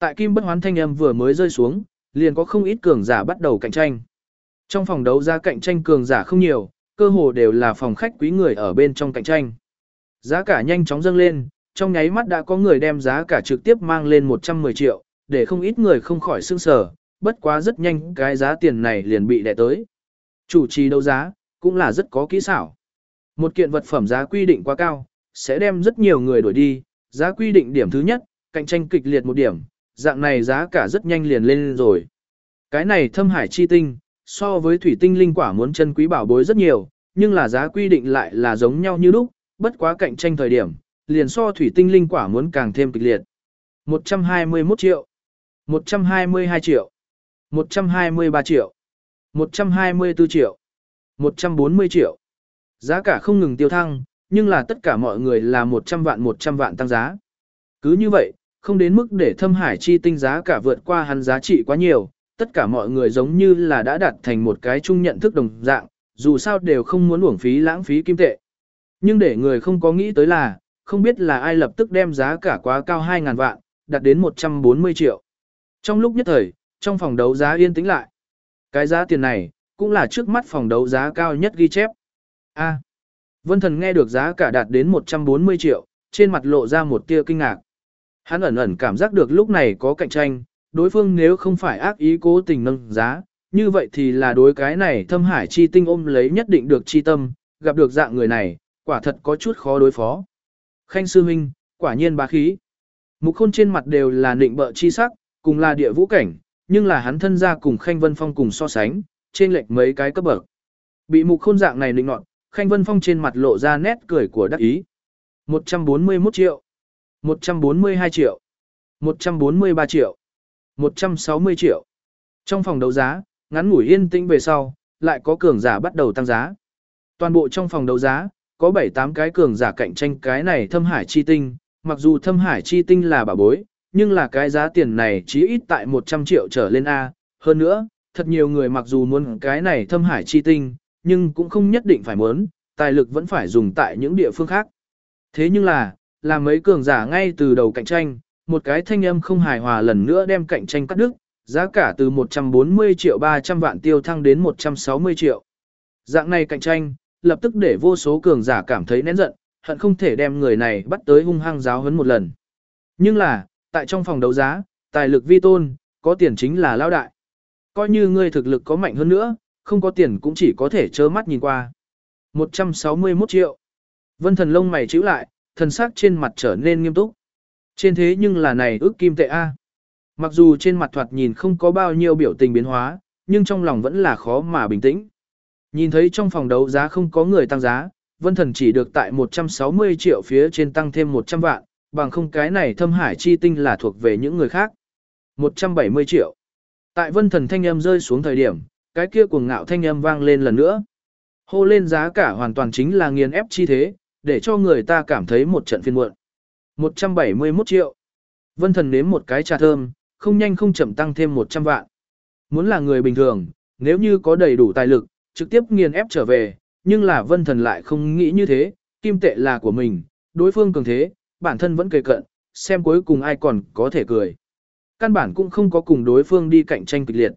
Tại kim bất hoán thanh âm vừa mới rơi xuống, liền có không ít cường giả bắt đầu cạnh tranh. Trong phòng đấu giá cạnh tranh cường giả không nhiều, cơ hồ đều là phòng khách quý người ở bên trong cạnh tranh. Giá cả nhanh chóng dâng lên, trong nháy mắt đã có người đem giá cả trực tiếp mang lên 110 triệu, để không ít người không khỏi sưng sở, bất quá rất nhanh cái giá tiền này liền bị đè tới. Chủ trì đấu giá, cũng là rất có kỹ xảo. Một kiện vật phẩm giá quy định quá cao, sẽ đem rất nhiều người đuổi đi, giá quy định điểm thứ nhất, cạnh tranh kịch liệt một điểm, dạng này giá cả rất nhanh liền lên rồi. Cái này thâm hải chi tinh, so với thủy tinh linh quả muốn chân quý bảo bối rất nhiều, nhưng là giá quy định lại là giống nhau như lúc, bất quá cạnh tranh thời điểm, liền so thủy tinh linh quả muốn càng thêm kịch liệt. 121 triệu, 122 triệu, 123 triệu, 124 triệu, 140 triệu. Giá cả không ngừng tiêu thăng, nhưng là tất cả mọi người là 100 vạn 100 vạn tăng giá. Cứ như vậy, không đến mức để thâm hải chi tinh giá cả vượt qua hắn giá trị quá nhiều, tất cả mọi người giống như là đã đạt thành một cái chung nhận thức đồng dạng, dù sao đều không muốn uổng phí lãng phí kim tệ. Nhưng để người không có nghĩ tới là, không biết là ai lập tức đem giá cả quá cao 2.000 vạn, đạt đến 140 triệu. Trong lúc nhất thời, trong phòng đấu giá yên tĩnh lại. Cái giá tiền này, cũng là trước mắt phòng đấu giá cao nhất ghi chép. A. Vân Thần nghe được giá cả đạt đến 140 triệu, trên mặt lộ ra một tia kinh ngạc. Hắn ẩn ẩn cảm giác được lúc này có cạnh tranh, đối phương nếu không phải ác ý cố tình nâng giá, như vậy thì là đối cái này thâm hải chi tinh ôm lấy nhất định được chi tâm, gặp được dạng người này, quả thật có chút khó đối phó. Khanh sư huynh, quả nhiên bá khí. Mục khôn trên mặt đều là nịnh bợ chi sắc, cùng là địa vũ cảnh, nhưng là hắn thân ra cùng Khanh Vân Phong cùng so sánh, trên lệch mấy cái cấp bậc. Bị mục khôn dạng này nịnh nọt, Khanh Vân Phong trên mặt lộ ra nét cười của đắc ý. 141 triệu, 142 triệu, 143 triệu, 160 triệu. Trong phòng đấu giá, ngắn ngủi yên tĩnh về sau, lại có cường giả bắt đầu tăng giá. Toàn bộ trong phòng đấu giá, có 7-8 cái cường giả cạnh tranh cái này thâm hải chi tinh, mặc dù thâm hải chi tinh là bảo bối, nhưng là cái giá tiền này chỉ ít tại 100 triệu trở lên A. Hơn nữa, thật nhiều người mặc dù muốn cái này thâm hải chi tinh, nhưng cũng không nhất định phải muốn, tài lực vẫn phải dùng tại những địa phương khác. Thế nhưng là, là mấy cường giả ngay từ đầu cạnh tranh, một cái thanh âm không hài hòa lần nữa đem cạnh tranh cắt đứt, giá cả từ 140 triệu 300 vạn tiêu thăng đến 160 triệu. Dạng này cạnh tranh, lập tức để vô số cường giả cảm thấy nén giận, hận không thể đem người này bắt tới hung hăng giáo huấn một lần. Nhưng là, tại trong phòng đấu giá, tài lực vi tôn, có tiền chính là lao đại. Coi như ngươi thực lực có mạnh hơn nữa, không có tiền cũng chỉ có thể trơ mắt nhìn qua. 161 triệu. Vân thần lông mày chữ lại, thần sắc trên mặt trở nên nghiêm túc. Trên thế nhưng là này ước kim tệ A. Mặc dù trên mặt thoạt nhìn không có bao nhiêu biểu tình biến hóa, nhưng trong lòng vẫn là khó mà bình tĩnh. Nhìn thấy trong phòng đấu giá không có người tăng giá, Vân Thần chỉ được tại 160 triệu phía trên tăng thêm 100 vạn, bằng không cái này thâm hải chi tinh là thuộc về những người khác. 170 triệu. Tại Vân Thần thanh âm rơi xuống thời điểm, cái kia cuồng ngạo thanh âm vang lên lần nữa. Hô lên giá cả hoàn toàn chính là nghiền ép chi thế, để cho người ta cảm thấy một trận phiên muộn. 171 triệu. Vân Thần nếm một cái trà thơm, không nhanh không chậm tăng thêm 100 vạn. Muốn là người bình thường, nếu như có đầy đủ tài lực, trực tiếp nghiền ép trở về, nhưng là vân thần lại không nghĩ như thế, kim tệ là của mình, đối phương cường thế, bản thân vẫn kề cận, xem cuối cùng ai còn có thể cười. Căn bản cũng không có cùng đối phương đi cạnh tranh kịch liệt.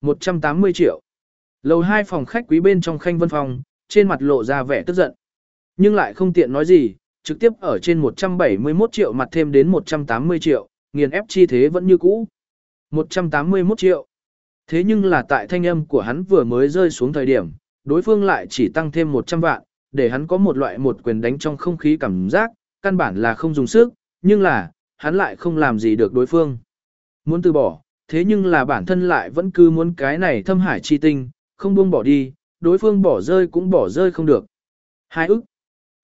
180 triệu. Lầu hai phòng khách quý bên trong khanh vân phòng, trên mặt lộ ra vẻ tức giận. Nhưng lại không tiện nói gì, trực tiếp ở trên 171 triệu mặt thêm đến 180 triệu, nghiền ép chi thế vẫn như cũ. 181 triệu. Thế nhưng là tại thanh âm của hắn vừa mới rơi xuống thời điểm, đối phương lại chỉ tăng thêm 100 vạn, để hắn có một loại một quyền đánh trong không khí cảm giác, căn bản là không dùng sức, nhưng là, hắn lại không làm gì được đối phương. Muốn từ bỏ, thế nhưng là bản thân lại vẫn cứ muốn cái này thâm hải chi tinh, không buông bỏ đi, đối phương bỏ rơi cũng bỏ rơi không được. Hai ức.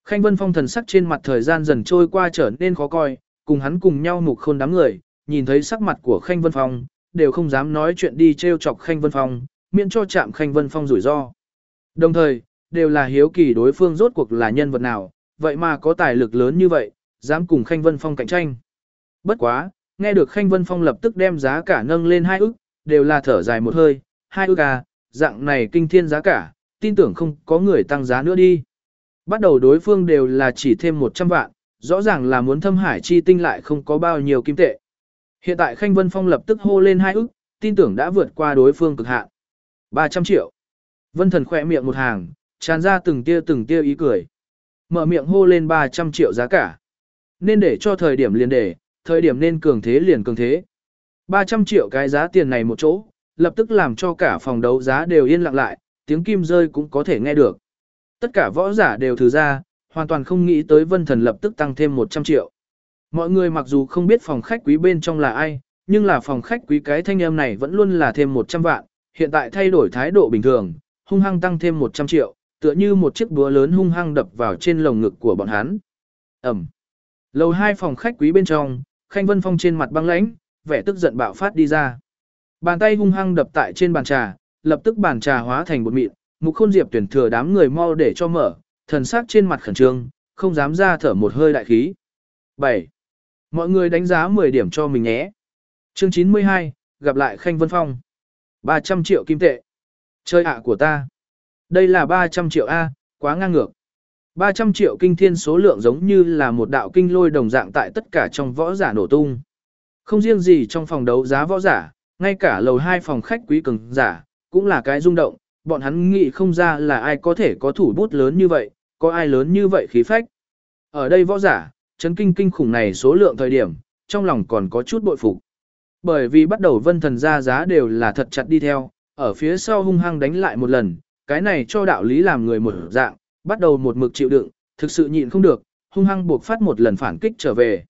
Khanh Vân Phong thần sắc trên mặt thời gian dần trôi qua trở nên khó coi, cùng hắn cùng nhau mục khôn đám người, nhìn thấy sắc mặt của Khanh Vân Phong, đều không dám nói chuyện đi treo chọc Khanh Vân Phong, miễn cho chạm Khanh Vân Phong rủi ro. Đồng thời, đều là hiếu kỳ đối phương rốt cuộc là nhân vật nào, vậy mà có tài lực lớn như vậy, dám cùng Khanh Vân Phong cạnh tranh. Bất quá, nghe được Khanh Vân Phong lập tức đem giá cả nâng lên hai ức, đều là thở dài một hơi, hai ức à, dạng này kinh thiên giá cả, tin tưởng không có người tăng giá nữa đi. Bắt đầu đối phương đều là chỉ thêm 100 vạn, rõ ràng là muốn thâm hải chi tinh lại không có bao nhiêu kim tệ. Hiện tại Khanh Vân Phong lập tức hô lên hai ức, tin tưởng đã vượt qua đối phương cực hạn. 300 triệu. Vân Thần khẽ miệng một hàng, tràn ra từng tia từng tia ý cười. Mở miệng hô lên 300 triệu giá cả. Nên để cho thời điểm liền để, thời điểm nên cường thế liền cường thế. 300 triệu cái giá tiền này một chỗ, lập tức làm cho cả phòng đấu giá đều yên lặng lại, tiếng kim rơi cũng có thể nghe được. Tất cả võ giả đều thử ra, hoàn toàn không nghĩ tới vân thần lập tức tăng thêm 100 triệu. Mọi người mặc dù không biết phòng khách quý bên trong là ai, nhưng là phòng khách quý cái thanh âm này vẫn luôn là thêm 100 vạn, hiện tại thay đổi thái độ bình thường, hung hăng tăng thêm 100 triệu, tựa như một chiếc búa lớn hung hăng đập vào trên lồng ngực của bọn hắn. Ẩm. Lầu hai phòng khách quý bên trong, Khanh Vân Phong trên mặt băng lãnh, vẻ tức giận bạo phát đi ra. Bàn tay hung hăng đập tại trên bàn trà, lập tức bàn trà hóa thành bột mịn, Mục Khôn Diệp tuyển thừa đám người mau để cho mở, thần sắc trên mặt khẩn trương, không dám ra thở một hơi đại khí. 7. Mọi người đánh giá 10 điểm cho mình nhé. Chương 92, gặp lại Khanh Vân Phong. 300 triệu kim tệ. Chơi ạ của ta. Đây là 300 triệu A, quá ngang ngược. 300 triệu kinh thiên số lượng giống như là một đạo kinh lôi đồng dạng tại tất cả trong võ giả nổ tung. Không riêng gì trong phòng đấu giá võ giả, ngay cả lầu hai phòng khách quý cường giả, cũng là cái rung động, bọn hắn nghĩ không ra là ai có thể có thủ bút lớn như vậy, có ai lớn như vậy khí phách. Ở đây võ giả, chấn kinh kinh khủng này số lượng thời điểm, trong lòng còn có chút bội phục. Bởi vì bắt đầu vân thần ra giá đều là thật chặt đi theo, ở phía sau hung hăng đánh lại một lần, cái này cho đạo lý làm người một dạng, bắt đầu một mực chịu đựng, thực sự nhịn không được, hung hăng buộc phát một lần phản kích trở về.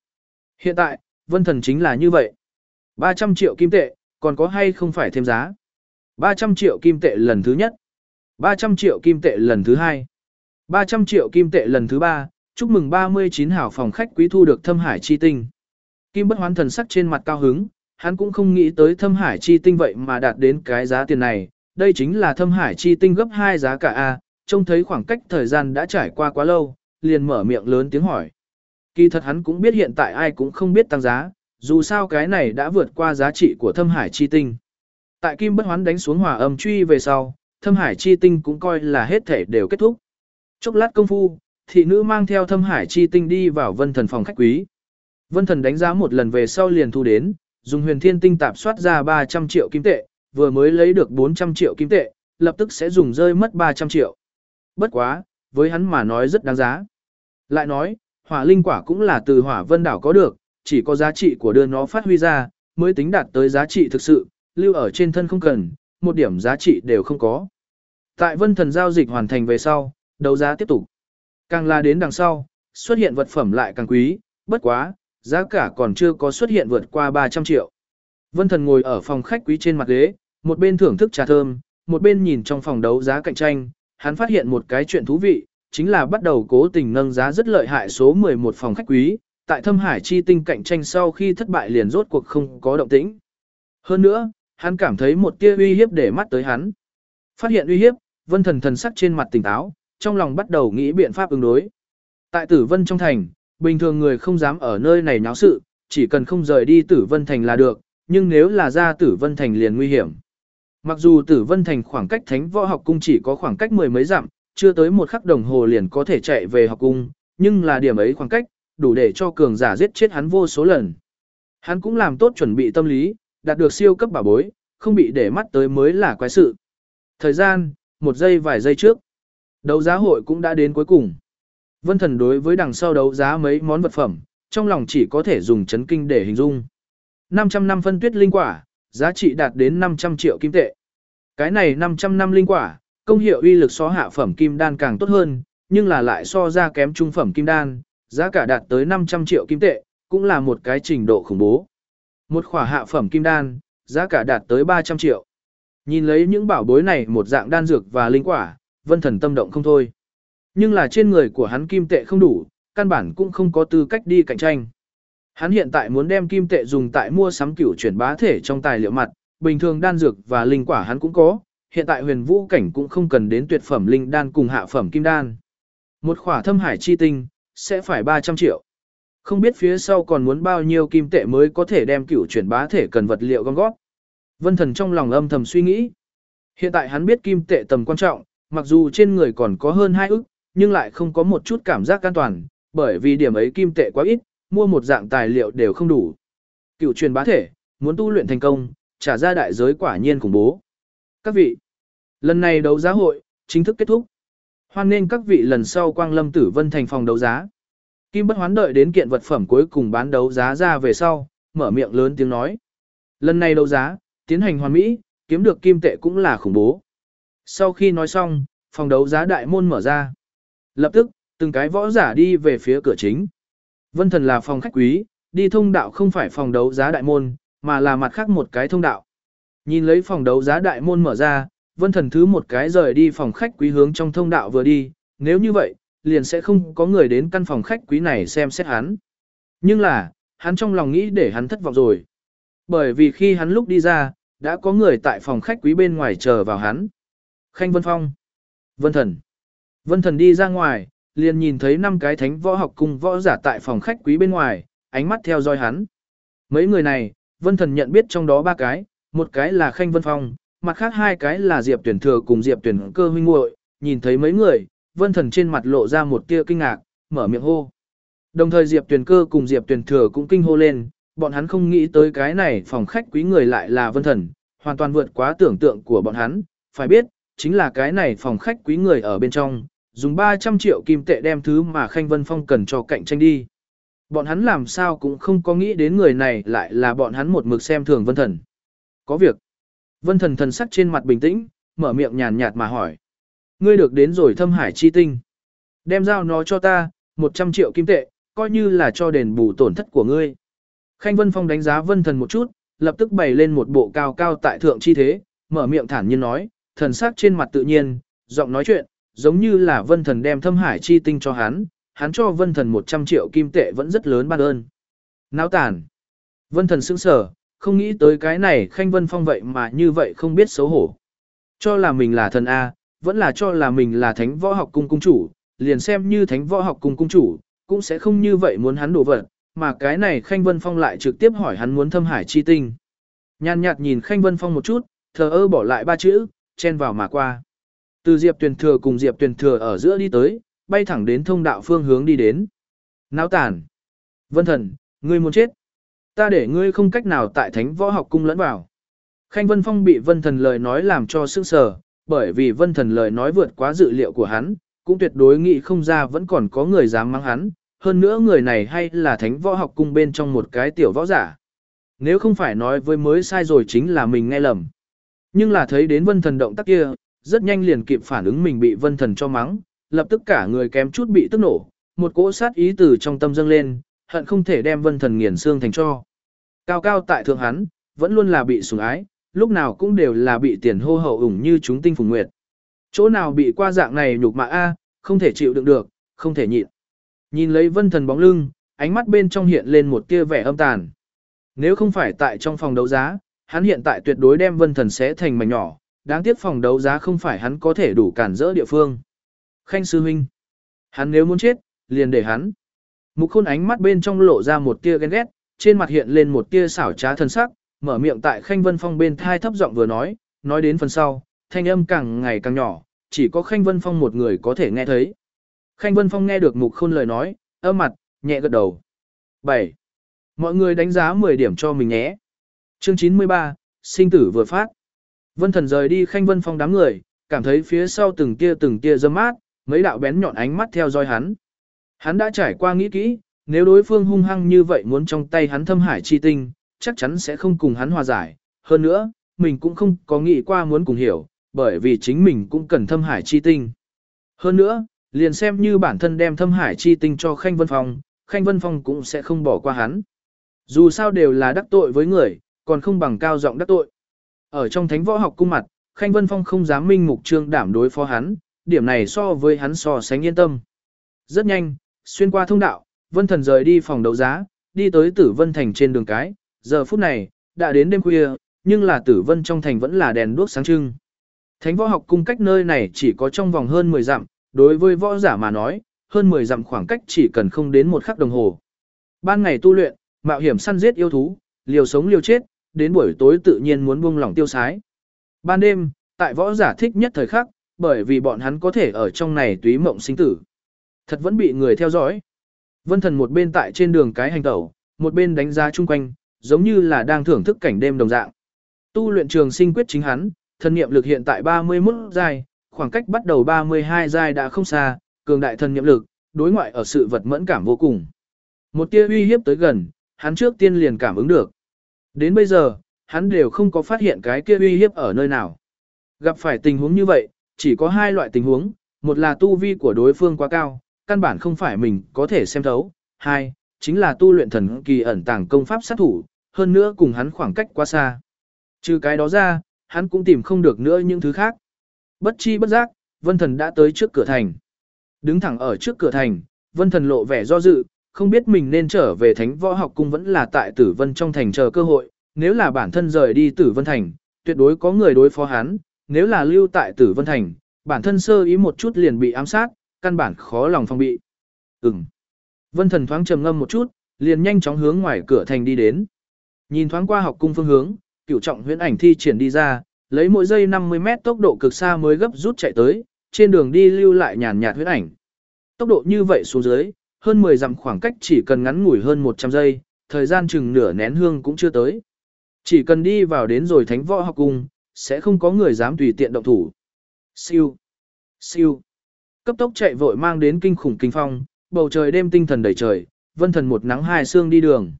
Hiện tại, vân thần chính là như vậy. 300 triệu kim tệ, còn có hay không phải thêm giá? 300 triệu kim tệ lần thứ nhất. 300 triệu kim tệ lần thứ hai. 300 triệu kim tệ lần thứ ba. Chúc mừng 39 hảo phòng khách quý thu được thâm hải chi tinh. Kim bất hoán thần sắc trên mặt cao hứng, hắn cũng không nghĩ tới thâm hải chi tinh vậy mà đạt đến cái giá tiền này. Đây chính là thâm hải chi tinh gấp 2 giá cả A, trông thấy khoảng cách thời gian đã trải qua quá lâu, liền mở miệng lớn tiếng hỏi. Kỳ thật hắn cũng biết hiện tại ai cũng không biết tăng giá, dù sao cái này đã vượt qua giá trị của thâm hải chi tinh. Tại kim bất hoán đánh xuống hỏa âm truy về sau, thâm hải chi tinh cũng coi là hết thể đều kết thúc. Chốc lát công phu, thị nữ mang theo thâm hải chi tinh đi vào vân thần phòng khách quý. Vân thần đánh giá một lần về sau liền thu đến, dùng huyền thiên tinh tạp soát ra 300 triệu kim tệ, vừa mới lấy được 400 triệu kim tệ, lập tức sẽ dùng rơi mất 300 triệu. Bất quá, với hắn mà nói rất đáng giá. Lại nói, hỏa linh quả cũng là từ hỏa vân đảo có được, chỉ có giá trị của đưa nó phát huy ra, mới tính đạt tới giá trị thực sự, lưu ở trên thân không cần, một điểm giá trị đều không có. Tại vân thần giao dịch hoàn thành về sau, đấu giá tiếp tục. Càng là đến đằng sau, xuất hiện vật phẩm lại càng quý, bất quá, giá cả còn chưa có xuất hiện vượt qua 300 triệu. Vân thần ngồi ở phòng khách quý trên mặt ghế, một bên thưởng thức trà thơm, một bên nhìn trong phòng đấu giá cạnh tranh, hắn phát hiện một cái chuyện thú vị, chính là bắt đầu cố tình nâng giá rất lợi hại số 11 phòng khách quý, tại thâm hải chi tinh cạnh tranh sau khi thất bại liền rốt cuộc không có động tĩnh. Hơn nữa, hắn cảm thấy một tia uy hiếp để mắt tới hắn. Phát hiện uy hiếp, vân thần thần sắc trên mặt tỉnh táo, trong lòng bắt đầu nghĩ biện pháp ứng đối. Tại tử vân trong thành, bình thường người không dám ở nơi này náo sự, chỉ cần không rời đi tử vân thành là được, nhưng nếu là ra tử vân thành liền nguy hiểm. Mặc dù tử vân thành khoảng cách thánh võ học cung chỉ có khoảng cách mười mấy dặm, chưa tới một khắc đồng hồ liền có thể chạy về học cung, nhưng là điểm ấy khoảng cách, đủ để cho cường giả giết chết hắn vô số lần. Hắn cũng làm tốt chuẩn bị tâm lý, đạt được siêu cấp bảo bối, không bị để mắt tới mới là quái sự. Thời gian, một giây vài giây trước. Đấu giá hội cũng đã đến cuối cùng. Vân thần đối với đằng sau đấu giá mấy món vật phẩm, trong lòng chỉ có thể dùng chấn kinh để hình dung. 500 năm phân tuyết linh quả, giá trị đạt đến 500 triệu kim tệ. Cái này 500 năm linh quả, công hiệu uy lực so hạ phẩm kim đan càng tốt hơn, nhưng là lại so ra kém trung phẩm kim đan, giá cả đạt tới 500 triệu kim tệ, cũng là một cái trình độ khủng bố. Một khỏa hạ phẩm kim đan, giá cả đạt tới 300 triệu. Nhìn lấy những bảo bối này một dạng đan dược và linh quả, vân thần tâm động không thôi. Nhưng là trên người của hắn kim tệ không đủ, căn bản cũng không có tư cách đi cạnh tranh. Hắn hiện tại muốn đem kim tệ dùng tại mua sắm cửu chuyển bá thể trong tài liệu mặt, bình thường đan dược và linh quả hắn cũng có, hiện tại huyền vũ cảnh cũng không cần đến tuyệt phẩm linh đan cùng hạ phẩm kim đan. Một khỏa thâm hải chi tinh, sẽ phải 300 triệu. Không biết phía sau còn muốn bao nhiêu kim tệ mới có thể đem cửu chuyển bá thể cần vật liệu gom góp. Vân thần trong lòng âm thầm suy nghĩ. Hiện tại hắn biết kim tệ tầm quan trọng, mặc dù trên người còn có hơn hai ức, nhưng lại không có một chút cảm giác an toàn, bởi vì điểm ấy kim tệ quá ít, mua một dạng tài liệu đều không đủ. Cựu truyền bá thể, muốn tu luyện thành công, trả ra đại giới quả nhiên khủng bố. Các vị, lần này đấu giá hội, chính thức kết thúc. Hoan nên các vị lần sau quang lâm tử vân thành phòng đấu giá. Kim bất hoán đợi đến kiện vật phẩm cuối cùng bán đấu giá ra về sau, mở miệng lớn tiếng nói. Lần này đấu giá, tiến hành hoàn mỹ, kiếm được kim tệ cũng là khủng bố. Sau khi nói xong, phòng đấu giá đại môn mở ra. Lập tức, từng cái võ giả đi về phía cửa chính. Vân thần là phòng khách quý, đi thông đạo không phải phòng đấu giá đại môn, mà là mặt khác một cái thông đạo. Nhìn lấy phòng đấu giá đại môn mở ra, vân thần thứ một cái rời đi phòng khách quý hướng trong thông đạo vừa đi, nếu như vậy, liền sẽ không có người đến căn phòng khách quý này xem xét hắn. Nhưng là, hắn trong lòng nghĩ để hắn thất vọng rồi. Bởi vì khi hắn lúc đi ra, đã có người tại phòng khách quý bên ngoài chờ vào hắn. Khanh Vân Phong. Vân Thần. Vân Thần đi ra ngoài, liền nhìn thấy năm cái thánh võ học cùng võ giả tại phòng khách quý bên ngoài, ánh mắt theo dõi hắn. Mấy người này, Vân Thần nhận biết trong đó ba cái, một cái là Khanh Vân Phong, mặt khác hai cái là Diệp Tuyển Thừa cùng Diệp Tuyển Cơ huynh muội, nhìn thấy mấy người, Vân Thần trên mặt lộ ra một tia kinh ngạc, mở miệng hô. Đồng thời Diệp Tuyền Cơ cùng Diệp Tuyền Thừa cũng kinh hô lên, bọn hắn không nghĩ tới cái này phòng khách quý người lại là Vân Thần, hoàn toàn vượt quá tưởng tượng của bọn hắn, phải biết, chính là cái này phòng khách quý người ở bên trong, dùng 300 triệu kim tệ đem thứ mà Khanh Vân Phong cần cho cạnh tranh đi. Bọn hắn làm sao cũng không có nghĩ đến người này lại là bọn hắn một mực xem thường Vân Thần. Có việc. Vân Thần thần sắc trên mặt bình tĩnh, mở miệng nhàn nhạt mà hỏi. Ngươi được đến rồi thâm hải chi tinh. Đem giao nó cho ta, 100 triệu kim tệ, coi như là cho đền bù tổn thất của ngươi. Khanh Vân Phong đánh giá Vân Thần một chút, lập tức bày lên một bộ cao cao tại thượng chi thế, mở miệng thản nhiên nói, thần sắc trên mặt tự nhiên, giọng nói chuyện, giống như là Vân Thần đem thâm hải chi tinh cho hắn, hắn cho Vân Thần 100 triệu kim tệ vẫn rất lớn ban ơn. Náo tàn. Vân Thần sững sờ, không nghĩ tới cái này Khanh Vân Phong vậy mà như vậy không biết xấu hổ. Cho là mình là thần A, vẫn là cho là mình là thánh võ học cung cung chủ, liền xem như thánh võ học cung cung chủ, cũng sẽ không như vậy muốn hắn đổ vật, mà cái này Khanh Vân Phong lại trực tiếp hỏi hắn muốn thâm hải chi tinh. Nhàn nhạt nhìn Khanh Vân Phong một chút, thờ ơ bỏ lại ba chữ, chen vào mà qua. Từ Diệp Tuyền Thừa cùng Diệp Tuyền Thừa ở giữa đi tới, bay thẳng đến thông đạo phương hướng đi đến. Náo tàn. Vân thần, ngươi muốn chết. Ta để ngươi không cách nào tại thánh võ học cung lẫn vào. Khanh Vân Phong bị Vân thần lời nói làm cho sững sờ, bởi vì Vân thần lời nói vượt quá dự liệu của hắn, cũng tuyệt đối nghĩ không ra vẫn còn có người dám mắng hắn, hơn nữa người này hay là thánh võ học cung bên trong một cái tiểu võ giả. Nếu không phải nói với mới sai rồi chính là mình nghe lầm. Nhưng là thấy đến vân thần động tác kia, rất nhanh liền kịp phản ứng mình bị vân thần cho mắng, lập tức cả người kém chút bị tức nổ, một cỗ sát ý từ trong tâm dâng lên, hận không thể đem vân thần nghiền xương thành cho. Cao cao tại thượng hắn, vẫn luôn là bị sủng ái, lúc nào cũng đều là bị tiền hô hậu ủng như chúng tinh phùng nguyệt. Chỗ nào bị qua dạng này nhục mạ a, không thể chịu đựng được, không thể nhịn. Nhìn lấy vân thần bóng lưng, ánh mắt bên trong hiện lên một tia vẻ âm tàn. Nếu không phải tại trong phòng đấu giá, hắn hiện tại tuyệt đối đem vân thần sẽ thành mảnh nhỏ, đáng tiếc phòng đấu giá không phải hắn có thể đủ cản rỡ địa phương. Khanh sư huynh, hắn nếu muốn chết, liền để hắn. Mục khôn ánh mắt bên trong lộ ra một tia ghen ghét, trên mặt hiện lên một tia xảo trá thân sắc, mở miệng tại Khanh Vân Phong bên thai thấp giọng vừa nói, nói đến phần sau, thanh âm càng ngày càng nhỏ, chỉ có Khanh Vân Phong một người có thể nghe thấy. Khanh Vân Phong nghe được Mục Khôn lời nói, âm mặt, nhẹ gật đầu. 7. Mọi người đánh giá 10 điểm cho mình nhé. Chương 93, sinh tử vừa phát. Vân Thần rời đi Khanh Vân Phong đám người, cảm thấy phía sau từng kia từng kia dâm mát, mấy đạo bén nhọn ánh mắt theo dõi hắn. Hắn đã trải qua nghĩ kỹ, nếu đối phương hung hăng như vậy muốn trong tay hắn thâm hải chi tinh, chắc chắn sẽ không cùng hắn hòa giải. Hơn nữa, mình cũng không có nghĩ qua muốn cùng hiểu, bởi vì chính mình cũng cần thâm hải chi tinh. Hơn nữa, liền xem như bản thân đem thâm hải chi tinh cho Khanh Vân Phong, Khanh Vân Phong cũng sẽ không bỏ qua hắn. Dù sao đều là đắc tội với người, còn không bằng cao giọng đắc tội. Ở trong thánh võ học cung mặt, Khanh Vân Phong không dám minh mục trương đảm đối phó hắn, điểm này so với hắn so sánh yên tâm. Rất nhanh, xuyên qua thông đạo, Vân Thần rời đi phòng đấu giá, đi tới Tử Vân Thành trên đường cái, giờ phút này, đã đến đêm khuya, nhưng là Tử Vân trong thành vẫn là đèn đuốc sáng trưng. Thánh võ học cung cách nơi này chỉ có trong vòng hơn 10 dặm, đối với võ giả mà nói, hơn 10 dặm khoảng cách chỉ cần không đến một khắc đồng hồ. Ban ngày tu luyện, mạo hiểm săn giết yêu thú, liều sống liều chết, đến buổi tối tự nhiên muốn buông lỏng tiêu sái. Ban đêm, tại võ giả thích nhất thời khắc, bởi vì bọn hắn có thể ở trong này túy mộng sinh tử. Thật vẫn bị người theo dõi. Vân thần một bên tại trên đường cái hành tẩu, một bên đánh giá chung quanh, giống như là đang thưởng thức cảnh đêm đồng dạng. Tu luyện trường sinh quyết chính hắn, thần niệm lực hiện tại 31 giai, khoảng cách bắt đầu 32 giai đã không xa, cường đại thần niệm lực, đối ngoại ở sự vật mẫn cảm vô cùng. Một tia uy hiếp tới gần, hắn trước tiên liền cảm ứng được. Đến bây giờ, hắn đều không có phát hiện cái kia uy hiếp ở nơi nào. Gặp phải tình huống như vậy, chỉ có hai loại tình huống, một là tu vi của đối phương quá cao, căn bản không phải mình có thể xem thấu, hai, chính là tu luyện thần kỳ ẩn tàng công pháp sát thủ, hơn nữa cùng hắn khoảng cách quá xa. Trừ cái đó ra, hắn cũng tìm không được nữa những thứ khác. Bất chi bất giác, vân thần đã tới trước cửa thành. Đứng thẳng ở trước cửa thành, vân thần lộ vẻ do dự, không biết mình nên trở về thánh võ học cung vẫn là tại tử vân trong thành chờ cơ hội, nếu là bản thân rời đi tử vân thành, tuyệt đối có người đối phó hắn, nếu là lưu tại tử vân thành, bản thân sơ ý một chút liền bị ám sát, căn bản khó lòng phòng bị. Ừm. Vân thần thoáng trầm ngâm một chút, liền nhanh chóng hướng ngoài cửa thành đi đến. Nhìn thoáng qua học cung phương hướng, cựu trọng huyễn ảnh thi triển đi ra, lấy mỗi giây 50 mét tốc độ cực xa mới gấp rút chạy tới, trên đường đi lưu lại nhàn nhạt huyễn ảnh. Tốc độ như vậy xuống dưới, hơn 10 dặm khoảng cách chỉ cần ngắn ngủi hơn 100 giây, thời gian chừng nửa nén hương cũng chưa tới. Chỉ cần đi vào đến rồi thánh võ học cung, sẽ không có người dám tùy tiện động thủ. Siêu, siêu, cấp tốc chạy vội mang đến kinh khủng kinh phong, bầu trời đêm tinh thần đầy trời, vân thần một nắng hai xương đi đường.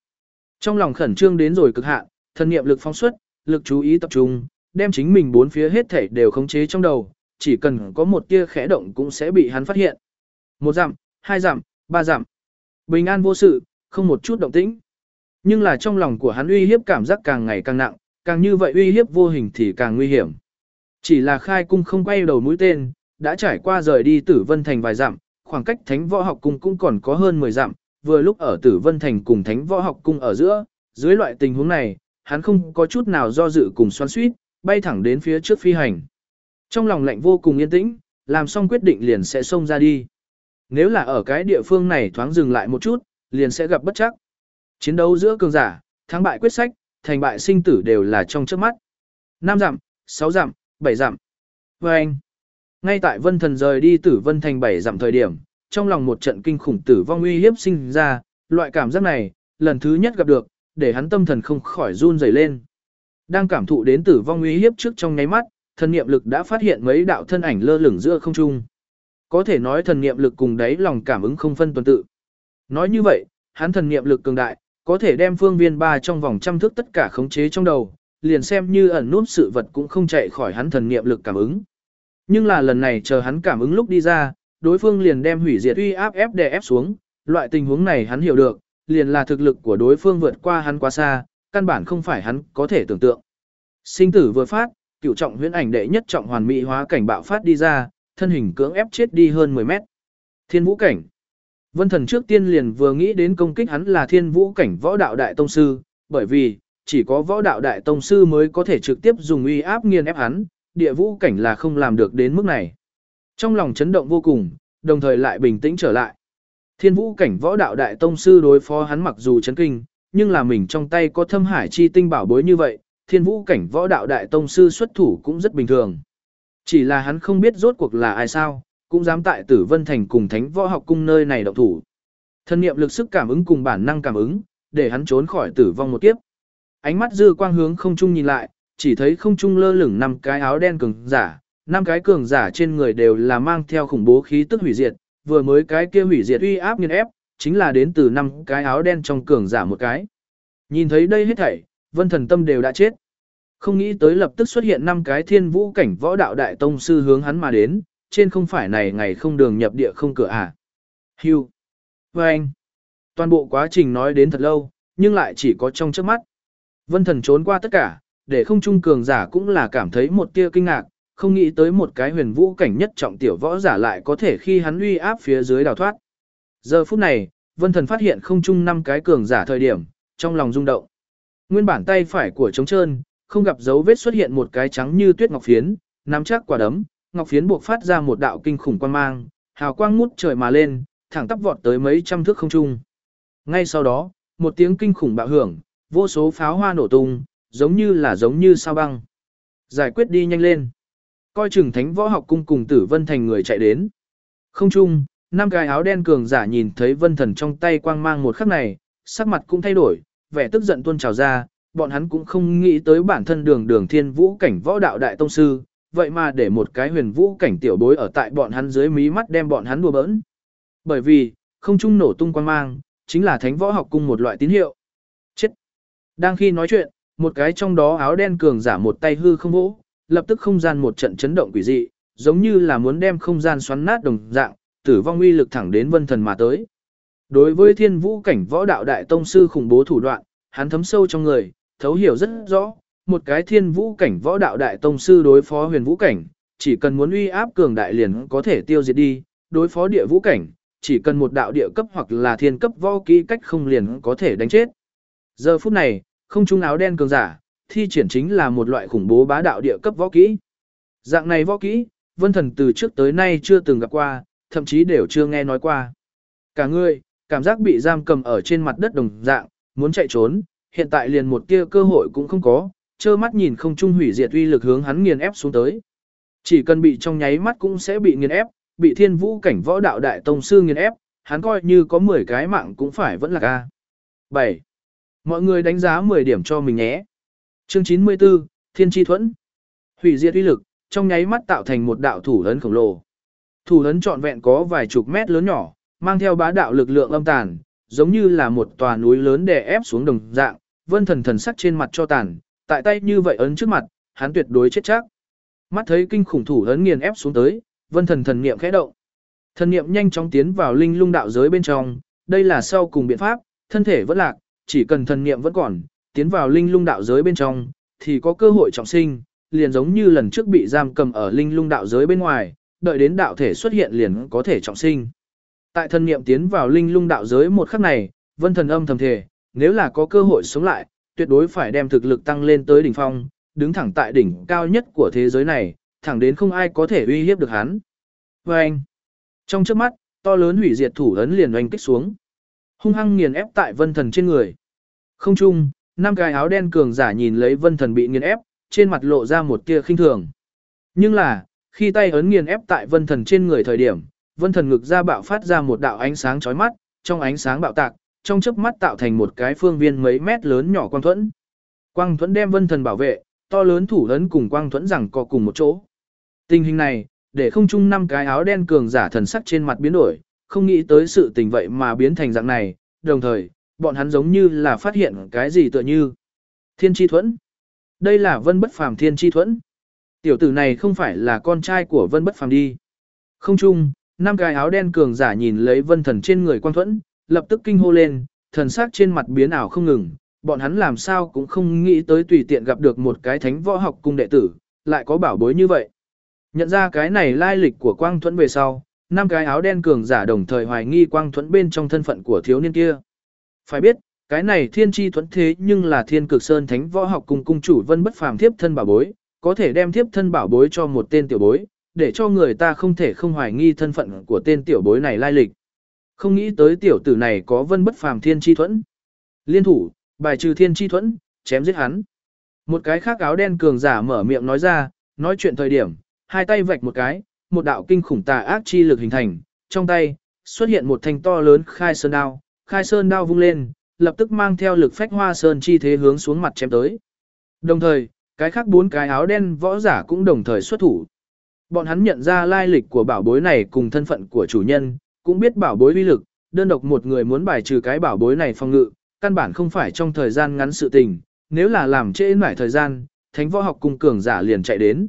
Trong lòng khẩn trương đến rồi cực hạn, thần niệm lực phóng xuất, lực chú ý tập trung, đem chính mình bốn phía hết thảy đều khống chế trong đầu, chỉ cần có một tia khẽ động cũng sẽ bị hắn phát hiện. Một dặm, hai dặm, ba dặm. Bình an vô sự, không một chút động tĩnh. Nhưng là trong lòng của hắn uy hiếp cảm giác càng ngày càng nặng, càng như vậy uy hiếp vô hình thì càng nguy hiểm. Chỉ là khai cung không quay đầu mũi tên, đã trải qua rời đi tử vân thành vài dặm, khoảng cách thánh võ học cung cũng còn có hơn 10 dặm, vừa lúc ở tử vân thành cùng thánh võ học cung ở giữa, dưới loại tình huống này, hắn không có chút nào do dự cùng xoắn suýt, bay thẳng đến phía trước phi hành. Trong lòng lạnh vô cùng yên tĩnh, làm xong quyết định liền sẽ xông ra đi. Nếu là ở cái địa phương này thoáng dừng lại một chút, liền sẽ gặp bất chắc. Chiến đấu giữa cường giả, thắng bại quyết sách, thành bại sinh tử đều là trong trước mắt. Năm dặm, sáu dặm, bảy dặm. Vâng anh, ngay tại vân thần rời đi tử vân thành bảy dặm thời điểm, trong lòng một trận kinh khủng tử vong uy hiếp sinh ra, loại cảm giác này, lần thứ nhất gặp được, để hắn tâm thần không khỏi run rẩy lên. Đang cảm thụ đến tử vong uy hiếp trước trong nháy mắt, thần niệm lực đã phát hiện mấy đạo thân ảnh lơ lửng giữa không trung. Có thể nói thần niệm lực cùng đáy lòng cảm ứng không phân tuần tự. Nói như vậy, hắn thần niệm lực cường đại, có thể đem phương viên ba trong vòng trăm thước tất cả khống chế trong đầu, liền xem như ẩn núp sự vật cũng không chạy khỏi hắn thần niệm lực cảm ứng. Nhưng là lần này chờ hắn cảm ứng lúc đi ra, đối phương liền đem hủy diệt uy áp ép đè ép xuống, loại tình huống này hắn hiểu được, liền là thực lực của đối phương vượt qua hắn quá xa, căn bản không phải hắn có thể tưởng tượng. Sinh tử vừa phát, cựu trọng huyễn ảnh đệ nhất trọng hoàn mỹ hóa cảnh bạo phát đi ra, thân hình cưỡng ép chết đi hơn 10 mét. Thiên vũ cảnh. Vân thần trước tiên liền vừa nghĩ đến công kích hắn là thiên vũ cảnh võ đạo đại tông sư, bởi vì, chỉ có võ đạo đại tông sư mới có thể trực tiếp dùng uy áp nghiền ép hắn, địa vũ cảnh là không làm được đến mức này. Trong lòng chấn động vô cùng, đồng thời lại bình tĩnh trở lại. Thiên vũ cảnh võ đạo đại tông sư đối phó hắn mặc dù chấn kinh, nhưng là mình trong tay có thâm hải chi tinh bảo bối như vậy, thiên vũ cảnh võ đạo đại tông sư xuất thủ cũng rất bình thường. Chỉ là hắn không biết rốt cuộc là ai sao, cũng dám tại tử vân thành cùng thánh võ học cung nơi này động thủ. Thân niệm lực sức cảm ứng cùng bản năng cảm ứng, để hắn trốn khỏi tử vong một kiếp. Ánh mắt dư quang hướng không trung nhìn lại, chỉ thấy không trung lơ lửng năm cái áo đen cường giả, năm cái cường giả trên người đều là mang theo khủng bố khí tức hủy diệt, vừa mới cái kia hủy diệt uy áp nghiền ép, chính là đến từ năm cái áo đen trong cường giả một cái. Nhìn thấy đây hết thảy, vân thần tâm đều đã chết. Không nghĩ tới lập tức xuất hiện năm cái thiên vũ cảnh võ đạo đại tông sư hướng hắn mà đến, trên không phải này ngày không đường nhập địa không cửa à. Hưu. Và anh. Toàn bộ quá trình nói đến thật lâu, nhưng lại chỉ có trong trước mắt. Vân thần trốn qua tất cả, để không trung cường giả cũng là cảm thấy một tia kinh ngạc, không nghĩ tới một cái huyền vũ cảnh nhất trọng tiểu võ giả lại có thể khi hắn uy áp phía dưới đào thoát. Giờ phút này, vân thần phát hiện không trung năm cái cường giả thời điểm, trong lòng rung động. Nguyên bản tay phải của trống trơn, không gặp dấu vết xuất hiện một cái trắng như tuyết ngọc phiến, nắm chắc quả đấm, ngọc phiến buộc phát ra một đạo kinh khủng quan mang, hào quang ngút trời mà lên, thẳng tắp vọt tới mấy trăm thước không trung. Ngay sau đó, một tiếng kinh khủng bạo hưởng, vô số pháo hoa nổ tung, giống như là giống như sao băng. Giải quyết đi nhanh lên. Coi chừng thánh võ học cung cùng tử vân thành người chạy đến. Không trung, năm cái áo đen cường giả nhìn thấy vân thần trong tay quang mang một khắc này, sắc mặt cũng thay đổi, vẻ tức giận tuôn trào ra, bọn hắn cũng không nghĩ tới bản thân đường đường thiên vũ cảnh võ đạo đại tông sư, vậy mà để một cái huyền vũ cảnh tiểu bối ở tại bọn hắn dưới mí mắt đem bọn hắn đùa bỡn. Bởi vì, không trung nổ tung quang mang, chính là thánh võ học cung một loại tín hiệu. Chết! Đang khi nói chuyện, một cái trong đó áo đen cường giả một tay hư không vỗ, lập tức không gian một trận chấn động quỷ dị, giống như là muốn đem không gian xoắn nát đồng dạng, tử vong uy lực thẳng đến vân thần mà tới. Đối với thiên vũ cảnh võ đạo đại tông sư khủng bố thủ đoạn, hắn thấm sâu trong người, thấu hiểu rất rõ, một cái thiên vũ cảnh võ đạo đại tông sư đối phó huyền vũ cảnh, chỉ cần muốn uy áp cường đại liền có thể tiêu diệt đi, đối phó địa vũ cảnh, chỉ cần một đạo địa cấp hoặc là thiên cấp võ kỹ cách không liền có thể đánh chết. Giờ phút này, không trung áo đen cường giả, thi triển chính là một loại khủng bố bá đạo địa cấp võ kỹ. Dạng này võ kỹ, vân thần từ trước tới nay chưa từng gặp qua, thậm chí đều chưa nghe nói qua. Cả người, cảm giác bị giam cầm ở trên mặt đất đồng dạng, muốn chạy trốn, hiện tại liền một tia cơ hội cũng không có, trơ mắt nhìn không trung hủy diệt uy lực hướng hắn nghiền ép xuống tới. Chỉ cần bị trong nháy mắt cũng sẽ bị nghiền ép, bị thiên vũ cảnh võ đạo đại tông sư nghiền ép, hắn coi như có 10 cái mạng cũng phải vẫn là ca. 7. Mọi người đánh giá 10 điểm cho mình nhé. Chương 94, Thiên Chi Thuẫn. Hủy diệt uy lực, trong nháy mắt tạo thành một đạo thủ lớn khổng lồ. Thủ lớn trọn vẹn có vài chục mét lớn nhỏ, mang theo bá đạo lực lượng âm tàn, giống như là một tòa núi lớn đè ép xuống đồng dạng, vân thần thần sắc trên mặt cho tàn, tại tay như vậy ấn trước mặt, hắn tuyệt đối chết chắc. Mắt thấy kinh khủng thủ lớn nghiền ép xuống tới, vân thần thần niệm khẽ động. Thần niệm nhanh chóng tiến vào linh lung đạo giới bên trong, đây là sau cùng biện pháp, thân thể vẫn lạc, chỉ cần thần niệm vẫn còn, tiến vào linh lung đạo giới bên trong, thì có cơ hội trọng sinh, liền giống như lần trước bị giam cầm ở linh lung đạo giới bên ngoài, đợi đến đạo thể xuất hiện liền có thể trọng sinh. Tại thần niệm tiến vào linh lung đạo giới một khắc này, vân thần âm thầm thể, nếu là có cơ hội sống lại, tuyệt đối phải đem thực lực tăng lên tới đỉnh phong, đứng thẳng tại đỉnh cao nhất của thế giới này, thẳng đến không ai có thể uy hiếp được hắn. Và anh, trong trước mắt, to lớn hủy diệt thủ ấn liền oanh kích xuống. Hung hăng nghiền ép tại vân thần trên người. Không chung, năm cái áo đen cường giả nhìn lấy vân thần bị nghiền ép, trên mặt lộ ra một tia khinh thường. Nhưng là, khi tay ấn nghiền ép tại vân thần trên người thời điểm, vân thần ngực ra bạo phát ra một đạo ánh sáng chói mắt, trong ánh sáng bạo tạc, trong chớp mắt tạo thành một cái phương viên mấy mét lớn nhỏ quang thuẫn. Quang thuẫn đem vân thần bảo vệ, to lớn thủ ấn cùng quang thuẫn rằng co cùng một chỗ. Tình hình này, để không chung năm cái áo đen cường giả thần sắc trên mặt biến đổi, không nghĩ tới sự tình vậy mà biến thành dạng này, đồng thời, bọn hắn giống như là phát hiện cái gì tựa như. Thiên chi thuẫn. Đây là vân bất phàm thiên chi thuẫn. Tiểu tử này không phải là con trai của vân bất phàm đi. Không chung, năm cái áo đen cường giả nhìn lấy vân thần trên người quang thuẫn, lập tức kinh hô lên, thần sắc trên mặt biến ảo không ngừng, bọn hắn làm sao cũng không nghĩ tới tùy tiện gặp được một cái thánh võ học cung đệ tử, lại có bảo bối như vậy. Nhận ra cái này lai lịch của quang thuẫn về sau, năm cái áo đen cường giả đồng thời hoài nghi quang thuẫn bên trong thân phận của thiếu niên kia. Phải biết, cái này thiên chi thuẫn thế nhưng là thiên cực sơn thánh võ học cùng cung chủ vân bất phàm thiếp thân bảo bối, có thể đem thiếp thân bảo bối cho một tên tiểu bối, để cho người ta không thể không hoài nghi thân phận của tên tiểu bối này lai lịch. Không nghĩ tới tiểu tử này có vân bất phàm thiên chi thuẫn. Liên thủ, bài trừ thiên chi thuẫn, chém giết hắn. Một cái khác áo đen cường giả mở miệng nói ra, nói chuyện thời điểm, hai tay vạch một cái, một đạo kinh khủng tà ác chi lực hình thành, trong tay, xuất hiện một thanh to lớn khai sơn đao, khai sơn đao vung lên, lập tức mang theo lực phách hoa sơn chi thế hướng xuống mặt chém tới. Đồng thời, cái khác bốn cái áo đen võ giả cũng đồng thời xuất thủ. Bọn hắn nhận ra lai lịch của bảo bối này cùng thân phận của chủ nhân, cũng biết bảo bối uy lực, đơn độc một người muốn bài trừ cái bảo bối này phòng ngự, căn bản không phải trong thời gian ngắn sự tình, nếu là làm trễ mải thời gian, thánh võ học cùng cường giả liền chạy đến.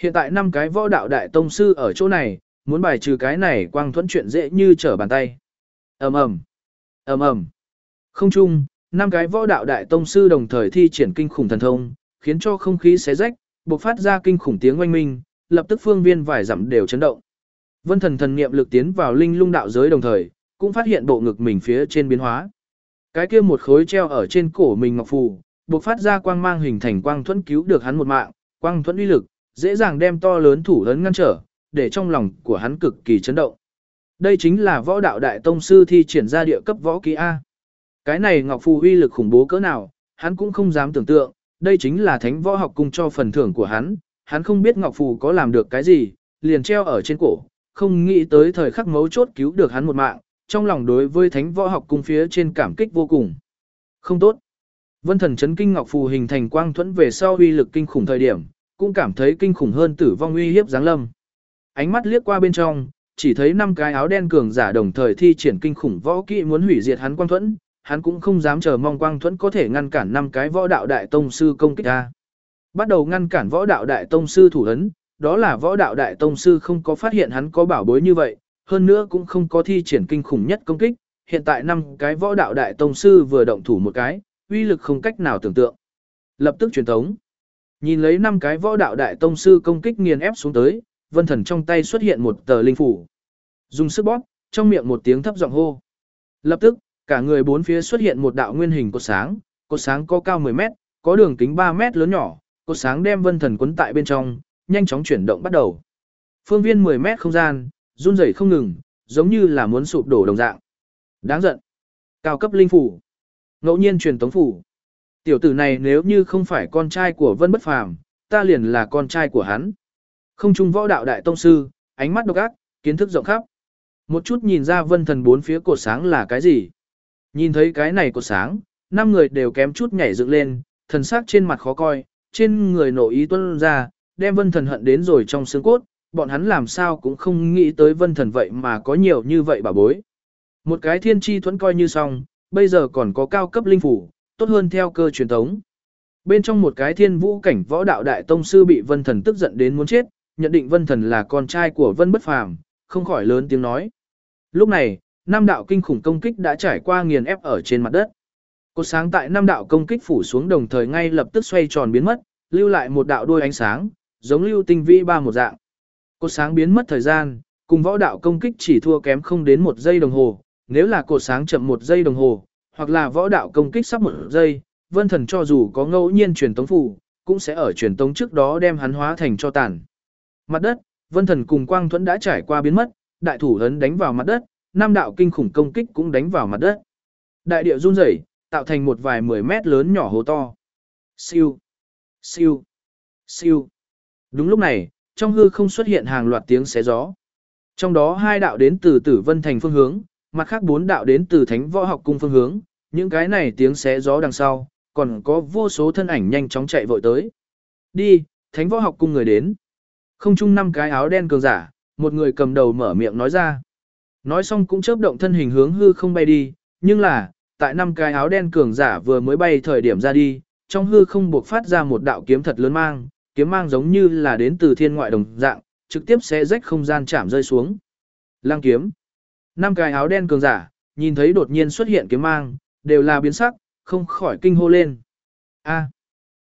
Hiện tại năm cái võ đạo đại tông sư ở chỗ này, muốn bài trừ cái này quang thuẫn chuyện dễ như trở bàn tay. ầm ầm ầm ầm Không chung, năm cái võ đạo đại tông sư đồng thời thi triển kinh khủng thần thông, khiến cho không khí xé rách, bộc phát ra kinh khủng tiếng oanh minh, lập tức phương viên vài dặm đều chấn động. Vân thần thần niệm lực tiến vào linh lung đạo giới đồng thời, cũng phát hiện bộ ngực mình phía trên biến hóa. Cái kia một khối treo ở trên cổ mình ngọc phù, bộc phát ra quang mang hình thành quang thuẫn cứu được hắn một mạng, quang thuẫn uy lực, dễ dàng đem to lớn thủ lớn ngăn trở, để trong lòng của hắn cực kỳ chấn động. Đây chính là võ đạo đại tông sư thi triển ra địa cấp võ kỹ A. Cái này ngọc phù uy lực khủng bố cỡ nào, hắn cũng không dám tưởng tượng, đây chính là thánh võ học cung cho phần thưởng của hắn, hắn không biết ngọc phù có làm được cái gì, liền treo ở trên cổ, không nghĩ tới thời khắc mấu chốt cứu được hắn một mạng, trong lòng đối với thánh võ học cung phía trên cảm kích vô cùng. Không tốt. Vân thần chấn kinh ngọc phù hình thành quang thuẫn về sau uy lực kinh khủng thời điểm, cũng cảm thấy kinh khủng hơn tử vong uy hiếp giáng lâm. Ánh mắt liếc qua bên trong, chỉ thấy năm cái áo đen cường giả đồng thời thi triển kinh khủng võ kỹ muốn hủy diệt hắn quang thuẫn, hắn cũng không dám chờ mong quang thuẫn có thể ngăn cản năm cái võ đạo đại tông sư công kích ra. Bắt đầu ngăn cản võ đạo đại tông sư thủ ấn, đó là võ đạo đại tông sư không có phát hiện hắn có bảo bối như vậy, hơn nữa cũng không có thi triển kinh khủng nhất công kích, hiện tại năm cái võ đạo đại tông sư vừa động thủ một cái, uy lực không cách nào tưởng tượng. Lập tức truyền thống, Nhìn lấy năm cái võ đạo đại tông sư công kích nghiền ép xuống tới, Vân Thần trong tay xuất hiện một tờ linh phủ. Dùng sức bóp, trong miệng một tiếng thấp giọng hô. Lập tức, cả người bốn phía xuất hiện một đạo nguyên hình cột sáng, cột sáng có cao 10 mét, có đường kính 3 mét lớn nhỏ, cột sáng đem Vân Thần cuốn tại bên trong, nhanh chóng chuyển động bắt đầu. Phương viên 10 mét không gian, run rẩy không ngừng, giống như là muốn sụp đổ đồng dạng. Đáng giận. Cao cấp linh phủ. Ngẫu nhiên truyền tống phủ. Tiểu tử này nếu như không phải con trai của Vân Bất Phàm, ta liền là con trai của hắn. Không trung võ đạo đại tông sư, ánh mắt độc ác, kiến thức rộng khắp. Một chút nhìn ra vân thần bốn phía cột sáng là cái gì. Nhìn thấy cái này cột sáng, năm người đều kém chút nhảy dựng lên, thần sắc trên mặt khó coi, trên người nổ ý tuân ra, đem vân thần hận đến rồi trong xương cốt, bọn hắn làm sao cũng không nghĩ tới vân thần vậy mà có nhiều như vậy bà bối. Một cái thiên tri thuẫn coi như xong, bây giờ còn có cao cấp linh phủ, tốt hơn theo cơ truyền thống. Bên trong một cái thiên vũ cảnh võ đạo đại tông sư bị vân thần tức giận đến muốn chết, nhận định vân thần là con trai của vân bất phàm, không khỏi lớn tiếng nói. Lúc này, năm đạo kinh khủng công kích đã trải qua nghiền ép ở trên mặt đất. Cột sáng tại năm đạo công kích phủ xuống đồng thời ngay lập tức xoay tròn biến mất, lưu lại một đạo đuôi ánh sáng, giống lưu tinh vĩ ba một dạng. Cột sáng biến mất thời gian, cùng võ đạo công kích chỉ thua kém không đến một giây đồng hồ, nếu là cột sáng chậm một giây đồng hồ, hoặc là võ đạo công kích sắp một giây, vân thần cho dù có ngẫu nhiên truyền tống phủ, cũng sẽ ở truyền tống trước đó đem hắn hóa thành cho tàn. Mặt đất, vân thần cùng quang thuẫn đã trải qua biến mất, đại thủ lớn đánh vào mặt đất, Nam đạo kinh khủng công kích cũng đánh vào mặt đất. Đại địa run rẩy, tạo thành một vài mười mét lớn nhỏ hố to. Siêu, siêu, siêu. Đúng lúc này, trong hư không xuất hiện hàng loạt tiếng xé gió. Trong đó hai đạo đến từ Tử Vân Thành phương hướng, mặt khác bốn đạo đến từ Thánh Võ Học Cung phương hướng, những cái này tiếng xé gió đằng sau, còn có vô số thân ảnh nhanh chóng chạy vội tới. Đi, Thánh Võ Học Cung người đến. Không chung năm cái áo đen cường giả, một người cầm đầu mở miệng nói ra. Nói xong cũng chớp động thân hình hướng hư không bay đi, nhưng là, tại năm cái áo đen cường giả vừa mới bay thời điểm ra đi, trong hư không buộc phát ra một đạo kiếm thật lớn mang, kiếm mang giống như là đến từ thiên ngoại đồng dạng, trực tiếp sẽ rách không gian chạm rơi xuống. Lăng kiếm. Năm cái áo đen cường giả, nhìn thấy đột nhiên xuất hiện kiếm mang, đều là biến sắc, không khỏi kinh hô lên. A.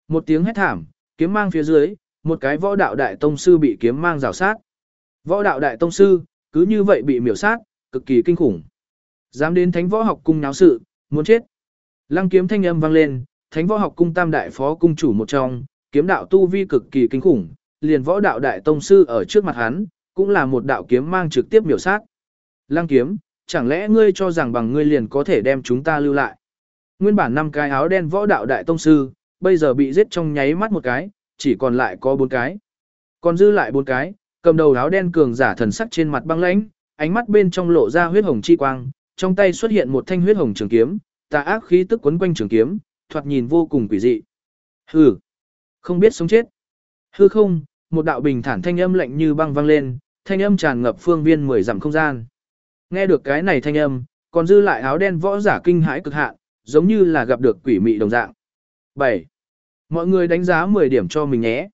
Một tiếng hét thảm, kiếm mang phía dưới, một cái võ đạo đại tông sư bị kiếm mang rào sát. Võ đạo đại tông sư, cứ như vậy bị miểu sát, cực kỳ kinh khủng. Dám đến thánh võ học cung náo sự, muốn chết. Lăng kiếm thanh âm vang lên, thánh võ học cung tam đại phó cung chủ một trong, kiếm đạo tu vi cực kỳ kinh khủng, liền võ đạo đại tông sư ở trước mặt hắn, cũng là một đạo kiếm mang trực tiếp miểu sát. Lăng kiếm, chẳng lẽ ngươi cho rằng bằng ngươi liền có thể đem chúng ta lưu lại? Nguyên bản năm cái áo đen võ đạo đại tông sư, bây giờ bị giết trong nháy mắt một cái, chỉ còn lại có bốn cái. Còn dư lại bốn cái, cầm đầu áo đen cường giả thần sắc trên mặt băng lãnh, ánh mắt bên trong lộ ra huyết hồng chi quang, trong tay xuất hiện một thanh huyết hồng trường kiếm, tà ác khí tức quấn quanh trường kiếm, thoạt nhìn vô cùng quỷ dị. Hừ, không biết sống chết. Hư không, một đạo bình thản thanh âm lạnh như băng vang lên, thanh âm tràn ngập phương viên mười dặm không gian. Nghe được cái này thanh âm, còn dư lại áo đen võ giả kinh hãi cực hạn, giống như là gặp được quỷ mị đồng dạng. 7. Mọi người đánh giá 10 điểm cho mình nhé.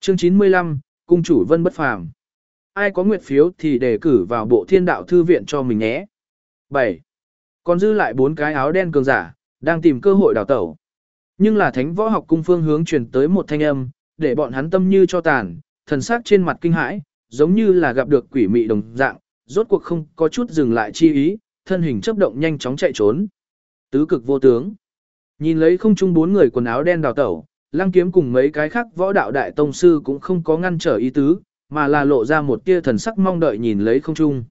Chương 95, Cung chủ Vân Bất Phàm. Ai có nguyện phiếu thì đề cử vào bộ thiên đạo thư viện cho mình nhé. 7. Còn dư lại bốn cái áo đen cường giả, đang tìm cơ hội đào tẩu. Nhưng là thánh võ học cung phương hướng truyền tới một thanh âm, để bọn hắn tâm như cho tàn, thần sắc trên mặt kinh hãi, giống như là gặp được quỷ mị đồng dạng, rốt cuộc không có chút dừng lại chi ý, thân hình chấp động nhanh chóng chạy trốn. Tứ cực vô tướng. Nhìn lấy không chung bốn người quần áo đen đào tẩu, lăng kiếm cùng mấy cái khác võ đạo đại tông sư cũng không có ngăn trở ý tứ, mà là lộ ra một tia thần sắc mong đợi nhìn lấy không chung.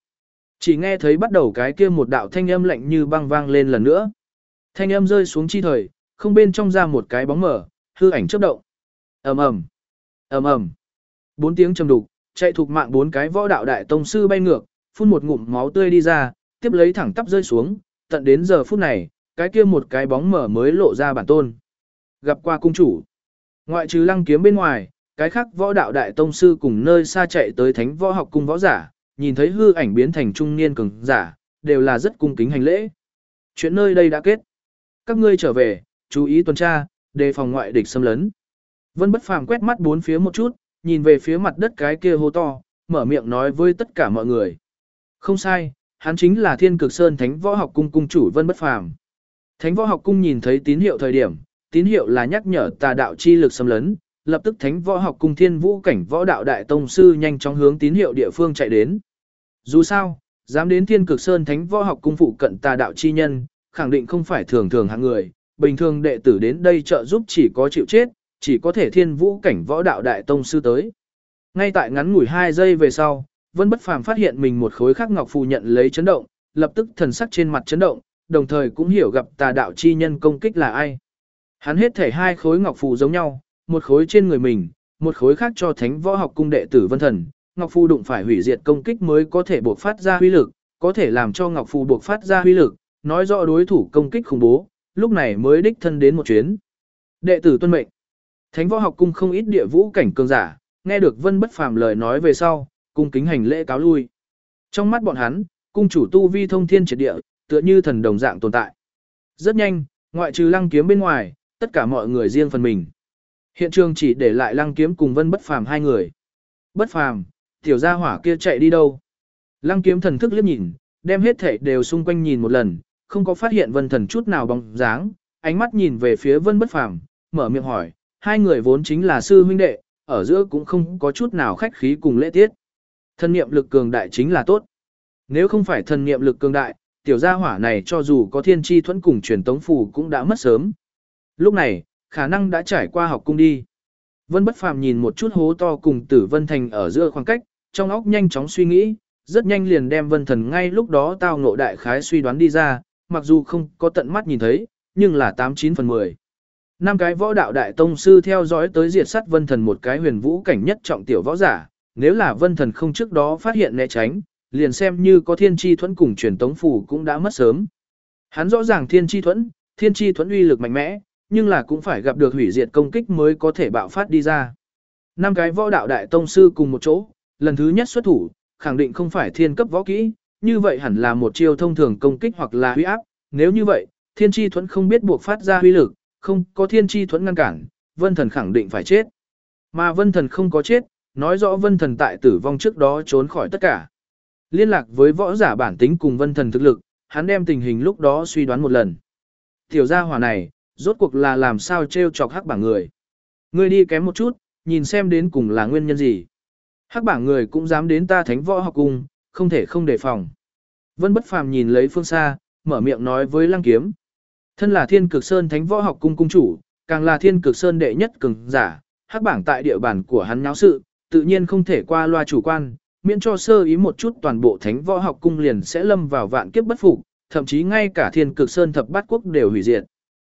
Chỉ nghe thấy bắt đầu cái kia một đạo thanh âm lạnh như băng vang lên lần nữa. Thanh âm rơi xuống chi thời, không bên trong ra một cái bóng mở, hư ảnh chớp động. Ầm ầm, ầm ầm. Bốn tiếng trầm đục, chạy thuộc mạng bốn cái võ đạo đại tông sư bay ngược, phun một ngụm máu tươi đi ra, tiếp lấy thẳng tắp rơi xuống, tận đến giờ phút này, cái kia một cái bóng mở mới lộ ra bản tôn. gặp qua cung chủ. Ngoại trừ lăng kiếm bên ngoài, cái khác võ đạo đại tông sư cùng nơi xa chạy tới thánh võ học cung võ giả, nhìn thấy hư ảnh biến thành trung niên cường giả, đều là rất cung kính hành lễ. Chuyện nơi đây đã kết. Các ngươi trở về, chú ý tuần tra, đề phòng ngoại địch xâm lấn. Vân bất phàm quét mắt bốn phía một chút, nhìn về phía mặt đất cái kia hô to, mở miệng nói với tất cả mọi người. Không sai, hắn chính là Thiên Cực Sơn Thánh Võ Học Cung cung chủ Vân Bất Phàm. Thánh Võ Học Cung nhìn thấy tín hiệu thời điểm, tín hiệu là nhắc nhở tà đạo chi lực xâm lấn, lập tức Thánh Võ Học Cung Thiên Vũ cảnh võ đạo đại tông sư nhanh chóng hướng tín hiệu địa phương chạy đến. Dù sao, dám đến Thiên Cực Sơn Thánh Võ Học Cung phụ cận tà đạo chi nhân, khẳng định không phải thường thường hạng người, bình thường đệ tử đến đây trợ giúp chỉ có chịu chết, chỉ có thể Thiên Vũ cảnh võ đạo đại tông sư tới. Ngay tại ngắn ngủi 2 giây về sau, Vân Bất Phàm phát hiện mình một khối khắc ngọc phù nhận lấy chấn động, lập tức thần sắc trên mặt chấn động, đồng thời cũng hiểu gặp tà đạo chi nhân công kích là ai. Hắn hết thể hai khối ngọc phù giống nhau, một khối trên người mình, một khối khác cho Thánh Võ Học cung đệ tử Vân Thần, ngọc phù đụng phải hủy diệt công kích mới có thể buộc phát ra huy lực, có thể làm cho ngọc phù buộc phát ra huy lực, nói rõ đối thủ công kích khủng bố, lúc này mới đích thân đến một chuyến. Đệ tử tuân mệnh. Thánh Võ Học cung không ít địa vũ cảnh cường giả, nghe được Vân Bất Phàm lời nói về sau, cung kính hành lễ cáo lui. Trong mắt bọn hắn, cung chủ tu vi thông thiên triệt địa, tựa như thần đồng dạng tồn tại. Rất nhanh, ngoại trừ lăng kiếm bên ngoài, tất cả mọi người riêng phần mình. Hiện trường chỉ để lại lăng kiếm cùng vân bất phàm hai người. Bất phàm, tiểu gia hỏa kia chạy đi đâu? Lăng kiếm thần thức liếc nhìn, đem hết thể đều xung quanh nhìn một lần, không có phát hiện vân thần chút nào bóng dáng, ánh mắt nhìn về phía vân bất phàm, mở miệng hỏi, hai người vốn chính là sư huynh đệ, ở giữa cũng không có chút nào khách khí cùng lễ tiết. Thần niệm lực cường đại chính là tốt. Nếu không phải thần niệm lực cường đại, tiểu gia hỏa này cho dù có thiên tri thuẫn cùng truyền tống phù cũng đã mất sớm. Lúc này, khả năng đã trải qua học cung đi. Vân Bất Phàm nhìn một chút hố to cùng Tử Vân Thành ở giữa khoảng cách, trong óc nhanh chóng suy nghĩ, rất nhanh liền đem Vân Thần ngay lúc đó tao ngộ đại khái suy đoán đi ra, mặc dù không có tận mắt nhìn thấy, nhưng là 89 phần 10. Năm cái võ đạo đại tông sư theo dõi tới diệt sát Vân Thần một cái huyền vũ cảnh nhất trọng tiểu võ giả, nếu là vân thần không trước đó phát hiện né tránh, liền xem như có thiên tri thuẫn cùng truyền tống phủ cũng đã mất sớm. Hắn rõ ràng thiên tri thuẫn, thiên tri thuẫn uy lực mạnh mẽ, nhưng là cũng phải gặp được hủy diệt công kích mới có thể bạo phát đi ra. Năm cái võ đạo đại tông sư cùng một chỗ, lần thứ nhất xuất thủ, khẳng định không phải thiên cấp võ kỹ, như vậy hẳn là một chiêu thông thường công kích hoặc là huy áp, nếu như vậy, thiên tri thuẫn không biết buộc phát ra huy lực, không có thiên tri thuẫn ngăn cản, vân thần khẳng định phải chết. Mà vân thần không có chết, nói rõ vân thần tại tử vong trước đó trốn khỏi tất cả. Liên lạc với võ giả bản tính cùng vân thần thực lực, hắn đem tình hình lúc đó suy đoán một lần. Tiểu gia hỏa này, rốt cuộc là làm sao treo chọc hắc bảng người. Người đi kém một chút, nhìn xem đến cùng là nguyên nhân gì. Hắc bảng người cũng dám đến ta thánh võ học cung, không thể không đề phòng. Vân bất phàm nhìn lấy phương xa, mở miệng nói với lăng kiếm. Thân là thiên cực sơn thánh võ học cung cung chủ, càng là thiên cực sơn đệ nhất cường giả, hắc bảng tại địa bàn của hắn nháo sự, tự nhiên không thể qua loa chủ quan, miễn cho sơ ý một chút toàn bộ thánh võ học cung liền sẽ lâm vào vạn kiếp bất phục, thậm chí ngay cả thiên cực sơn thập bát quốc đều hủy diệt.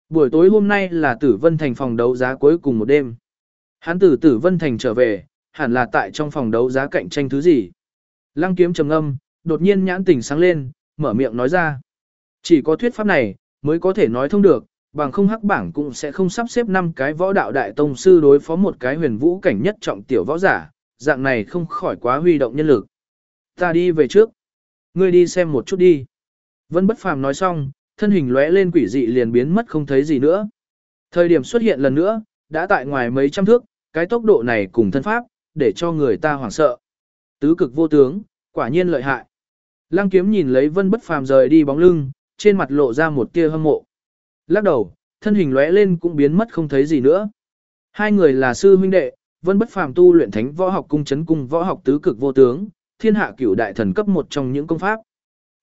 Buổi tối hôm nay là Tử Vân Thành phòng đấu giá cuối cùng một đêm. Hắn từ Tử Vân Thành trở về, hẳn là tại trong phòng đấu giá cạnh tranh thứ gì. Lăng kiếm trầm âm, đột nhiên nhãn tỉnh sáng lên, mở miệng nói ra. Chỉ có thuyết pháp này, mới có thể nói thông được, bằng không hắc bảng cũng sẽ không sắp xếp năm cái võ đạo đại tông sư đối phó một cái huyền vũ cảnh nhất trọng tiểu võ giả, dạng này không khỏi quá huy động nhân lực. Ta đi về trước. Ngươi đi xem một chút đi. Vân bất phàm nói xong, thân hình lóe lên quỷ dị liền biến mất không thấy gì nữa. Thời điểm xuất hiện lần nữa, đã tại ngoài mấy trăm thước, cái tốc độ này cùng thân pháp, để cho người ta hoảng sợ. Tứ cực vô tướng, quả nhiên lợi hại. Lăng kiếm nhìn lấy vân bất phàm rời đi bóng lưng, trên mặt lộ ra một tia hâm mộ. Lắc đầu, thân hình lóe lên cũng biến mất không thấy gì nữa. Hai người là sư huynh đệ, Vân Bất Phàm tu luyện Thánh Võ Học Cung chấn cung võ học tứ cực vô tướng, thiên hạ cửu đại thần cấp một trong những công pháp.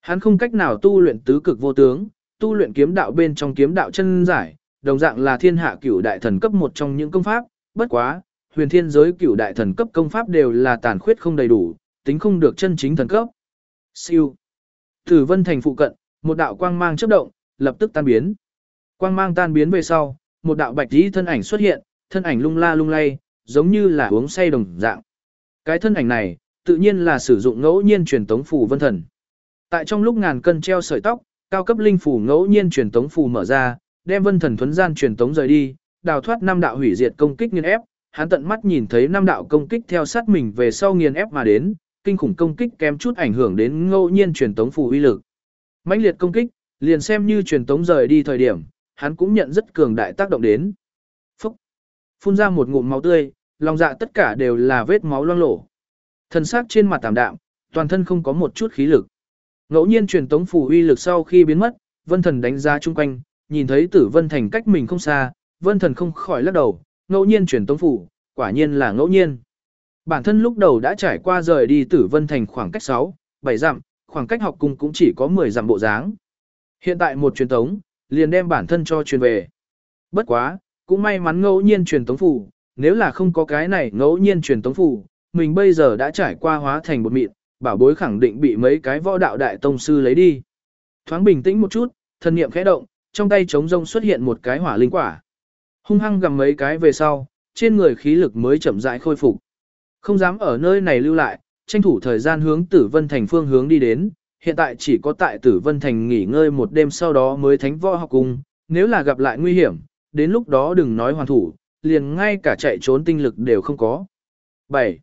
Hắn không cách nào tu luyện tứ cực vô tướng, tu luyện kiếm đạo bên trong kiếm đạo chân giải, đồng dạng là thiên hạ cửu đại thần cấp một trong những công pháp, bất quá, huyền thiên giới cửu đại thần cấp công pháp đều là tàn khuyết không đầy đủ, tính không được chân chính thần cấp. Siêu. Tử Vân Thành phụ cận, một đạo quang mang chớp động, lập tức tan biến. Quang mang tan biến về sau, một đạo bạch tí thân ảnh xuất hiện, thân ảnh lung la lung lay, giống như là uống say đồng dạng. Cái thân ảnh này, tự nhiên là sử dụng ngẫu nhiên truyền tống phù vân thần. Tại trong lúc ngàn cân treo sợi tóc, cao cấp linh phù ngẫu nhiên truyền tống phù mở ra, đem vân thần thuấn gian truyền tống rời đi, đào thoát năm đạo hủy diệt công kích nghiền ép, hắn tận mắt nhìn thấy năm đạo công kích theo sát mình về sau nghiền ép mà đến, kinh khủng công kích kém chút ảnh hưởng đến ngẫu nhiên truyền tống phù uy lực. mãnh liệt công kích, liền xem như truyền tống rời đi thời điểm, hắn cũng nhận rất cường đại tác động đến. Phun ra một ngụm máu tươi, lòng dạ tất cả đều là vết máu loang lổ. Thân xác trên mặt tạm đạm, toàn thân không có một chút khí lực. Ngẫu nhiên truyền tống phù uy lực sau khi biến mất, Vân Thần đánh giá chung quanh, nhìn thấy Tử Vân Thành cách mình không xa, Vân Thần không khỏi lắc đầu, ngẫu nhiên truyền tống phù, quả nhiên là ngẫu nhiên. Bản thân lúc đầu đã trải qua rời đi Tử Vân Thành khoảng cách 6, 7 dặm, khoảng cách học cung cũng chỉ có 10 dặm bộ dáng. Hiện tại một truyền tống, liền đem bản thân cho truyền về. Bất quá, cũng may mắn ngẫu nhiên truyền tống phủ, nếu là không có cái này ngẫu nhiên truyền tống phủ, mình bây giờ đã trải qua hóa thành một mịn, bảo bối khẳng định bị mấy cái võ đạo đại tông sư lấy đi. Thoáng bình tĩnh một chút, thân niệm khẽ động, trong tay trống rông xuất hiện một cái hỏa linh quả. Hung hăng gầm mấy cái về sau, trên người khí lực mới chậm rãi khôi phục. Không dám ở nơi này lưu lại, tranh thủ thời gian hướng Tử Vân Thành phương hướng đi đến, hiện tại chỉ có tại Tử Vân Thành nghỉ ngơi một đêm sau đó mới thánh võ học cùng, nếu là gặp lại nguy hiểm, đến lúc đó đừng nói hoàn thủ, liền ngay cả chạy trốn tinh lực đều không có. 7.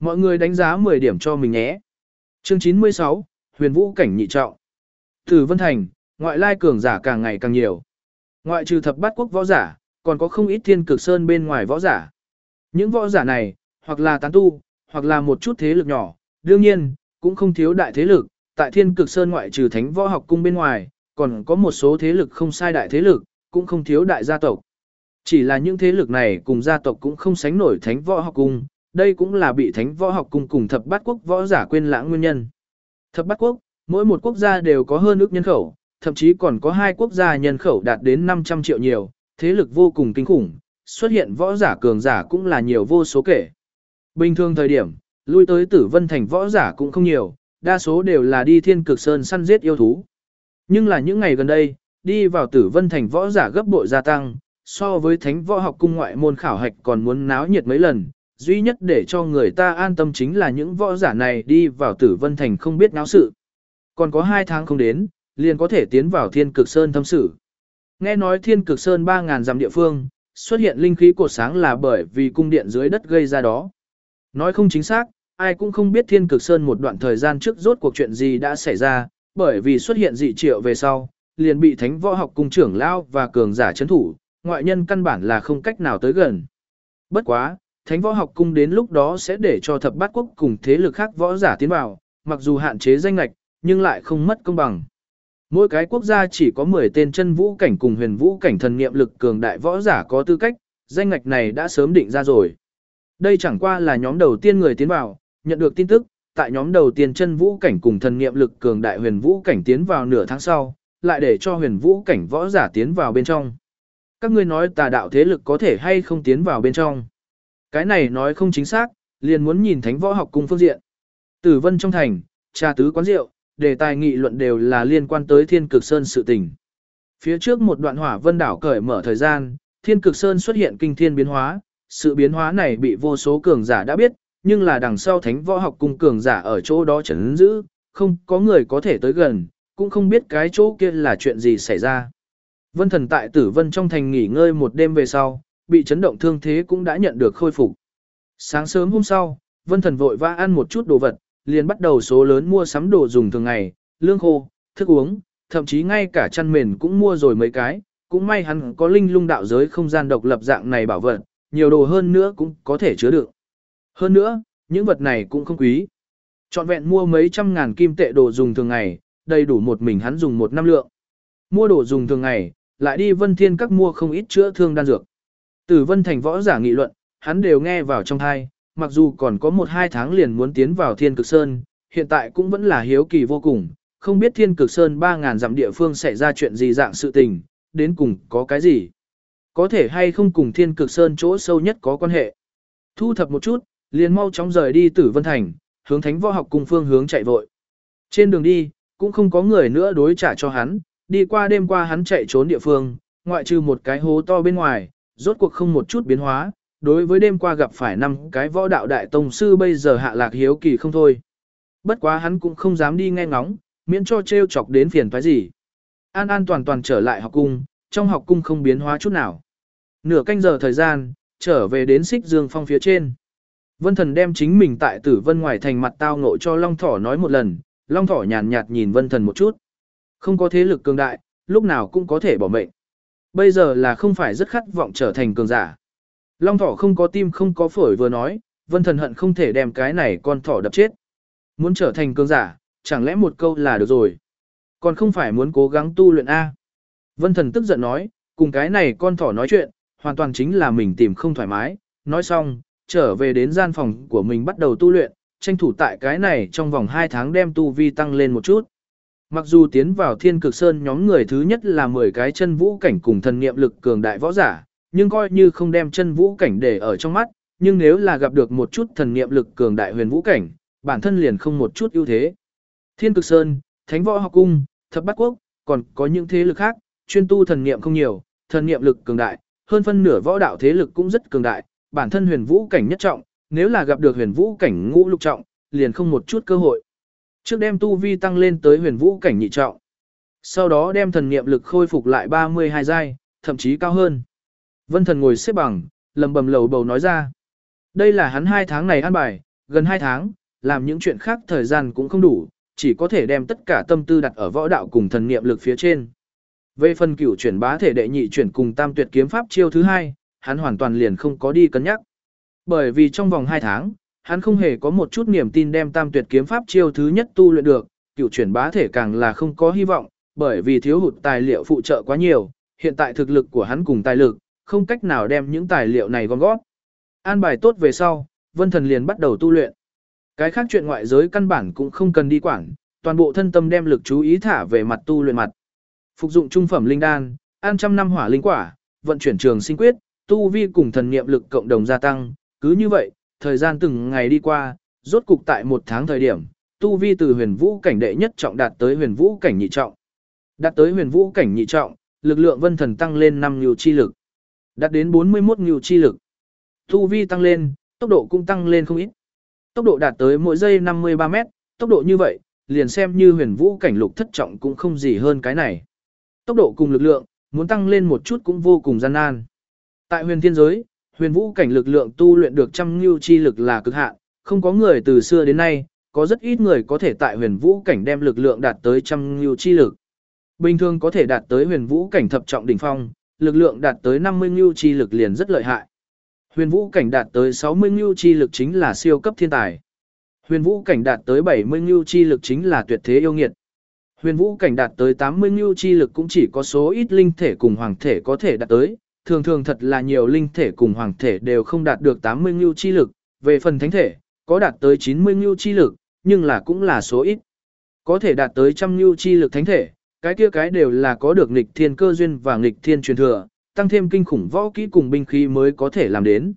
Mọi người đánh giá 10 điểm cho mình nhé. Chương 96, Huyền Vũ cảnh nhị trọng. Từ Vân Thành, ngoại lai cường giả càng ngày càng nhiều. Ngoại trừ thập bát quốc võ giả, còn có không ít thiên cực sơn bên ngoài võ giả. Những võ giả này, hoặc là tán tu, hoặc là một chút thế lực nhỏ, đương nhiên, cũng không thiếu đại thế lực, tại thiên cực sơn ngoại trừ thánh võ học cung bên ngoài, còn có một số thế lực không sai đại thế lực, cũng không thiếu đại gia tộc. Chỉ là những thế lực này cùng gia tộc cũng không sánh nổi thánh võ học cung, đây cũng là bị thánh võ học cung cùng thập bát quốc võ giả quên lãng nguyên nhân. Thập bát quốc, mỗi một quốc gia đều có hơn ước nhân khẩu, thậm chí còn có hai quốc gia nhân khẩu đạt đến 500 triệu nhiều, thế lực vô cùng kinh khủng, xuất hiện võ giả cường giả cũng là nhiều vô số kể. Bình thường thời điểm, lui tới tử vân thành võ giả cũng không nhiều, đa số đều là đi thiên cực sơn săn giết yêu thú. Nhưng là những ngày gần đây, đi vào tử vân thành võ giả gấp bội gia tăng, so với thánh võ học cung ngoại môn khảo hạch còn muốn náo nhiệt mấy lần, duy nhất để cho người ta an tâm chính là những võ giả này đi vào tử vân thành không biết náo sự. Còn có hai tháng không đến, liền có thể tiến vào thiên cực sơn thâm sự. Nghe nói thiên cực sơn 3.000 dặm địa phương, xuất hiện linh khí cột sáng là bởi vì cung điện dưới đất gây ra đó. Nói không chính xác, ai cũng không biết thiên cực sơn một đoạn thời gian trước rốt cuộc chuyện gì đã xảy ra, bởi vì xuất hiện dị triệu về sau, liền bị thánh võ học cung trưởng lao và cường giả chấn thủ, ngoại nhân căn bản là không cách nào tới gần. Bất quá, thánh võ học cung đến lúc đó sẽ để cho thập bát quốc cùng thế lực khác võ giả tiến vào, mặc dù hạn chế danh lạch, nhưng lại không mất công bằng. Mỗi cái quốc gia chỉ có 10 tên chân vũ cảnh cùng huyền vũ cảnh thần niệm lực cường đại võ giả có tư cách, danh ngạch này đã sớm định ra rồi. Đây chẳng qua là nhóm đầu tiên người tiến vào, nhận được tin tức, tại nhóm đầu tiên chân vũ cảnh cùng thần niệm lực cường đại huyền vũ cảnh tiến vào nửa tháng sau, lại để cho huyền vũ cảnh võ giả tiến vào bên trong. Các ngươi nói tà đạo thế lực có thể hay không tiến vào bên trong. Cái này nói không chính xác, liền muốn nhìn thánh võ học cùng phương diện. Tử vân trong thành, trà tứ quán rượu, đề tài nghị luận đều là liên quan tới thiên cực sơn sự tình. Phía trước một đoạn hỏa vân đảo cởi mở thời gian, thiên cực sơn xuất hiện kinh thiên biến hóa, sự biến hóa này bị vô số cường giả đã biết, nhưng là đằng sau thánh võ học cung cường giả ở chỗ đó chấn giữ, không có người có thể tới gần, cũng không biết cái chỗ kia là chuyện gì xảy ra. Vân thần tại tử vân trong thành nghỉ ngơi một đêm về sau, bị chấn động thương thế cũng đã nhận được khôi phục. Sáng sớm hôm sau, vân thần vội vã ăn một chút đồ vật, liền bắt đầu số lớn mua sắm đồ dùng thường ngày, lương khô, thức uống, thậm chí ngay cả chăn mền cũng mua rồi mấy cái, cũng may hắn có linh lung đạo giới không gian độc lập dạng này bảo vật, nhiều đồ hơn nữa cũng có thể chứa được. Hơn nữa, những vật này cũng không quý. Chọn vẹn mua mấy trăm ngàn kim tệ đồ dùng thường ngày, đầy đủ một mình hắn dùng một năm lượng. Mua đồ dùng thường ngày, lại đi vân thiên các mua không ít chữa thương đan dược. tử vân thành võ giả nghị luận, hắn đều nghe vào trong thai, mặc dù còn có một hai tháng liền muốn tiến vào thiên cực sơn, hiện tại cũng vẫn là hiếu kỳ vô cùng, không biết thiên cực sơn 3.000 dặm địa phương xảy ra chuyện gì dạng sự tình, đến cùng có cái gì. Có thể hay không cùng thiên cực sơn chỗ sâu nhất có quan hệ. Thu thập một chút, liền mau chóng rời đi tử vân thành, hướng thánh võ học cùng phương hướng chạy vội. Trên đường đi, cũng không có người nữa đối trả cho hắn, đi qua đêm qua hắn chạy trốn địa phương, ngoại trừ một cái hố to bên ngoài, rốt cuộc không một chút biến hóa, đối với đêm qua gặp phải năm cái võ đạo đại tông sư bây giờ hạ lạc hiếu kỳ không thôi. Bất quá hắn cũng không dám đi nghe ngóng, miễn cho trêu chọc đến phiền phải gì. An an toàn toàn trở lại học cung, trong học cung không biến hóa chút nào. Nửa canh giờ thời gian, trở về đến xích dương phong phía trên. Vân thần đem chính mình tại tử vân ngoài thành mặt tao ngộ cho Long Thỏ nói một lần, Long Thỏ nhàn nhạt nhìn vân thần một chút. Không có thế lực cường đại, lúc nào cũng có thể bỏ mệnh. Bây giờ là không phải rất khát vọng trở thành cường giả. Long Thỏ không có tim không có phổi vừa nói, vân thần hận không thể đem cái này con thỏ đập chết. Muốn trở thành cường giả, chẳng lẽ một câu là được rồi. Còn không phải muốn cố gắng tu luyện A. Vân thần tức giận nói, cùng cái này con thỏ nói chuyện, hoàn toàn chính là mình tìm không thoải mái. Nói xong, trở về đến gian phòng của mình bắt đầu tu luyện, tranh thủ tại cái này trong vòng 2 tháng đem tu vi tăng lên một chút. Mặc dù tiến vào thiên cực sơn nhóm người thứ nhất là 10 cái chân vũ cảnh cùng thần niệm lực cường đại võ giả, nhưng coi như không đem chân vũ cảnh để ở trong mắt, nhưng nếu là gặp được một chút thần niệm lực cường đại huyền vũ cảnh, bản thân liền không một chút ưu thế. Thiên cực sơn, thánh võ học cung, thập bát quốc, còn có những thế lực khác, chuyên tu thần niệm không nhiều, thần niệm lực cường đại, hơn phân nửa võ đạo thế lực cũng rất cường đại, bản thân huyền vũ cảnh nhất trọng, nếu là gặp được huyền vũ cảnh ngũ lục trọng, liền không một chút cơ hội. Trước đem tu vi tăng lên tới huyền vũ cảnh nhị trọng. Sau đó đem thần niệm lực khôi phục lại 32 giai, thậm chí cao hơn. Vân thần ngồi xếp bằng, lầm bầm lầu bầu nói ra. Đây là hắn hai tháng này ăn bài, gần hai tháng, làm những chuyện khác thời gian cũng không đủ, chỉ có thể đem tất cả tâm tư đặt ở võ đạo cùng thần niệm lực phía trên. Về phần cửu chuyển bá thể đệ nhị chuyển cùng tam tuyệt kiếm pháp chiêu thứ hai, hắn hoàn toàn liền không có đi cân nhắc. Bởi vì trong vòng 2 tháng, hắn không hề có một chút niềm tin đem tam tuyệt kiếm pháp chiêu thứ nhất tu luyện được, cựu chuyển bá thể càng là không có hy vọng, bởi vì thiếu hụt tài liệu phụ trợ quá nhiều, hiện tại thực lực của hắn cùng tài lực, không cách nào đem những tài liệu này gom góp. An bài tốt về sau, vân thần liền bắt đầu tu luyện. Cái khác chuyện ngoại giới căn bản cũng không cần đi quản, toàn bộ thân tâm đem lực chú ý thả về mặt tu luyện mặt. Phục dụng trung phẩm linh đan, ăn trăm năm hỏa linh quả, vận chuyển trường sinh quyết, tu vi cùng thần niệm lực cộng đồng gia tăng, cứ như vậy, thời gian từng ngày đi qua, rốt cục tại một tháng thời điểm, tu vi từ huyền vũ cảnh đệ nhất trọng đạt tới huyền vũ cảnh nhị trọng. Đạt tới huyền vũ cảnh nhị trọng, lực lượng vân thần tăng lên 5 nhiều chi lực. Đạt đến 41 nhiều chi lực. Tu vi tăng lên, tốc độ cũng tăng lên không ít. Tốc độ đạt tới mỗi giây 53 mét, tốc độ như vậy, liền xem như huyền vũ cảnh lục thất trọng cũng không gì hơn cái này. Tốc độ cùng lực lượng, muốn tăng lên một chút cũng vô cùng gian nan. Tại huyền thiên giới, huyền vũ cảnh lực lượng tu luyện được trăm ngưu chi lực là cực hạn, không có người từ xưa đến nay, có rất ít người có thể tại huyền vũ cảnh đem lực lượng đạt tới trăm ngưu chi lực. Bình thường có thể đạt tới huyền vũ cảnh thập trọng đỉnh phong, lực lượng đạt tới 50 ngưu chi lực liền rất lợi hại. Huyền vũ cảnh đạt tới 60 ngưu chi lực chính là siêu cấp thiên tài. Huyền vũ cảnh đạt tới 70 ngưu chi lực chính là tuyệt thế yêu nghiệt. Huyền vũ cảnh đạt tới 80 ngưu chi lực cũng chỉ có số ít linh thể cùng hoàng thể có thể đạt tới, thường thường thật là nhiều linh thể cùng hoàng thể đều không đạt được 80 ngưu chi lực, về phần thánh thể, có đạt tới 90 ngưu chi lực, nhưng là cũng là số ít. Có thể đạt tới trăm ngưu chi lực thánh thể, cái kia cái đều là có được nghịch thiên cơ duyên và nghịch thiên truyền thừa, tăng thêm kinh khủng võ kỹ cùng binh khí mới có thể làm đến.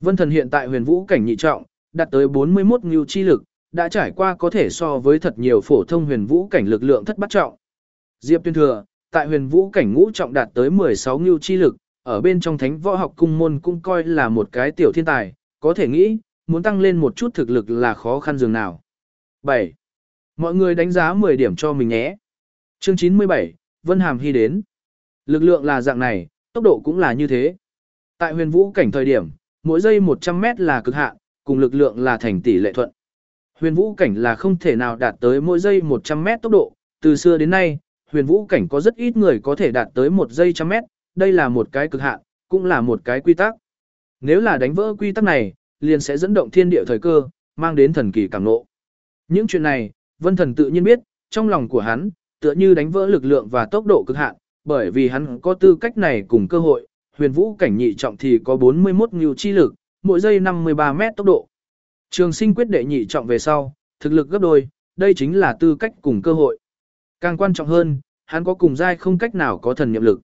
Vân thần hiện tại huyền vũ cảnh nhị trọng, đạt tới 41 ngưu chi lực, đã trải qua có thể so với thật nhiều phổ thông huyền vũ cảnh lực lượng thất bát trọng. Diệp tuyên thừa, tại huyền vũ cảnh ngũ trọng đạt tới 16 ngưu chi lực, ở bên trong thánh võ học cung môn cũng coi là một cái tiểu thiên tài, có thể nghĩ, muốn tăng lên một chút thực lực là khó khăn dường nào. 7. Mọi người đánh giá 10 điểm cho mình nhé. Chương 97, Vân Hàm Hy đến. Lực lượng là dạng này, tốc độ cũng là như thế. Tại huyền vũ cảnh thời điểm, mỗi giây 100 mét là cực hạn, cùng lực lượng là thành tỷ lệ thuận. Huyền vũ cảnh là không thể nào đạt tới mỗi giây 100 mét tốc độ, từ xưa đến nay, huyền vũ cảnh có rất ít người có thể đạt tới một giây trăm mét, đây là một cái cực hạn, cũng là một cái quy tắc. Nếu là đánh vỡ quy tắc này, liền sẽ dẫn động thiên địa thời cơ, mang đến thần kỳ cảm ngộ. Những chuyện này, Vân Thần tự nhiên biết, trong lòng của hắn, tựa như đánh vỡ lực lượng và tốc độ cực hạn, bởi vì hắn có tư cách này cùng cơ hội, huyền vũ cảnh nhị trọng thì có 41 nhiều chi lực, mỗi giây 53 mét tốc độ. Trường sinh quyết đệ nhị trọng về sau, thực lực gấp đôi, đây chính là tư cách cùng cơ hội. Càng quan trọng hơn, hắn có cùng giai không cách nào có thần nhiệm lực.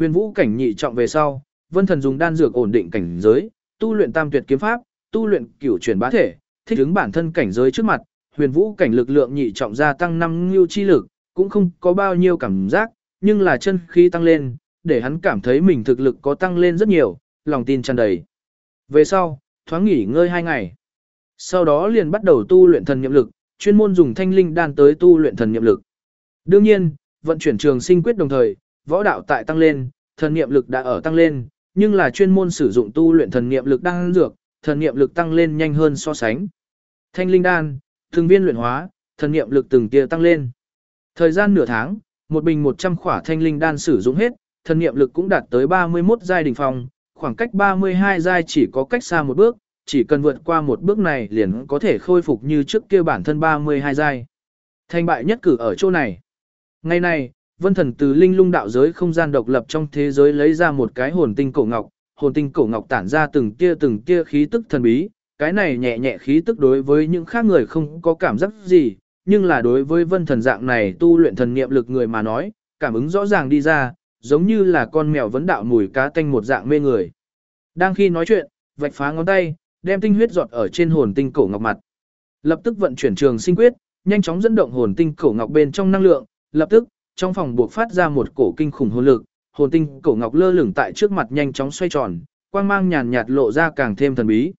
Huyền vũ cảnh nhị trọng về sau, Vân Thần dùng đan dược ổn định cảnh giới, tu luyện tam tuyệt kiếm pháp, tu luyện cửu chuyển bá thể, thích ứng bản thân cảnh giới trước mặt, huyền vũ cảnh lực lượng nhị trọng gia tăng năm lưu chi lực, cũng không có bao nhiêu cảm giác, nhưng là chân khí tăng lên, để hắn cảm thấy mình thực lực có tăng lên rất nhiều, lòng tin tràn đầy. Về sau, thoáng nghỉ ngơi hai ngày. Sau đó liền bắt đầu tu luyện thần nhiệm lực, chuyên môn dùng thanh linh đan tới tu luyện thần nhiệm lực. Đương nhiên, vận chuyển trường sinh quyết đồng thời, võ đạo tại tăng lên, thần niệm lực đã ở tăng lên, nhưng là chuyên môn sử dụng tu luyện thần niệm lực đang dược, thần niệm lực tăng lên nhanh hơn so sánh. Thanh linh đan, thường viên luyện hóa, thần niệm lực từng tia tăng lên. Thời gian nửa tháng, một bình 100 khỏa thanh linh đan sử dụng hết, thần niệm lực cũng đạt tới 31 giai đỉnh phong, khoảng cách 32 giai chỉ có cách xa một bước, chỉ cần vượt qua một bước này liền có thể khôi phục như trước kia bản thân 32 giai. Thành bại nhất cử ở chỗ này. Ngày này, Vân Thần từ linh lung đạo giới không gian độc lập trong thế giới lấy ra một cái hồn tinh cổ ngọc, hồn tinh cổ ngọc tản ra từng tia từng tia khí tức thần bí, cái này nhẹ nhẹ khí tức đối với những khác người không có cảm giác gì, nhưng là đối với Vân Thần dạng này tu luyện thần niệm lực người mà nói, cảm ứng rõ ràng đi ra, giống như là con mèo vấn đạo mùi cá tanh một dạng mê người. Đang khi nói chuyện, vạch phá ngón tay, đem tinh huyết giọt ở trên hồn tinh cổ ngọc mặt. Lập tức vận chuyển trường sinh quyết, nhanh chóng dẫn động hồn tinh cổ ngọc bên trong năng lượng, lập tức, trong phòng buộc phát ra một cổ kinh khủng hồn lực, hồn tinh cổ ngọc lơ lửng tại trước mặt nhanh chóng xoay tròn, quang mang nhàn nhạt lộ ra càng thêm thần bí.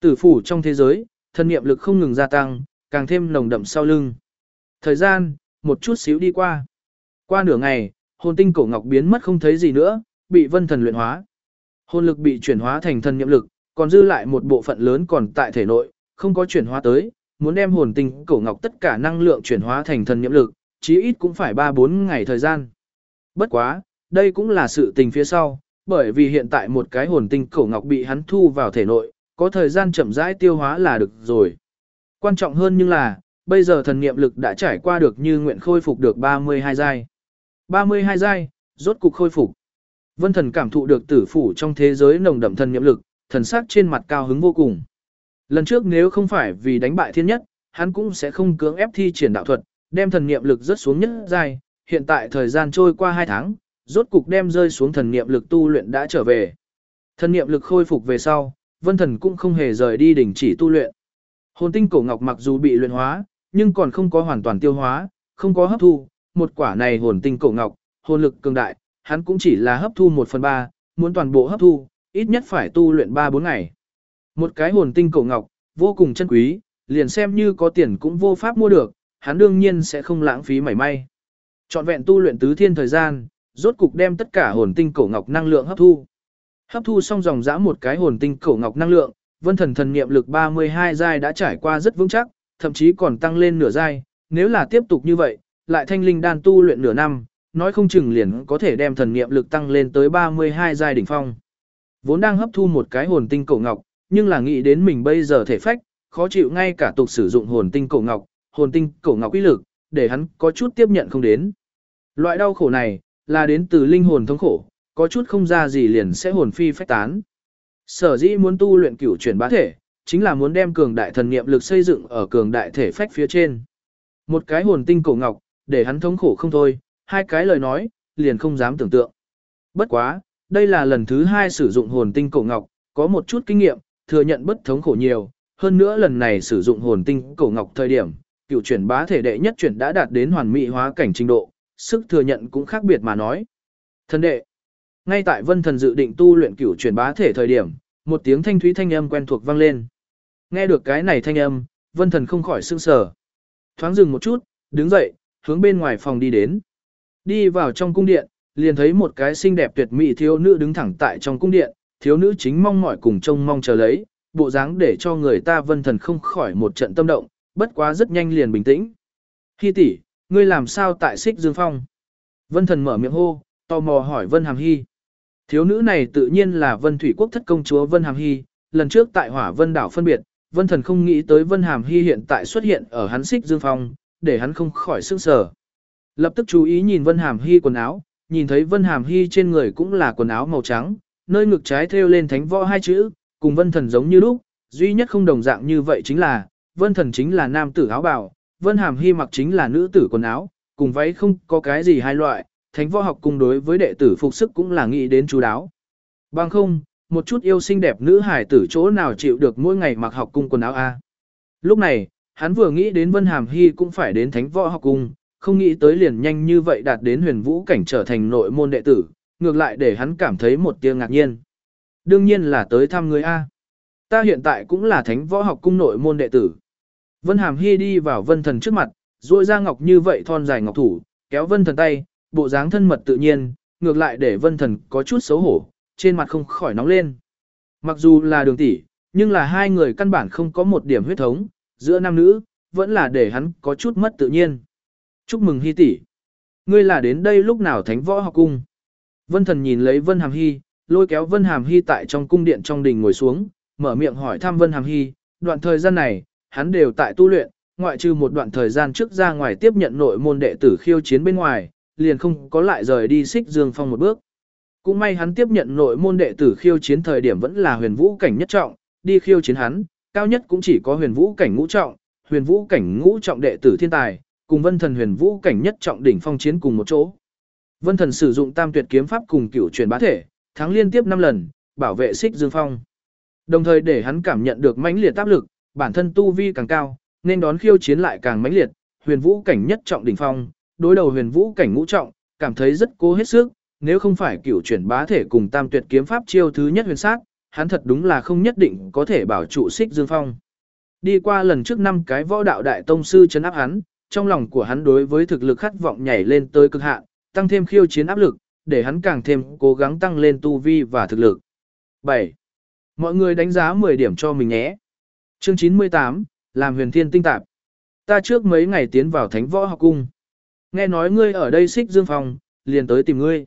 Tử phủ trong thế giới, thần niệm lực không ngừng gia tăng, càng thêm nồng đậm sau lưng. Thời gian, một chút xíu đi qua. Qua nửa ngày, hồn tinh cổ ngọc biến mất không thấy gì nữa, bị vân thần luyện hóa. Hồn lực bị chuyển hóa thành thần niệm lực, còn dư lại một bộ phận lớn còn tại thể nội, không có chuyển hóa tới, muốn đem hồn tinh cổ ngọc tất cả năng lượng chuyển hóa thành thần niệm lực, chí ít cũng phải 3-4 ngày thời gian. Bất quá, đây cũng là sự tình phía sau, bởi vì hiện tại một cái hồn tinh cổ ngọc bị hắn thu vào thể nội, có thời gian chậm rãi tiêu hóa là được rồi. Quan trọng hơn nhưng là, bây giờ thần niệm lực đã trải qua được như nguyện khôi phục được 32 giai. 32 giai, rốt cục khôi phục. Vân thần cảm thụ được tử phủ trong thế giới nồng đậm thần niệm lực, thần sắc trên mặt cao hứng vô cùng. Lần trước nếu không phải vì đánh bại thiên nhất, hắn cũng sẽ không cưỡng ép thi triển đạo thuật, đem thần niệm lực rất xuống nhất giai, hiện tại thời gian trôi qua 2 tháng, rốt cục đem rơi xuống thần niệm lực tu luyện đã trở về. Thần niệm lực khôi phục về sau, Vân Thần cũng không hề rời đi đỉnh chỉ tu luyện. Hồn tinh cổ ngọc mặc dù bị luyện hóa, nhưng còn không có hoàn toàn tiêu hóa, không có hấp thu, một quả này hồn tinh cổ ngọc, hồn lực cường đại, hắn cũng chỉ là hấp thu 1 phần 3, muốn toàn bộ hấp thu, ít nhất phải tu luyện 3-4 ngày. Một cái hồn tinh cổ ngọc, vô cùng chân quý, liền xem như có tiền cũng vô pháp mua được, hắn đương nhiên sẽ không lãng phí mảy may. Chọn vẹn tu luyện tứ thiên thời gian, rốt cục đem tất cả hồn tinh cổ ngọc năng lượng hấp thu. Hấp thu xong dòng dã một cái hồn tinh cổ ngọc năng lượng, vân thần thần niệm lực 32 giai đã trải qua rất vững chắc, thậm chí còn tăng lên nửa giai, nếu là tiếp tục như vậy, lại thanh linh đan tu luyện nửa năm, nói không chừng liền có thể đem thần niệm lực tăng lên tới 32 giai đỉnh phong. Vốn đang hấp thu một cái hồn tinh cổ ngọc, nhưng là nghĩ đến mình bây giờ thể phách, khó chịu ngay cả tục sử dụng hồn tinh cổ ngọc, hồn tinh cổ ngọc uy lực, để hắn có chút tiếp nhận không đến. Loại đau khổ này, là đến từ linh hồn thống khổ, có chút không ra gì liền sẽ hồn phi phách tán. Sở dĩ muốn tu luyện cửu chuyển bá thể, chính là muốn đem cường đại thần niệm lực xây dựng ở cường đại thể phách phía trên. Một cái hồn tinh cổ ngọc, để hắn thống khổ không thôi, hai cái lời nói, liền không dám tưởng tượng. Bất quá, đây là lần thứ hai sử dụng hồn tinh cổ ngọc, có một chút kinh nghiệm, thừa nhận bất thống khổ nhiều, hơn nữa lần này sử dụng hồn tinh cổ ngọc thời điểm, cựu chuyển bá thể đệ nhất chuyển đã đạt đến hoàn mỹ hóa cảnh trình độ, sức thừa nhận cũng khác biệt mà nói. Thần đệ, ngay tại vân thần dự định tu luyện cựu chuyển bá thể thời điểm, một tiếng thanh thúy thanh âm quen thuộc vang lên. Nghe được cái này thanh âm, vân thần không khỏi sưng sờ. Thoáng dừng một chút, đứng dậy, hướng bên ngoài phòng đi đến. Đi vào trong cung điện, liền thấy một cái xinh đẹp tuyệt mỹ thiếu nữ đứng thẳng tại trong cung điện, thiếu nữ chính mong mỏi cùng trông mong chờ lấy, bộ dáng để cho người ta vân thần không khỏi một trận tâm động, bất quá rất nhanh liền bình tĩnh. Hi tỷ, ngươi làm sao tại xích dương phong? Vân thần mở miệng hô, tò mò hỏi Vân Hàm Hi. Thiếu nữ này tự nhiên là Vân Thủy Quốc thất công chúa Vân Hàm Hi, lần trước tại Hỏa Vân đảo phân biệt, Vân Thần không nghĩ tới Vân Hàm Hi hiện tại xuất hiện ở hắn xích dương phong, để hắn không khỏi sức sở. Lập tức chú ý nhìn Vân Hàm Hi quần áo, nhìn thấy Vân Hàm Hi trên người cũng là quần áo màu trắng, nơi ngực trái thêu lên thánh võ hai chữ, cùng Vân Thần giống như lúc, duy nhất không đồng dạng như vậy chính là, Vân Thần chính là nam tử áo bào, Vân Hàm Hi mặc chính là nữ tử quần áo, cùng váy không có cái gì hai loại, thánh võ học cung đối với đệ tử phục sức cũng là nghĩ đến chú đáo. Bằng không, một chút yêu xinh đẹp nữ hải tử chỗ nào chịu được mỗi ngày mặc học cung quần áo a. Lúc này, hắn vừa nghĩ đến Vân Hàm Hi cũng phải đến thánh võ học cung, không nghĩ tới liền nhanh như vậy đạt đến huyền vũ cảnh trở thành nội môn đệ tử, ngược lại để hắn cảm thấy một tia ngạc nhiên. Đương nhiên là tới thăm người A. Ta hiện tại cũng là thánh võ học cung nội môn đệ tử. Vân Hàm Hi đi vào Vân Thần trước mặt, duỗi ra ngọc như vậy thon dài ngọc thủ, kéo Vân Thần tay, bộ dáng thân mật tự nhiên, ngược lại để Vân Thần có chút xấu hổ, trên mặt không khỏi nóng lên. Mặc dù là đường tỷ, nhưng là hai người căn bản không có một điểm huyết thống, giữa nam nữ, vẫn là để hắn có chút mất tự nhiên. Chúc mừng Hi tỷ. Ngươi là đến đây lúc nào thánh võ học cung. Vân thần nhìn lấy Vân Hàm Hy, lôi kéo Vân Hàm Hy tại trong cung điện trong đình ngồi xuống, mở miệng hỏi thăm Vân Hàm Hy, đoạn thời gian này, hắn đều tại tu luyện, ngoại trừ một đoạn thời gian trước ra ngoài tiếp nhận nội môn đệ tử khiêu chiến bên ngoài, liền không có lại rời đi xích dương phong một bước. Cũng may hắn tiếp nhận nội môn đệ tử khiêu chiến thời điểm vẫn là huyền vũ cảnh nhất trọng, đi khiêu chiến hắn, cao nhất cũng chỉ có huyền vũ cảnh ngũ trọng, huyền vũ cảnh ngũ trọng đệ tử thiên tài, cùng vân thần huyền vũ cảnh nhất trọng đỉnh phong chiến cùng một chỗ. Vân thần sử dụng tam tuyệt kiếm pháp cùng cửu truyền bá thể, thắng liên tiếp 5 lần, bảo vệ xích dương phong. Đồng thời để hắn cảm nhận được mãnh liệt áp lực, bản thân tu vi càng cao, nên đón khiêu chiến lại càng mãnh liệt, huyền vũ cảnh nhất trọng đỉnh phong, đối đầu huyền vũ cảnh ngũ trọng, cảm thấy rất cố hết sức, nếu không phải cửu chuyển bá thể cùng tam tuyệt kiếm pháp chiêu thứ nhất huyền sát, hắn thật đúng là không nhất định có thể bảo trụ xích dương phong. Đi qua lần trước năm cái võ đạo đại tông sư chấn áp hắn, trong lòng của hắn đối với thực lực khát vọng nhảy lên tới cực hạn, tăng thêm khiêu chiến áp lực, để hắn càng thêm cố gắng tăng lên tu vi và thực lực. 7. Mọi người đánh giá 10 điểm cho mình nhé. Chương 98, làm huyền thiên tinh tạp. Ta trước mấy ngày tiến vào thánh võ học cung. Nghe nói ngươi ở đây xích dương phòng, liền tới tìm ngươi.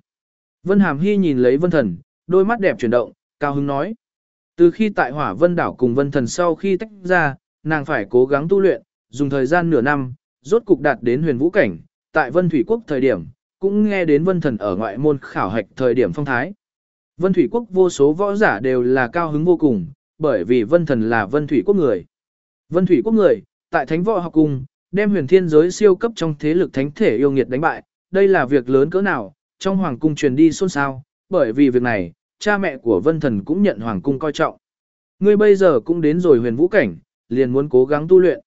Vân Hàm Hy nhìn lấy vân thần, đôi mắt đẹp chuyển động, cao hứng nói. Từ khi tại hỏa vân đảo cùng vân thần sau khi tách ra, nàng phải cố gắng tu luyện, dùng thời gian nửa năm, rốt cục đạt đến huyền vũ cảnh, tại vân thủy quốc thời điểm, cũng nghe đến vân thần ở ngoại môn khảo hạch thời điểm phong thái. Vân thủy quốc vô số võ giả đều là cao hứng vô cùng, bởi vì vân thần là vân thủy quốc người. Vân thủy quốc người, tại thánh võ học cung, đem huyền thiên giới siêu cấp trong thế lực thánh thể yêu nghiệt đánh bại, đây là việc lớn cỡ nào, trong hoàng cung truyền đi xôn xao, bởi vì việc này, cha mẹ của vân thần cũng nhận hoàng cung coi trọng. Ngươi bây giờ cũng đến rồi huyền vũ cảnh, liền muốn cố gắng tu luyện.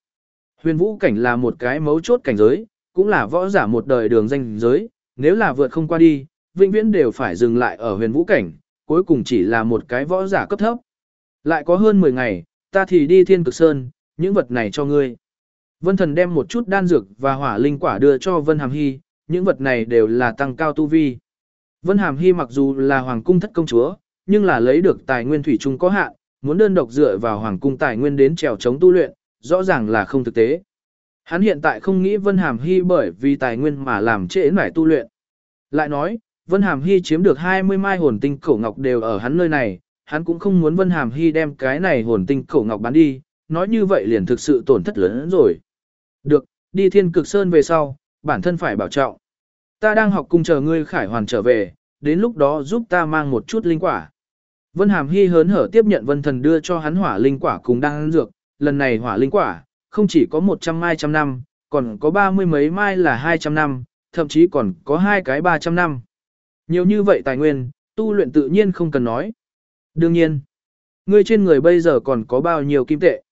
Huyền vũ cảnh là một cái mấu chốt cảnh giới, cũng là võ giả một đời đường danh giới, nếu là vượt không qua đi, vĩnh viễn đều phải dừng lại ở huyền vũ cảnh, cuối cùng chỉ là một cái võ giả cấp thấp. Lại có hơn 10 ngày, ta thì đi thiên cực sơn, những vật này cho ngươi. Vân thần đem một chút đan dược và hỏa linh quả đưa cho Vân Hàm Hy, những vật này đều là tăng cao tu vi. Vân Hàm Hy mặc dù là hoàng cung thất công chúa, nhưng là lấy được tài nguyên thủy chung có hạn, muốn đơn độc dựa vào hoàng cung tài nguyên đến trèo chống tu luyện, rõ ràng là không thực tế. Hắn hiện tại không nghĩ Vân Hàm Hy bởi vì tài nguyên mà làm trễ nải tu luyện. Lại nói, Vân Hàm Hy chiếm được 20 mai hồn tinh cổ ngọc đều ở hắn nơi này, hắn cũng không muốn Vân Hàm Hy đem cái này hồn tinh cổ ngọc bán đi, nói như vậy liền thực sự tổn thất lớn hơn rồi. Được, đi thiên cực sơn về sau, bản thân phải bảo trọng. Ta đang học cung chờ ngươi khải hoàn trở về, đến lúc đó giúp ta mang một chút linh quả. Vân Hàm Hy hớn hở tiếp nhận Vân Thần đưa cho hắn hỏa linh quả cùng đang dược, lần này hỏa linh quả, không chỉ có 100 mai trăm năm, còn có ba mươi mấy mai là 200 năm, thậm chí còn có hai cái 300 năm. Nhiều như vậy tài nguyên, tu luyện tự nhiên không cần nói. Đương nhiên, ngươi trên người bây giờ còn có bao nhiêu kim tệ.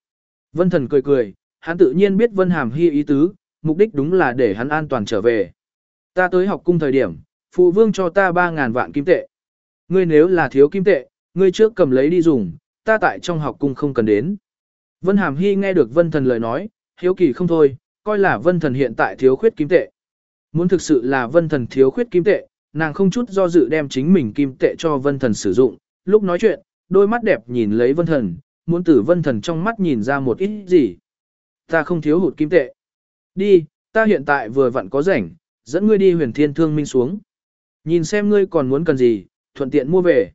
Vân Thần cười cười, hắn tự nhiên biết Vân Hàm Hy ý tứ, mục đích đúng là để hắn an toàn trở về. Ta tới học cung thời điểm, phụ vương cho ta 3.000 vạn kim tệ. Ngươi nếu là thiếu kim tệ, ngươi trước cầm lấy đi dùng, ta tại trong học cung không cần đến. Vân Hàm Hy nghe được Vân Thần lời nói, hiếu kỳ không thôi, coi là Vân Thần hiện tại thiếu khuyết kim tệ. Muốn thực sự là Vân Thần thiếu khuyết kim tệ, nàng không chút do dự đem chính mình kim tệ cho Vân Thần sử dụng, lúc nói chuyện, đôi mắt đẹp nhìn lấy Vân Thần, muốn từ Vân Thần trong mắt nhìn ra một ít gì. Ta không thiếu hụt kim tệ. Đi, ta hiện tại vừa vặn có rảnh, dẫn ngươi đi huyền thiên thương minh xuống. Nhìn xem ngươi còn muốn cần gì, thuận tiện mua về.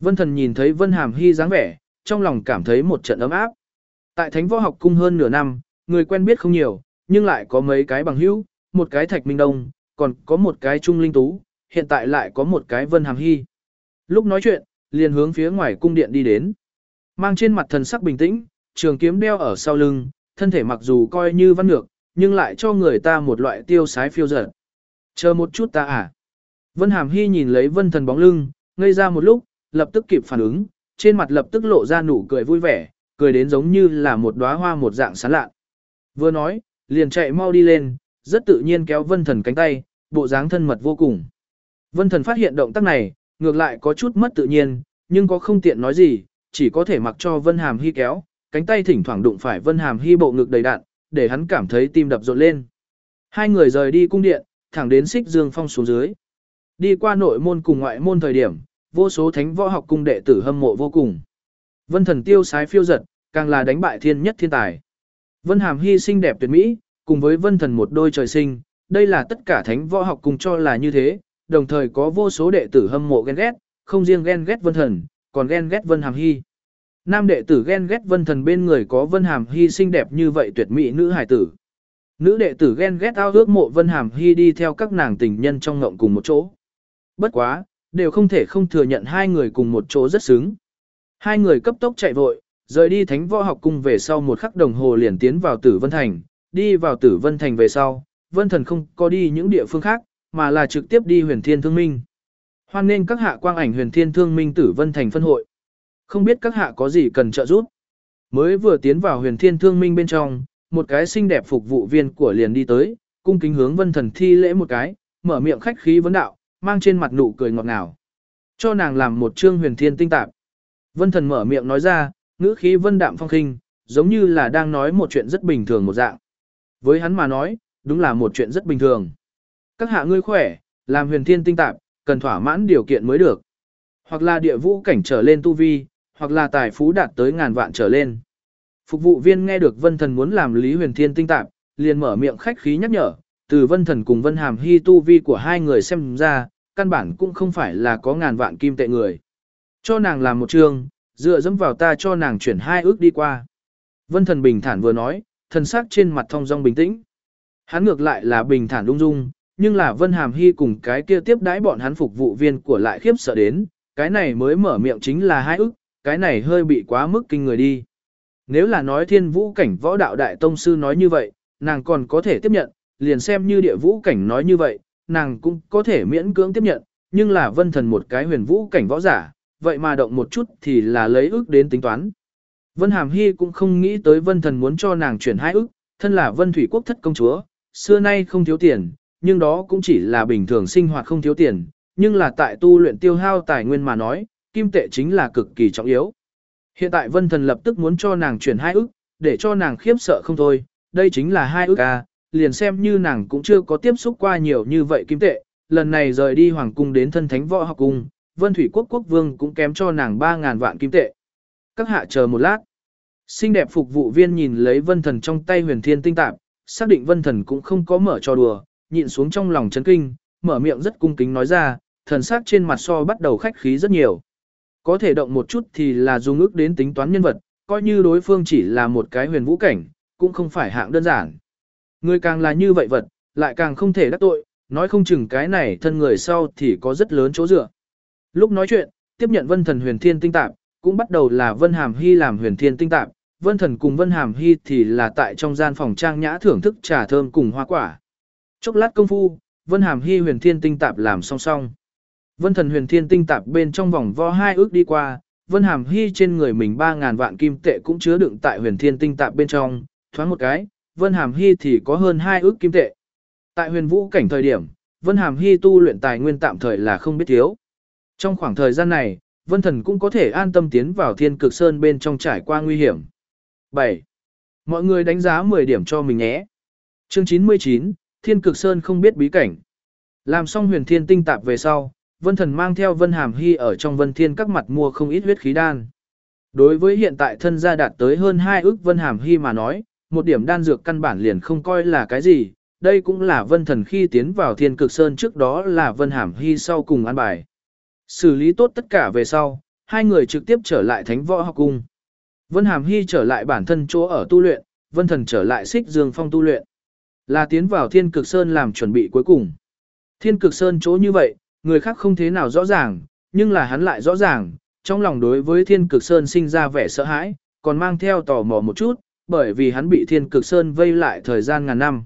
Vân thần nhìn thấy Vân Hàm Hy dáng vẻ, trong lòng cảm thấy một trận ấm áp. Tại Thánh Võ học cung hơn nửa năm, người quen biết không nhiều, nhưng lại có mấy cái bằng hữu, một cái Thạch Minh Đông, còn có một cái Trung Linh Tú, hiện tại lại có một cái Vân Hàm Hy. Lúc nói chuyện, liền hướng phía ngoài cung điện đi đến. Mang trên mặt thần sắc bình tĩnh, trường kiếm đeo ở sau lưng, thân thể mặc dù coi như văn ngược, nhưng lại cho người ta một loại tiêu sái phiêu dở. Chờ một chút ta à. Vân Hàm Hy nhìn lấy vân thần bóng lưng, ngây ra một lúc, lập tức kịp phản ứng, trên mặt lập tức lộ ra nụ cười vui vẻ, cười đến giống như là một đóa hoa một dạng sán lạ. Vừa nói, liền chạy mau đi lên, rất tự nhiên kéo vân thần cánh tay, bộ dáng thân mật vô cùng. Vân thần phát hiện động tác này, ngược lại có chút mất tự nhiên, nhưng có không tiện nói gì, chỉ có thể mặc cho vân hàm hy kéo, cánh tay thỉnh thoảng đụng phải vân hàm hy bộ ngực đầy đạn, để hắn cảm thấy tim đập rộn lên. Hai người rời đi cung điện, thẳng đến xích dương phong xuống dưới. Đi qua nội môn cùng ngoại môn thời điểm, vô số thánh võ học cung đệ tử hâm mộ vô cùng. Vân thần tiêu sái phiêu giật, càng là đánh bại thiên nhất thiên tài. Vân Hàm hy xinh đẹp tuyệt mỹ, cùng với Vân thần một đôi trời sinh, đây là tất cả thánh võ học cùng cho là như thế, đồng thời có vô số đệ tử hâm mộ ghen ghét, không riêng ghen ghét Vân thần, còn ghen ghét Vân Hàm hy. Nam đệ tử ghen ghét Vân thần bên người có Vân Hàm hy xinh đẹp như vậy tuyệt mỹ nữ hải tử. Nữ đệ tử ghen ghét ao ước mộ Vân Hàm hy đi theo các nàng tình nhân trong ngộng cùng một chỗ. Bất quá, đều không thể không thừa nhận hai người cùng một chỗ rất xứng. Hai người cấp tốc chạy vội, rời đi thánh võ học cung về sau một khắc đồng hồ liền tiến vào tử vân thành, đi vào tử vân thành về sau, vân thần không có đi những địa phương khác, mà là trực tiếp đi huyền thiên thương minh. Hoan nên các hạ quang ảnh huyền thiên thương minh tử vân thành phân hội. Không biết các hạ có gì cần trợ giúp. Mới vừa tiến vào huyền thiên thương minh bên trong, một cái xinh đẹp phục vụ viên của liền đi tới, cung kính hướng vân thần thi lễ một cái, mở miệng khách khí vấn đạo, mang trên mặt nụ cười ngọt ngào. Cho nàng làm một chương huyền thiên tinh tạp. Vân thần mở miệng nói ra, ngữ khí vân đạm phong khinh, giống như là đang nói một chuyện rất bình thường một dạng. Với hắn mà nói, đúng là một chuyện rất bình thường. Các hạ ngươi khỏe, làm huyền thiên tinh tạp, cần thỏa mãn điều kiện mới được. Hoặc là địa vũ cảnh trở lên tu vi, hoặc là tài phú đạt tới ngàn vạn trở lên. Phục vụ viên nghe được vân thần muốn làm lý huyền thiên tinh tạp, liền mở miệng khách khí nhắc nhở, từ vân thần cùng vân hàm hy tu vi của hai người xem ra, căn bản cũng không phải là có ngàn vạn kim tệ người. Cho nàng làm một trường, dựa dẫm vào ta cho nàng chuyển hai ước đi qua. Vân thần bình thản vừa nói, thần sắc trên mặt thong dong bình tĩnh. Hắn ngược lại là bình thản ung dung, nhưng là Vân Hàm Hy cùng cái kia tiếp đãi bọn hắn phục vụ viên của lại khiếp sợ đến, cái này mới mở miệng chính là hai ước, cái này hơi bị quá mức kinh người đi. Nếu là nói thiên vũ cảnh võ đạo đại tông sư nói như vậy, nàng còn có thể tiếp nhận, liền xem như địa vũ cảnh nói như vậy, nàng cũng có thể miễn cưỡng tiếp nhận, nhưng là vân thần một cái huyền vũ cảnh võ giả, vậy mà động một chút thì là lấy ước đến tính toán. Vân Hàm Hy cũng không nghĩ tới vân thần muốn cho nàng chuyển hai ước, thân là vân thủy quốc thất công chúa, xưa nay không thiếu tiền, nhưng đó cũng chỉ là bình thường sinh hoạt không thiếu tiền, nhưng là tại tu luyện tiêu hao tài nguyên mà nói, kim tệ chính là cực kỳ trọng yếu. Hiện tại vân thần lập tức muốn cho nàng chuyển hai ức để cho nàng khiếp sợ không thôi, đây chính là hai ức a, liền xem như nàng cũng chưa có tiếp xúc qua nhiều như vậy kim tệ, lần này rời đi hoàng cung đến thân thánh võ học cung, Vân Thủy Quốc quốc vương cũng kém cho nàng 3000 vạn kim tệ. Các hạ chờ một lát. Xinh đẹp phục vụ viên nhìn lấy vân thần trong tay huyền thiên tinh tạp, xác định vân thần cũng không có mở trò đùa, nhịn xuống trong lòng chấn kinh, mở miệng rất cung kính nói ra, thần sắc trên mặt so bắt đầu khách khí rất nhiều. Có thể động một chút thì là dùng ước đến tính toán nhân vật, coi như đối phương chỉ là một cái huyền vũ cảnh, cũng không phải hạng đơn giản. Người càng là như vậy vật, lại càng không thể đắc tội, nói không chừng cái này thân người sau thì có rất lớn chỗ dựa. Lúc nói chuyện, tiếp nhận vân thần huyền thiên tinh tạp, cũng bắt đầu là vân hàm hy làm huyền thiên tinh tạp, vân thần cùng vân hàm hy thì là tại trong gian phòng trang nhã thưởng thức trà thơm cùng hoa quả. Chốc lát công phu, vân hàm hy huyền thiên tinh tạp làm song song. Vân thần huyền thiên tinh tạp bên trong vòng vo hai ước đi qua, vân hàm hy trên người mình 3.000 vạn kim tệ cũng chứa đựng tại huyền thiên tinh tạp bên trong, thoáng một cái, vân hàm hy thì có hơn hai ước kim tệ. Tại huyền vũ cảnh thời điểm, vân hàm hy tu luyện tài nguyên tạm thời là không biết thiếu. Trong khoảng thời gian này, Vân Thần cũng có thể an tâm tiến vào Thiên Cực Sơn bên trong trải qua nguy hiểm. 7. Mọi người đánh giá 10 điểm cho mình nhé. Chương 99, Thiên Cực Sơn không biết bí cảnh. Làm xong huyền thiên tinh tạp về sau, Vân Thần mang theo Vân Hàm Hy ở trong Vân Thiên các mặt mua không ít huyết khí đan. Đối với hiện tại thân gia đạt tới hơn 2 ước Vân Hàm Hy mà nói, một điểm đan dược căn bản liền không coi là cái gì, đây cũng là Vân Thần khi tiến vào Thiên Cực Sơn trước đó là Vân Hàm Hy sau cùng ăn bài. Xử lý tốt tất cả về sau, hai người trực tiếp trở lại thánh võ học cung. Vân Hàm Hy trở lại bản thân chỗ ở tu luyện, Vân Thần trở lại xích dương phong tu luyện. Là tiến vào thiên cực sơn làm chuẩn bị cuối cùng. Thiên cực sơn chỗ như vậy, người khác không thế nào rõ ràng, nhưng là hắn lại rõ ràng, trong lòng đối với thiên cực sơn sinh ra vẻ sợ hãi, còn mang theo tò mò một chút, bởi vì hắn bị thiên cực sơn vây lại thời gian ngàn năm.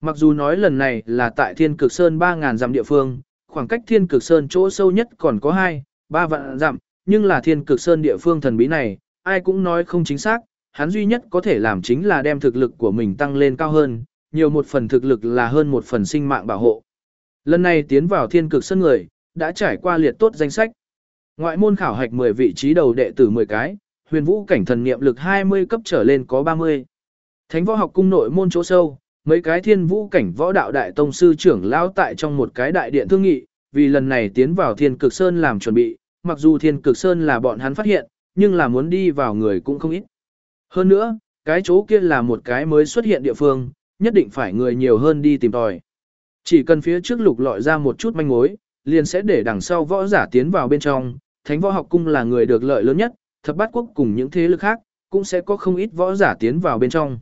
Mặc dù nói lần này là tại thiên cực sơn 3.000 dặm địa phương, khoảng cách thiên cực sơn chỗ sâu nhất còn có 2, 3 vạn dặm, nhưng là thiên cực sơn địa phương thần bí này, ai cũng nói không chính xác, hắn duy nhất có thể làm chính là đem thực lực của mình tăng lên cao hơn, nhiều một phần thực lực là hơn một phần sinh mạng bảo hộ. Lần này tiến vào thiên cực sơn người, đã trải qua liệt tốt danh sách. Ngoại môn khảo hạch 10 vị trí đầu đệ tử 10 cái, huyền vũ cảnh thần niệm lực 20 cấp trở lên có 30. Thánh võ học cung nội môn chỗ sâu, mấy cái thiên vũ cảnh võ đạo đại tông sư trưởng lao tại trong một cái đại điện thương nghị, vì lần này tiến vào thiên cực sơn làm chuẩn bị, mặc dù thiên cực sơn là bọn hắn phát hiện, nhưng là muốn đi vào người cũng không ít. Hơn nữa, cái chỗ kia là một cái mới xuất hiện địa phương, nhất định phải người nhiều hơn đi tìm tòi. Chỉ cần phía trước lục lọi ra một chút manh mối, liền sẽ để đằng sau võ giả tiến vào bên trong, thánh võ học cung là người được lợi lớn nhất, thập bát quốc cùng những thế lực khác, cũng sẽ có không ít võ giả tiến vào bên trong.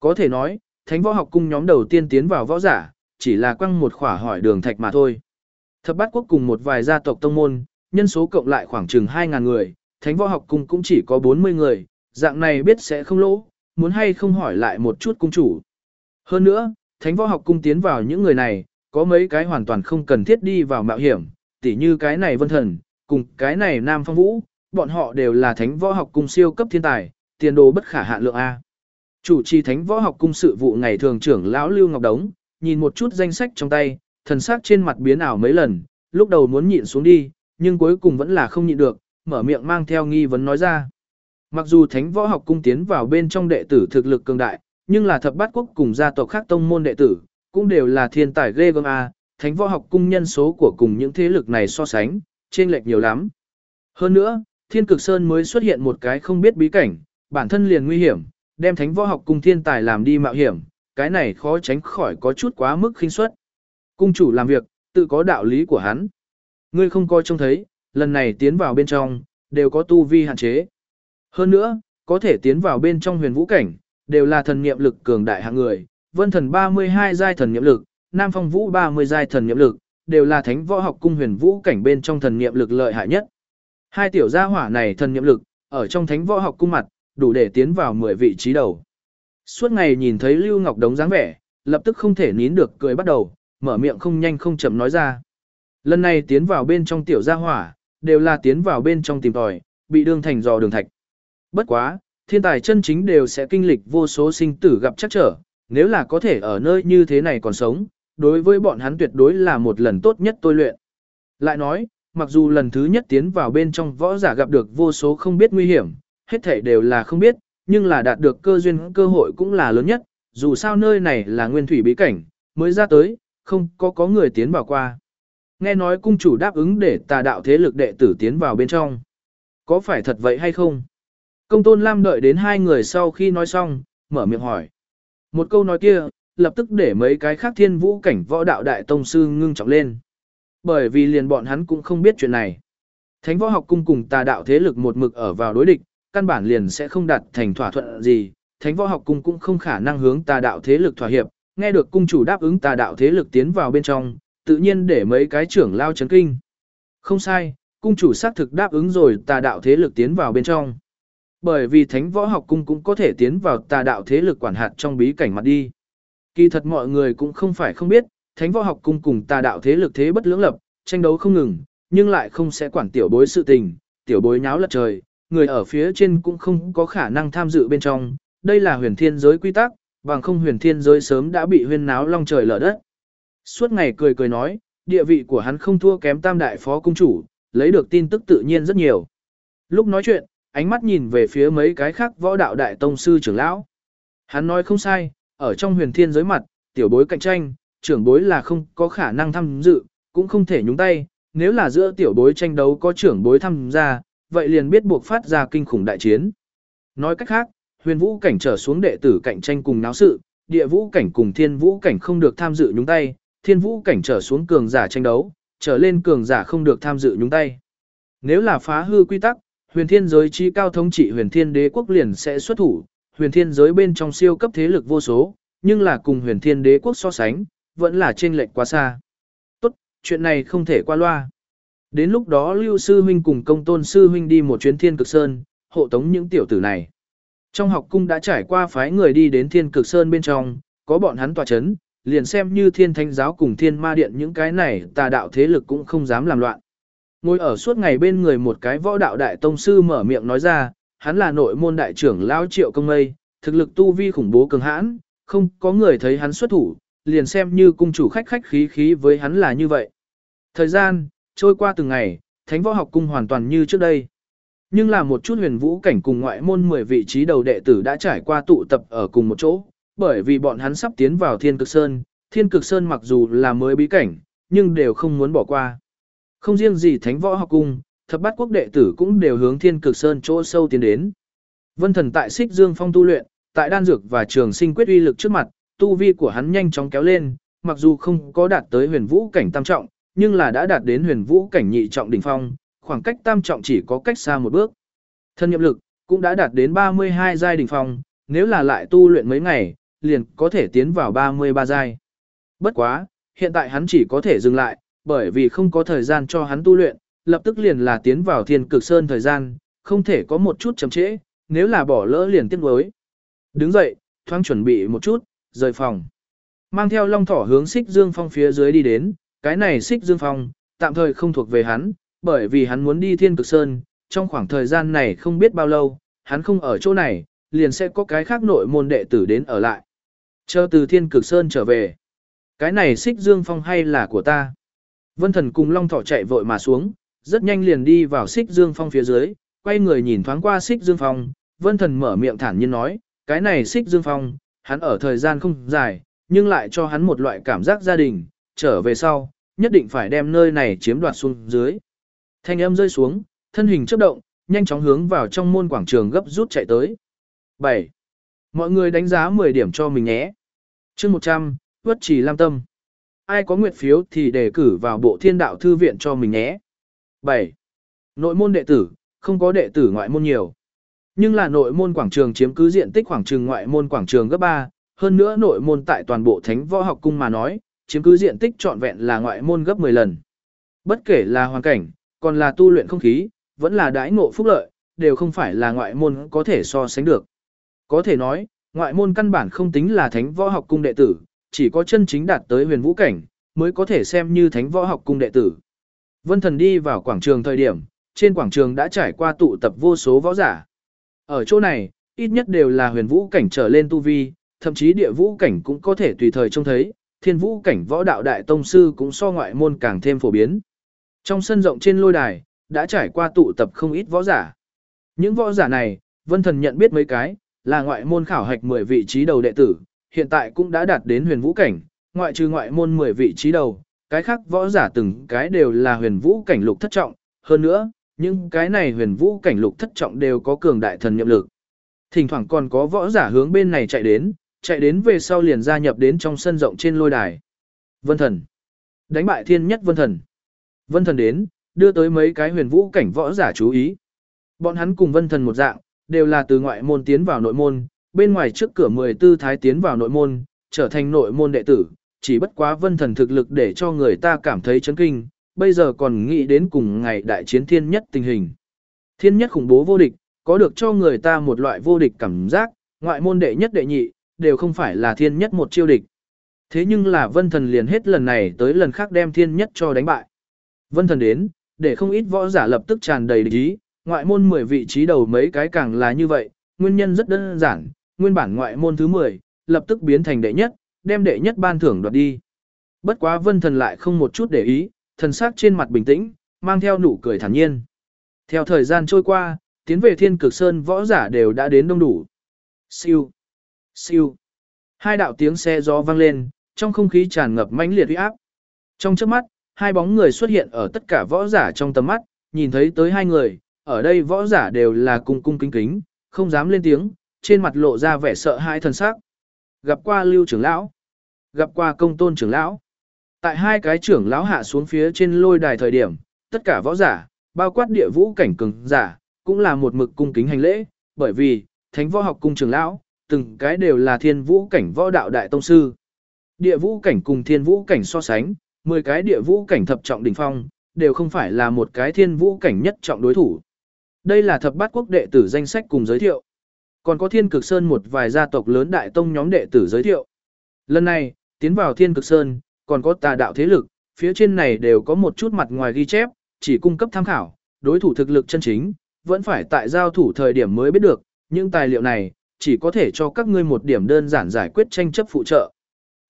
Có thể nói, thánh võ học cung nhóm đầu tiên tiến vào võ giả, chỉ là quăng một khỏa hỏi đường thạch mà thôi. Thập bát quốc cùng một vài gia tộc tông môn, nhân số cộng lại khoảng chừng 2.000 người, thánh võ học cung cũng chỉ có 40 người, dạng này biết sẽ không lỗ, muốn hay không hỏi lại một chút cung chủ. Hơn nữa, thánh võ học cung tiến vào những người này, có mấy cái hoàn toàn không cần thiết đi vào mạo hiểm, tỉ như cái này vân thần, cùng cái này nam phong vũ, bọn họ đều là thánh võ học cung siêu cấp thiên tài, tiền đồ bất khả hạn lượng A. Chủ trì thánh võ học cung sự vụ ngày thường trưởng lão Lưu Ngọc Đống, nhìn một chút danh sách trong tay, thần sắc trên mặt biến ảo mấy lần, lúc đầu muốn nhịn xuống đi, nhưng cuối cùng vẫn là không nhịn được, mở miệng mang theo nghi vấn nói ra. Mặc dù thánh võ học cung tiến vào bên trong đệ tử thực lực cường đại, nhưng là thập bát quốc cùng gia tộc khác tông môn đệ tử, cũng đều là thiên tài ghê gớm a, thánh võ học cung nhân số của cùng những thế lực này so sánh, trên lệch nhiều lắm. Hơn nữa, Thiên Cực Sơn mới xuất hiện một cái không biết bí cảnh, bản thân liền nguy hiểm, đem thánh võ học cung thiên tài làm đi mạo hiểm, cái này khó tránh khỏi có chút quá mức khinh suất. Cung chủ làm việc, tự có đạo lý của hắn. Ngươi không coi trông thấy, lần này tiến vào bên trong, đều có tu vi hạn chế. Hơn nữa, có thể tiến vào bên trong huyền vũ cảnh, đều là thần niệm lực cường đại hạng người, vân thần 32 giai thần niệm lực, nam phong vũ 30 giai thần niệm lực, đều là thánh võ học cung huyền vũ cảnh bên trong thần niệm lực lợi hại nhất. Hai tiểu gia hỏa này thần niệm lực, ở trong thánh võ học cung mặt, đủ để tiến vào 10 vị trí đầu. Suốt ngày nhìn thấy Lưu Ngọc Đống dáng vẻ, lập tức không thể nín được cười bắt đầu, mở miệng không nhanh không chậm nói ra. Lần này tiến vào bên trong tiểu gia hỏa, đều là tiến vào bên trong tìm tòi, bị đương thành dò đường thạch. Bất quá, thiên tài chân chính đều sẽ kinh lịch vô số sinh tử gặp chắc trở, nếu là có thể ở nơi như thế này còn sống, đối với bọn hắn tuyệt đối là một lần tốt nhất tôi luyện. Lại nói, mặc dù lần thứ nhất tiến vào bên trong võ giả gặp được vô số không biết nguy hiểm, hết thể đều là không biết, nhưng là đạt được cơ duyên cơ hội cũng là lớn nhất, dù sao nơi này là nguyên thủy bí cảnh, mới ra tới, không có có người tiến vào qua. Nghe nói cung chủ đáp ứng để tà đạo thế lực đệ tử tiến vào bên trong. Có phải thật vậy hay không? Công tôn Lam đợi đến hai người sau khi nói xong, mở miệng hỏi. Một câu nói kia, lập tức để mấy cái khác thiên vũ cảnh võ đạo đại tông sư ngưng trọng lên. Bởi vì liền bọn hắn cũng không biết chuyện này. Thánh võ học cung cùng tà đạo thế lực một mực ở vào đối địch, căn bản liền sẽ không đạt thành thỏa thuận gì. Thánh võ học cung cũng không khả năng hướng tà đạo thế lực thỏa hiệp, nghe được cung chủ đáp ứng tà đạo thế lực tiến vào bên trong, tự nhiên để mấy cái trưởng lao chấn kinh. Không sai, cung chủ xác thực đáp ứng rồi tà đạo thế lực tiến vào bên trong. Bởi vì thánh võ học cung cũng có thể tiến vào tà đạo thế lực quản hạt trong bí cảnh mặt đi. Kỳ thật mọi người cũng không phải không biết, thánh võ học cung cùng tà đạo thế lực thế bất lưỡng lập, tranh đấu không ngừng, nhưng lại không sẽ quản tiểu bối sự tình, tiểu bối nháo lật trời, người ở phía trên cũng không có khả năng tham dự bên trong, đây là huyền thiên giới quy tắc, bằng không huyền thiên giới sớm đã bị huyên náo long trời lở đất. Suốt ngày cười cười nói, địa vị của hắn không thua kém tam đại phó cung chủ, lấy được tin tức tự nhiên rất nhiều. Lúc nói chuyện, ánh mắt nhìn về phía mấy cái khác võ đạo đại tông sư trưởng lão. Hắn nói không sai, ở trong huyền thiên giới mặt, tiểu bối cạnh tranh, trưởng bối là không có khả năng tham dự, cũng không thể nhúng tay, nếu là giữa tiểu bối tranh đấu có trưởng bối tham gia, vậy liền biết buộc phát ra kinh khủng đại chiến. Nói cách khác, huyền vũ cảnh trở xuống đệ tử cạnh tranh cùng náo sự, địa vũ cảnh cùng thiên vũ cảnh không được tham dự nhúng tay, thiên vũ cảnh trở xuống cường giả tranh đấu, trở lên cường giả không được tham dự nhúng tay. Nếu là phá hư quy tắc, huyền thiên giới chi cao thống trị huyền thiên đế quốc liền sẽ xuất thủ, huyền thiên giới bên trong siêu cấp thế lực vô số, nhưng là cùng huyền thiên đế quốc so sánh, vẫn là trên lệch quá xa. Tốt, chuyện này không thể qua loa. Đến lúc đó Lưu Sư Huynh cùng công tôn Sư Huynh đi một chuyến thiên cực sơn, hộ tống những tiểu tử này. Trong học cung đã trải qua phái người đi đến thiên cực sơn bên trong, có bọn hắn tòa chấn, liền xem như thiên thánh giáo cùng thiên ma điện những cái này tà đạo thế lực cũng không dám làm loạn. Ngồi ở suốt ngày bên người một cái võ đạo đại tông sư mở miệng nói ra, hắn là nội môn đại trưởng lão triệu công mây, thực lực tu vi khủng bố cường hãn, không có người thấy hắn xuất thủ, liền xem như cung chủ khách khách khí khí với hắn là như vậy. Thời gian, trôi qua từng ngày, thánh võ học cung hoàn toàn như trước đây. Nhưng là một chút huyền vũ cảnh cùng ngoại môn 10 vị trí đầu đệ tử đã trải qua tụ tập ở cùng một chỗ, bởi vì bọn hắn sắp tiến vào thiên cực sơn, thiên cực sơn mặc dù là mới bí cảnh, nhưng đều không muốn bỏ qua. Không riêng gì thánh võ học cung, thập bát quốc đệ tử cũng đều hướng thiên cực sơn chỗ sâu tiến đến. Vân thần tại xích dương phong tu luyện, tại đan dược và trường sinh quyết uy lực trước mặt, tu vi của hắn nhanh chóng kéo lên, mặc dù không có đạt tới huyền vũ cảnh tam trọng, nhưng là đã đạt đến huyền vũ cảnh nhị trọng đỉnh phong, khoảng cách tam trọng chỉ có cách xa một bước. Thân nhiệm lực cũng đã đạt đến 32 giai đỉnh phong, nếu là lại tu luyện mấy ngày, liền có thể tiến vào 33 giai. Bất quá, hiện tại hắn chỉ có thể dừng lại, bởi vì không có thời gian cho hắn tu luyện, lập tức liền là tiến vào thiên cực sơn thời gian, không thể có một chút chậm trễ, nếu là bỏ lỡ liền tiếc nuối. Đứng dậy, thoáng chuẩn bị một chút, rời phòng. Mang theo long thỏ hướng xích dương phong phía dưới đi đến, cái này xích dương phong, tạm thời không thuộc về hắn, bởi vì hắn muốn đi thiên cực sơn, trong khoảng thời gian này không biết bao lâu, hắn không ở chỗ này, liền sẽ có cái khác nội môn đệ tử đến ở lại. Chờ từ thiên cực sơn trở về. Cái này xích dương phong hay là của ta? Vân thần cùng long thỏ chạy vội mà xuống, rất nhanh liền đi vào xích dương phong phía dưới, quay người nhìn thoáng qua xích dương phong, vân thần mở miệng thản nhiên nói, cái này xích dương phong, hắn ở thời gian không dài, nhưng lại cho hắn một loại cảm giác gia đình, trở về sau, nhất định phải đem nơi này chiếm đoạt xuống dưới. Thanh âm rơi xuống, thân hình chớp động, nhanh chóng hướng vào trong môn quảng trường gấp rút chạy tới. 7. Mọi người đánh giá 10 điểm cho mình nhé. chương 100, Tuất Trì Lam Tâm. Ai có nguyện phiếu thì đề cử vào bộ thiên đạo thư viện cho mình nhé. 7. Nội môn đệ tử, không có đệ tử ngoại môn nhiều. Nhưng là nội môn quảng trường chiếm cứ diện tích khoảng trường ngoại môn quảng trường gấp 3, hơn nữa nội môn tại toàn bộ thánh võ học cung mà nói, chiếm cứ diện tích trọn vẹn là ngoại môn gấp 10 lần. Bất kể là hoàn cảnh, còn là tu luyện không khí, vẫn là đãi ngộ phúc lợi, đều không phải là ngoại môn có thể so sánh được. Có thể nói, ngoại môn căn bản không tính là thánh võ học cung đệ tử, chỉ có chân chính đạt tới huyền vũ cảnh, mới có thể xem như thánh võ học cung đệ tử. Vân thần đi vào quảng trường thời điểm, trên quảng trường đã trải qua tụ tập vô số võ giả. Ở chỗ này, ít nhất đều là huyền vũ cảnh trở lên tu vi, thậm chí địa vũ cảnh cũng có thể tùy thời trông thấy, thiên vũ cảnh võ đạo đại tông sư cũng so ngoại môn càng thêm phổ biến. Trong sân rộng trên lôi đài, đã trải qua tụ tập không ít võ giả. Những võ giả này, vân thần nhận biết mấy cái, là ngoại môn khảo hạch 10 vị trí đầu đệ tử, hiện tại cũng đã đạt đến huyền vũ cảnh, ngoại trừ ngoại môn 10 vị trí đầu, cái khác võ giả từng cái đều là huyền vũ cảnh lục thất trọng, hơn nữa, những cái này huyền vũ cảnh lục thất trọng đều có cường đại thần nhiệm lực. Thỉnh thoảng còn có võ giả hướng bên này chạy đến, chạy đến về sau liền gia nhập đến trong sân rộng trên lôi đài. Vân thần. Đánh bại thiên nhất vân thần. Vân thần đến, đưa tới mấy cái huyền vũ cảnh võ giả chú ý. Bọn hắn cùng vân thần một dạng, đều là từ ngoại môn tiến vào nội môn, bên ngoài trước cửa 14 thái tiến vào nội môn, trở thành nội môn đệ tử, chỉ bất quá vân thần thực lực để cho người ta cảm thấy chấn kinh, bây giờ còn nghĩ đến cùng ngày đại chiến thiên nhất tình hình. Thiên nhất khủng bố vô địch, có được cho người ta một loại vô địch cảm giác, ngoại môn đệ nhất đệ nhị, đều không phải là thiên nhất một chiêu địch. Thế nhưng là vân thần liền hết lần này tới lần khác đem thiên nhất cho đánh bại. Vân thần đến, để không ít võ giả lập tức tràn đầy địch ý, ngoại môn 10 vị trí đầu mấy cái càng là như vậy, nguyên nhân rất đơn giản, nguyên bản ngoại môn thứ 10, lập tức biến thành đệ nhất, đem đệ nhất ban thưởng đoạt đi. Bất quá vân thần lại không một chút để ý, thần sắc trên mặt bình tĩnh, mang theo nụ cười thản nhiên. Theo thời gian trôi qua, tiến về thiên cực sơn võ giả đều đã đến đông đủ. Siêu, siêu. Hai đạo tiếng xe gió vang lên, trong không khí tràn ngập mãnh liệt uy áp. Trong chớp mắt, hai bóng người xuất hiện ở tất cả võ giả trong tầm mắt, nhìn thấy tới hai người, ở đây võ giả đều là cung cung kính kính, không dám lên tiếng, trên mặt lộ ra vẻ sợ hãi thần sắc. Gặp qua Lưu trưởng lão, gặp qua Công Tôn trưởng lão. Tại hai cái trưởng lão hạ xuống phía trên lôi đài thời điểm, tất cả võ giả, bao quát địa vũ cảnh cường giả, cũng là một mực cung kính hành lễ, bởi vì, thánh võ học cung trưởng lão, từng cái đều là thiên vũ cảnh võ đạo đại tông sư. Địa vũ cảnh cùng thiên vũ cảnh so sánh, 10 cái địa vũ cảnh thập trọng đỉnh phong, đều không phải là một cái thiên vũ cảnh nhất trọng đối thủ. Đây là thập bát quốc đệ tử danh sách cùng giới thiệu. Còn có thiên cực sơn một vài gia tộc lớn đại tông nhóm đệ tử giới thiệu. Lần này, tiến vào thiên cực sơn, còn có tà đạo thế lực, phía trên này đều có một chút mặt ngoài ghi chép, chỉ cung cấp tham khảo, đối thủ thực lực chân chính, vẫn phải tại giao thủ thời điểm mới biết được, những tài liệu này, chỉ có thể cho các ngươi một điểm đơn giản giải quyết tranh chấp phụ trợ.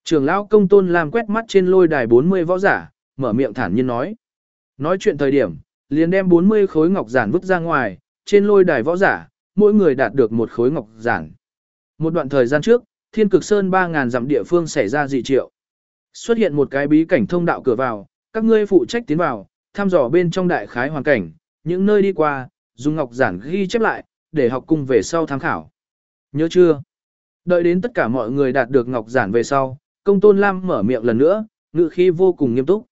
Trường lão công tôn làm quét mắt trên lôi đài 40 võ giả, mở miệng thản nhiên nói. Nói chuyện thời điểm, liền đem 40 khối ngọc giản vứt ra ngoài, trên lôi đài võ giả, mỗi người đạt được một khối ngọc giản. Một đoạn thời gian trước, Thiên Cực Sơn 3000 dặm địa phương xảy ra dị triệu. Xuất hiện một cái bí cảnh thông đạo cửa vào, các ngươi phụ trách tiến vào, thăm dò bên trong đại khái hoàn cảnh, những nơi đi qua, dùng ngọc giản ghi chép lại, để học cung về sau tham khảo. Nhớ chưa? Đợi đến tất cả mọi người đạt được ngọc giản về sau, công tôn lam mở miệng lần nữa, ngữ khí vô cùng nghiêm túc.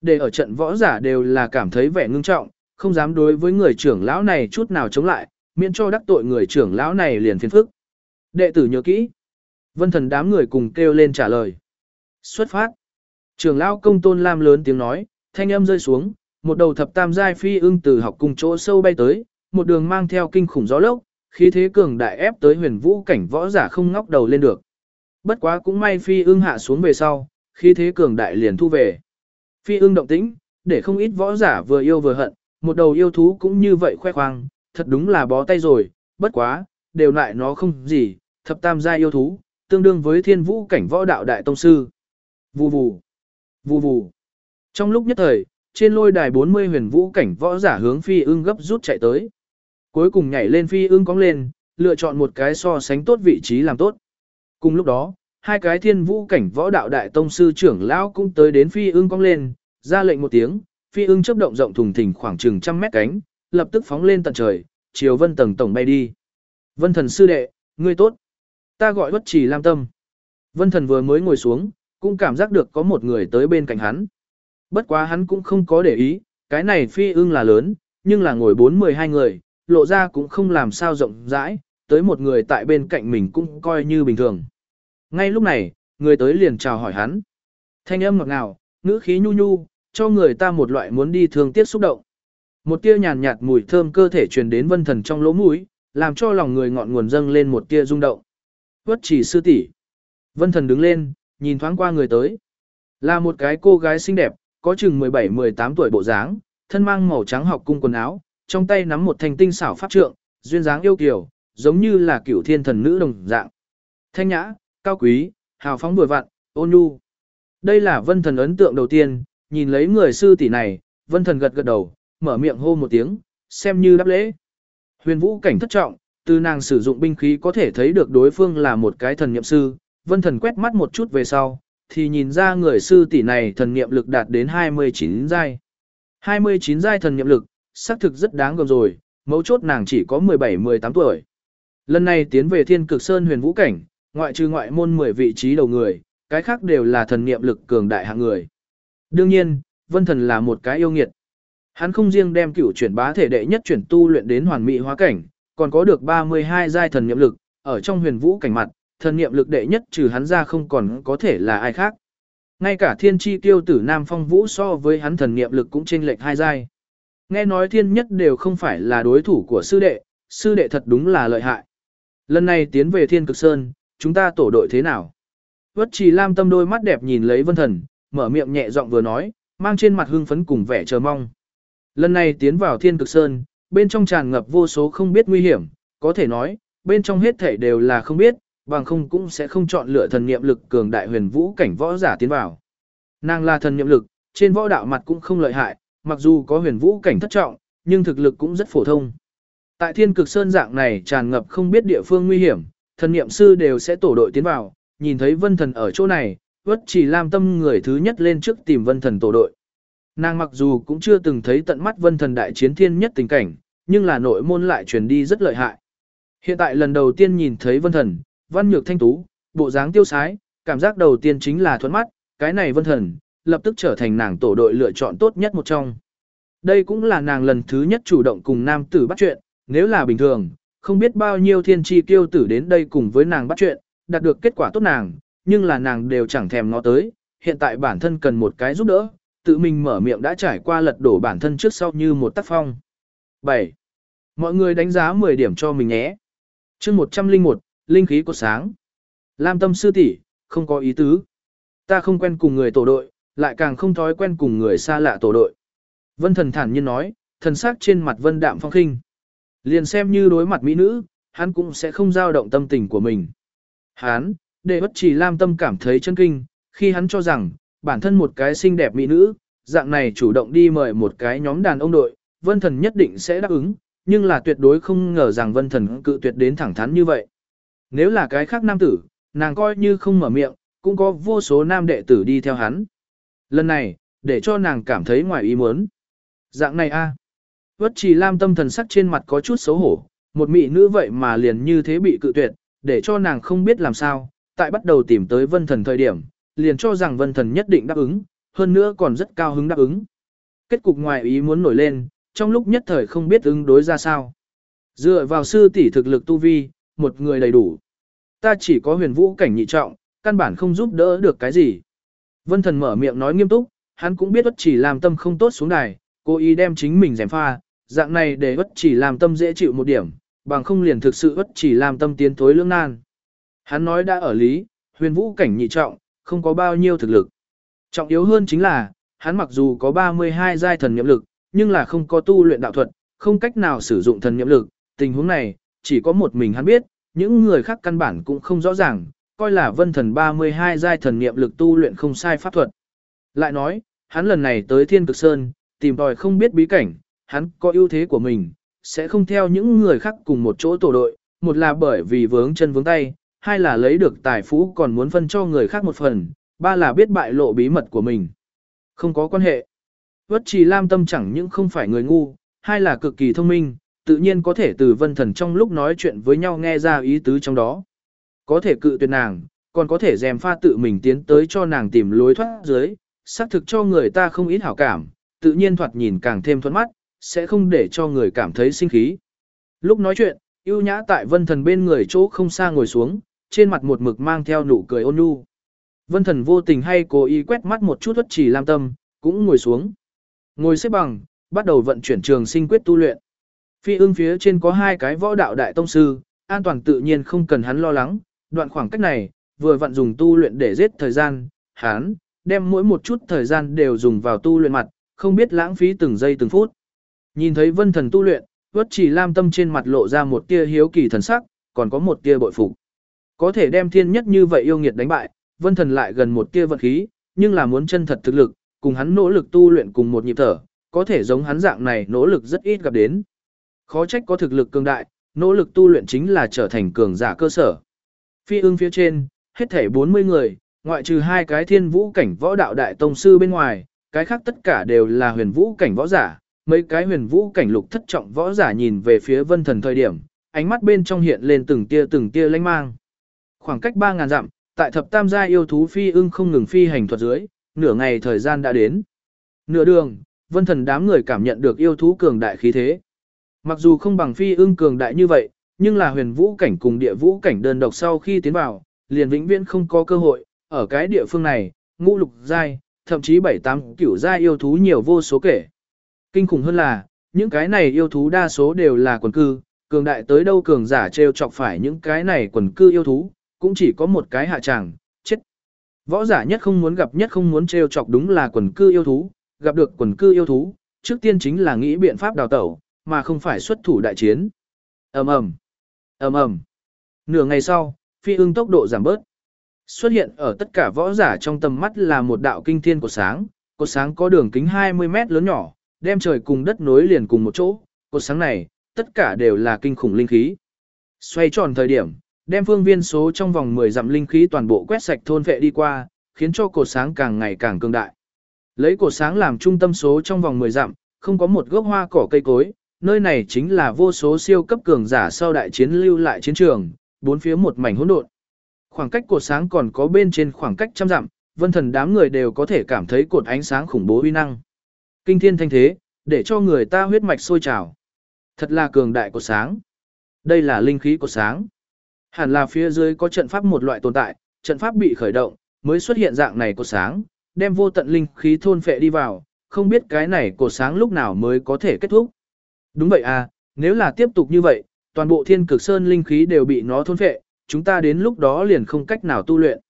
Để ở trận võ giả đều là cảm thấy vẻ ngưng trọng, không dám đối với người trưởng lão này chút nào chống lại, miễn cho đắc tội người trưởng lão này liền phiền phức. Đệ tử nhớ kỹ. Vân thần đám người cùng kêu lên trả lời. Xuất phát. Trưởng lão công tôn lam lớn tiếng nói, thanh âm rơi xuống, một đầu thập tam giai phi ưng từ học cùng chỗ sâu bay tới, một đường mang theo kinh khủng gió lốc, khí thế cường đại ép tới huyền vũ cảnh võ giả không ngóc đầu lên được. Bất quá cũng may phi ưng hạ xuống về sau, khí thế cường đại liền thu về. Phi ưng động tĩnh, để không ít võ giả vừa yêu vừa hận, một đầu yêu thú cũng như vậy khoe khoang, thật đúng là bó tay rồi, bất quá, đều lại nó không gì, thập tam gia yêu thú, tương đương với thiên vũ cảnh võ đạo đại tông sư. Vù vù, vù vù. Trong lúc nhất thời, trên lôi đài 40 huyền vũ cảnh võ giả hướng phi ưng gấp rút chạy tới. Cuối cùng nhảy lên phi ưng cong lên, lựa chọn một cái so sánh tốt vị trí làm tốt. Cùng lúc đó, hai cái thiên vũ cảnh võ đạo đại tông sư trưởng lão cũng tới đến phi ưng cong lên, ra lệnh một tiếng, phi ưng chấp động rộng thùng thình khoảng chừng trăm mét cánh, lập tức phóng lên tận trời, chiều vân tầng tổng bay đi. Vân thần sư đệ, ngươi tốt. Ta gọi bất chỉ lam tâm. Vân thần vừa mới ngồi xuống, cũng cảm giác được có một người tới bên cạnh hắn. Bất quá hắn cũng không có để ý, cái này phi ưng là lớn, nhưng là ngồi bốn mười hai người, lộ ra cũng không làm sao rộng rãi, tới một người tại bên cạnh mình cũng coi như bình thường. Ngay lúc này, người tới liền chào hỏi hắn. Thanh âm ngọt ngào, ngữ khí nhu nhu, cho người ta một loại muốn đi thương tiếc xúc động. Một tia nhàn nhạt mùi thơm cơ thể truyền đến vân thần trong lỗ mũi, làm cho lòng người ngọn nguồn dâng lên một tia rung động. Vất chỉ sư tỷ. Vân thần đứng lên, nhìn thoáng qua người tới. Là một cái cô gái xinh đẹp, có chừng 17-18 tuổi bộ dáng, thân mang màu trắng học cung quần áo, trong tay nắm một thanh tinh xảo pháp trượng, duyên dáng yêu kiều, giống như là cửu thiên thần nữ đồng dạng. Thanh nhã, cao quý, hào phóng vừa vặn, ôn nhu. Đây là vân thần ấn tượng đầu tiên, nhìn lấy người sư tỷ này, vân thần gật gật đầu, mở miệng hô một tiếng, xem như đáp lễ. Huyền vũ cảnh thất trọng, từ nàng sử dụng binh khí có thể thấy được đối phương là một cái thần nhậm sư, vân thần quét mắt một chút về sau, thì nhìn ra người sư tỷ này thần niệm lực đạt đến 29 giai. 29 giai thần niệm lực, xác thực rất đáng gờm rồi, mấu chốt nàng chỉ có 17-18 tuổi. Lần này tiến về thiên cực sơn huyền vũ cảnh, ngoại trừ ngoại môn 10 vị trí đầu người, cái khác đều là thần niệm lực cường đại hạng người. Đương nhiên, vân thần là một cái yêu nghiệt. Hắn không riêng đem cửu chuyển bá thể đệ nhất chuyển tu luyện đến hoàn mỹ hóa cảnh, còn có được 32 giai thần niệm lực, ở trong huyền vũ cảnh mặt, thần niệm lực đệ nhất trừ hắn ra không còn có thể là ai khác. Ngay cả thiên chi tiêu tử Nam Phong Vũ so với hắn thần niệm lực cũng chênh lệch hai giai. Nghe nói thiên nhất đều không phải là đối thủ của sư đệ, sư đệ thật đúng là lợi hại. Lần này tiến về thiên cực sơn, chúng ta tổ đội thế nào? Vất trì lam tâm đôi mắt đẹp nhìn lấy vân thần, mở miệng nhẹ giọng vừa nói, mang trên mặt hưng phấn cùng vẻ chờ mong. Lần này tiến vào thiên cực sơn, bên trong tràn ngập vô số không biết nguy hiểm, có thể nói, bên trong hết thể đều là không biết, bằng không cũng sẽ không chọn lựa thần niệm lực cường đại huyền vũ cảnh võ giả tiến vào. Nàng là thần niệm lực, trên võ đạo mặt cũng không lợi hại, mặc dù có huyền vũ cảnh thất trọng, nhưng thực lực cũng rất phổ thông. Tại thiên cực sơn dạng này tràn ngập không biết địa phương nguy hiểm, thần niệm sư đều sẽ tổ đội tiến vào, nhìn thấy vân thần ở chỗ này, vất chỉ làm tâm người thứ nhất lên trước tìm vân thần tổ đội. Nàng mặc dù cũng chưa từng thấy tận mắt vân thần đại chiến thiên nhất tình cảnh, nhưng là nội môn lại truyền đi rất lợi hại. Hiện tại lần đầu tiên nhìn thấy vân thần, văn nhược thanh tú, bộ dáng tiêu sái, cảm giác đầu tiên chính là thuẫn mắt, cái này vân thần, lập tức trở thành nàng tổ đội lựa chọn tốt nhất một trong. Đây cũng là nàng lần thứ nhất chủ động cùng nam tử bắt chuyện, nếu là bình thường, không biết bao nhiêu thiên tri tiêu tử đến đây cùng với nàng bắt chuyện, đạt được kết quả tốt nàng, nhưng là nàng đều chẳng thèm ngó tới, hiện tại bản thân cần một cái giúp đỡ, tự mình mở miệng đã trải qua lật đổ bản thân trước sau như một tác phong. 7. Mọi người đánh giá 10 điểm cho mình nhé. chương 101, linh khí cột sáng. Lam tâm sư tỷ không có ý tứ. Ta không quen cùng người tổ đội, lại càng không thói quen cùng người xa lạ tổ đội. Vân thần thản nhiên nói, thần sắc trên mặt vân đạm phong khinh. Liền xem như đối mặt mỹ nữ, hắn cũng sẽ không dao động tâm tình của mình. Hắn, để bất chỉ Lam tâm cảm thấy chân kinh, khi hắn cho rằng, bản thân một cái xinh đẹp mỹ nữ, dạng này chủ động đi mời một cái nhóm đàn ông đội, vân thần nhất định sẽ đáp ứng, nhưng là tuyệt đối không ngờ rằng vân thần cự tuyệt đến thẳng thắn như vậy. Nếu là cái khác nam tử, nàng coi như không mở miệng, cũng có vô số nam đệ tử đi theo hắn. Lần này, để cho nàng cảm thấy ngoài ý muốn. Dạng này a à. Vất Trì Lam tâm thần sắc trên mặt có chút xấu hổ, một mỹ nữ vậy mà liền như thế bị cự tuyệt, để cho nàng không biết làm sao, tại bắt đầu tìm tới vân thần thời điểm, liền cho rằng vân thần nhất định đáp ứng, hơn nữa còn rất cao hứng đáp ứng. Kết cục ngoài ý muốn nổi lên, trong lúc nhất thời không biết ứng đối ra sao. Dựa vào sư tỷ thực lực tu vi, một người đầy đủ. Ta chỉ có huyền vũ cảnh nhị trọng, căn bản không giúp đỡ được cái gì. Vân thần mở miệng nói nghiêm túc, hắn cũng biết bất chỉ làm tâm không tốt xuống đài, cố ý đem chính mình gièm pha, dạng này để bất chỉ làm tâm dễ chịu một điểm, bằng không liền thực sự bất chỉ làm tâm tiến tối lưỡng nan. Hắn nói đã ở lý, huyền vũ cảnh nhị trọng, không có bao nhiêu thực lực. Trọng yếu hơn chính là, hắn mặc dù có 32 giai thần nhiệm lực, nhưng là không có tu luyện đạo thuật, không cách nào sử dụng thần nhiệm lực, tình huống này, chỉ có một mình hắn biết, những người khác căn bản cũng không rõ ràng, coi là vân thần 32 giai thần niệm lực tu luyện không sai pháp thuật. Lại nói, hắn lần này tới Thiên Cực Sơn, tìm tòi không biết bí cảnh, hắn có ưu thế của mình, sẽ không theo những người khác cùng một chỗ tổ đội, một là bởi vì vướng chân vướng tay, hai là lấy được tài phú còn muốn phân cho người khác một phần, ba là biết bại lộ bí mật của mình. Không có quan hệ. Vất trì lam tâm chẳng những không phải người ngu, hai là cực kỳ thông minh, tự nhiên có thể từ vân thần trong lúc nói chuyện với nhau nghe ra ý tứ trong đó. Có thể cự tuyệt nàng, còn có thể dèm pha tự mình tiến tới cho nàng tìm lối thoát dưới, xác thực cho người ta không ít hảo cảm, tự nhiên thoạt nhìn càng thêm thuận mắt, sẽ không để cho người cảm thấy sinh khí. Lúc nói chuyện, yêu nhã tại vân thần bên người chỗ không xa ngồi xuống, trên mặt một mực mang theo nụ cười ôn nhu. Vân thần vô tình hay cố ý quét mắt một chút ất chỉ lam tâm, cũng ngồi xuống. Ngồi xếp bằng, bắt đầu vận chuyển trường sinh quyết tu luyện. Phi ương phía trên có hai cái võ đạo đại tông sư, an toàn tự nhiên không cần hắn lo lắng, đoạn khoảng cách này, vừa vận dùng tu luyện để giết thời gian, hắn, đem mỗi một chút thời gian đều dùng vào tu luyện mặt, không biết lãng phí từng giây từng phút. Nhìn thấy vân thần tu luyện, vất chỉ lam tâm trên mặt lộ ra một tia hiếu kỳ thần sắc, còn có một tia bội phục. Có thể đem thiên nhất như vậy yêu nghiệt đánh bại, vân thần lại gần một tia vận khí, nhưng là muốn chân thật thực lực, cùng hắn nỗ lực tu luyện cùng một nhịp thở, có thể giống hắn dạng này nỗ lực rất ít gặp đến. Khó trách có thực lực cường đại, nỗ lực tu luyện chính là trở thành cường giả cơ sở. Phi ưng phía trên, hết thể 40 người, ngoại trừ hai cái thiên vũ cảnh võ đạo đại tông sư bên ngoài, cái khác tất cả đều là huyền vũ cảnh võ giả. Mấy cái huyền vũ cảnh lục thất trọng võ giả nhìn về phía vân thần thời điểm, ánh mắt bên trong hiện lên từng tia từng tia lanh mang. Khoảng cách 3.000 dặm, tại thập tam gia yêu thú phi ưng không ngừng phi hành thuật dưới, nửa ngày thời gian đã đến. Nửa đường, vân thần đám người cảm nhận được yêu thú cường đại khí thế. Mặc dù không bằng phi ưng cường đại như vậy, nhưng là huyền vũ cảnh cùng địa vũ cảnh đơn độc sau khi tiến vào, liền vĩnh viễn không có cơ hội, ở cái địa phương này, ngũ lục giai, thậm chí bảy tám kiểu giai yêu thú nhiều vô số kể. Kinh khủng hơn là, những cái này yêu thú đa số đều là quần cư, cường đại tới đâu cường giả treo chọc phải những cái này quần cư yêu thú, cũng chỉ có một cái hạ tràng, chết. Võ giả nhất không muốn gặp nhất không muốn trêu chọc đúng là quần cư yêu thú, gặp được quần cư yêu thú, trước tiên chính là nghĩ biện pháp đào tẩu, mà không phải xuất thủ đại chiến. Ầm ầm, ầm ầm. Nửa ngày sau, phi ưng tốc độ giảm bớt. Xuất hiện ở tất cả võ giả trong tầm mắt là một đạo kinh thiên của sáng, cột sáng có đường kính 20 mét lớn nhỏ, đem trời cùng đất nối liền cùng một chỗ. Cột sáng này, tất cả đều là kinh khủng linh khí. Xoay tròn thời điểm, đem phương viên số trong vòng 10 dặm linh khí toàn bộ quét sạch thôn vệ đi qua, khiến cho cột sáng càng ngày càng cường đại. Lấy cột sáng làm trung tâm số trong vòng 10 dặm, không có một gốc hoa cỏ cây cối, nơi này chính là vô số siêu cấp cường giả sau đại chiến lưu lại chiến trường, bốn phía một mảnh hỗn độn. Khoảng cách cột sáng còn có bên trên khoảng cách trăm dặm, vân thần đám người đều có thể cảm thấy cột ánh sáng khủng bố uy năng. Kinh thiên thanh thế, để cho người ta huyết mạch sôi trào. Thật là cường đại cột sáng. Đây là linh khí cột sáng. Hẳn là phía dưới có trận pháp một loại tồn tại, trận pháp bị khởi động, mới xuất hiện dạng này cột sáng, đem vô tận linh khí thôn phệ đi vào, không biết cái này cột sáng lúc nào mới có thể kết thúc. Đúng vậy à, nếu là tiếp tục như vậy, toàn bộ thiên cực sơn linh khí đều bị nó thôn phệ, chúng ta đến lúc đó liền không cách nào tu luyện.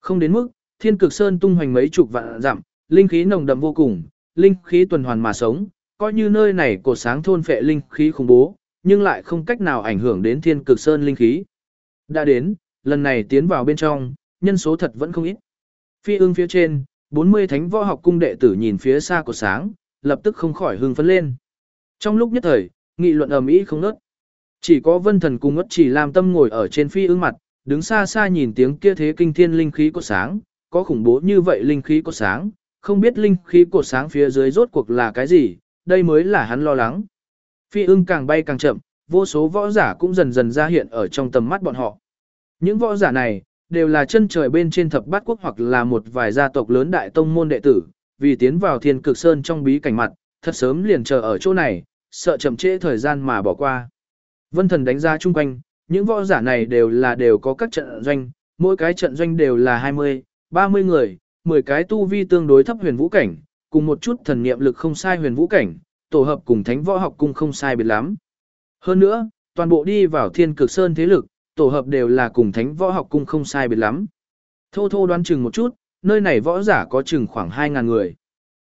Không đến mức, thiên cực sơn tung hoành mấy chục vạn dặm, linh khí nồng đậm vô cùng, linh khí tuần hoàn mà sống, coi như nơi này cột sáng thôn phệ linh khí khủng bố, nhưng lại không cách nào ảnh hưởng đến thiên cực sơn linh khí. Đã đến, lần này tiến vào bên trong, nhân số thật vẫn không ít. Phi ương phía trên, 40 thánh võ học cung đệ tử nhìn phía xa của sáng, lập tức không khỏi hưng phấn lên. Trong lúc nhất thời, nghị luận ầm ĩ không ngớt. Chỉ có vân thần cùng ngất chỉ làm tâm ngồi ở trên phi ương mặt, đứng xa xa nhìn tiếng kia thế kinh thiên linh khí của sáng, có khủng bố như vậy linh khí của sáng, không biết linh khí của sáng phía dưới rốt cuộc là cái gì, đây mới là hắn lo lắng. Phi ưng càng bay càng chậm, vô số võ giả cũng dần dần ra hiện ở trong tầm mắt bọn họ. Những võ giả này, đều là chân trời bên trên thập bát quốc hoặc là một vài gia tộc lớn đại tông môn đệ tử, vì tiến vào thiên cực sơn trong bí cảnh mặt, thật sớm liền chờ ở chỗ này, sợ chậm trễ thời gian mà bỏ qua. Vân thần đánh ra chung quanh, những võ giả này đều là đều có các trận doanh, mỗi cái trận doanh đều là 20, 30 người, 10 cái tu vi tương đối thấp huyền vũ cảnh, cùng một chút thần niệm lực không sai huyền vũ cảnh, tổ hợp cùng thánh võ học cung không sai biệt lắm. Hơn nữa, toàn bộ đi vào thiên cực sơn thế lực, tổ hợp đều là cùng thánh võ học cung không sai biệt lắm. Thô thô đoán chừng một chút, nơi này võ giả có chừng khoảng 2.000 người.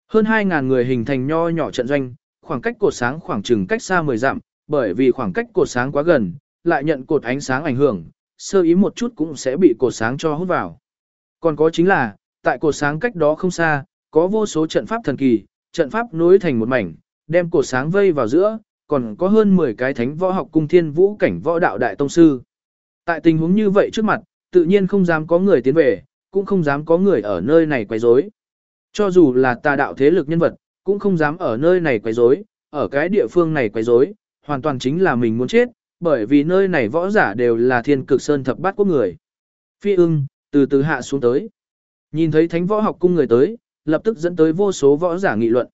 Hơn 2.000 người hình thành nho nhỏ trận doanh, khoảng cách cột sáng khoảng chừng cách xa 10 dặm, bởi vì khoảng cách cột sáng quá gần, lại nhận cột ánh sáng ảnh hưởng, sơ ý một chút cũng sẽ bị cột sáng cho hút vào. Còn có chính là, tại cột sáng cách đó không xa, có vô số trận pháp thần kỳ, trận pháp nối thành một mảnh, đem cột sáng vây vào giữa, còn có hơn 10 cái thánh võ học cung thiên vũ cảnh võ đạo đại tông sư. Tại tình huống như vậy trước mặt, tự nhiên không dám có người tiến về, cũng không dám có người ở nơi này quấy rối. Cho dù là tà đạo thế lực nhân vật, cũng không dám ở nơi này quấy rối, ở cái địa phương này quấy rối, hoàn toàn chính là mình muốn chết, bởi vì nơi này võ giả đều là thiên cực sơn thập bát của người. Phi ưng, từ từ hạ xuống tới. Nhìn thấy thánh võ học cung người tới, lập tức dẫn tới vô số võ giả nghị luận.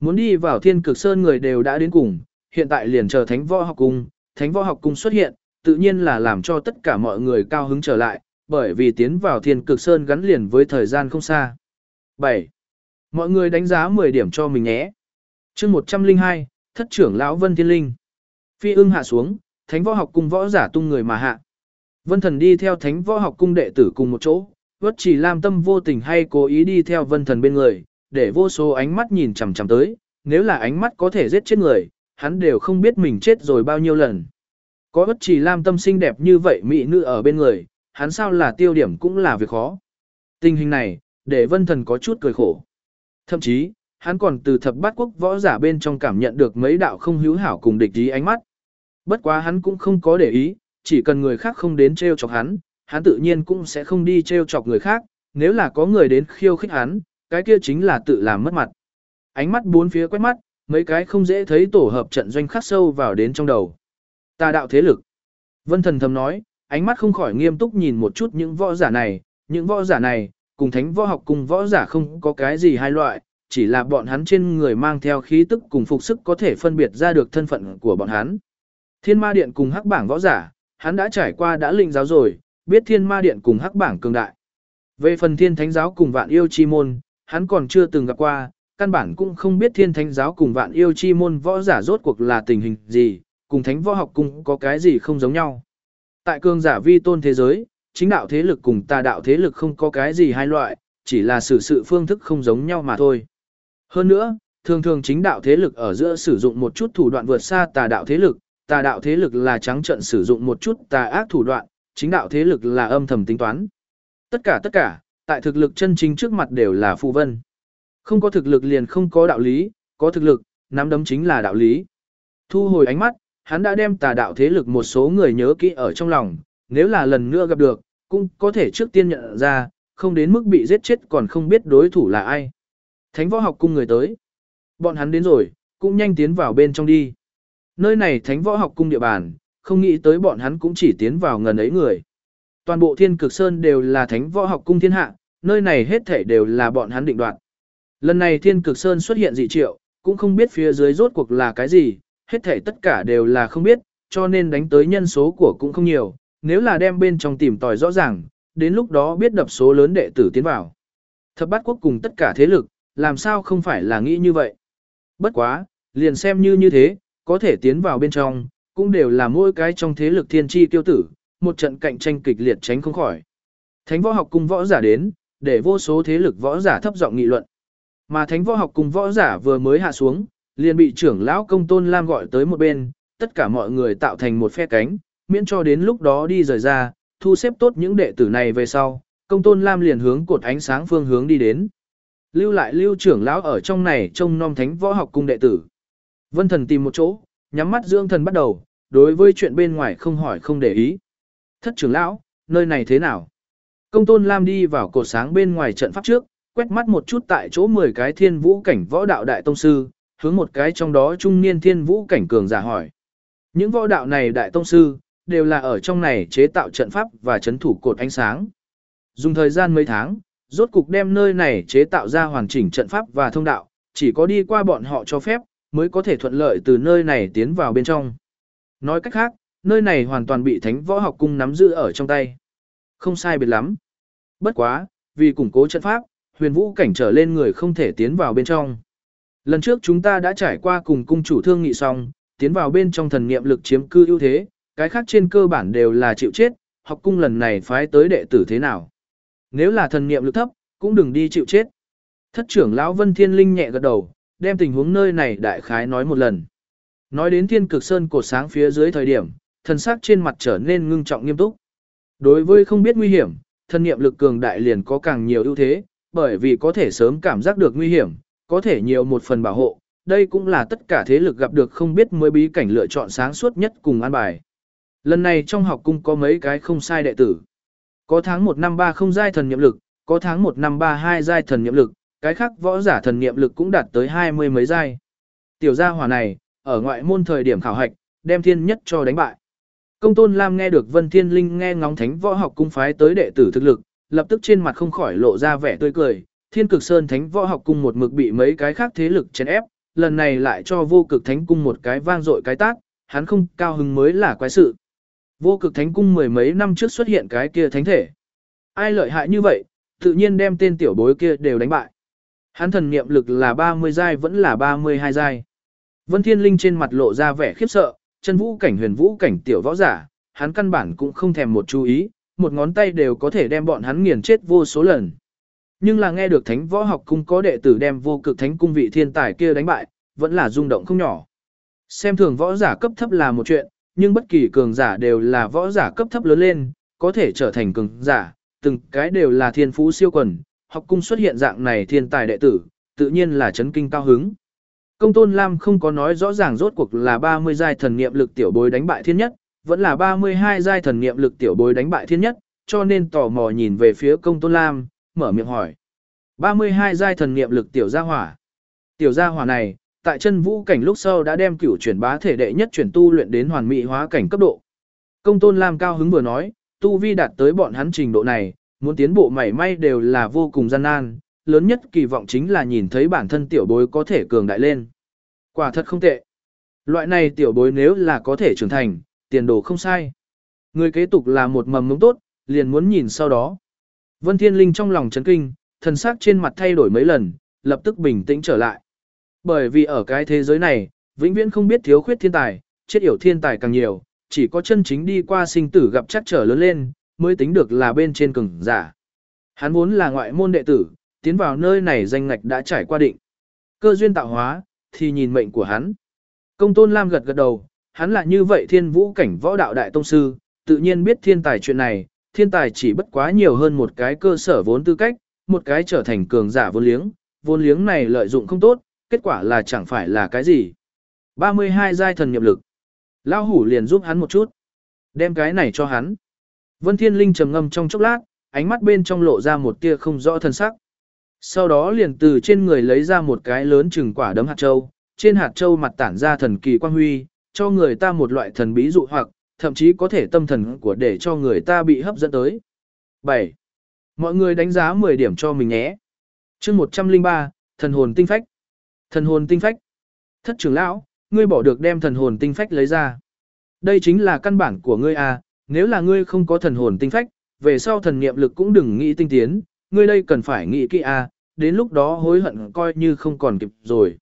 Muốn đi vào thiên cực sơn người đều đã đến cùng, hiện tại liền chờ thánh võ học cung, thánh võ học cung xuất hiện, tự nhiên là làm cho tất cả mọi người cao hứng trở lại, bởi vì tiến vào thiên cực sơn gắn liền với thời gian không xa. 7. Mọi người đánh giá 10 điểm cho mình nhé. chương 102, thất trưởng lão Vân Thiên Linh. Phi ưng hạ xuống, thánh võ học cung võ giả tung người mà hạ. Vân thần đi theo thánh võ học cung đệ tử cùng một chỗ, vất chỉ làm tâm vô tình hay cố ý đi theo vân thần bên người, để vô số ánh mắt nhìn chằm chằm tới, nếu là ánh mắt có thể giết chết người, hắn đều không biết mình chết rồi bao nhiêu lần. Có bất chỉ lam tâm xinh đẹp như vậy mỹ nữ ở bên người, hắn sao là tiêu điểm cũng là việc khó. Tình hình này, để vân thần có chút cười khổ. Thậm chí, hắn còn từ thập bát quốc võ giả bên trong cảm nhận được mấy đạo không hữu hảo cùng địch ý ánh mắt. Bất quá hắn cũng không có để ý, chỉ cần người khác không đến treo chọc hắn, hắn tự nhiên cũng sẽ không đi treo chọc người khác, nếu là có người đến khiêu khích hắn, cái kia chính là tự làm mất mặt. Ánh mắt bốn phía quét mắt, mấy cái không dễ thấy tổ hợp trận doanh khắc sâu vào đến trong đầu. Tà đạo thế lực. Vân thần thầm nói, ánh mắt không khỏi nghiêm túc nhìn một chút những võ giả này, những võ giả này, cùng thánh võ học cùng võ giả không có cái gì hai loại, chỉ là bọn hắn trên người mang theo khí tức cùng phục sức có thể phân biệt ra được thân phận của bọn hắn. Thiên ma điện cùng hắc bảng võ giả, hắn đã trải qua đã linh giáo rồi, biết thiên ma điện cùng hắc bảng cường đại. Về phần thiên thánh giáo cùng vạn yêu chi môn, hắn còn chưa từng gặp qua, căn bản cũng không biết thiên thánh giáo cùng vạn yêu chi môn võ giả rốt cuộc là tình hình gì, cùng thánh võ học cung có cái gì không giống nhau. Tại cường giả vi tôn thế giới, chính đạo thế lực cùng tà đạo thế lực không có cái gì hai loại, chỉ là xử sự phương thức không giống nhau mà thôi. Hơn nữa, thường thường chính đạo thế lực ở giữa sử dụng một chút thủ đoạn vượt xa tà đạo thế lực, tà đạo thế lực là trắng trận sử dụng một chút tà ác thủ đoạn, chính đạo thế lực là âm thầm tính toán. Tất cả tất cả, tại thực lực chân chính trước mặt đều là phù vân. Không có thực lực liền không có đạo lý, có thực lực, nắm đấm chính là đạo lý. Thu hồi ánh mắt, hắn đã đem tà đạo thế lực một số người nhớ kỹ ở trong lòng, nếu là lần nữa gặp được, cũng có thể trước tiên nhận ra, không đến mức bị giết chết còn không biết đối thủ là ai. Thánh võ học cung người tới. Bọn hắn đến rồi, cũng nhanh tiến vào bên trong đi. Nơi này thánh võ học cung địa bàn, không nghĩ tới bọn hắn cũng chỉ tiến vào ngần ấy người. Toàn bộ thiên cực sơn đều là thánh võ học cung thiên hạ, nơi này hết thể đều là bọn hắn định đoạt. Lần này thiên cực sơn xuất hiện dị triệu, cũng không biết phía dưới rốt cuộc là cái gì, hết thể tất cả đều là không biết, cho nên đánh tới nhân số của cũng không nhiều, nếu là đem bên trong tìm tòi rõ ràng, đến lúc đó biết đập số lớn đệ tử tiến vào. Thập bát quốc cùng tất cả thế lực, làm sao không phải là nghĩ như vậy. Bất quá, liền xem như như thế, có thể tiến vào bên trong, cũng đều là mỗi cái trong thế lực thiên tri tiêu tử, một trận cạnh tranh kịch liệt tránh không khỏi. Thánh võ học cùng võ giả đến, để vô số thế lực võ giả thấp giọng nghị luận. Mà thánh võ học cùng võ giả vừa mới hạ xuống, liền bị trưởng lão công tôn lam gọi tới một bên, tất cả mọi người tạo thành một phe cánh, miễn cho đến lúc đó đi rời ra, thu xếp tốt những đệ tử này về sau, công tôn lam liền hướng cột ánh sáng phương hướng đi đến. Lưu lại lưu trưởng lão ở trong này trông nom thánh võ học cung đệ tử. Vân thần tìm một chỗ, nhắm mắt dưỡng thần bắt đầu, đối với chuyện bên ngoài không hỏi không để ý. Thất trưởng lão, nơi này thế nào? Công tôn Lam đi vào cột sáng bên ngoài trận pháp trước, quét mắt một chút tại chỗ 10 cái thiên vũ cảnh võ đạo đại tông sư, hướng một cái trong đó trung niên thiên vũ cảnh cường giả hỏi. Những võ đạo này đại tông sư, đều là ở trong này chế tạo trận pháp và chấn thủ cột ánh sáng. Dùng thời gian mấy tháng, rốt cục đem nơi này chế tạo ra hoàn chỉnh trận pháp và thông đạo, chỉ có đi qua bọn họ cho phép, mới có thể thuận lợi từ nơi này tiến vào bên trong. Nói cách khác, nơi này hoàn toàn bị thánh võ học cung nắm giữ ở trong tay. Không sai biệt lắm. Bất quá, vì củng cố trận pháp, huyền vũ cảnh trở lên người không thể tiến vào bên trong. Lần trước chúng ta đã trải qua cùng cung chủ thương nghị xong, tiến vào bên trong thần niệm lực chiếm cư ưu thế, cái khác trên cơ bản đều là chịu chết, học cung lần này phái tới đệ tử thế nào. Nếu là thần niệm lực thấp, cũng đừng đi chịu chết. Thất trưởng lão Vân Thiên Linh nhẹ gật đầu, đem tình huống nơi này đại khái nói một lần. Nói đến thiên cực sơn cột sáng phía dưới thời điểm, thần sắc trên mặt trở nên ngưng trọng nghiêm túc. Đối với không biết nguy hiểm, thần niệm lực cường đại liền có càng nhiều ưu thế, bởi vì có thể sớm cảm giác được nguy hiểm, có thể nhiều một phần bảo hộ, đây cũng là tất cả thế lực gặp được không biết mới bí cảnh lựa chọn sáng suốt nhất cùng an bài. Lần này trong học cung có mấy cái không sai đệ tử. Có tháng 1 năm 3 không giai thần nhiệm lực, có tháng 1 năm 3 2 giai thần nhiệm lực, cái khác võ giả thần nhiệm lực cũng đạt tới 20 mấy giai. Tiểu gia hỏa này, ở ngoại môn thời điểm khảo hạch, đem thiên nhất cho đánh bại. Công tôn Lam nghe được Vân Thiên Linh nghe ngóng thánh võ học cung phái tới đệ tử thực lực, lập tức trên mặt không khỏi lộ ra vẻ tươi cười. Thiên cực sơn thánh võ học cung một mực bị mấy cái khác thế lực chèn ép, lần này lại cho vô cực thánh cung một cái vang dội cái tác, hắn không cao hứng mới là quái sự. Vô cực thánh cung mười mấy năm trước xuất hiện cái kia thánh thể. Ai lợi hại như vậy, tự nhiên đem tên tiểu bối kia đều đánh bại. Hắn thần niệm lực là 30 giai vẫn là 32 giai. Vân Thiên Linh trên mặt lộ ra vẻ khiếp sợ, chân vũ cảnh huyền vũ cảnh tiểu võ giả, hắn căn bản cũng không thèm một chú ý, một ngón tay đều có thể đem bọn hắn nghiền chết vô số lần. Nhưng là nghe được thánh võ học cung có đệ tử đem vô cực thánh cung vị thiên tài kia đánh bại, vẫn là rung động không nhỏ. Xem thường võ giả cấp thấp là một chuyện, nhưng bất kỳ cường giả đều là võ giả cấp thấp lớn lên, có thể trở thành cường giả, từng cái đều là thiên phú siêu quần, học cung xuất hiện dạng này thiên tài đệ tử, tự nhiên là chấn kinh cao hứng. Công tôn Lam không có nói rõ ràng rốt cuộc là 30 giai thần niệm lực tiểu bối đánh bại thiên nhất, vẫn là 32 giai thần niệm lực tiểu bối đánh bại thiên nhất, cho nên tò mò nhìn về phía công tôn Lam, mở miệng hỏi. 32 giai thần niệm lực tiểu gia hỏa. Tiểu gia hỏa này, tại chân vũ cảnh lúc sau đã đem cửu chuyển bá thể đệ nhất chuyển tu luyện đến hoàn mỹ hóa cảnh cấp độ. Công tôn Lam cao hứng vừa nói, tu vi đạt tới bọn hắn trình độ này, muốn tiến bộ mảy may đều là vô cùng gian nan, lớn nhất kỳ vọng chính là nhìn thấy bản thân tiểu bối có thể cường đại lên. Quả thật không tệ. Loại này tiểu bối nếu là có thể trưởng thành, tiền đồ không sai. Người kế tục là một mầm mống tốt, liền muốn nhìn sau đó. Vân Thiên Linh trong lòng chấn kinh, thần sắc trên mặt thay đổi mấy lần, lập tức bình tĩnh trở lại. Bởi vì ở cái thế giới này, vĩnh viễn không biết thiếu khuyết thiên tài, chết yểu thiên tài càng nhiều, chỉ có chân chính đi qua sinh tử gặp chắc trở lớn lên, mới tính được là bên trên cường giả. Hắn vốn là ngoại môn đệ tử, tiến vào nơi này danh ngạch đã trải qua định. Cơ duyên tạo hóa, thì nhìn mệnh của hắn. Công tôn Lam gật gật đầu, hắn là như vậy thiên vũ cảnh võ đạo đại tông sư, tự nhiên biết thiên tài chuyện này, thiên tài chỉ bất quá nhiều hơn một cái cơ sở vốn tư cách, một cái trở thành cường giả vốn liếng, vốn liếng này lợi dụng không tốt, kết quả là chẳng phải là cái gì. 32 giai thần nhập lực. Lao hủ liền giúp hắn một chút. Đem cái này cho hắn. Vân Thiên Linh trầm ngâm trong chốc lát, ánh mắt bên trong lộ ra một tia không rõ thân sắc. Sau đó liền từ trên người lấy ra một cái lớn chừng quả đấm hạt châu, trên hạt châu mặt tản ra thần kỳ quang huy, cho người ta một loại thần bí dụ hoặc, thậm chí có thể tâm thần của để cho người ta bị hấp dẫn tới. 7. Mọi người đánh giá 10 điểm cho mình nhé. chương 103, thần hồn tinh phách. Thần hồn tinh phách. Thất trưởng lão, ngươi bỏ được đem thần hồn tinh phách lấy ra. Đây chính là căn bản của ngươi à, nếu là ngươi không có thần hồn tinh phách, về sau thần niệm lực cũng đừng nghĩ tinh tiến, ngươi đây cần phải nghĩ kỹ à, đến lúc đó hối hận coi như không còn kịp rồi.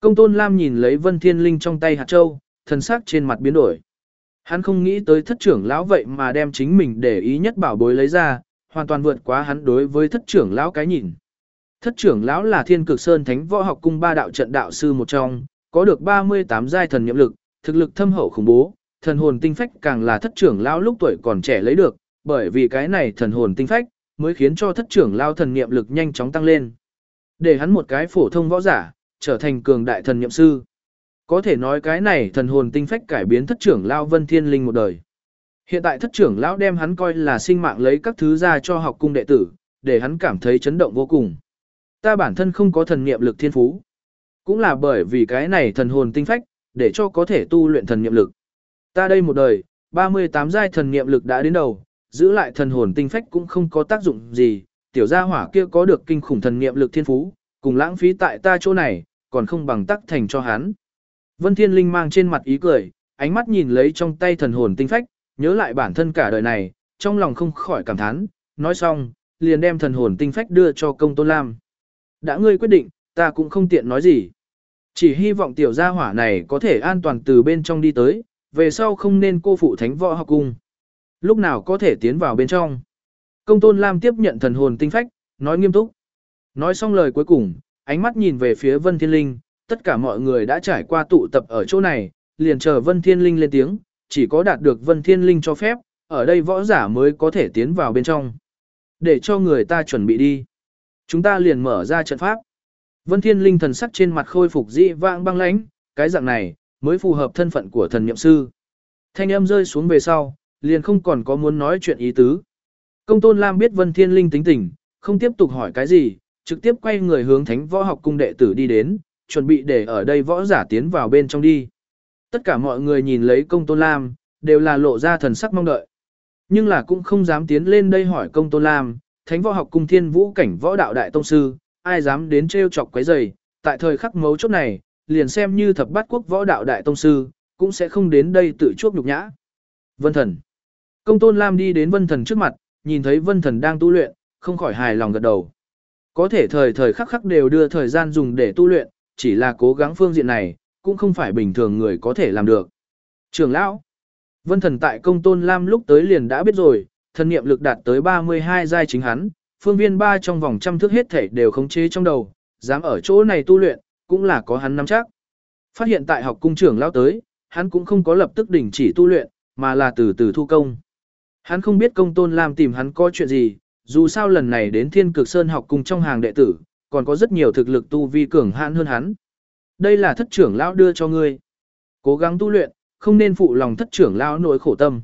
Công tôn Lam nhìn lấy vân thiên linh trong tay hạt châu, thần sắc trên mặt biến đổi. Hắn không nghĩ tới thất trưởng lão vậy mà đem chính mình để ý nhất bảo bối lấy ra, hoàn toàn vượt quá hắn đối với thất trưởng lão cái nhìn. Thất trưởng lão là Thiên Cực Sơn Thánh Võ Học Cung ba đạo trận đạo sư một trong, có được 38 giai thần nhiệm lực, thực lực thâm hậu khủng bố, thần hồn tinh phách càng là thất trưởng lão lúc tuổi còn trẻ lấy được, bởi vì cái này thần hồn tinh phách mới khiến cho thất trưởng lão thần niệm lực nhanh chóng tăng lên. Để hắn một cái phổ thông võ giả, trở thành cường đại thần niệm sư. Có thể nói cái này thần hồn tinh phách cải biến thất trưởng lão Vân Thiên Linh một đời. Hiện tại thất trưởng lão đem hắn coi là sinh mạng lấy các thứ ra cho học cung đệ tử, để hắn cảm thấy chấn động vô cùng. Ta bản thân không có thần niệm lực thiên phú. Cũng là bởi vì cái này thần hồn tinh phách, để cho có thể tu luyện thần niệm lực. Ta đây một đời, 38 giai thần niệm lực đã đến đầu, giữ lại thần hồn tinh phách cũng không có tác dụng gì, tiểu gia hỏa kia có được kinh khủng thần niệm lực thiên phú, cùng lãng phí tại ta chỗ này, còn không bằng tắc thành cho hắn. Vân Thiên Linh mang trên mặt ý cười, ánh mắt nhìn lấy trong tay thần hồn tinh phách, nhớ lại bản thân cả đời này, trong lòng không khỏi cảm thán, nói xong, liền đem thần hồn tinh phách đưa cho công tôn lam. Đã ngươi quyết định, ta cũng không tiện nói gì. Chỉ hy vọng tiểu gia hỏa này có thể an toàn từ bên trong đi tới, về sau không nên cô phụ thánh võ học cung. Lúc nào có thể tiến vào bên trong. Công tôn lam tiếp nhận thần hồn tinh phách, nói nghiêm túc. Nói xong lời cuối cùng, ánh mắt nhìn về phía vân thiên linh, tất cả mọi người đã trải qua tụ tập ở chỗ này, liền chờ vân thiên linh lên tiếng, chỉ có đạt được vân thiên linh cho phép, ở đây võ giả mới có thể tiến vào bên trong. Để cho người ta chuẩn bị đi. Chúng ta liền mở ra trận pháp. Vân Thiên Linh thần sắc trên mặt khôi phục dị vãng băng lãnh, cái dạng này mới phù hợp thân phận của thần niệm sư. Thanh âm rơi xuống về sau, liền không còn có muốn nói chuyện ý tứ. Công Tôn Lam biết Vân Thiên Linh tính tình, không tiếp tục hỏi cái gì, trực tiếp quay người hướng Thánh Võ Học Cung đệ tử đi đến, chuẩn bị để ở đây võ giả tiến vào bên trong đi. Tất cả mọi người nhìn lấy Công Tôn Lam, đều là lộ ra thần sắc mong đợi. Nhưng là cũng không dám tiến lên đây hỏi Công Tôn Lam, Thánh Võ Học Cung Thiên Vũ cảnh võ đạo đại tông sư, ai dám đến trêu chọc quấy rầy, tại thời khắc mấu chốt này, liền xem như thập bát quốc võ đạo đại tông sư, cũng sẽ không đến đây tự chuốc nhục nhã. Vân Thần. Công Tôn Lam đi đến Vân Thần trước mặt, nhìn thấy Vân Thần đang tu luyện, không khỏi hài lòng gật đầu. Có thể thời thời khắc khắc đều đưa thời gian dùng để tu luyện, chỉ là cố gắng phương diện này, cũng không phải bình thường người có thể làm được. trưởng lão, Vân Thần tại Công Tôn Lam lúc tới liền đã biết rồi, thần niệm lực đạt tới 32 giai chính hắn, phương viên ba trong vòng trăm thước hết thể đều khống chế trong đầu, dám ở chỗ này tu luyện, cũng là có hắn nắm chắc. Phát hiện tại học cung trưởng lão tới, hắn cũng không có lập tức đình chỉ tu luyện, mà là từ từ thu công. Hắn không biết công tôn lam tìm hắn có chuyện gì, dù sao lần này đến thiên cực sơn học cùng trong hàng đệ tử, còn có rất nhiều thực lực tu vi cường hãn hơn hắn. Đây là thất trưởng lão đưa cho ngươi. Cố gắng tu luyện, không nên phụ lòng thất trưởng lão nỗi khổ tâm.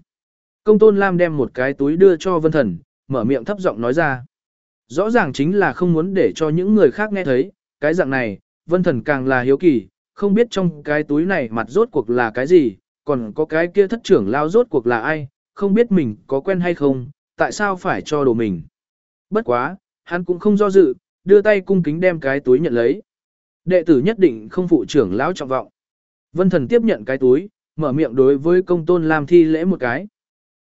Công tôn Lam đem một cái túi đưa cho vân thần, mở miệng thấp giọng nói ra. Rõ ràng chính là không muốn để cho những người khác nghe thấy, cái dạng này, vân thần càng là hiếu kỳ, không biết trong cái túi này mặt rốt cuộc là cái gì, còn có cái kia thất trưởng lão rốt cuộc là ai, không biết mình có quen hay không, tại sao phải cho đồ mình. Bất quá, hắn cũng không do dự, đưa tay cung kính đem cái túi nhận lấy. Đệ tử nhất định không phụ trưởng lão trọng vọng. Vân thần tiếp nhận cái túi, mở miệng đối với công tôn Lam thi lễ một cái.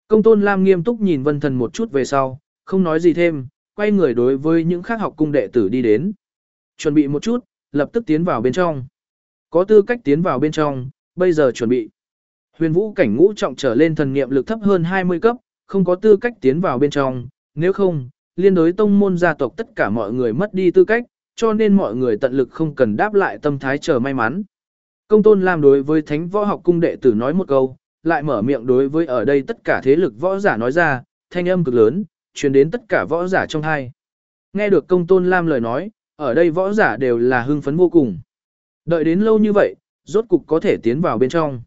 Công tôn Lam nghiêm túc nhìn vân thần một chút về sau, không nói gì thêm, quay người đối với những khác học cung đệ tử đi đến. Chuẩn bị một chút, lập tức tiến vào bên trong. Có tư cách tiến vào bên trong, bây giờ chuẩn bị. Huyền vũ cảnh ngũ trọng trở lên thần nghiệm lực thấp hơn 20 cấp, không có tư cách tiến vào bên trong, nếu không, liên đối tông môn gia tộc tất cả mọi người mất đi tư cách, cho nên mọi người tận lực không cần đáp lại tâm thái chờ may mắn. Công tôn lam đối với thánh võ học cung đệ tử nói một câu, lại mở miệng đối với ở đây tất cả thế lực võ giả nói ra, thanh âm cực lớn, truyền đến tất cả võ giả trong hai. Nghe được công tôn Lam lời nói, ở đây võ giả đều là hưng phấn vô cùng. Đợi đến lâu như vậy, rốt cục có thể tiến vào bên trong.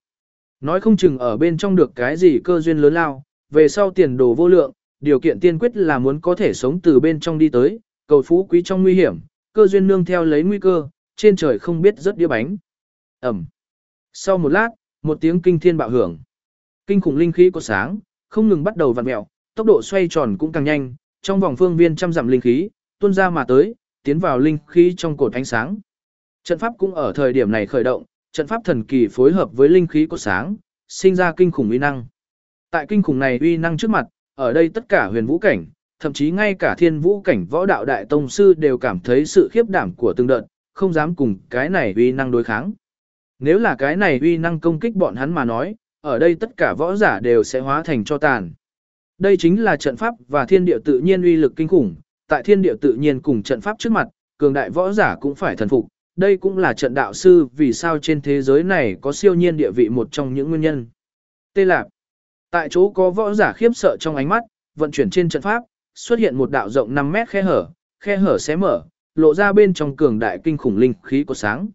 Nói không chừng ở bên trong được cái gì cơ duyên lớn lao, về sau tiền đồ vô lượng, điều kiện tiên quyết là muốn có thể sống từ bên trong đi tới, cầu phú quý trong nguy hiểm, cơ duyên nương theo lấy nguy cơ, trên trời không biết rất đĩa bánh. Ẩm. Sau một lát, một tiếng kinh thiên bạo hưởng. Kinh khủng linh khí có sáng, không ngừng bắt đầu vặn mèo, tốc độ xoay tròn cũng càng nhanh, trong vòng phương viên trăm dặm linh khí, tuôn ra mà tới, tiến vào linh khí trong cột ánh sáng. Trận pháp cũng ở thời điểm này khởi động, trận pháp thần kỳ phối hợp với linh khí có sáng, sinh ra kinh khủng uy năng. Tại kinh khủng này uy năng trước mặt, ở đây tất cả huyền vũ cảnh, thậm chí ngay cả thiên vũ cảnh võ đạo đại tông sư đều cảm thấy sự khiếp đảm của từng đợt, không dám cùng cái này uy năng đối kháng. Nếu là cái này uy năng công kích bọn hắn mà nói, ở đây tất cả võ giả đều sẽ hóa thành cho tàn. Đây chính là trận pháp và thiên địa tự nhiên uy lực kinh khủng, tại thiên địa tự nhiên cùng trận pháp trước mặt, cường đại võ giả cũng phải thần phục. Đây cũng là trận đạo sư vì sao trên thế giới này có siêu nhiên địa vị một trong những nguyên nhân. Tê Lạp Tại chỗ có võ giả khiếp sợ trong ánh mắt, vận chuyển trên trận pháp, xuất hiện một đạo rộng 5 mét khe hở, khe hở xé mở, lộ ra bên trong cường đại kinh khủng linh khí của sáng.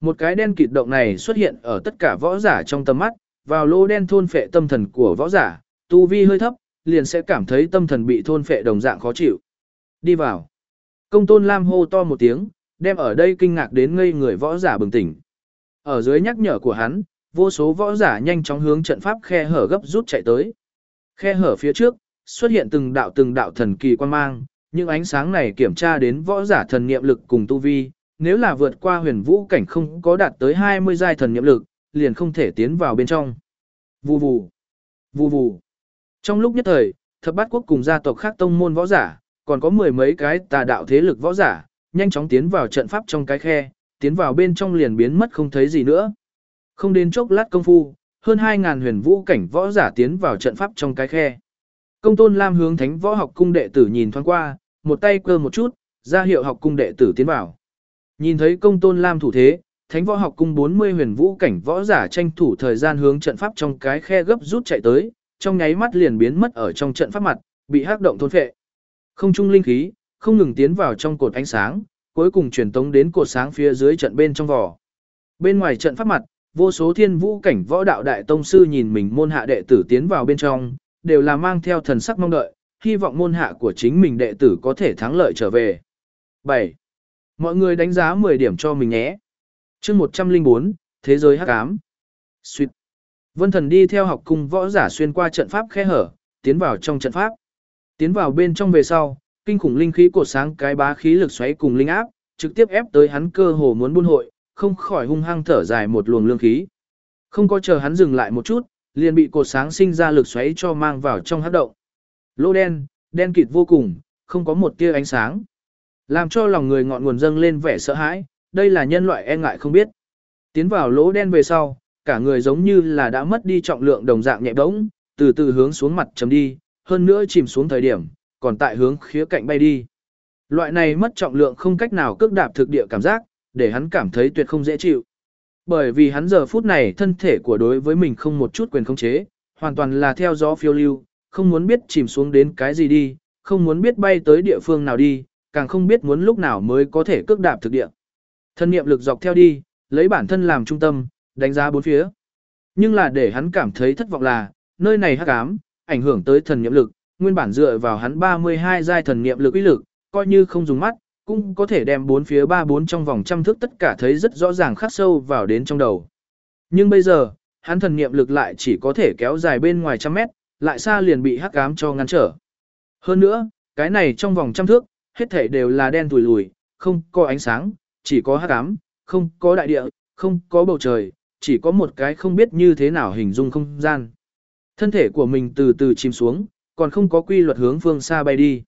Một cái đen kịt động này xuất hiện ở tất cả võ giả trong tầm mắt, vào lô đen thôn phệ tâm thần của võ giả, tu vi hơi thấp, liền sẽ cảm thấy tâm thần bị thôn phệ đồng dạng khó chịu. Đi vào. Công tôn Lam hô to một tiếng, đem ở đây kinh ngạc đến ngây người võ giả bừng tỉnh. Ở dưới nhắc nhở của hắn, vô số võ giả nhanh chóng hướng trận pháp khe hở gấp rút chạy tới. Khe hở phía trước, xuất hiện từng đạo từng đạo thần kỳ quan mang, những ánh sáng này kiểm tra đến võ giả thần niệm lực cùng tu vi, nếu là vượt qua huyền vũ cảnh không có đạt tới 20 giai thần niệm lực, liền không thể tiến vào bên trong. Vù vù, vù vù. Trong lúc nhất thời, thập bát quốc cùng gia tộc khác tông môn võ giả, còn có mười mấy cái tà đạo thế lực võ giả, nhanh chóng tiến vào trận pháp trong cái khe, tiến vào bên trong liền biến mất không thấy gì nữa. Không đến chốc lát công phu, hơn 2.000 huyền vũ cảnh võ giả tiến vào trận pháp trong cái khe. Công tôn Lam hướng thánh võ học cung đệ tử nhìn thoáng qua, một tay cơ một chút, ra hiệu học cung đệ tử tiến vào. Nhìn thấy công tôn Lam thủ thế, thánh võ học cung 40 huyền vũ cảnh võ giả tranh thủ thời gian hướng trận pháp trong cái khe gấp rút chạy tới, trong nháy mắt liền biến mất ở trong trận pháp mặt, bị hắc động thôn phệ. Không trung linh khí, không ngừng tiến vào trong cột ánh sáng, cuối cùng truyền tống đến cột sáng phía dưới trận bên trong vỏ. Bên ngoài trận pháp mặt, vô số thiên vũ cảnh võ đạo đại tông sư nhìn mình môn hạ đệ tử tiến vào bên trong, đều là mang theo thần sắc mong đợi, hy vọng môn hạ của chính mình đệ tử có thể thắng lợi trở về. 7. Mọi người đánh giá 10 điểm cho mình nhé. chương 104, Thế giới hắc ám. Sweet. Vân thần đi theo học cung võ giả xuyên qua trận pháp khe hở, tiến vào trong trận pháp. Tiến vào bên trong về sau, kinh khủng linh khí cột sáng cái bá khí lực xoáy cùng linh áp, trực tiếp ép tới hắn cơ hồ muốn buôn hội, không khỏi hung hăng thở dài một luồng lương khí. Không có chờ hắn dừng lại một chút, liền bị cột sáng sinh ra lực xoáy cho mang vào trong hắc động. Lỗ đen, đen kịt vô cùng, không có một tia ánh sáng. Làm cho lòng người ngọn nguồn dâng lên vẻ sợ hãi, đây là nhân loại e ngại không biết. Tiến vào lỗ đen về sau, cả người giống như là đã mất đi trọng lượng đồng dạng nhẹ bỗng, từ từ hướng xuống mặt chấm đi, hơn nữa chìm xuống thời điểm, còn tại hướng khía cạnh bay đi. Loại này mất trọng lượng không cách nào cước đạp thực địa cảm giác, để hắn cảm thấy tuyệt không dễ chịu. Bởi vì hắn giờ phút này thân thể của đối với mình không một chút quyền khống chế, hoàn toàn là theo gió phiêu lưu, không muốn biết chìm xuống đến cái gì đi, không muốn biết bay tới địa phương nào đi, càng không biết muốn lúc nào mới có thể cước đạp thực địa. Thân niệm lực dọc theo đi, lấy bản thân làm trung tâm, đánh giá bốn phía. Nhưng là để hắn cảm thấy thất vọng là, nơi này hắc ám, ảnh hưởng tới thần niệm lực, nguyên bản dựa vào hắn 32 giai thần niệm lực uy lực, coi như không dùng mắt, cũng có thể đem bốn phía ba bốn trong vòng trăm thước tất cả thấy rất rõ ràng khắc sâu vào đến trong đầu. Nhưng bây giờ, hắn thần niệm lực lại chỉ có thể kéo dài bên ngoài trăm mét, lại xa liền bị hắc ám cho ngăn trở. Hơn nữa, cái này trong vòng trăm thước, hết thảy đều là đen tủi lùi, không có ánh sáng, chỉ có hắc ám, không có đại địa, không có bầu trời, chỉ có một cái không biết như thế nào hình dung không gian. Thân thể của mình từ từ chìm xuống, còn không có quy luật hướng phương xa bay đi.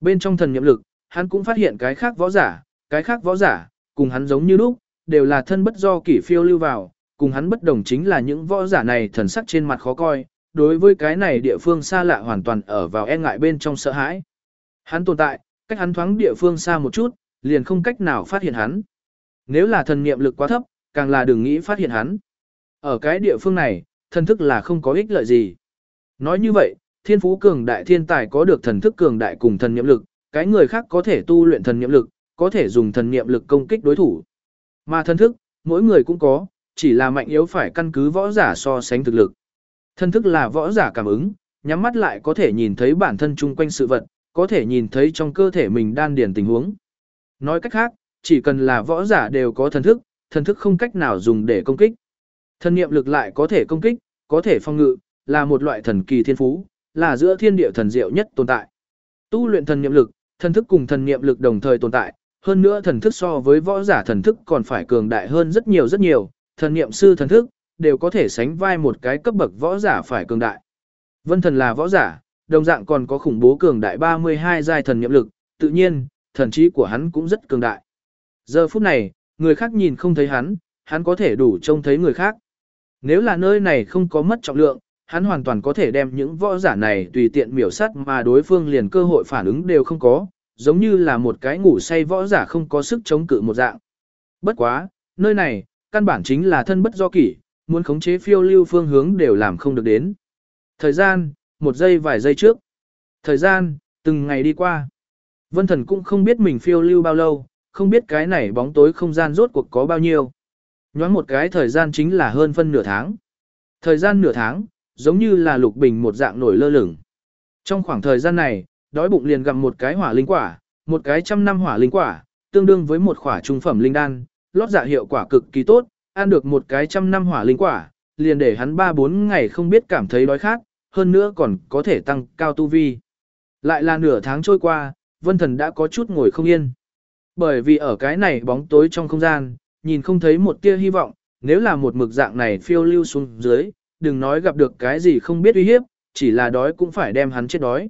Bên trong thần niệm lực, hắn cũng phát hiện cái khác võ giả, cái khác võ giả, cùng hắn giống như lúc, đều là thân bất do kỷ phiêu lưu vào, cùng hắn bất đồng chính là những võ giả này thần sắc trên mặt khó coi, đối với cái này địa phương xa lạ hoàn toàn ở vào e ngại bên trong sợ hãi. Hắn tồn tại, cách hắn thoáng địa phương xa một chút, liền không cách nào phát hiện hắn. Nếu là thần niệm lực quá thấp, càng là đừng nghĩ phát hiện hắn. Ở cái địa phương này, thần thức là không có ích lợi gì. Nói như vậy, thiên phú cường đại thiên tài có được thần thức cường đại cùng thần niệm lực, cái người khác có thể tu luyện thần niệm lực, có thể dùng thần niệm lực công kích đối thủ. Mà thần thức, mỗi người cũng có, chỉ là mạnh yếu phải căn cứ võ giả so sánh thực lực. Thần thức là võ giả cảm ứng, nhắm mắt lại có thể nhìn thấy bản thân chung quanh sự vật, có thể nhìn thấy trong cơ thể mình đan điền tình huống. Nói cách khác, chỉ cần là võ giả đều có thần thức, thần thức không cách nào dùng để công kích. Thần niệm lực lại có thể công kích, có thể phong ngự, là một loại thần kỳ thiên phú, là giữa thiên địa thần diệu nhất tồn tại. Tu luyện thần niệm lực, thần thức cùng thần niệm lực đồng thời tồn tại, hơn nữa thần thức so với võ giả thần thức còn phải cường đại hơn rất nhiều rất nhiều, thần niệm sư thần thức đều có thể sánh vai một cái cấp bậc võ giả phải cường đại. Vân thần là võ giả, đồng dạng còn có khủng bố cường đại 32 giai thần niệm lực, tự nhiên, thần trí của hắn cũng rất cường đại. Giờ phút này, người khác nhìn không thấy hắn, hắn có thể đủ trông thấy người khác. Nếu là nơi này không có mất trọng lượng, hắn hoàn toàn có thể đem những võ giả này tùy tiện miểu sát mà đối phương liền cơ hội phản ứng đều không có, giống như là một cái ngủ say võ giả không có sức chống cự một dạng. Bất quá, nơi này, căn bản chính là thân bất do kỷ, muốn khống chế phiêu lưu phương hướng đều làm không được đến. Thời gian, một giây vài giây trước. Thời gian, từng ngày đi qua. Vân thần cũng không biết mình phiêu lưu bao lâu, không biết cái này bóng tối không gian rốt cuộc có bao nhiêu. Nhoáng một cái thời gian chính là hơn phân nửa tháng. Thời gian nửa tháng, giống như là lục bình một dạng nổi lơ lửng. Trong khoảng thời gian này, đói bụng liền gặm một cái hỏa linh quả, một cái trăm năm hỏa linh quả, tương đương với một khỏa trung phẩm linh đan, lót dạ hiệu quả cực kỳ tốt, ăn được một cái trăm năm hỏa linh quả, liền để hắn 3-4 ngày không biết cảm thấy đói khát, hơn nữa còn có thể tăng cao tu vi. Lại là nửa tháng trôi qua, vân thần đã có chút ngồi không yên. Bởi vì ở cái này bóng tối trong không gian, nhìn không thấy một tia hy vọng, nếu là một mực dạng này phiêu lưu xuống dưới, đừng nói gặp được cái gì không biết uy hiếp, chỉ là đói cũng phải đem hắn chết đói.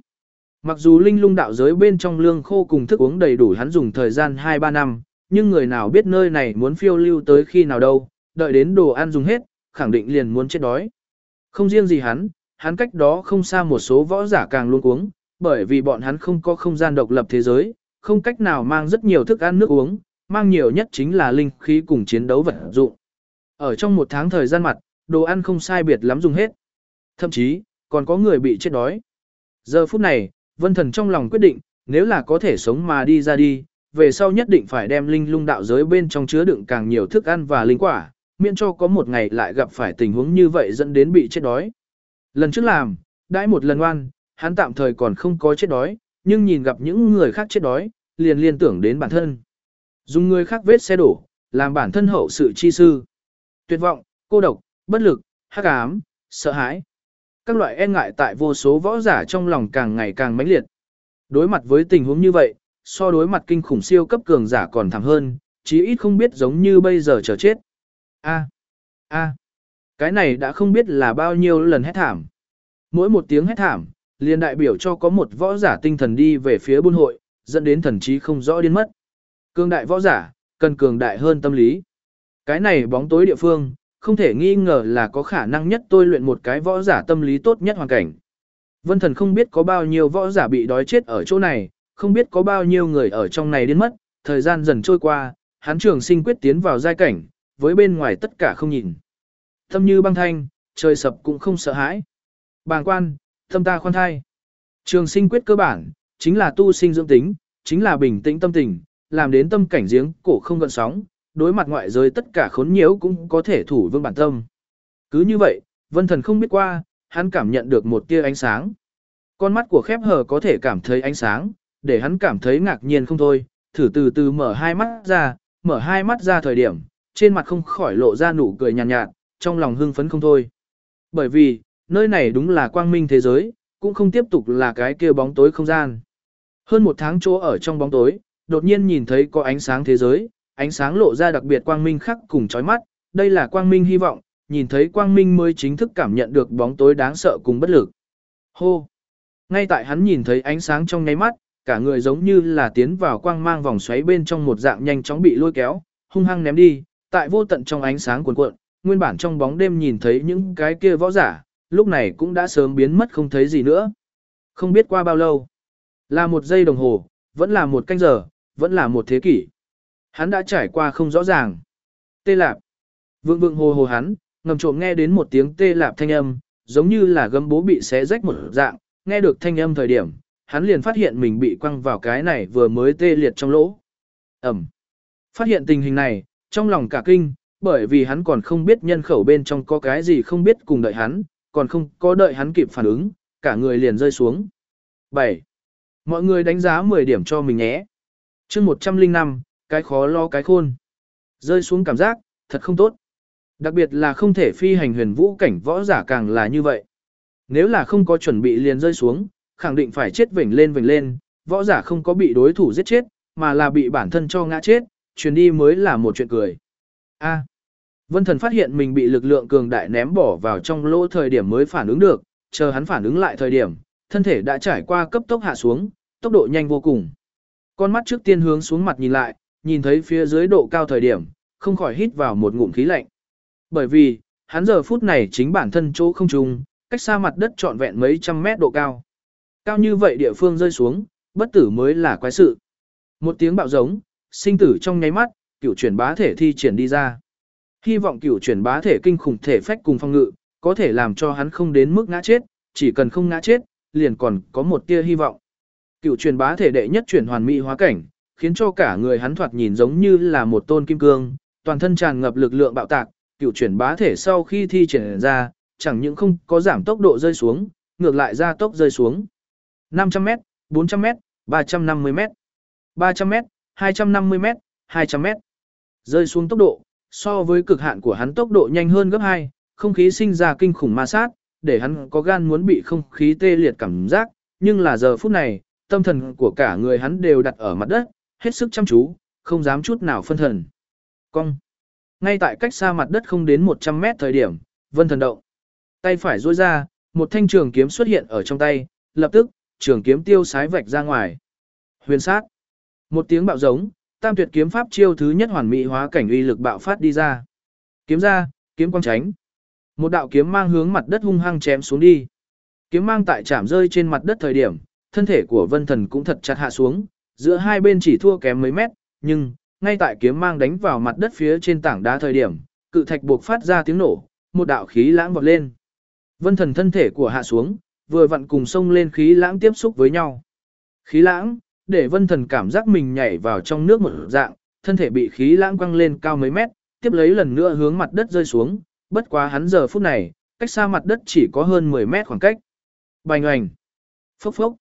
Mặc dù linh lung đạo giới bên trong lương khô cùng thức uống đầy đủ hắn dùng thời gian 2-3 năm, nhưng người nào biết nơi này muốn phiêu lưu tới khi nào đâu, đợi đến đồ ăn dùng hết, khẳng định liền muốn chết đói. Không riêng gì hắn, hắn cách đó không xa một số võ giả càng luôn uống, bởi vì bọn hắn không có không gian độc lập thế giới, không cách nào mang rất nhiều thức ăn nước uống, mang nhiều nhất chính là linh khí cùng chiến đấu vật dụng. Ở trong một tháng thời gian mặt, đồ ăn không sai biệt lắm dùng hết. Thậm chí, còn có người bị chết đói. Giờ phút này, vân thần trong lòng quyết định, nếu là có thể sống mà đi ra đi, về sau nhất định phải đem linh lung đạo giới bên trong chứa đựng càng nhiều thức ăn và linh quả, miễn cho có một ngày lại gặp phải tình huống như vậy dẫn đến bị chết đói. Lần trước làm, đãi một lần oan, hắn tạm thời còn không có chết đói, nhưng nhìn gặp những người khác chết đói, liền liên tưởng đến bản thân. Dùng người khác vết xe đổ, làm bản thân hậu sự chi sư. Tuyệt vọng, cô độc, bất lực, hắc ám, sợ hãi. Các loại e ngại tại vô số võ giả trong lòng càng ngày càng mãnh liệt. Đối mặt với tình huống như vậy, so đối mặt kinh khủng siêu cấp cường giả còn thảm hơn, chí ít không biết giống như bây giờ chờ chết. A, a, cái này đã không biết là bao nhiêu lần hét thảm. Mỗi một tiếng hét thảm, liền đại biểu cho có một võ giả tinh thần đi về phía buôn hội, dẫn đến thần trí không rõ điên mất. Cường đại võ giả, cần cường đại hơn tâm lý. Cái này bóng tối địa phương, không thể nghi ngờ là có khả năng nhất tôi luyện một cái võ giả tâm lý tốt nhất hoàn cảnh. Vân thần không biết có bao nhiêu võ giả bị đói chết ở chỗ này, không biết có bao nhiêu người ở trong này điên mất, thời gian dần trôi qua, hắn trường sinh quyết tiến vào giai cảnh, với bên ngoài tất cả không nhìn. Tâm như băng thanh, trời sập cũng không sợ hãi. Bàng quan, tâm ta khoan thai. Trường sinh quyết cơ bản, chính là tu sinh dưỡng tính, chính là bình tĩnh tâm tình, làm đến tâm cảnh giếng cổ không gợn sóng, đối mặt ngoại giới tất cả khốn nhiễu cũng có thể thủ vương bản tâm. Cứ như vậy, vân thần không biết qua, hắn cảm nhận được một tia ánh sáng. Con mắt của khép hờ có thể cảm thấy ánh sáng, để hắn cảm thấy ngạc nhiên không thôi, thử từ từ mở hai mắt ra, mở hai mắt ra thời điểm, trên mặt không khỏi lộ ra nụ cười nhàn nhạt, nhạt, trong lòng hưng phấn không thôi. Bởi vì, nơi này đúng là quang minh thế giới, cũng không tiếp tục là cái kia bóng tối không gian. Hơn một tháng chỗ ở trong bóng tối, đột nhiên nhìn thấy có ánh sáng thế giới, ánh sáng lộ ra đặc biệt quang minh khắc cùng chói mắt, đây là quang minh hy vọng, nhìn thấy quang minh mới chính thức cảm nhận được bóng tối đáng sợ cùng bất lực. Hô! Ngay tại hắn nhìn thấy ánh sáng trong nháy mắt, cả người giống như là tiến vào quang mang vòng xoáy bên trong một dạng nhanh chóng bị lôi kéo, hung hăng ném đi, tại vô tận trong ánh sáng cuồn cuộn, nguyên bản trong bóng đêm nhìn thấy những cái kia võ giả, lúc này cũng đã sớm biến mất không thấy gì nữa. Không biết qua bao lâu, là một giây đồng hồ, vẫn là một canh giờ, vẫn là một thế kỷ. Hắn đã trải qua không rõ ràng. Tê lạp. Vượng vượng hồ hồ hắn, ngầm trộm nghe đến một tiếng tê lạp thanh âm, giống như là gấm bố bị xé rách một dạng, nghe được thanh âm thời điểm, hắn liền phát hiện mình bị quăng vào cái này vừa mới tê liệt trong lỗ. Ẩm. Phát hiện tình hình này, trong lòng cả kinh, bởi vì hắn còn không biết nhân khẩu bên trong có cái gì không biết cùng đợi hắn, còn không có đợi hắn kịp phản ứng, cả người liền rơi xuống. 7. Mọi người đánh giá 10 điểm cho mình nhé. chương 105, cái khó lo cái khôn. Rơi xuống cảm giác, thật không tốt. Đặc biệt là không thể phi hành huyền vũ cảnh võ giả càng là như vậy. Nếu là không có chuẩn bị liền rơi xuống, khẳng định phải chết vỉnh lên vỉnh lên, võ giả không có bị đối thủ giết chết, mà là bị bản thân cho ngã chết, chuyến đi mới là một chuyện cười. A. Vân Thần phát hiện mình bị lực lượng cường đại ném bỏ vào trong lỗ thời điểm mới phản ứng được, chờ hắn phản ứng lại thời điểm, thân thể đã trải qua cấp tốc hạ xuống, tốc độ nhanh vô cùng. Con mắt trước tiên hướng xuống mặt nhìn lại, nhìn thấy phía dưới độ cao thời điểm, không khỏi hít vào một ngụm khí lạnh. Bởi vì, hắn giờ phút này chính bản thân chỗ không trung cách xa mặt đất trọn vẹn mấy trăm mét độ cao. Cao như vậy địa phương rơi xuống, bất tử mới là quái sự. Một tiếng bạo giống, sinh tử trong nháy mắt, cửu chuyển bá thể thi triển đi ra. Hy vọng cửu chuyển bá thể kinh khủng thể phách cùng phong ngự, có thể làm cho hắn không đến mức ngã chết, chỉ cần không ngã chết, liền còn có một tia hy vọng. Cửu chuyển bá thể đệ nhất chuyển hoàn mỹ hóa cảnh, khiến cho cả người hắn thoạt nhìn giống như là một tôn kim cương, toàn thân tràn ngập lực lượng bạo tạc, cửu chuyển bá thể sau khi thi triển ra, chẳng những không có giảm tốc độ rơi xuống, ngược lại ra tốc rơi xuống. 500m, 400m, 350m. 300m, 250m, 200m. Rơi xuống tốc độ, so với cực hạn của hắn tốc độ nhanh hơn gấp 2, không khí sinh ra kinh khủng ma sát, để hắn có gan muốn bị không khí tê liệt cảm giác, nhưng là giờ phút này, tâm thần của cả người hắn đều đặt ở mặt đất, hết sức chăm chú, không dám chút nào phân thần. Cong. Ngay tại cách xa mặt đất không đến 100 mét thời điểm, vân thần động. Tay phải duỗi ra, một thanh trường kiếm xuất hiện ở trong tay, lập tức, trường kiếm tiêu sái vạch ra ngoài. Huyền sát. Một tiếng bạo giống, tam tuyệt kiếm pháp chiêu thứ nhất hoàn mỹ hóa cảnh uy lực bạo phát đi ra. Kiếm ra, kiếm quang tránh. Một đạo kiếm mang hướng mặt đất hung hăng chém xuống đi. Kiếm mang tại chạm rơi trên mặt đất thời điểm, thân thể của vân thần cũng thật chặt hạ xuống, giữa hai bên chỉ thua kém mấy mét, nhưng, ngay tại kiếm mang đánh vào mặt đất phía trên tảng đá thời điểm, cự thạch buộc phát ra tiếng nổ, một đạo khí lãng vọt lên. Vân thần thân thể của hạ xuống, vừa vặn cùng sông lên khí lãng tiếp xúc với nhau. Khí lãng, để vân thần cảm giác mình nhảy vào trong nước một dạng, thân thể bị khí lãng quăng lên cao mấy mét, tiếp lấy lần nữa hướng mặt đất rơi xuống, bất quá hắn giờ phút này, cách xa mặt đất chỉ có hơn 10 mét khoảng cách. Bành oành, phốc phốc,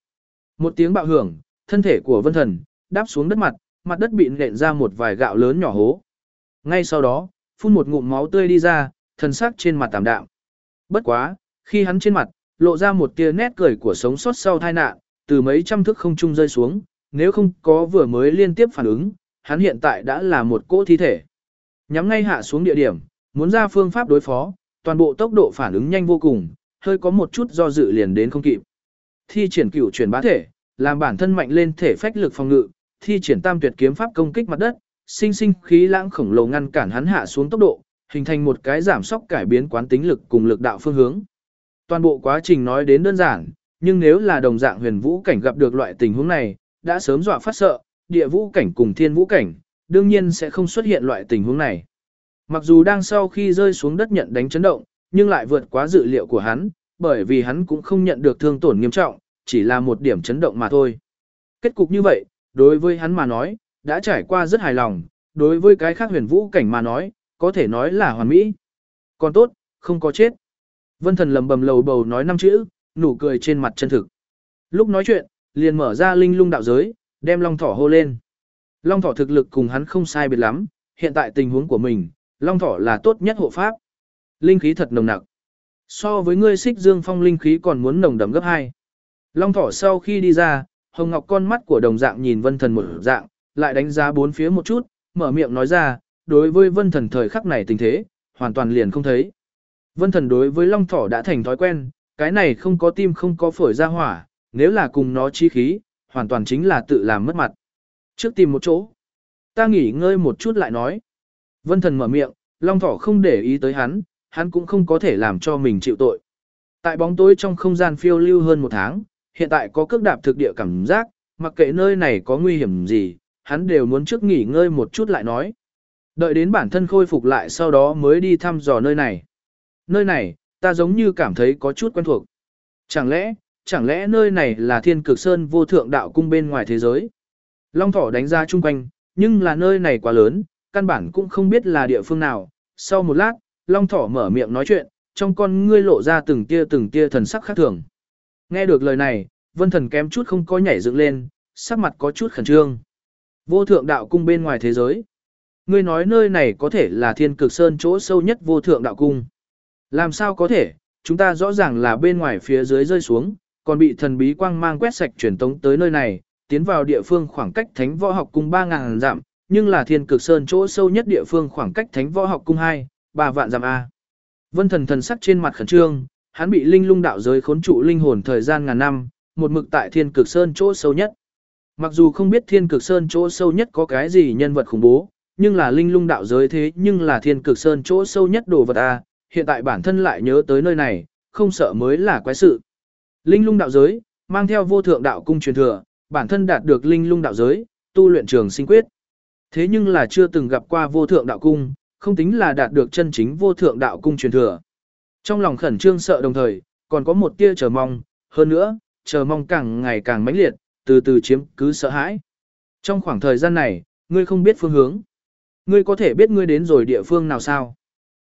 một tiếng bạo hưởng, thân thể của vân thần, đáp xuống đất mặt, mặt đất bị nện ra một vài gạo lớn nhỏ hố. Ngay sau đó, phun một ngụm máu tươi đi ra, thần sắc trên mặt tạm đạm. Bất quá, khi hắn trên mặt, lộ ra một tia nét cười của sống sót sau tai nạn, từ mấy trăm thước không trung rơi xuống, nếu không có vừa mới liên tiếp phản ứng, hắn hiện tại đã là một cỗ thi thể. Nhắm ngay hạ xuống địa điểm, muốn ra phương pháp đối phó, toàn bộ tốc độ phản ứng nhanh vô cùng, hơi có một chút do dự liền đến không kịp. Thi triển cửu chuyển bá thể, làm bản thân mạnh lên thể phách lực phòng ngự, thi triển tam tuyệt kiếm pháp công kích mặt đất, sinh sinh khí lãng khổng lồ ngăn cản hắn hạ xuống tốc độ, hình thành một cái giảm sóc cải biến quán tính lực cùng lực đạo phương hướng. Toàn bộ quá trình nói đến đơn giản, nhưng nếu là đồng dạng huyền vũ cảnh gặp được loại tình huống này, đã sớm dọa phát sợ, địa vũ cảnh cùng thiên vũ cảnh, đương nhiên sẽ không xuất hiện loại tình huống này. Mặc dù đang sau khi rơi xuống đất nhận đánh chấn động, nhưng lại vượt quá dự liệu của hắn, bởi vì hắn cũng không nhận được thương tổn nghiêm trọng, chỉ là một điểm chấn động mà thôi. Kết cục như vậy, đối với hắn mà nói, đã trải qua rất hài lòng, đối với cái khác huyền vũ cảnh mà nói, có thể nói là hoàn mỹ. Còn tốt, không có chết. Vân thần lầm bầm lầu bầu nói năm chữ, nụ cười trên mặt chân thực. Lúc nói chuyện, liền mở ra linh lung đạo giới, đem long thỏ hô lên. Long thỏ thực lực cùng hắn không sai biệt lắm, hiện tại tình huống của mình, long thỏ là tốt nhất hộ pháp. Linh khí thật nồng nặc. So với ngươi xích dương phong linh khí còn muốn nồng đậm gấp hai. Long thỏ sau khi đi ra, hồng ngọc con mắt của đồng dạng nhìn vân thần một dạng, lại đánh giá bốn phía một chút, mở miệng nói ra, đối với vân thần thời khắc này tình thế, hoàn toàn liền không thấy. Vân thần đối với long thỏ đã thành thói quen, cái này không có tim không có phổi ra hỏa, nếu là cùng nó chi khí, hoàn toàn chính là tự làm mất mặt. Trước tìm một chỗ, ta nghỉ ngơi một chút lại nói. Vân thần mở miệng, long thỏ không để ý tới hắn, hắn cũng không có thể làm cho mình chịu tội. Tại bóng tối trong không gian phiêu lưu hơn một tháng, hiện tại có cước đạp thực địa cảm giác, mặc kệ nơi này có nguy hiểm gì, hắn đều muốn trước nghỉ ngơi một chút lại nói. Đợi đến bản thân khôi phục lại sau đó mới đi thăm dò nơi này. Nơi này, ta giống như cảm thấy có chút quen thuộc. Chẳng lẽ, chẳng lẽ nơi này là thiên cực sơn vô thượng đạo cung bên ngoài thế giới? Long thỏ đánh ra chung quanh, nhưng là nơi này quá lớn, căn bản cũng không biết là địa phương nào. Sau một lát, Long thỏ mở miệng nói chuyện, trong con ngươi lộ ra từng tia từng tia thần sắc khác thường. Nghe được lời này, vân thần kém chút không có nhảy dựng lên, sắc mặt có chút khẩn trương. Vô thượng đạo cung bên ngoài thế giới. Ngươi nói nơi này có thể là thiên cực sơn chỗ sâu nhất vô thượng đạo cung. Làm sao có thể, chúng ta rõ ràng là bên ngoài phía dưới rơi xuống, còn bị thần bí quang mang quét sạch truyền tống tới nơi này, tiến vào địa phương khoảng cách thánh võ học cung 3.000 dặm, nhưng là thiên cực sơn chỗ sâu nhất địa phương khoảng cách thánh võ học cung 2, 3 vạn dặm A. Vân thần thần sắc trên mặt khẩn trương, hắn bị linh lung đạo giới khốn trụ linh hồn thời gian ngàn năm, một mực tại thiên cực sơn chỗ sâu nhất. Mặc dù không biết thiên cực sơn chỗ sâu nhất có cái gì nhân vật khủng bố, nhưng là linh lung đạo giới thế nhưng là thiên cực sơn chỗ sâu nhất đồ vật A, hiện tại bản thân lại nhớ tới nơi này, không sợ mới là quái sự. Linh lung đạo giới, mang theo vô thượng đạo cung truyền thừa, bản thân đạt được linh lung đạo giới, tu luyện trường sinh quyết. Thế nhưng là chưa từng gặp qua vô thượng đạo cung, không tính là đạt được chân chính vô thượng đạo cung truyền thừa. Trong lòng khẩn trương sợ đồng thời, còn có một tia chờ mong, hơn nữa, chờ mong càng ngày càng mãnh liệt, từ từ chiếm cứ sợ hãi. Trong khoảng thời gian này, ngươi không biết phương hướng. Ngươi có thể biết ngươi đến rồi địa phương nào sao?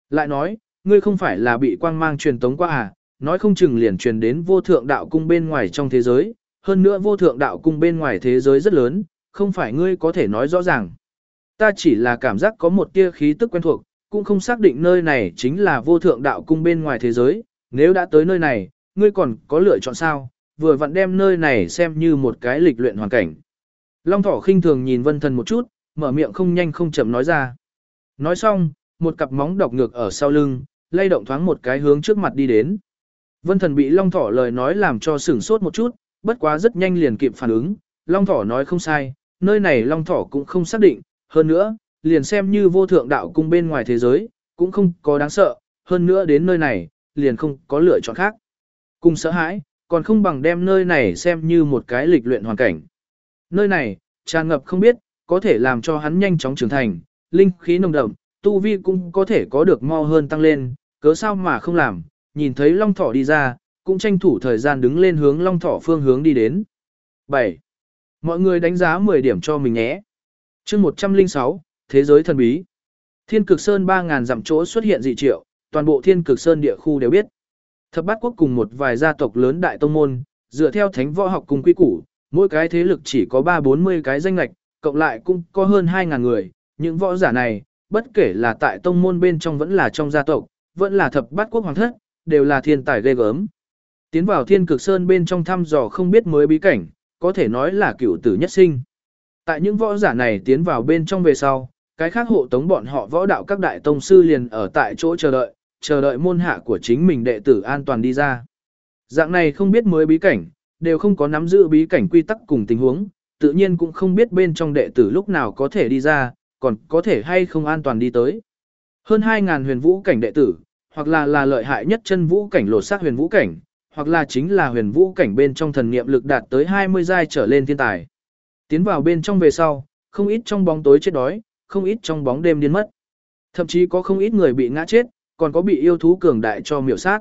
Lại nói, ngươi không phải là bị quang mang truyền tống qua à, nói không chừng liền truyền đến vô thượng đạo cung bên ngoài trong thế giới, hơn nữa vô thượng đạo cung bên ngoài thế giới rất lớn, không phải ngươi có thể nói rõ ràng. Ta chỉ là cảm giác có một tia khí tức quen thuộc, cũng không xác định nơi này chính là vô thượng đạo cung bên ngoài thế giới, nếu đã tới nơi này, ngươi còn có lựa chọn sao, vừa vặn đem nơi này xem như một cái lịch luyện hoàn cảnh. Long thỏ khinh thường nhìn vân thần một chút, mở miệng không nhanh không chậm nói ra. Nói xong, một cặp móng đọc ngược ở sau lưng, lay động thoáng một cái hướng trước mặt đi đến. Vân thần bị long thỏ lời nói làm cho sửng sốt một chút, bất quá rất nhanh liền kịp phản ứng, long thỏ nói không sai, nơi này long thỏ cũng không xác định, hơn nữa, liền xem như vô thượng đạo cung bên ngoài thế giới, cũng không có đáng sợ, hơn nữa đến nơi này, liền không có lựa chọn khác. Cùng sợ hãi, còn không bằng đem nơi này xem như một cái lịch luyện hoàn cảnh. Nơi này, tràn ngập không biết, có thể làm cho hắn nhanh chóng trưởng thành, linh khí nồng đậm, tu vi cũng có thể có được mau hơn tăng lên, cớ sao mà không làm, nhìn thấy long thỏ đi ra, cũng tranh thủ thời gian đứng lên hướng long thỏ phương hướng đi đến. 7. Mọi người đánh giá 10 điểm cho mình nhé. chương 106, Thế giới thần bí. Thiên cực sơn 3.000 dặm chỗ xuất hiện dị triệu, toàn bộ thiên cực sơn địa khu đều biết. Thập bát quốc cùng một vài gia tộc lớn đại tông môn, dựa theo thánh võ học cùng quy củ, mỗi cái thế lực chỉ có 3-40 cái danh lạch, cộng lại cũng có hơn 2.000 người. Những võ giả này, bất kể là tại tông môn bên trong vẫn là trong gia tộc, vẫn là thập bát quốc hoàng thất, đều là thiên tài ghê gớm. Tiến vào thiên cực sơn bên trong thăm dò không biết mới bí cảnh, có thể nói là cựu tử nhất sinh. Tại những võ giả này tiến vào bên trong về sau, cái khác hộ tống bọn họ võ đạo các đại tông sư liền ở tại chỗ chờ đợi, chờ đợi môn hạ của chính mình đệ tử an toàn đi ra. Dạng này không biết mới bí cảnh, đều không có nắm giữ bí cảnh quy tắc cùng tình huống, tự nhiên cũng không biết bên trong đệ tử lúc nào có thể đi ra, còn có thể hay không an toàn đi tới. Hơn 2.000 huyền vũ cảnh đệ tử, hoặc là là lợi hại nhất chân vũ cảnh lột xác huyền vũ cảnh, hoặc là chính là huyền vũ cảnh bên trong thần niệm lực đạt tới 20 giai trở lên thiên tài. Tiến vào bên trong về sau, không ít trong bóng tối chết đói, không ít trong bóng đêm điên mất. Thậm chí có không ít người bị ngã chết, còn có bị yêu thú cường đại cho miểu sát.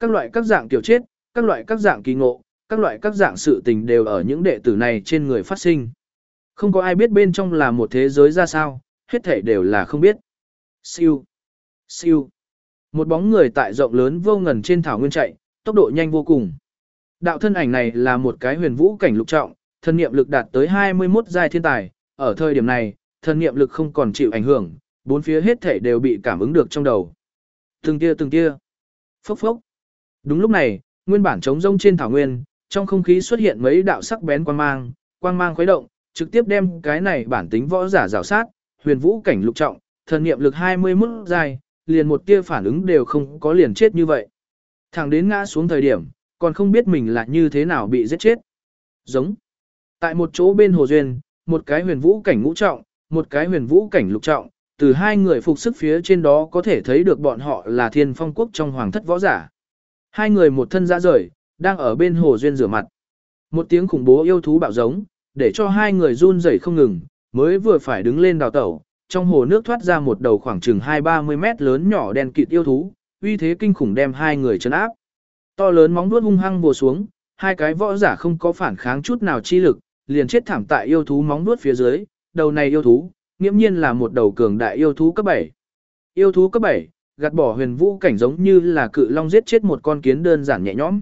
Các loại các dạng tiểu chết, các loại các dạng kỳ ngộ, các loại các dạng sự tình đều ở những đệ tử này trên người phát sinh. Không có ai biết bên trong là một thế giới ra sao, hết thể đều là không biết. Siêu, siêu. Một bóng người tại rộng lớn vô ngần trên thảo nguyên chạy, tốc độ nhanh vô cùng. Đạo thân ảnh này là một cái huyền vũ cảnh lục trọng, thân niệm lực đạt tới 21 giai thiên tài, ở thời điểm này, thần niệm lực không còn chịu ảnh hưởng, bốn phía hết thể đều bị cảm ứng được trong đầu. Từng tia từng tia. Phốc phốc. Đúng lúc này, nguyên bản trống rông trên thảo nguyên, trong không khí xuất hiện mấy đạo sắc bén quang mang, quang mang khuấy động, trực tiếp đem cái này bản tính võ giả rào sát, huyền vũ cảnh lục trọng, thần niệm lực 20 mức dài, liền một tia phản ứng đều không có liền chết như vậy. Thẳng đến ngã xuống thời điểm, còn không biết mình là như thế nào bị giết chết. Giống. Tại một chỗ bên hồ duyên, một cái huyền vũ cảnh ngũ trọng, một cái huyền vũ cảnh lục trọng, từ hai người phục sức phía trên đó có thể thấy được bọn họ là thiên phong quốc trong hoàng thất võ giả. Hai người một thân ra rời, đang ở bên hồ duyên rửa mặt. Một tiếng khủng bố yêu thú bạo giống, để cho hai người run rẩy không ngừng, mới vừa phải đứng lên đào tẩu, trong hồ nước thoát ra một đầu khoảng chừng 2-30 mét lớn nhỏ đen kịt yêu thú, uy thế kinh khủng đem hai người chấn áp. To lớn móng vuốt hung hăng bùa xuống, hai cái võ giả không có phản kháng chút nào chi lực, liền chết thảm tại yêu thú móng vuốt phía dưới, đầu này yêu thú, nghiễm nhiên là một đầu cường đại yêu thú cấp 7. Yêu thú cấp 7, gạt bỏ huyền vũ cảnh giống như là cự long giết chết một con kiến đơn giản nhẹ nhõm.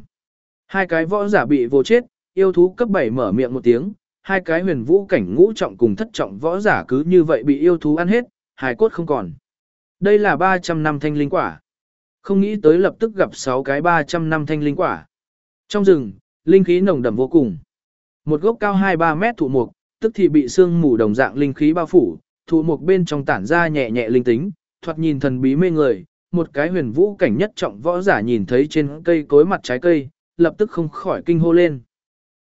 Hai cái võ giả bị vô chết, yêu thú cấp 7 mở miệng một tiếng, hai cái huyền vũ cảnh ngũ trọng cùng thất trọng võ giả cứ như vậy bị yêu thú ăn hết, hài cốt không còn. Đây là 300 năm thanh linh quả. Không nghĩ tới lập tức gặp 6 cái 300 năm thanh linh quả. Trong rừng, linh khí nồng đậm vô cùng. Một gốc cao 2-3 mét thụ mục, tức thì bị sương mù đồng dạng linh khí bao phủ, thụ mục bên trong tản ra nhẹ nhẹ linh tính, thoạt nhìn thần bí mê người, một cái huyền vũ cảnh nhất trọng võ giả nhìn thấy trên cây cối mặt trái cây, lập tức không khỏi kinh hô lên.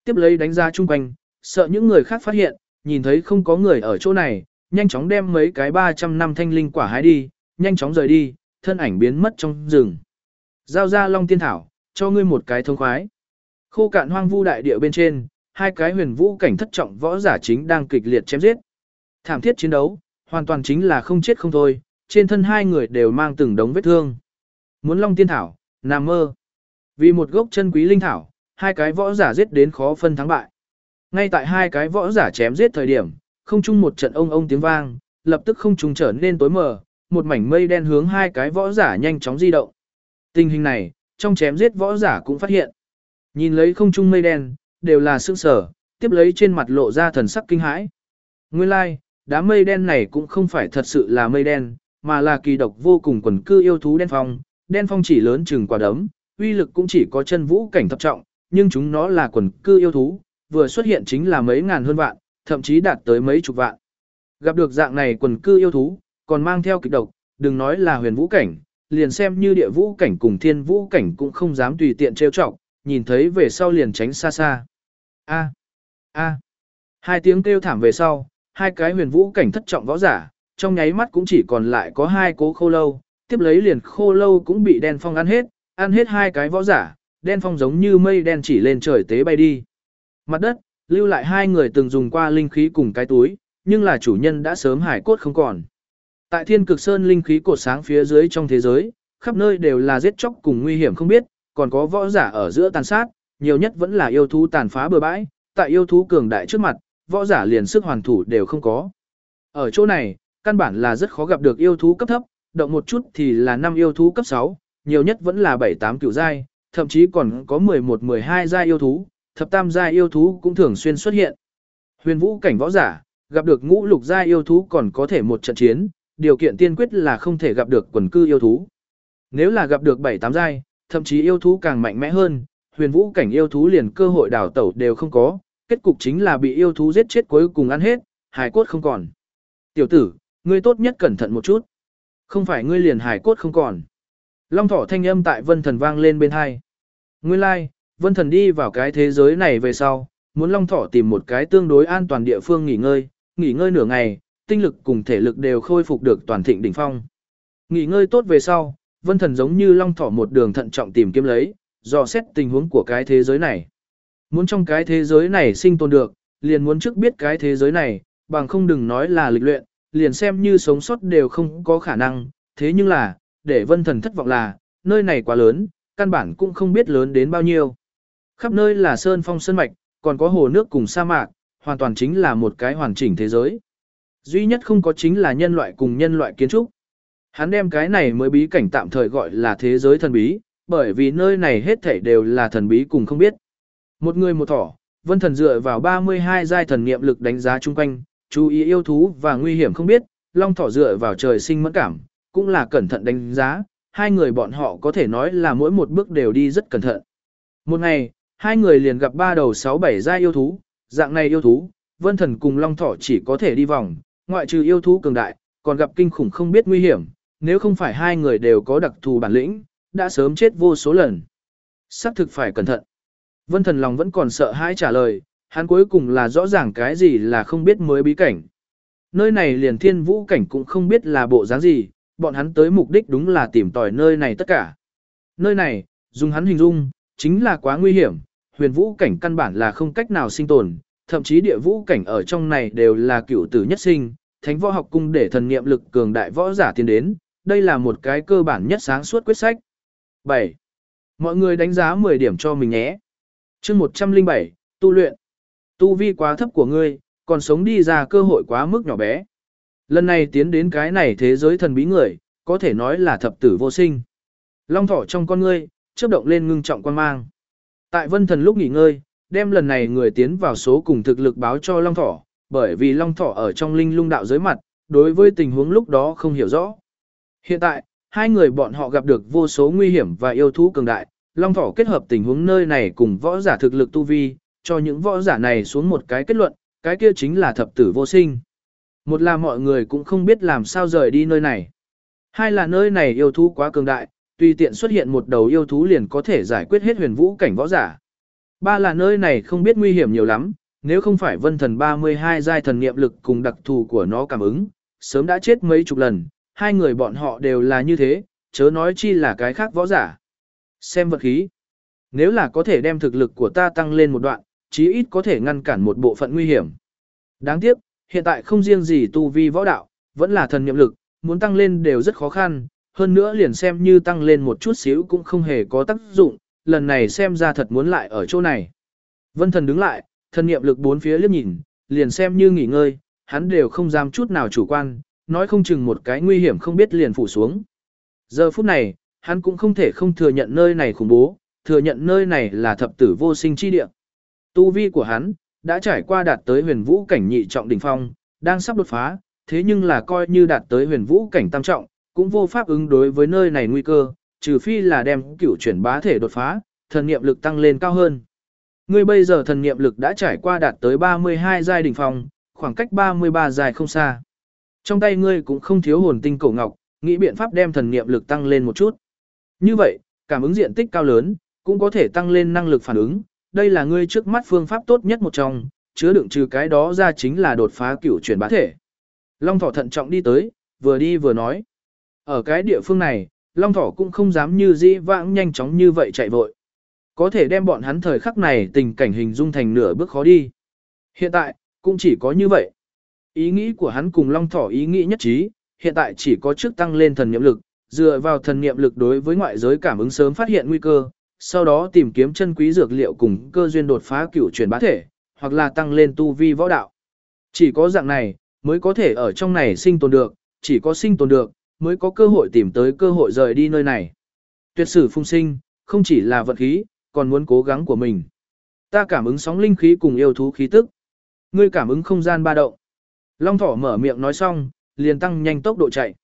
Tiếp lấy đánh ra chung quanh, sợ những người khác phát hiện, nhìn thấy không có người ở chỗ này, nhanh chóng đem mấy cái 300 năm thanh linh quả hái đi, nhanh chóng rời đi, thân ảnh biến mất trong rừng. Giao ra long tiên thảo, cho ngươi một cái thông khoái. Khô cạn hoang vu đại địa bên trên, hai cái huyền vũ cảnh thất trọng võ giả chính đang kịch liệt chém giết. Thảm thiết chiến đấu, hoàn toàn chính là không chết không thôi, trên thân hai người đều mang từng đống vết thương. Muốn long tiên thảo, nằm mơ. Vì một gốc chân quý linh thảo, hai cái võ giả giết đến khó phân thắng bại. Ngay tại hai cái võ giả chém giết thời điểm, không chung một trận ông ông tiếng vang, lập tức không trung trở nên tối mờ, một mảnh mây đen hướng hai cái võ giả nhanh chóng di động. Tình hình này, trong chém giết võ giả cũng phát hiện. Nhìn lấy không trung mây đen, đều là sương sở, tiếp lấy trên mặt lộ ra thần sắc kinh hãi. Nguyên lai, like, đám mây đen này cũng không phải thật sự là mây đen, mà là kỳ độc vô cùng quần cư yêu thú đen phong, đen phong chỉ lớn chừng quả đấm, uy lực cũng chỉ có chân vũ cảnh thập trọng, nhưng chúng nó là quần cư yêu thú, vừa xuất hiện chính là mấy ngàn hơn vạn, thậm chí đạt tới mấy chục vạn. Gặp được dạng này quần cư yêu thú, còn mang theo kịch độc, đừng nói là huyền vũ cảnh, liền xem như địa vũ cảnh cùng thiên vũ cảnh cũng không dám tùy tiện trêu chọc, nhìn thấy về sau liền tránh xa xa. A, a, hai tiếng kêu thảm về sau, hai cái huyền vũ cảnh thất trọng võ giả, trong nháy mắt cũng chỉ còn lại có hai cố khô lâu, tiếp lấy liền khô lâu cũng bị đen phong ăn hết, ăn hết hai cái võ giả, đen phong giống như mây đen chỉ lên trời tế bay đi. Mặt đất, lưu lại hai người từng dùng qua linh khí cùng cái túi, nhưng là chủ nhân đã sớm hải cốt không còn. Tại thiên cực sơn linh khí cột sáng phía dưới trong thế giới, khắp nơi đều là giết chóc cùng nguy hiểm không biết, còn có võ giả ở giữa tàn sát, nhiều nhất vẫn là yêu thú tàn phá bừa bãi, tại yêu thú cường đại trước mặt, võ giả liền sức hoàn thủ đều không có. Ở chỗ này, căn bản là rất khó gặp được yêu thú cấp thấp, động một chút thì là năm yêu thú cấp 6, nhiều nhất vẫn là 7-8 cửu giai, thậm chí còn có 11-12 giai yêu thú, thập tam giai yêu thú cũng thường xuyên xuất hiện. Huyền vũ cảnh võ giả, gặp được ngũ lục giai yêu thú còn có thể một trận chiến, điều kiện tiên quyết là không thể gặp được quần cư yêu thú. Nếu là gặp được 7-8 giai, thậm chí yêu thú càng mạnh mẽ hơn, huyền vũ cảnh yêu thú liền cơ hội đào tẩu đều không có, kết cục chính là bị yêu thú giết chết cuối cùng ăn hết, hài cốt không còn. Tiểu tử, ngươi tốt nhất cẩn thận một chút. Không phải ngươi liền hài cốt không còn. Long thỏ thanh âm tại vân thần vang lên bên hai. Nguyên lai, like, vân thần đi vào cái thế giới này về sau, muốn long thỏ tìm một cái tương đối an toàn địa phương nghỉ ngơi, nghỉ ngơi nửa ngày, tinh lực cùng thể lực đều khôi phục được toàn thịnh đỉnh phong. Nghỉ ngơi tốt về sau, vân thần giống như long thỏ một đường thận trọng tìm kiếm lấy, dò xét tình huống của cái thế giới này. Muốn trong cái thế giới này sinh tồn được, liền muốn trước biết cái thế giới này, bằng không đừng nói là lịch luyện, liền xem như sống sót đều không có khả năng, thế nhưng là, để vân thần thất vọng là, nơi này quá lớn, căn bản cũng không biết lớn đến bao nhiêu. Khắp nơi là sơn phong sơn mạch, còn có hồ nước cùng sa mạc, hoàn toàn chính là một cái hoàn chỉnh thế giới. Duy nhất không có chính là nhân loại cùng nhân loại kiến trúc. Hắn đem cái này mới bí cảnh tạm thời gọi là thế giới thần bí, bởi vì nơi này hết thảy đều là thần bí cùng không biết. Một người một thỏ, vân thần dựa vào 32 giai thần niệm lực đánh giá chung quanh, chú ý yêu thú và nguy hiểm không biết, long thỏ dựa vào trời sinh mẫn cảm, cũng là cẩn thận đánh giá, hai người bọn họ có thể nói là mỗi một bước đều đi rất cẩn thận. Một ngày, hai người liền gặp ba đầu sáu bảy giai yêu thú, dạng này yêu thú, vân thần cùng long thỏ chỉ có thể đi vòng, ngoại trừ yêu thú cường đại, còn gặp kinh khủng không biết nguy hiểm, nếu không phải hai người đều có đặc thù bản lĩnh, đã sớm chết vô số lần. Sắc thực phải cẩn thận. Vân thần lòng vẫn còn sợ hãi trả lời, hắn cuối cùng là rõ ràng cái gì là không biết mới bí cảnh. Nơi này liền thiên vũ cảnh cũng không biết là bộ dáng gì, bọn hắn tới mục đích đúng là tìm tòi nơi này tất cả. Nơi này, dùng hắn hình dung, chính là quá nguy hiểm, huyền vũ cảnh căn bản là không cách nào sinh tồn, thậm chí địa vũ cảnh ở trong này đều là cựu tử nhất sinh, thánh võ học cung để thần niệm lực cường đại võ giả tiến đến, đây là một cái cơ bản nhất sáng suốt quyết sách. 7. Mọi người đánh giá 10 điểm cho mình nhé. chương 107, tu luyện. Tu vi quá thấp của ngươi, còn sống đi ra cơ hội quá mức nhỏ bé. Lần này tiến đến cái này thế giới thần bí người, có thể nói là thập tử vô sinh. Long thỏ trong con ngươi, chớp động lên ngưng trọng quan mang. Tại vân thần lúc nghỉ ngơi, đem lần này người tiến vào số cùng thực lực báo cho Long thỏ, bởi vì Long thỏ ở trong linh lung đạo giới mặt, đối với tình huống lúc đó không hiểu rõ. Hiện tại, hai người bọn họ gặp được vô số nguy hiểm và yêu thú cường đại, Long Thỏ kết hợp tình huống nơi này cùng võ giả thực lực tu vi, cho những võ giả này xuống một cái kết luận, cái kia chính là thập tử vô sinh. Một là mọi người cũng không biết làm sao rời đi nơi này. Hai là nơi này yêu thú quá cường đại, tùy tiện xuất hiện một đầu yêu thú liền có thể giải quyết hết huyền vũ cảnh võ giả. Ba là nơi này không biết nguy hiểm nhiều lắm, nếu không phải vân thần 32 giai thần niệm lực cùng đặc thù của nó cảm ứng, sớm đã chết mấy chục lần, hai người bọn họ đều là như thế, chớ nói chi là cái khác võ giả. Xem vật khí. Nếu là có thể đem thực lực của ta tăng lên một đoạn, chí ít có thể ngăn cản một bộ phận nguy hiểm. Đáng tiếc, hiện tại không riêng gì tu vi võ đạo, vẫn là thần niệm lực, muốn tăng lên đều rất khó khăn, hơn nữa liền xem như tăng lên một chút xíu cũng không hề có tác dụng, lần này xem ra thật muốn lại ở chỗ này. Vân thần đứng lại, thần niệm lực bốn phía liếc nhìn, liền xem như nghỉ ngơi, hắn đều không dám chút nào chủ quan, nói không chừng một cái nguy hiểm không biết liền phủ xuống. Giờ phút này, hắn cũng không thể không thừa nhận nơi này khủng bố, thừa nhận nơi này là thập tử vô sinh chi địa. Tu vi của hắn, đã trải qua đạt tới huyền vũ cảnh nhị trọng đỉnh phong, đang sắp đột phá, thế nhưng là coi như đạt tới huyền vũ cảnh tam trọng, cũng vô pháp ứng đối với nơi này nguy cơ, trừ phi là đem cửu chuyển bá thể đột phá, thần niệm lực tăng lên cao hơn. Ngươi bây giờ thần niệm lực đã trải qua đạt tới 32 giai đỉnh phong, khoảng cách 33 giai không xa. Trong tay ngươi cũng không thiếu hồn tinh cổ ngọc, nghĩ biện pháp đem thần niệm lực tăng lên một chút. Như vậy, cảm ứng diện tích cao lớn, cũng có thể tăng lên năng lực phản ứng, đây là ngươi trước mắt phương pháp tốt nhất một trong, chứa đựng trừ cái đó ra chính là đột phá cửu chuyển bá thể. Long thỏ thận trọng đi tới, vừa đi vừa nói. Ở cái địa phương này, Long thỏ cũng không dám như dĩ vãng nhanh chóng như vậy chạy vội. Có thể đem bọn hắn thời khắc này tình cảnh hình dung thành nửa bước khó đi. Hiện tại, cũng chỉ có như vậy. Ý nghĩ của hắn cùng Long thỏ ý nghĩ nhất trí, hiện tại chỉ có trước tăng lên thần niệm lực, dựa vào thần niệm lực đối với ngoại giới cảm ứng sớm phát hiện nguy cơ, sau đó tìm kiếm chân quý dược liệu cùng cơ duyên đột phá cửu truyền bá thể, hoặc là tăng lên tu vi võ đạo. Chỉ có dạng này, mới có thể ở trong này sinh tồn được, chỉ có sinh tồn được, mới có cơ hội tìm tới cơ hội rời đi nơi này. Tuyệt sử phung sinh, không chỉ là vận khí, còn muốn cố gắng của mình. Ta cảm ứng sóng linh khí cùng yêu thú khí tức. Ngươi cảm ứng không gian ba động. Long thỏ mở miệng nói xong, liền tăng nhanh tốc độ chạy.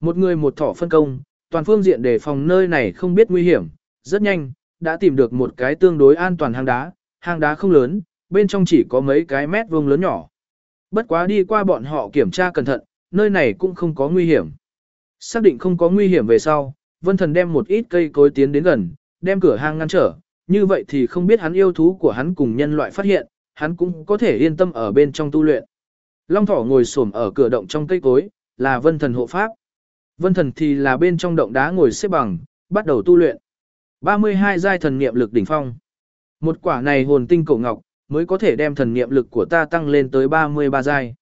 Một người một thỏ phân công, toàn phương diện để phòng nơi này không biết nguy hiểm, rất nhanh, đã tìm được một cái tương đối an toàn hang đá, hang đá không lớn, bên trong chỉ có mấy cái mét vuông lớn nhỏ. Bất quá đi qua bọn họ kiểm tra cẩn thận, nơi này cũng không có nguy hiểm. Xác định không có nguy hiểm về sau, vân thần đem một ít cây cối tiến đến gần, đem cửa hang ngăn trở, như vậy thì không biết hắn yêu thú của hắn cùng nhân loại phát hiện, hắn cũng có thể yên tâm ở bên trong tu luyện. Long thỏ ngồi xổm ở cửa động trong cây cối, là vân thần hộ pháp. Vân thần thì là bên trong động đá ngồi xếp bằng, bắt đầu tu luyện. 32 giai thần niệm lực đỉnh phong. Một quả này hồn tinh cổ ngọc, mới có thể đem thần niệm lực của ta tăng lên tới 33 giai.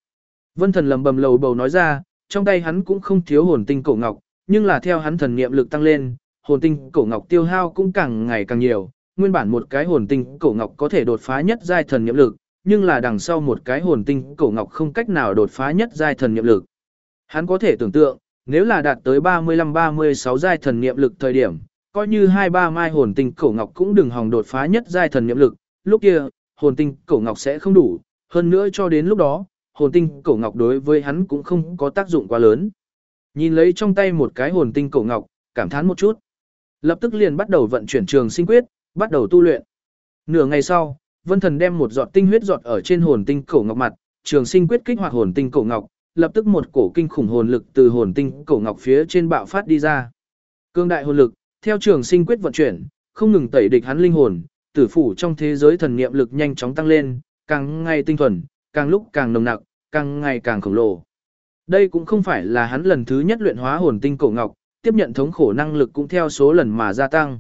Vân thần lầm bầm lầu bầu nói ra, trong tay hắn cũng không thiếu hồn tinh cổ ngọc, nhưng là theo hắn thần niệm lực tăng lên, hồn tinh cổ ngọc tiêu hao cũng càng ngày càng nhiều. Nguyên bản một cái hồn tinh cổ ngọc có thể đột phá nhất giai thần niệm lực, nhưng là đằng sau một cái hồn tinh cổ ngọc không cách nào đột phá nhất giai thần niệm lực. Hắn có thể tưởng tượng, nếu là đạt tới 35-36 giai thần niệm lực thời điểm, coi như hai ba mai hồn tinh cổ ngọc cũng đừng hòng đột phá nhất giai thần niệm lực, lúc kia, hồn tinh cổ ngọc sẽ không đủ, hơn nữa cho đến lúc đó, hồn tinh cổ ngọc đối với hắn cũng không có tác dụng quá lớn. Nhìn lấy trong tay một cái hồn tinh cổ ngọc, cảm thán một chút. Lập tức liền bắt đầu vận chuyển trường sinh quyết, bắt đầu tu luyện. Nửa ngày sau, Vân Thần đem một giọt tinh huyết giọt ở trên hồn tinh cổ ngọc mặt, trường sinh quyết kích hoạt hồn tinh cổ ngọc, lập tức một cổ kinh khủng hồn lực từ hồn tinh cổ ngọc phía trên bạo phát đi ra. Cương đại hồn lực, theo trường sinh quyết vận chuyển, không ngừng tẩy địch hắn linh hồn, tử phủ trong thế giới thần niệm lực nhanh chóng tăng lên, càng ngày tinh thuần, càng lúc càng nồng nặc, càng ngày càng khổng lồ. Đây cũng không phải là hắn lần thứ nhất luyện hóa hồn tinh cổ ngọc, tiếp nhận thống khổ năng lực cũng theo số lần mà gia tăng.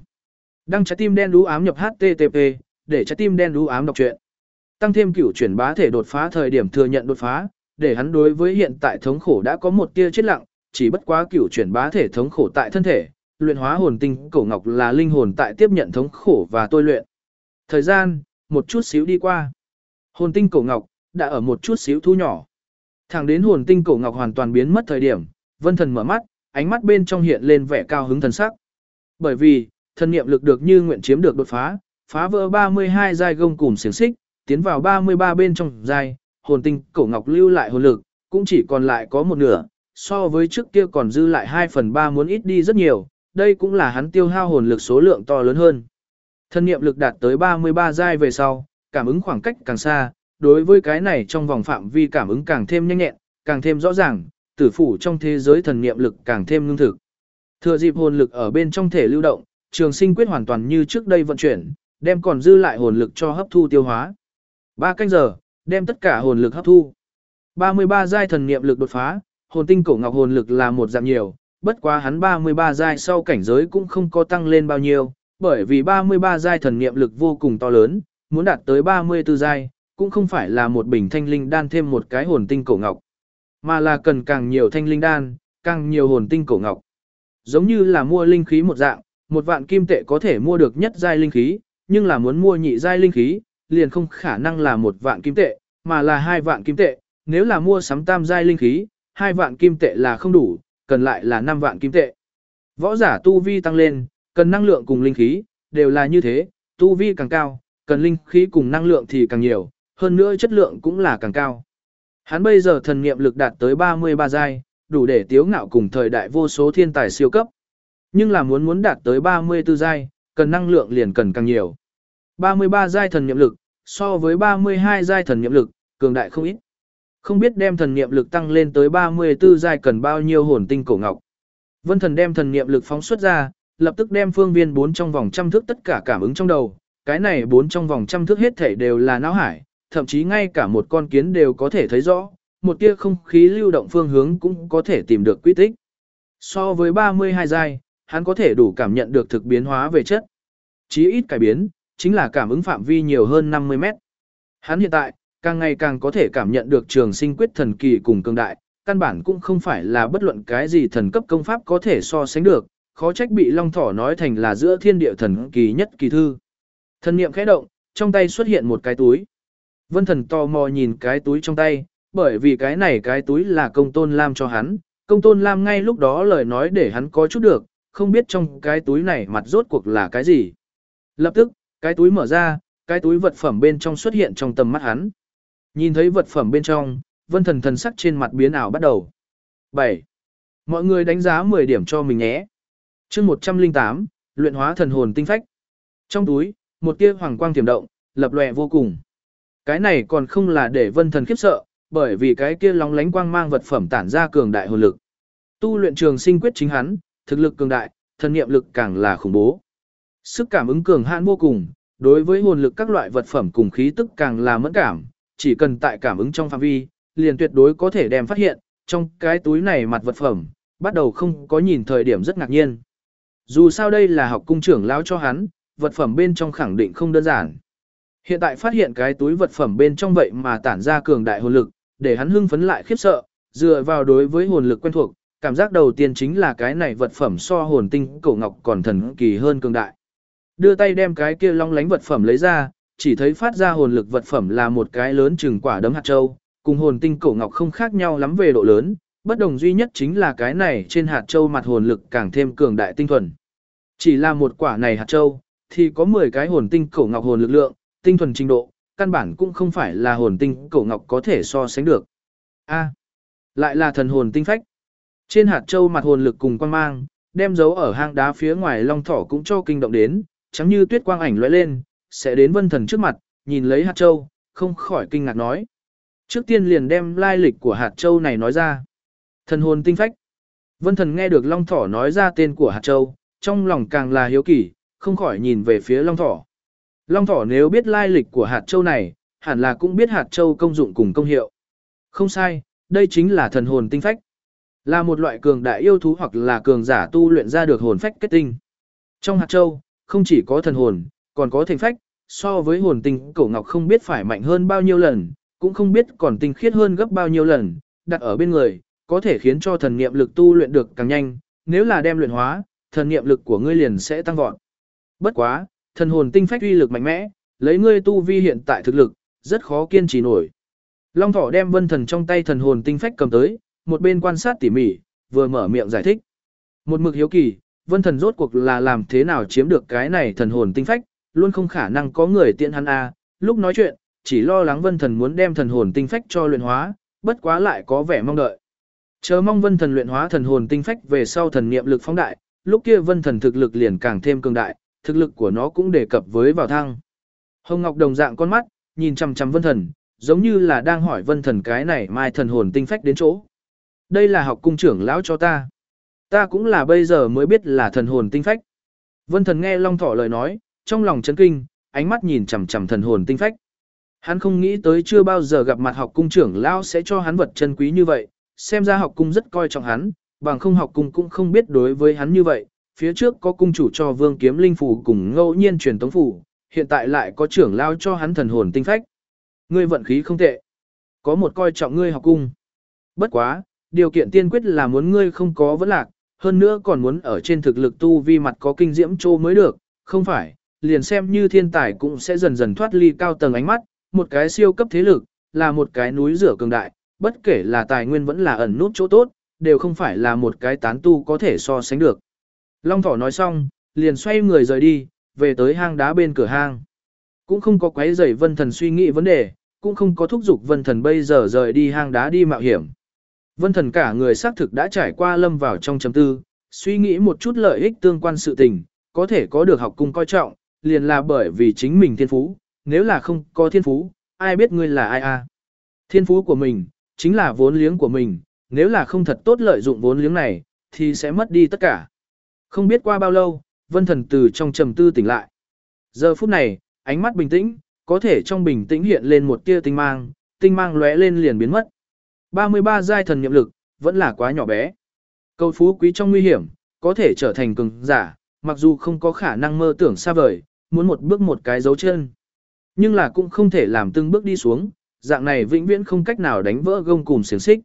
Đăng trái tim đen đú ám nhập HTTP, để trái tim đen đu ám đọc truyện. Tăng thêm cửu chuyển bá thể đột phá thời điểm thừa nhận đột phá, để hắn đối với hiện tại thống khổ đã có một tia chết lặng, chỉ bất quá cửu chuyển bá thể thống khổ tại thân thể, luyện hóa hồn tinh cổ ngọc là linh hồn tại tiếp nhận thống khổ và tôi luyện. Thời gian, một chút xíu đi qua. Hồn tinh cổ ngọc, đã ở một chút xíu thu nhỏ. Thẳng đến hồn tinh cổ ngọc hoàn toàn biến mất thời điểm, vân thần mở mắt, ánh mắt bên trong hiện lên vẻ cao hứng thần sắc. Bởi vì, thần niệm lực được như nguyện chiếm được đột phá, phá vỡ 32 giai gông cùm xiềng xích, tiến vào 33 bên trong giai, hồn tinh cổ ngọc lưu lại hồn lực, cũng chỉ còn lại có một nửa, so với trước kia còn dư lại 2 phần 3 muốn ít đi rất nhiều, đây cũng là hắn tiêu hao hồn lực số lượng to lớn hơn. Thân niệm lực đạt tới 33 giai về sau, cảm ứng khoảng cách càng xa, đối với cái này trong vòng phạm vi cảm ứng càng thêm nhanh nhẹn, càng thêm rõ ràng, tử phủ trong thế giới thần niệm lực càng thêm ngưng thực. Thừa dịp hồn lực ở bên trong thể lưu động, trường sinh quyết hoàn toàn như trước đây vận chuyển, đem còn dư lại hồn lực cho hấp thu tiêu hóa. Ba canh giờ, đem tất cả hồn lực hấp thu. 33 giai thần niệm lực đột phá, hồn tinh cổ ngọc hồn lực là một dạng nhiều, bất quá hắn 33 giai sau cảnh giới cũng không có tăng lên bao nhiêu, bởi vì 33 giai thần niệm lực vô cùng to lớn, muốn đạt tới 34 giai, cũng không phải là một bình thanh linh đan thêm một cái hồn tinh cổ ngọc, mà là cần càng nhiều thanh linh đan, càng nhiều hồn tinh cổ ngọc. Giống như là mua linh khí một dạng, một vạn kim tệ có thể mua được nhất giai linh khí, nhưng là muốn mua nhị giai linh khí, liền không khả năng là một vạn kim tệ, mà là hai vạn kim tệ, nếu là mua sắm tam giai linh khí, hai vạn kim tệ là không đủ, cần lại là năm vạn kim tệ. Võ giả tu vi tăng lên, cần năng lượng cùng linh khí, đều là như thế, tu vi càng cao, cần linh khí cùng năng lượng thì càng nhiều, hơn nữa chất lượng cũng là càng cao. Hắn bây giờ thần niệm lực đạt tới 33 giai, đủ để tiếu ngạo cùng thời đại vô số thiên tài siêu cấp. Nhưng là muốn muốn đạt tới 34 giai, cần năng lượng liền cần càng nhiều. 33 giai thần niệm lực, so với 32 giai thần niệm lực, cường đại không ít. Không biết đem thần niệm lực tăng lên tới 34 giai cần bao nhiêu hồn tinh cổ ngọc. Vân thần đem thần niệm lực phóng xuất ra, lập tức đem phương viên bốn trong vòng trăm thước tất cả cảm ứng trong đầu. Cái này bốn trong vòng trăm thước hết thể đều là não hải, thậm chí ngay cả một con kiến đều có thể thấy rõ, một tia không khí lưu động phương hướng cũng có thể tìm được quy tích. So với 32 giai, hắn có thể đủ cảm nhận được thực biến hóa về chất. Chí ít cải biến, chính là cảm ứng phạm vi nhiều hơn 50 mét. Hắn hiện tại, càng ngày càng có thể cảm nhận được trường sinh quyết thần kỳ cùng cường đại, căn bản cũng không phải là bất luận cái gì thần cấp công pháp có thể so sánh được, khó trách bị Long Thỏ nói thành là giữa thiên địa thần kỳ nhất kỳ thư. Thần niệm khẽ động, trong tay xuất hiện một cái túi. Vân thần tò mò nhìn cái túi trong tay, bởi vì cái này cái túi là công tôn lam cho hắn, công tôn lam ngay lúc đó lời nói để hắn có chút được, không biết trong cái túi này mặt rốt cuộc là cái gì. Lập tức, cái túi mở ra, cái túi vật phẩm bên trong xuất hiện trong tầm mắt hắn. Nhìn thấy vật phẩm bên trong, vân thần thần sắc trên mặt biến ảo bắt đầu. 7. Mọi người đánh giá 10 điểm cho mình nhé. chương 108, luyện hóa thần hồn tinh phách. Trong túi, một tia hoàng quang tiềm động, lập lòe vô cùng. Cái này còn không là để vân thần khiếp sợ, bởi vì cái kia lóng lánh quang mang vật phẩm tản ra cường đại hồn lực. Tu luyện trường sinh quyết chính hắn, thực lực cường đại, thần niệm lực càng là khủng bố. Sức cảm ứng cường hãn vô cùng, đối với hồn lực các loại vật phẩm cùng khí tức càng là mẫn cảm, chỉ cần tại cảm ứng trong phạm vi, liền tuyệt đối có thể đem phát hiện, trong cái túi này mặt vật phẩm, bắt đầu không có nhìn thời điểm rất ngạc nhiên. Dù sao đây là học cung trưởng lão cho hắn, vật phẩm bên trong khẳng định không đơn giản. Hiện tại phát hiện cái túi vật phẩm bên trong vậy mà tản ra cường đại hồn lực, để hắn hưng phấn lại khiếp sợ, dựa vào đối với hồn lực quen thuộc, cảm giác đầu tiên chính là cái này vật phẩm so hồn tinh cổ ngọc còn thần kỳ hơn cường đại. Đưa tay đem cái kia long lánh vật phẩm lấy ra, chỉ thấy phát ra hồn lực vật phẩm là một cái lớn chừng quả đấm hạt châu, cùng hồn tinh cổ ngọc không khác nhau lắm về độ lớn, bất đồng duy nhất chính là cái này trên hạt châu mặt hồn lực càng thêm cường đại tinh thuần. Chỉ là một quả này hạt châu, thì có 10 cái hồn tinh cổ ngọc hồn lực lượng, tinh thuần trình độ, căn bản cũng không phải là hồn tinh cổ ngọc có thể so sánh được. A, lại là thần hồn tinh phách. Trên hạt châu mặt hồn lực cùng quang mang, đem dấu ở hang đá phía ngoài long thỏ cũng cho kinh động đến, chẳng như tuyết quang ảnh lóe lên, sẽ đến vân thần trước mặt, nhìn lấy hạt châu, không khỏi kinh ngạc nói. Trước tiên liền đem lai lịch của hạt châu này nói ra. Thần hồn tinh phách. Vân thần nghe được long thỏ nói ra tên của hạt châu, trong lòng càng là hiếu kỳ, không khỏi nhìn về phía long thỏ. Long thỏ nếu biết lai lịch của hạt châu này, hẳn là cũng biết hạt châu công dụng cùng công hiệu. Không sai, đây chính là thần hồn tinh phách. Là một loại cường đại yêu thú hoặc là cường giả tu luyện ra được hồn phách kết tinh. Trong hạt châu, không chỉ có thần hồn, còn có thành phách, so với hồn tinh cổ ngọc không biết phải mạnh hơn bao nhiêu lần, cũng không biết còn tinh khiết hơn gấp bao nhiêu lần, đặt ở bên người, có thể khiến cho thần niệm lực tu luyện được càng nhanh, nếu là đem luyện hóa, thần niệm lực của ngươi liền sẽ tăng vọt. Bất quá, thần hồn tinh phách uy lực mạnh mẽ, lấy ngươi tu vi hiện tại thực lực, rất khó kiên trì nổi. Long thỏ đem vân thần trong tay thần hồn tinh phách cầm tới, một bên quan sát tỉ mỉ, vừa mở miệng giải thích. Một mực hiếu kỳ, vân thần rốt cuộc là làm thế nào chiếm được cái này thần hồn tinh phách, luôn không khả năng có người tiện hắn a. lúc nói chuyện, chỉ lo lắng vân thần muốn đem thần hồn tinh phách cho luyện hóa, bất quá lại có vẻ mong đợi. Chờ mong vân thần luyện hóa thần hồn tinh phách về sau thần niệm lực phóng đại, lúc kia vân thần thực lực liền càng thêm cường đại, thực lực của nó cũng đề cập với vào thăng. Hồng Ngọc đồng dạng con mắt, nhìn chằm chằm vân thần, giống như là đang hỏi vân thần cái này mai thần hồn tinh phách đến chỗ. Đây là học cung trưởng lão cho ta. Ta cũng là bây giờ mới biết là thần hồn tinh phách. Vân thần nghe Long Thỏ lời nói, trong lòng chấn kinh, ánh mắt nhìn chằm chằm thần hồn tinh phách. Hắn không nghĩ tới chưa bao giờ gặp mặt học cung trưởng lão sẽ cho hắn vật chân quý như vậy, xem ra học cung rất coi trọng hắn, bằng không học cung cũng không biết đối với hắn như vậy, phía trước có cung chủ cho vương kiếm linh phủ cùng ngẫu nhiên truyền tống phủ, hiện tại lại có trưởng lão cho hắn thần hồn tinh phách. Ngươi vận khí không tệ. Có một coi trọng ngươi học cung. Bất quá, điều kiện tiên quyết là muốn ngươi không có vấn lạc, hơn nữa còn muốn ở trên thực lực tu vi mặt có kinh diễm trô mới được, không phải, liền xem như thiên tài cũng sẽ dần dần thoát ly cao tầng ánh mắt, một cái siêu cấp thế lực, là một cái núi rửa cường đại, bất kể là tài nguyên vẫn là ẩn nút chỗ tốt, đều không phải là một cái tán tu có thể so sánh được. Long thỏ nói xong, liền xoay người rời đi, về tới hang đá bên cửa hang. Cũng không có quấy rầy vân thần suy nghĩ vấn đề, cũng không có thúc giục vân thần bây giờ rời đi hang đá đi mạo hiểm. Vân thần cả người xác thực đã trải qua lâm vào trong chấm tư, suy nghĩ một chút lợi ích tương quan sự tình, có thể có được học cung coi trọng, liền là bởi vì chính mình thiên phú, nếu là không có thiên phú, ai biết ngươi là ai a? Thiên phú của mình, chính là vốn liếng của mình, nếu là không thật tốt lợi dụng vốn liếng này, thì sẽ mất đi tất cả. Không biết qua bao lâu, vân thần từ trong trầm tư tỉnh lại. Giờ phút này, ánh mắt bình tĩnh, có thể trong bình tĩnh hiện lên một tia tinh mang, tinh mang lóe lên liền biến mất. 33 giai thần nhiệm lực, vẫn là quá nhỏ bé. Cầu phú quý trong nguy hiểm, có thể trở thành cường giả, mặc dù không có khả năng mơ tưởng xa vời, muốn một bước một cái dấu chân. Nhưng là cũng không thể làm từng bước đi xuống, dạng này vĩnh viễn không cách nào đánh vỡ gông cùm xiềng xích.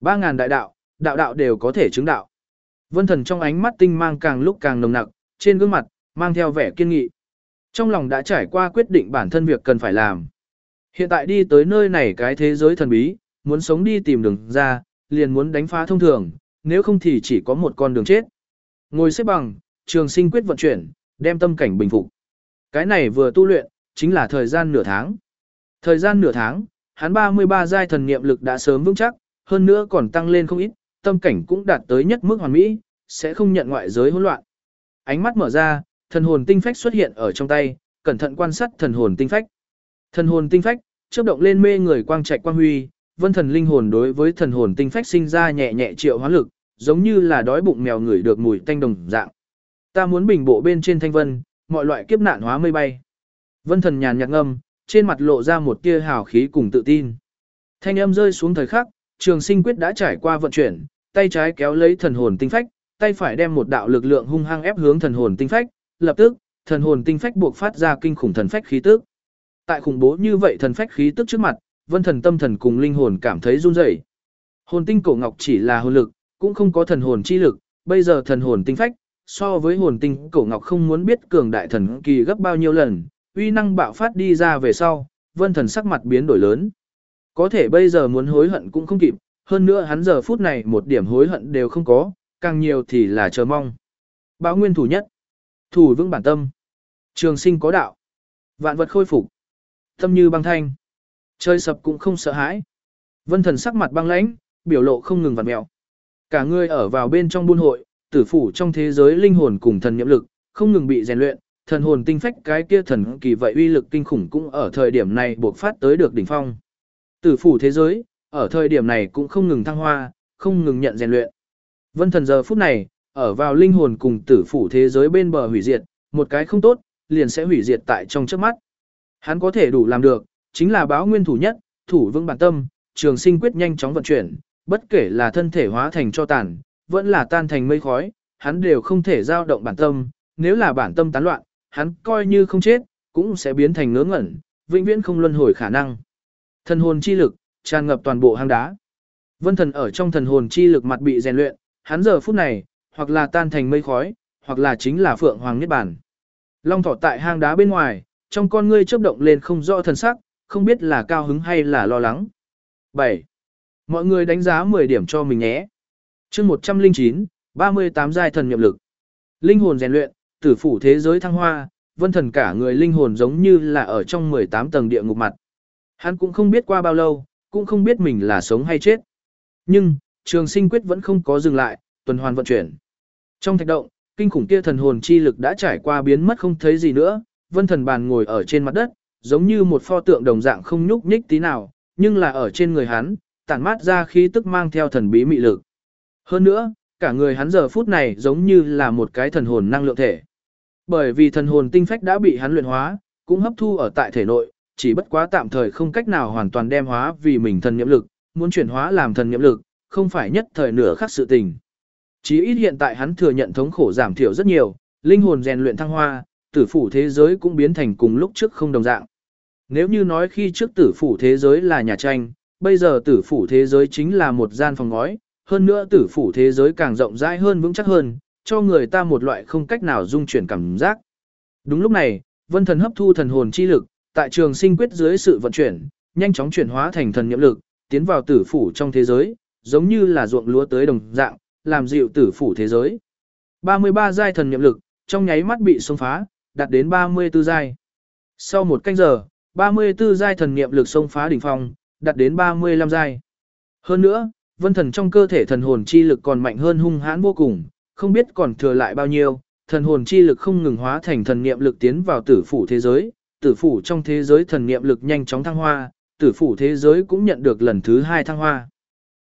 Ba ngàn đại đạo, đạo đạo đều có thể chứng đạo. Vân thần trong ánh mắt tinh mang càng lúc càng nồng nặc, trên gương mặt, mang theo vẻ kiên nghị. Trong lòng đã trải qua quyết định bản thân việc cần phải làm. Hiện tại đi tới nơi này cái thế giới thần bí, muốn sống đi tìm đường ra, liền muốn đánh phá thông thường, nếu không thì chỉ có một con đường chết. Ngồi xếp bằng, trường sinh quyết vận chuyển, đem tâm cảnh bình phục. Cái này vừa tu luyện, chính là thời gian nửa tháng. Thời gian nửa tháng, hắn 33 giai thần niệm lực đã sớm vững chắc, hơn nữa còn tăng lên không ít, tâm cảnh cũng đạt tới nhất mức hoàn mỹ, sẽ không nhận ngoại giới hỗn loạn. Ánh mắt mở ra, thần hồn tinh phách xuất hiện ở trong tay, cẩn thận quan sát thần hồn tinh phách. Thần hồn tinh phách, chớp động lên mê người quang trạch quang huy, vân thần linh hồn đối với thần hồn tinh phách sinh ra nhẹ nhẹ triệu hóa lực, giống như là đói bụng mèo ngửi được mùi tanh đồng dạng. Ta muốn bình bộ bên trên thanh vân, mọi loại kiếp nạn hóa mây bay. Vân thần nhàn nhạt ngâm, trên mặt lộ ra một tia hào khí cùng tự tin. Thanh âm rơi xuống thời khắc, Trường Sinh quyết đã trải qua vận chuyển, tay trái kéo lấy thần hồn tinh phách, tay phải đem một đạo lực lượng hung hăng ép hướng thần hồn tinh phách, lập tức, thần hồn tinh phách buộc phát ra kinh khủng thần phách khí tức. Tại khủng bố như vậy thần phách khí tức trước mặt, Vân Thần tâm thần cùng linh hồn cảm thấy run rẩy. Hồn tinh cổ ngọc chỉ là hồn lực, cũng không có thần hồn chi lực, bây giờ thần hồn tinh phách, so với hồn tinh cổ ngọc không muốn biết cường đại thần kỳ gấp bao nhiêu lần, uy năng bạo phát đi ra về sau, Vân Thần sắc mặt biến đổi lớn. Có thể bây giờ muốn hối hận cũng không kịp, hơn nữa hắn giờ phút này một điểm hối hận đều không có, càng nhiều thì là chờ mong. Báo nguyên thủ nhất, thủ vững bản tâm, trường sinh có đạo, vạn vật khôi phục, tâm như băng thanh, chơi sập cũng không sợ hãi. Vân thần sắc mặt băng lãnh, biểu lộ không ngừng vặn mèo. Cả người ở vào bên trong buôn hội, tử phủ trong thế giới linh hồn cùng thần nhiệm lực, không ngừng bị rèn luyện, thần hồn tinh phách cái kia thần kỳ vậy uy lực kinh khủng cũng ở thời điểm này buộc phát tới được đỉnh phong. Tử phủ thế giới, ở thời điểm này cũng không ngừng thăng hoa, không ngừng nhận rèn luyện. Vân thần giờ phút này, ở vào linh hồn cùng tử phủ thế giới bên bờ hủy diệt, một cái không tốt, liền sẽ hủy diệt tại trong trước mắt. Hắn có thể đủ làm được, chính là báo nguyên thủ nhất, thủ vững bản tâm, trường sinh quyết nhanh chóng vận chuyển, bất kể là thân thể hóa thành cho tàn, vẫn là tan thành mây khói, hắn đều không thể dao động bản tâm, nếu là bản tâm tán loạn, hắn coi như không chết, cũng sẽ biến thành ngớ ngẩn, vĩnh viễn không luân hồi khả năng. Thần hồn chi lực tràn ngập toàn bộ hang đá. Vân thần ở trong thần hồn chi lực mặt bị rèn luyện, hắn giờ phút này, hoặc là tan thành mây khói, hoặc là chính là phượng hoàng niết bàn. Long thỏ tại hang đá bên ngoài, trong con ngươi chớp động lên không rõ thần sắc, không biết là cao hứng hay là lo lắng. 7. Mọi người đánh giá 10 điểm cho mình nhé. Chương 109, 38 giai thần nhiệm lực. Linh hồn rèn luyện, tử phủ thế giới thăng hoa, vân thần cả người linh hồn giống như là ở trong 18 tầng địa ngục mặt. Hắn cũng không biết qua bao lâu, cũng không biết mình là sống hay chết. Nhưng, trường sinh quyết vẫn không có dừng lại, tuần hoàn vận chuyển. Trong thạch động, kinh khủng kia thần hồn chi lực đã trải qua biến mất không thấy gì nữa, vân thần bàn ngồi ở trên mặt đất, giống như một pho tượng đồng dạng không nhúc nhích tí nào, nhưng là ở trên người hắn, tản mát ra khí tức mang theo thần bí mị lực. Hơn nữa, cả người hắn giờ phút này giống như là một cái thần hồn năng lượng thể. Bởi vì thần hồn tinh phách đã bị hắn luyện hóa, cũng hấp thu ở tại thể nội, chỉ bất quá tạm thời không cách nào hoàn toàn đem hóa vì mình thần nhiệm lực, muốn chuyển hóa làm thần nhiệm lực, không phải nhất thời nửa khắc sự tình. Chí ít hiện tại hắn thừa nhận thống khổ giảm thiểu rất nhiều, linh hồn rèn luyện thăng hoa, tử phủ thế giới cũng biến thành cùng lúc trước không đồng dạng. Nếu như nói khi trước tử phủ thế giới là nhà tranh, bây giờ tử phủ thế giới chính là một gian phòng ngói, hơn nữa tử phủ thế giới càng rộng rãi hơn vững chắc hơn, cho người ta một loại không cách nào dung chuyển cảm giác. Đúng lúc này, vân thần hấp thu thần hồn chi lực, tại trường sinh quyết dưới sự vận chuyển, nhanh chóng chuyển hóa thành thần nhiệm lực, tiến vào tử phủ trong thế giới, giống như là ruộng lúa tới đồng dạng, làm dịu tử phủ thế giới. 33 giai thần nhiệm lực, trong nháy mắt bị xông phá, đạt đến 34 giai. Sau một canh giờ, 34 giai thần niệm lực xông phá đỉnh phong, đạt đến 35 giai. Hơn nữa, vân thần trong cơ thể thần hồn chi lực còn mạnh hơn hung hãn vô cùng, không biết còn thừa lại bao nhiêu, thần hồn chi lực không ngừng hóa thành thần niệm lực tiến vào tử phủ thế giới, tử phủ trong thế giới thần niệm lực nhanh chóng thăng hoa, tử phủ thế giới cũng nhận được lần thứ hai thăng hoa.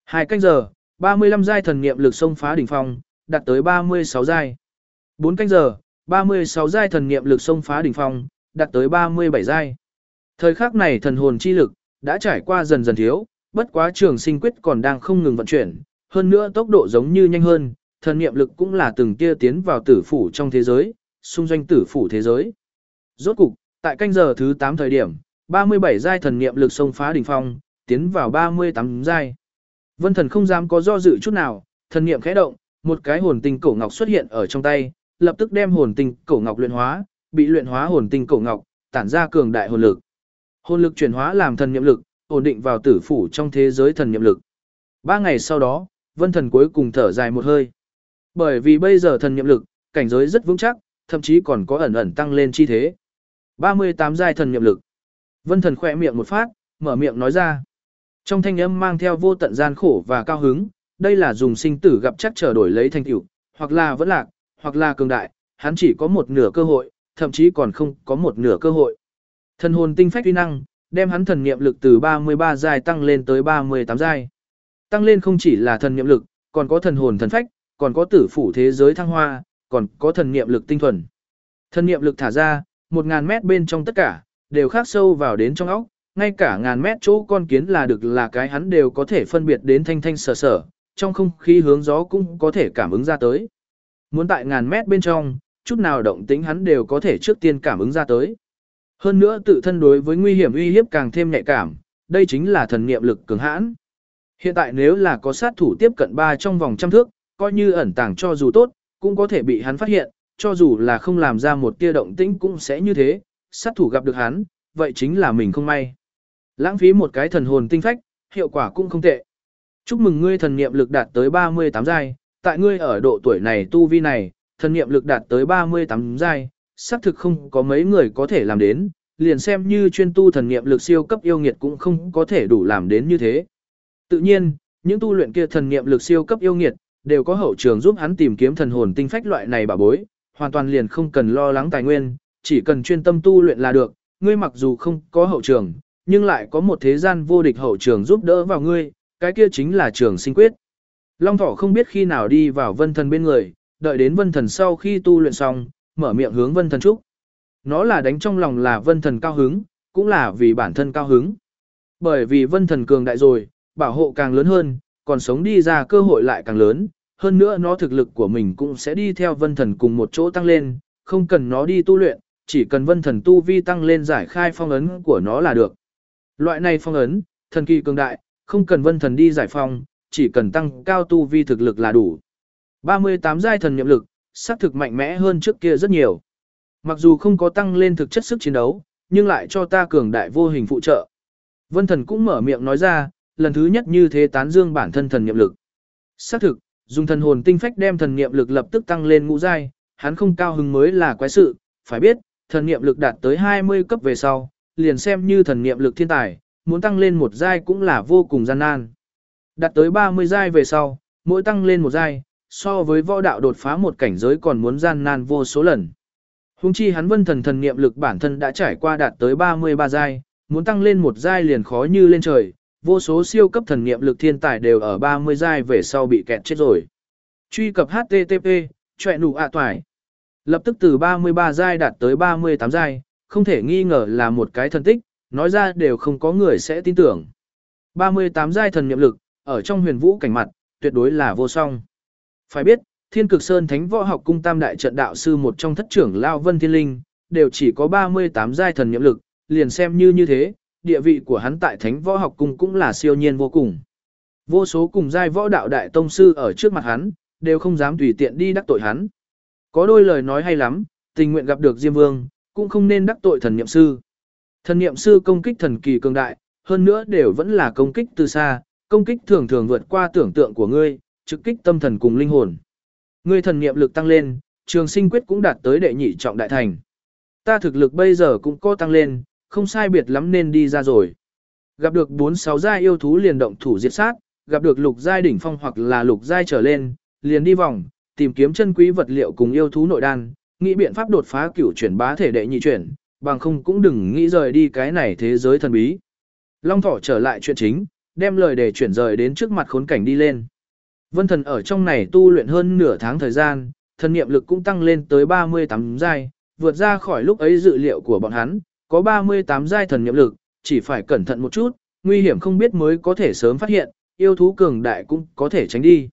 Hai canh giờ, 35 giai thần niệm lực xông phá đỉnh phong, đạt tới 36 giai. 4 canh giờ, 36 giai thần niệm lực xông phá đỉnh phong, đạt tới 37 giai. Thời khắc này thần hồn chi lực đã trải qua dần dần thiếu, bất quá trường sinh quyết còn đang không ngừng vận chuyển, hơn nữa tốc độ giống như nhanh hơn, thần niệm lực cũng là từng tia tiến vào tử phủ trong thế giới, xung doanh tử phủ thế giới. Rốt cục, tại canh giờ thứ 8 thời điểm, 37 giai thần niệm lực xông phá đỉnh phong, tiến vào 38 giai. Vân thần không dám có do dự chút nào, thần niệm khẽ động, một cái hồn tinh cổ ngọc xuất hiện ở trong tay, lập tức đem hồn tinh cổ ngọc luyện hóa, bị luyện hóa hồn tinh cổ ngọc, tản ra cường đại hồn lực. Hồn lực chuyển hóa làm thần niệm lực, ổn định vào tử phủ trong thế giới thần niệm lực. Ba ngày sau đó, vân thần cuối cùng thở dài một hơi. Bởi vì bây giờ thần niệm lực, cảnh giới rất vững chắc, thậm chí còn có ẩn ẩn tăng lên chi thế. 38 giai thần niệm lực. Vân thần khẽ miệng một phát, mở miệng nói ra. Trong thanh âm mang theo vô tận gian khổ và cao hứng, đây là dùng sinh tử gặp chắc trở đổi lấy thành tựu, hoặc là vẫn lạc, hoặc là cường đại, hắn chỉ có một nửa cơ hội, thậm chí còn không có một nửa cơ hội. Thần hồn tinh phách uy năng, đem hắn thần niệm lực từ 33 giai tăng lên tới 38 giai. Tăng lên không chỉ là thần niệm lực, còn có thần hồn thần phách, còn có tử phủ thế giới thăng hoa, còn có thần niệm lực tinh thuần. Thần niệm lực thả ra, 1000 mét bên trong tất cả đều khắc sâu vào đến trong óc, ngay cả ngàn mét chỗ con kiến là được là cái hắn đều có thể phân biệt đến thanh thanh sở sở, trong không khí hướng gió cũng có thể cảm ứng ra tới. Muốn tại ngàn mét bên trong, chút nào động tính hắn đều có thể trước tiên cảm ứng ra tới. Hơn nữa tự thân đối với nguy hiểm uy hiếp càng thêm nhạy cảm, đây chính là thần niệm lực cường hãn. Hiện tại nếu là có sát thủ tiếp cận ba trong vòng trăm thước, coi như ẩn tàng cho dù tốt, cũng có thể bị hắn phát hiện, cho dù là không làm ra một tia động tĩnh cũng sẽ như thế, sát thủ gặp được hắn, vậy chính là mình không may. Lãng phí một cái thần hồn tinh phách, hiệu quả cũng không tệ. Chúc mừng ngươi thần niệm lực đạt tới 38 giai, tại ngươi ở độ tuổi này tu vi này, thần niệm lực đạt tới 38 giai, xác thực không có mấy người có thể làm đến, liền xem như chuyên tu thần niệm lực siêu cấp yêu nghiệt cũng không có thể đủ làm đến như thế. Tự nhiên, những tu luyện kia thần niệm lực siêu cấp yêu nghiệt, đều có hậu trường giúp hắn tìm kiếm thần hồn tinh phách loại này bảo bối, hoàn toàn liền không cần lo lắng tài nguyên, chỉ cần chuyên tâm tu luyện là được, ngươi mặc dù không có hậu trường, nhưng lại có một thế gian vô địch hậu trường giúp đỡ vào ngươi, cái kia chính là trường sinh quyết. Long thỏ không biết khi nào đi vào vân thần bên người, đợi đến vân thần sau khi tu luyện xong, mở miệng hướng vân thần chúc. Nó là đánh trong lòng là vân thần cao hứng, cũng là vì bản thân cao hứng. Bởi vì vân thần cường đại rồi, bảo hộ càng lớn hơn, còn sống đi ra cơ hội lại càng lớn, hơn nữa nó thực lực của mình cũng sẽ đi theo vân thần cùng một chỗ tăng lên, không cần nó đi tu luyện, chỉ cần vân thần tu vi tăng lên giải khai phong ấn của nó là được. Loại này phong ấn, thần kỳ cường đại, không cần vân thần đi giải phong, chỉ cần tăng cao tu vi thực lực là đủ. 38 giai thần nhiệm lực, xác thực mạnh mẽ hơn trước kia rất nhiều. Mặc dù không có tăng lên thực chất sức chiến đấu, nhưng lại cho ta cường đại vô hình phụ trợ. Vân thần cũng mở miệng nói ra, lần thứ nhất như thế tán dương bản thân thần niệm lực. Xác thực, dùng thần hồn tinh phách đem thần niệm lực lập tức tăng lên ngũ giai, hắn không cao hứng mới là quái sự, phải biết, thần niệm lực đạt tới 20 cấp về sau, liền xem như thần niệm lực thiên tài, muốn tăng lên một giai cũng là vô cùng gian nan. Đạt tới 30 giai về sau, mỗi tăng lên một giai, so với võ đạo đột phá một cảnh giới còn muốn gian nan vô số lần. Hùng chi hắn vân thần thần niệm lực bản thân đã trải qua đạt tới 33 giai, muốn tăng lên một giai liền khó như lên trời, vô số siêu cấp thần niệm lực thiên tài đều ở 30 giai về sau bị kẹt chết rồi. Truy cập HTTP, chọe nụ ạ toài. Lập tức từ 33 giai đạt tới 38 giai, không thể nghi ngờ là một cái thần tích, nói ra đều không có người sẽ tin tưởng. 38 giai thần niệm lực, ở trong huyền vũ cảnh mặt, tuyệt đối là vô song. Phải biết, Thiên Cực Sơn Thánh Võ Học Cung Tam Đại Trận Đạo Sư một trong thất trưởng Lao Vân Thiên Linh, đều chỉ có 38 giai thần niệm lực, liền xem như như thế, địa vị của hắn tại Thánh Võ Học Cung cũng là siêu nhiên vô cùng. Vô số cùng giai võ đạo đại tông sư ở trước mặt hắn, đều không dám tùy tiện đi đắc tội hắn. Có đôi lời nói hay lắm, tình nguyện gặp được Diêm Vương, cũng không nên đắc tội thần niệm sư. Thần niệm sư công kích thần kỳ cường đại, hơn nữa đều vẫn là công kích từ xa, công kích thường thường vượt qua tưởng tượng của ngươi, trực kích tâm thần cùng linh hồn. Ngươi thần niệm lực tăng lên, trường sinh quyết cũng đạt tới đệ nhị trọng đại thành. Ta thực lực bây giờ cũng có tăng lên, không sai biệt lắm nên đi ra rồi. Gặp được 4-6 giai yêu thú liền động thủ diệt sát, gặp được lục giai đỉnh phong hoặc là lục giai trở lên, liền đi vòng, tìm kiếm chân quý vật liệu cùng yêu thú nội đan, nghĩ biện pháp đột phá cửu chuyển bá thể đệ nhị chuyển, bằng không cũng đừng nghĩ rời đi cái này thế giới thần bí. Long thỏ trở lại chuyện chính, đem lời để chuyển rời đến trước mặt khốn cảnh đi lên. Vân thần ở trong này tu luyện hơn nửa tháng thời gian, thần niệm lực cũng tăng lên tới 38 giai, vượt ra khỏi lúc ấy dự liệu của bọn hắn, có 38 giai thần niệm lực, chỉ phải cẩn thận một chút, nguy hiểm không biết mới có thể sớm phát hiện, yêu thú cường đại cũng có thể tránh đi.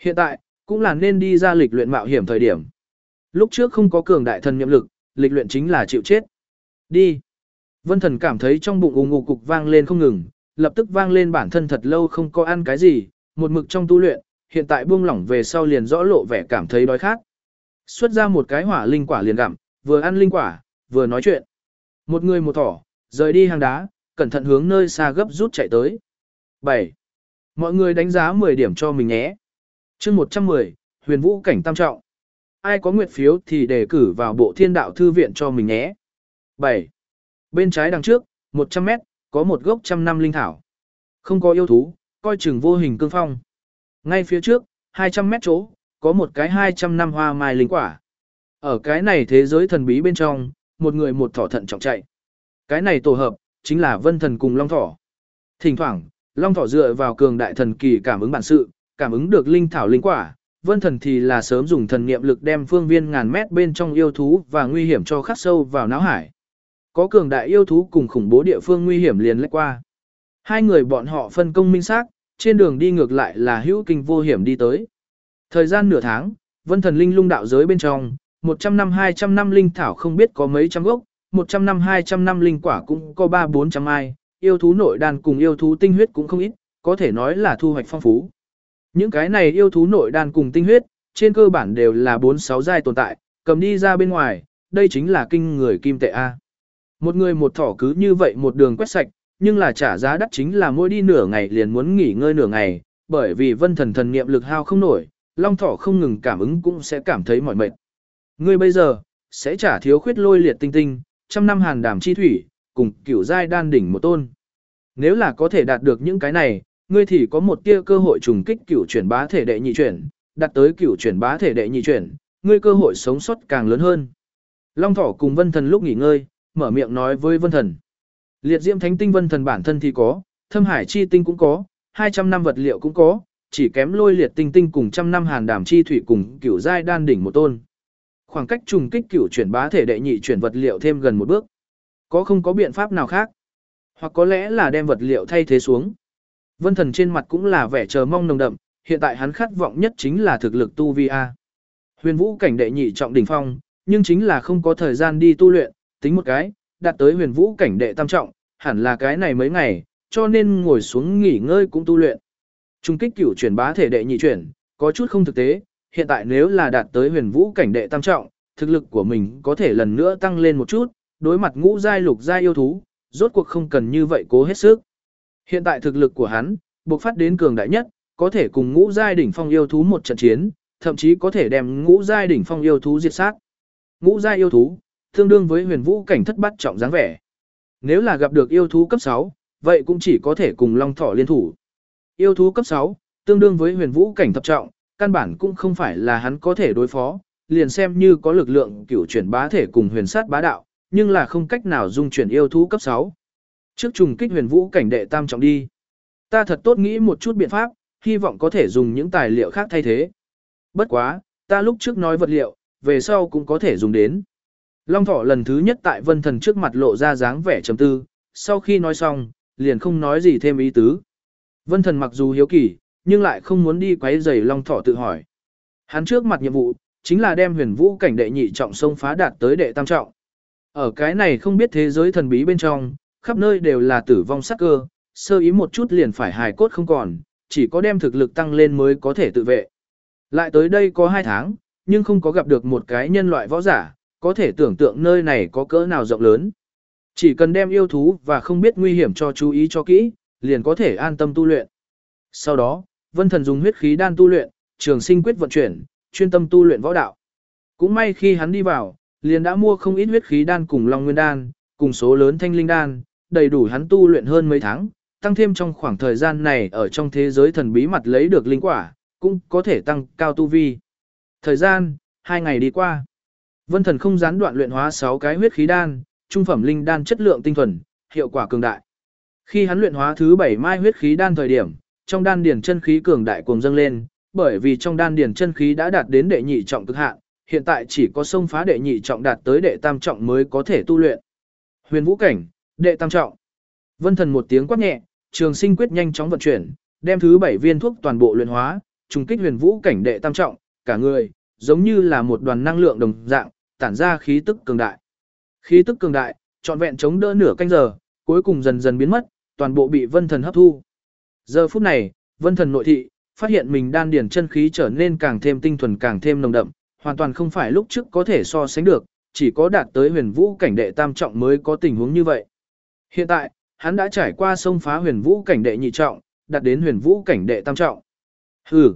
Hiện tại, cũng là nên đi ra lịch luyện mạo hiểm thời điểm. Lúc trước không có cường đại thần niệm lực, lịch luyện chính là chịu chết. Đi. Vân thần cảm thấy trong bụng ù ngục cục vang lên không ngừng, lập tức vang lên bản thân thật lâu không có ăn cái gì, một mực trong tu luyện, hiện tại buông lỏng về sau liền rõ lộ vẻ cảm thấy đói khát. Xuất ra một cái hỏa linh quả liền gặm, vừa ăn linh quả, vừa nói chuyện. Một người một thỏ, rời đi hàng đá, cẩn thận hướng nơi xa gấp rút chạy tới. 7. Mọi người đánh giá 10 điểm cho mình nhé. chương 110, huyền vũ cảnh tam trọng. Ai có nguyệt phiếu thì đề cử vào bộ thiên đạo thư viện cho mình nhé. 7. Bên trái đằng trước, 100 mét, có một gốc trăm năm linh thảo. Không có yêu thú, coi chừng vô hình cương phong. Ngay phía trước, 200 mét chỗ, có một cái 200 năm hoa mai linh quả. Ở cái này thế giới thần bí bên trong, một người một thỏ thận trọng chạy. Cái này tổ hợp, chính là vân thần cùng long thỏ. Thỉnh thoảng, long thỏ dựa vào cường đại thần kỳ cảm ứng bản sự, cảm ứng được linh thảo linh quả. Vân thần thì là sớm dùng thần niệm lực đem phương viên ngàn mét bên trong yêu thú và nguy hiểm cho khắc sâu vào não hải. Có cường đại yêu thú cùng khủng bố địa phương nguy hiểm liền lách qua. Hai người bọn họ phân công minh xác, trên đường đi ngược lại là hữu kinh vô hiểm đi tới. Thời gian nửa tháng, vân thần linh lung đạo giới bên trong, 100 năm 200 năm linh thảo không biết có mấy trăm gốc, 100 năm 200 năm linh quả cũng có 3-400 ai, yêu thú nội đan cùng yêu thú tinh huyết cũng không ít, có thể nói là thu hoạch phong phú. Những cái này yêu thú nội đan cùng tinh huyết, trên cơ bản đều là 4-6 giai tồn tại, cầm đi ra bên ngoài, đây chính là kinh người kim tệ A. Một người một thỏ cứ như vậy một đường quét sạch, nhưng là trả giá đắt chính là mỗi đi nửa ngày liền muốn nghỉ ngơi nửa ngày, bởi vì vân thần thần niệm lực hao không nổi, long thỏ không ngừng cảm ứng cũng sẽ cảm thấy mỏi mệt. Ngươi bây giờ, sẽ trả thiếu khuyết lôi liệt tinh tinh, trăm năm hàn đàm chi thủy, cùng cửu giai đan đỉnh một tôn. Nếu là có thể đạt được những cái này, ngươi thì có một tia cơ hội trùng kích cửu chuyển bá thể đệ nhị chuyển, đạt tới cửu chuyển bá thể đệ nhị chuyển, ngươi cơ hội sống sót càng lớn hơn. Long thỏ cùng vân thần lúc nghỉ ngơi, mở miệng nói với vân thần. Liệt diễm thánh tinh vân thần bản thân thì có, thâm hải chi tinh cũng có, 200 năm vật liệu cũng có, chỉ kém lôi liệt tinh tinh cùng trăm năm hàn đảm chi thủy cùng cửu giai đan đỉnh một tôn. Khoảng cách trùng kích cửu chuyển bá thể đệ nhị chuyển vật liệu thêm gần một bước. Có không có biện pháp nào khác? Hoặc có lẽ là đem vật liệu thay thế xuống. Vân thần trên mặt cũng là vẻ chờ mong nồng đậm, hiện tại hắn khát vọng nhất chính là thực lực tu vi A. Huyền vũ cảnh đệ nhị trọng đỉnh phong, nhưng chính là không có thời gian đi tu luyện, tính một cái, đạt tới huyền vũ cảnh đệ tam trọng, hẳn là cái này mấy ngày, cho nên ngồi xuống nghỉ ngơi cũng tu luyện. Trung kích cửu chuyển bá thể đệ nhị chuyển, có chút không thực tế, hiện tại nếu là đạt tới huyền vũ cảnh đệ tam trọng, thực lực của mình có thể lần nữa tăng lên một chút, đối mặt ngũ giai lục giai yêu thú, rốt cuộc không cần như vậy cố hết sức. Hiện tại thực lực của hắn, buộc phát đến cường đại nhất, có thể cùng ngũ giai đỉnh phong yêu thú một trận chiến, thậm chí có thể đem ngũ giai đỉnh phong yêu thú diệt sát. Ngũ giai yêu thú, tương đương với huyền vũ cảnh thất bát trọng dáng vẻ. Nếu là gặp được yêu thú cấp 6, vậy cũng chỉ có thể cùng long thỏ liên thủ. Yêu thú cấp 6, tương đương với huyền vũ cảnh thập trọng, căn bản cũng không phải là hắn có thể đối phó, liền xem như có lực lượng cửu chuyển bá thể cùng huyền sát bá đạo, nhưng là không cách nào dung chuyển yêu thú cấp 6. Trước trùng kích huyền vũ cảnh đệ tam trọng đi. Ta thật tốt nghĩ một chút biện pháp, hy vọng có thể dùng những tài liệu khác thay thế. Bất quá, ta lúc trước nói vật liệu, về sau cũng có thể dùng đến. Long thỏ lần thứ nhất tại vân thần trước mặt lộ ra dáng vẻ trầm tư, sau khi nói xong, liền không nói gì thêm ý tứ. Vân thần mặc dù hiếu kỳ, nhưng lại không muốn đi quấy rầy long thỏ tự hỏi. Hắn trước mặt nhiệm vụ, chính là đem huyền vũ cảnh đệ nhị trọng sông phá đạt tới đệ tam trọng. Ở cái này không biết thế giới thần bí bên trong, khắp nơi đều là tử vong sắc cơ, sơ ý một chút liền phải hài cốt không còn, chỉ có đem thực lực tăng lên mới có thể tự vệ. Lại tới đây có hai tháng, nhưng không có gặp được một cái nhân loại võ giả, có thể tưởng tượng nơi này có cỡ nào rộng lớn. Chỉ cần đem yêu thú và không biết nguy hiểm cho chú ý cho kỹ, liền có thể an tâm tu luyện. Sau đó, Vân Thần dùng huyết khí đan tu luyện, trường sinh quyết vận chuyển, chuyên tâm tu luyện võ đạo. Cũng may khi hắn đi vào, liền đã mua không ít huyết khí đan cùng Long Nguyên đan, cùng số lớn thanh linh đan, đầy đủ hắn tu luyện hơn mấy tháng, tăng thêm trong khoảng thời gian này ở trong thế giới thần bí mặt lấy được linh quả, cũng có thể tăng cao tu vi. Thời gian, hai ngày đi qua. Vân thần không gián đoạn luyện hóa 6 cái huyết khí đan, trung phẩm linh đan chất lượng tinh thuần, hiệu quả cường đại. Khi hắn luyện hóa thứ 7 mai huyết khí đan thời điểm, trong đan điển chân khí cường đại cuồng dâng lên, bởi vì trong đan điển chân khí đã đạt đến đệ nhị trọng cực hạn, hiện tại chỉ có sông phá đệ nhị trọng đạt tới đệ tam trọng mới có thể tu luyện. Huyền vũ cảnh, đệ tam trọng. Vân thần một tiếng quát nhẹ, trường sinh quyết nhanh chóng vận chuyển, đem thứ 7 viên thuốc toàn bộ luyện hóa, trùng kích huyền vũ cảnh đệ tam trọng, cả người giống như là một đoàn năng lượng đồng dạng, tản ra khí tức cường đại. Khí tức cường đại, trọn vẹn chống đỡ nửa canh giờ, cuối cùng dần dần biến mất, toàn bộ bị vân thần hấp thu. Giờ phút này, vân thần nội thị, phát hiện mình đan điển chân khí trở nên càng thêm tinh thuần càng thêm nồng đậm, hoàn toàn không phải lúc trước có thể so sánh được, chỉ có đạt tới huyền vũ cảnh đệ tam trọng mới có tình huống như vậy. Hiện tại, hắn đã trải qua sông phá huyền vũ cảnh đệ nhị trọng, đạt đến huyền vũ cảnh đệ tam trọng. Hừ.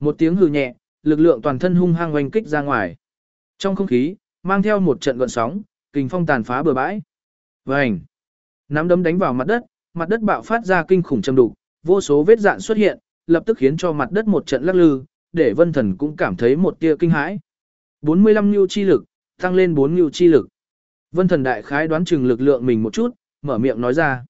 Một tiếng hừ nhẹ, lực lượng toàn thân hung hăng oanh kích ra ngoài. Trong không khí, mang theo một trận gợn sóng, kình phong tàn phá bờ bãi. Vành. Nắm đấm đánh vào mặt đất, mặt đất bạo phát ra kinh khủng châm đục, vô số vết dạn xuất hiện, lập tức khiến cho mặt đất một trận lắc lư, để vân thần cũng cảm thấy một tia kinh hãi. 45 nhu chi lực, tăng lên 4 nhu chi lực. Vân thần đại khái đoán chừng lực lượng mình một chút, mở miệng nói ra.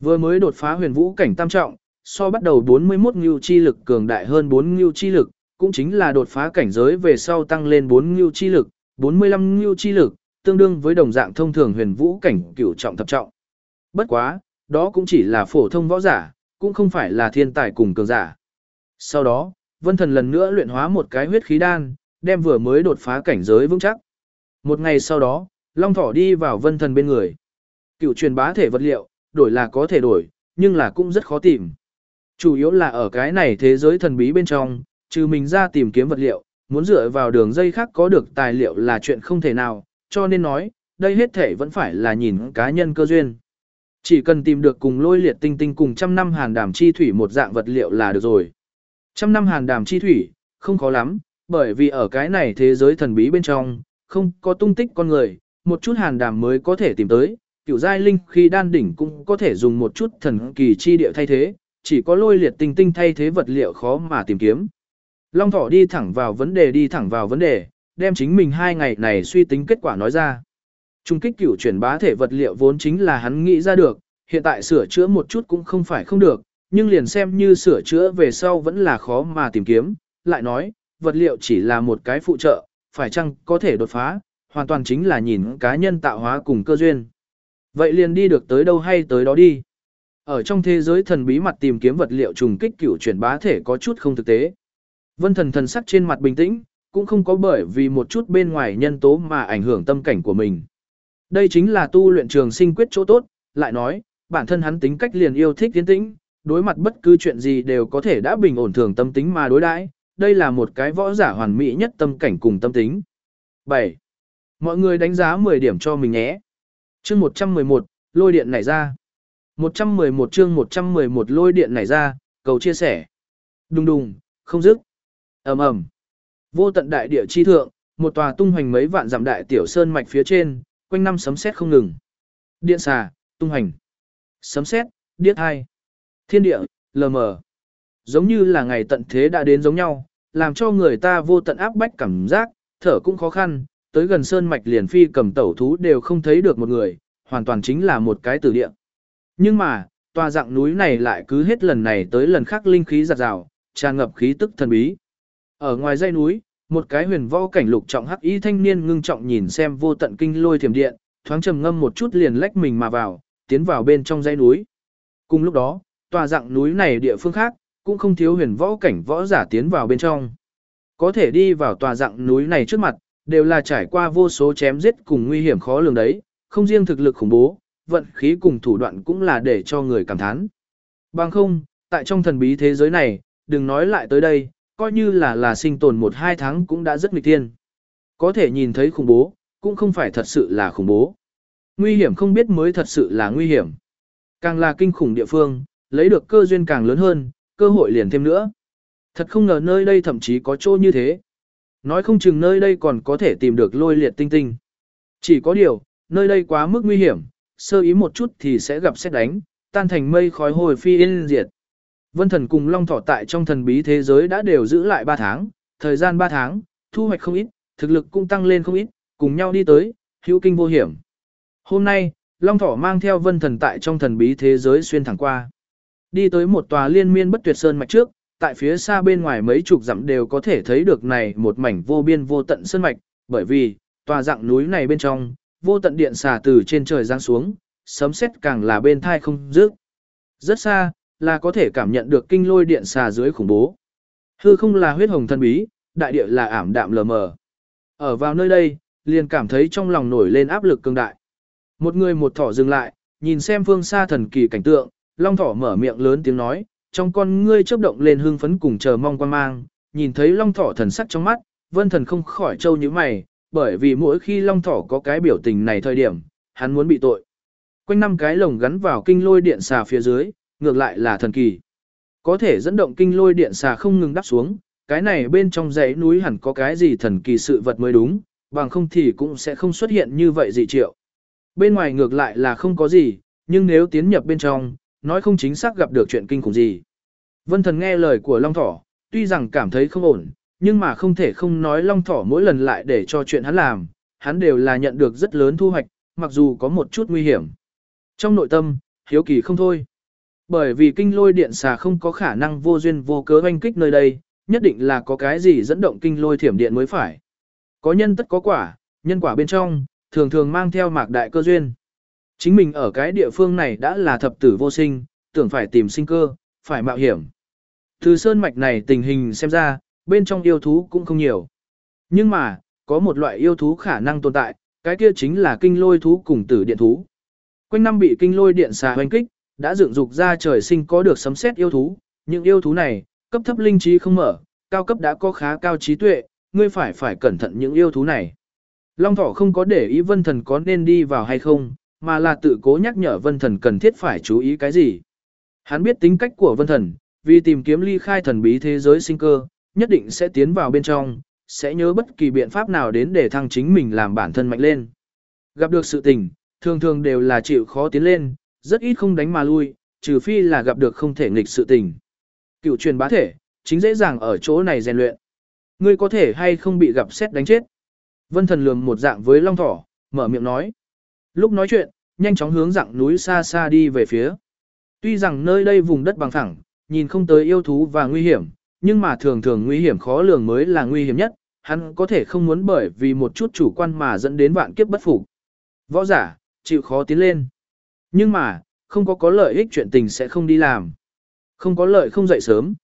Vừa mới đột phá huyền vũ cảnh tam trọng, so bắt đầu 41 nhu chi lực cường đại hơn 4 nhu chi lực, cũng chính là đột phá cảnh giới về sau tăng lên 4 ngưu chi lực, 45 ngưu chi lực, tương đương với đồng dạng thông thường huyền vũ cảnh cửu trọng thập trọng. Bất quá, đó cũng chỉ là phổ thông võ giả, cũng không phải là thiên tài cùng cường giả. Sau đó, Vân Thần lần nữa luyện hóa một cái huyết khí đan, đem vừa mới đột phá cảnh giới vững chắc. Một ngày sau đó, Long Thỏ đi vào Vân Thần bên người. Cựu truyền bá thể vật liệu, đổi là có thể đổi, nhưng là cũng rất khó tìm. Chủ yếu là ở cái này thế giới thần bí bên trong, trừ mình ra tìm kiếm vật liệu, muốn dựa vào đường dây khác có được tài liệu là chuyện không thể nào, cho nên nói, đây hết thể vẫn phải là nhìn cá nhân cơ duyên. Chỉ cần tìm được cùng lôi liệt tinh tinh cùng trăm năm hàn đàm chi thủy một dạng vật liệu là được rồi. Trăm năm hàn đàm chi thủy, không khó lắm, bởi vì ở cái này thế giới thần bí bên trong, không có tung tích con người, một chút hàn đàm mới có thể tìm tới, kiểu giai linh khi đan đỉnh cũng có thể dùng một chút thần kỳ chi địa thay thế, chỉ có lôi liệt tinh tinh thay thế vật liệu khó mà tìm kiếm. Long thỏ đi thẳng vào vấn đề đi thẳng vào vấn đề, đem chính mình hai ngày này suy tính kết quả nói ra. Trung kích cửu chuyển bá thể vật liệu vốn chính là hắn nghĩ ra được, hiện tại sửa chữa một chút cũng không phải không được, nhưng liền xem như sửa chữa về sau vẫn là khó mà tìm kiếm, lại nói, vật liệu chỉ là một cái phụ trợ, phải chăng có thể đột phá, hoàn toàn chính là nhìn cá nhân tạo hóa cùng cơ duyên. Vậy liền đi được tới đâu hay tới đó đi. Ở trong thế giới thần bí mặt tìm kiếm vật liệu trùng kích cửu chuyển bá thể có chút không thực tế. Vân thần thần sắc trên mặt bình tĩnh, cũng không có bởi vì một chút bên ngoài nhân tố mà ảnh hưởng tâm cảnh của mình. Đây chính là tu luyện trường sinh quyết chỗ tốt, lại nói, bản thân hắn tính cách liền yêu thích tiến tĩnh, đối mặt bất cứ chuyện gì đều có thể đã bình ổn thường tâm tính mà đối đãi. đây là một cái võ giả hoàn mỹ nhất tâm cảnh cùng tâm tính. 7. Mọi người đánh giá 10 điểm cho mình nhé. Chương 111, lôi điện nảy ra. 111 chương 111 lôi điện nảy ra, cầu chia sẻ. Đùng đùng, không dứt ầm ầm. Vô tận đại địa chi thượng, một tòa tung hoành mấy vạn dặm đại tiểu sơn mạch phía trên, quanh năm sấm sét không ngừng. Điện xà, tung hoành. Sấm sét, điếc hai. Thiên địa, lờ mờ. Giống như là ngày tận thế đã đến giống nhau, làm cho người ta vô tận áp bách cảm giác, thở cũng khó khăn, tới gần sơn mạch liền phi cầm tẩu thú đều không thấy được một người, hoàn toàn chính là một cái tử địa. Nhưng mà, tòa dạng núi này lại cứ hết lần này tới lần khác linh khí giạt rào, tràn ngập khí tức thần bí ở ngoài dãy núi, một cái huyền võ cảnh lục trọng hắc y thanh niên ngưng trọng nhìn xem vô tận kinh lôi thiểm điện, thoáng trầm ngâm một chút liền lách mình mà vào, tiến vào bên trong dãy núi. Cùng lúc đó, tòa dạng núi này địa phương khác, cũng không thiếu huyền võ cảnh võ giả tiến vào bên trong. Có thể đi vào tòa dạng núi này trước mặt, đều là trải qua vô số chém giết cùng nguy hiểm khó lường đấy, không riêng thực lực khủng bố, vận khí cùng thủ đoạn cũng là để cho người cảm thán. Bằng không, tại trong thần bí thế giới này, đừng nói lại tới đây, coi như là là sinh tồn một hai tháng cũng đã rất nghịch thiên. Có thể nhìn thấy khủng bố, cũng không phải thật sự là khủng bố. Nguy hiểm không biết mới thật sự là nguy hiểm. Càng là kinh khủng địa phương, lấy được cơ duyên càng lớn hơn, cơ hội liền thêm nữa. Thật không ngờ nơi đây thậm chí có chỗ như thế. Nói không chừng nơi đây còn có thể tìm được lôi liệt tinh tinh. Chỉ có điều, nơi đây quá mức nguy hiểm, sơ ý một chút thì sẽ gặp xét đánh, tan thành mây khói hồi phi yên diệt. Vân thần cùng Long Thỏ tại trong thần bí thế giới đã đều giữ lại 3 tháng, thời gian 3 tháng, thu hoạch không ít, thực lực cũng tăng lên không ít, cùng nhau đi tới, hữu kinh vô hiểm. Hôm nay, Long Thỏ mang theo vân thần tại trong thần bí thế giới xuyên thẳng qua. Đi tới một tòa liên miên bất tuyệt sơn mạch trước, tại phía xa bên ngoài mấy chục dặm đều có thể thấy được này một mảnh vô biên vô tận sơn mạch, bởi vì, tòa dạng núi này bên trong, vô tận điện xà từ trên trời giáng xuống, sấm sét càng là bên thai không dứt. Rất xa, là có thể cảm nhận được kinh lôi điện xà dưới khủng bố. Hư không là huyết hồng thân bí, đại địa là ảm đạm lờ mờ. Ở vào nơi đây, liền cảm thấy trong lòng nổi lên áp lực cường đại. Một người một thỏ dừng lại, nhìn xem phương xa thần kỳ cảnh tượng, long thỏ mở miệng lớn tiếng nói, trong con ngươi chớp động lên hưng phấn cùng chờ mong quan mang, nhìn thấy long thỏ thần sắc trong mắt, vân thần không khỏi trâu như mày, bởi vì mỗi khi long thỏ có cái biểu tình này thời điểm, hắn muốn bị tội. Quanh năm cái lồng gắn vào kinh lôi điện xà phía dưới, ngược lại là thần kỳ. Có thể dẫn động kinh lôi điện xà không ngừng đắp xuống, cái này bên trong dãy núi hẳn có cái gì thần kỳ sự vật mới đúng, bằng không thì cũng sẽ không xuất hiện như vậy dị triệu. Bên ngoài ngược lại là không có gì, nhưng nếu tiến nhập bên trong, nói không chính xác gặp được chuyện kinh khủng gì. Vân thần nghe lời của Long Thỏ, tuy rằng cảm thấy không ổn, nhưng mà không thể không nói Long Thỏ mỗi lần lại để cho chuyện hắn làm, hắn đều là nhận được rất lớn thu hoạch, mặc dù có một chút nguy hiểm. Trong nội tâm, hiếu kỳ không thôi. Bởi vì kinh lôi điện xà không có khả năng vô duyên vô cớ oanh kích nơi đây, nhất định là có cái gì dẫn động kinh lôi thiểm điện mới phải. Có nhân tất có quả, nhân quả bên trong, thường thường mang theo mạc đại cơ duyên. Chính mình ở cái địa phương này đã là thập tử vô sinh, tưởng phải tìm sinh cơ, phải mạo hiểm. Từ sơn mạch này tình hình xem ra, bên trong yêu thú cũng không nhiều. Nhưng mà, có một loại yêu thú khả năng tồn tại, cái kia chính là kinh lôi thú cùng tử điện thú. Quanh năm bị kinh lôi điện xà hoành kích, đã dựng dục ra trời sinh có được sấm xét yêu thú, những yêu thú này, cấp thấp linh trí không mở, cao cấp đã có khá cao trí tuệ, ngươi phải phải cẩn thận những yêu thú này. Long thỏ không có để ý vân thần có nên đi vào hay không, mà là tự cố nhắc nhở vân thần cần thiết phải chú ý cái gì. Hắn biết tính cách của vân thần, vì tìm kiếm ly khai thần bí thế giới sinh cơ, nhất định sẽ tiến vào bên trong, sẽ nhớ bất kỳ biện pháp nào đến để thăng chính mình làm bản thân mạnh lên. Gặp được sự tình, thường thường đều là chịu khó tiến lên, rất ít không đánh mà lui, trừ phi là gặp được không thể nghịch sự tình. Cựu truyền bá thể, chính dễ dàng ở chỗ này rèn luyện. Ngươi có thể hay không bị gặp xét đánh chết. Vân thần lườm một dạng với long thỏ, mở miệng nói. Lúc nói chuyện, nhanh chóng hướng dạng núi xa xa đi về phía. Tuy rằng nơi đây vùng đất bằng phẳng, nhìn không tới yêu thú và nguy hiểm, nhưng mà thường thường nguy hiểm khó lường mới là nguy hiểm nhất, hắn có thể không muốn bởi vì một chút chủ quan mà dẫn đến vạn kiếp bất phục. Võ giả, chịu khó tiến lên. Nhưng mà, không có có lợi ích chuyện tình sẽ không đi làm. Không có lợi không dậy sớm.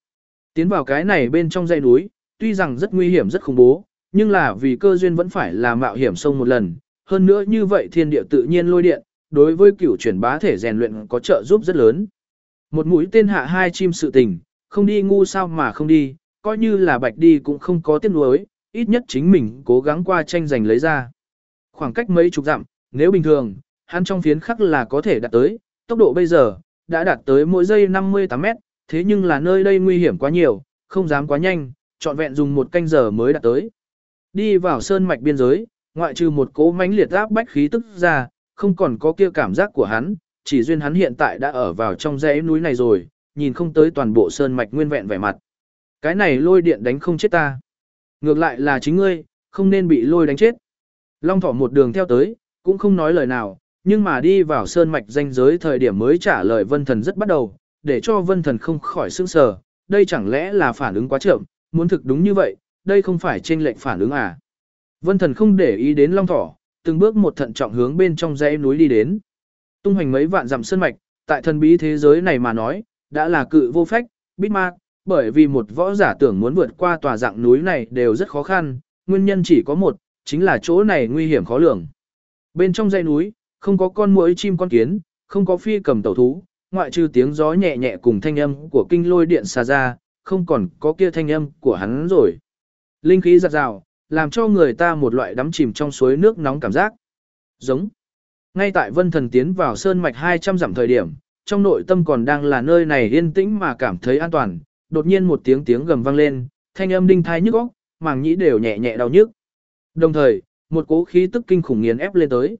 Tiến vào cái này bên trong dãy núi, tuy rằng rất nguy hiểm rất khủng bố, nhưng là vì cơ duyên vẫn phải là mạo hiểm sông một lần. Hơn nữa như vậy thiên địa tự nhiên lôi điện, đối với cửu chuyển bá thể rèn luyện có trợ giúp rất lớn. Một mũi tên hạ hai chim sự tình, không đi ngu sao mà không đi, coi như là bạch đi cũng không có tiếc nuối, ít nhất chính mình cố gắng qua tranh giành lấy ra. Khoảng cách mấy chục dặm, nếu bình thường, hắn trong phiến khắc là có thể đạt tới, tốc độ bây giờ, đã đạt tới mỗi giây 58 mét, thế nhưng là nơi đây nguy hiểm quá nhiều, không dám quá nhanh, trọn vẹn dùng một canh giờ mới đạt tới. Đi vào sơn mạch biên giới, ngoại trừ một cỗ mãnh liệt áp bách khí tức ra, không còn có kia cảm giác của hắn, chỉ duyên hắn hiện tại đã ở vào trong dãy núi này rồi, nhìn không tới toàn bộ sơn mạch nguyên vẹn vẻ mặt. Cái này lôi điện đánh không chết ta. Ngược lại là chính ngươi, không nên bị lôi đánh chết. Long thỏ một đường theo tới, cũng không nói lời nào, nhưng mà đi vào sơn mạch danh giới thời điểm mới trả lời vân thần rất bắt đầu, để cho vân thần không khỏi sững sờ, đây chẳng lẽ là phản ứng quá chậm, muốn thực đúng như vậy, đây không phải trên lệnh phản ứng à. Vân thần không để ý đến long thỏ, từng bước một thận trọng hướng bên trong dãy núi đi đến. Tung hoành mấy vạn dặm sơn mạch, tại thần bí thế giới này mà nói, đã là cự vô phách, bít ma bởi vì một võ giả tưởng muốn vượt qua tòa dạng núi này đều rất khó khăn, nguyên nhân chỉ có một, chính là chỗ này nguy hiểm khó lường. Bên trong dãy núi, không có con muỗi chim con kiến, không có phi cầm tẩu thú, ngoại trừ tiếng gió nhẹ nhẹ cùng thanh âm của kinh lôi điện xà ra, không còn có kia thanh âm của hắn rồi. Linh khí giật rào, làm cho người ta một loại đắm chìm trong suối nước nóng cảm giác. Giống. Ngay tại vân thần tiến vào sơn mạch 200 dặm thời điểm, trong nội tâm còn đang là nơi này yên tĩnh mà cảm thấy an toàn, đột nhiên một tiếng tiếng gầm vang lên, thanh âm đinh thai nhức óc, màng nhĩ đều nhẹ nhẹ đau nhức. Đồng thời, một cố khí tức kinh khủng nghiền ép lên tới.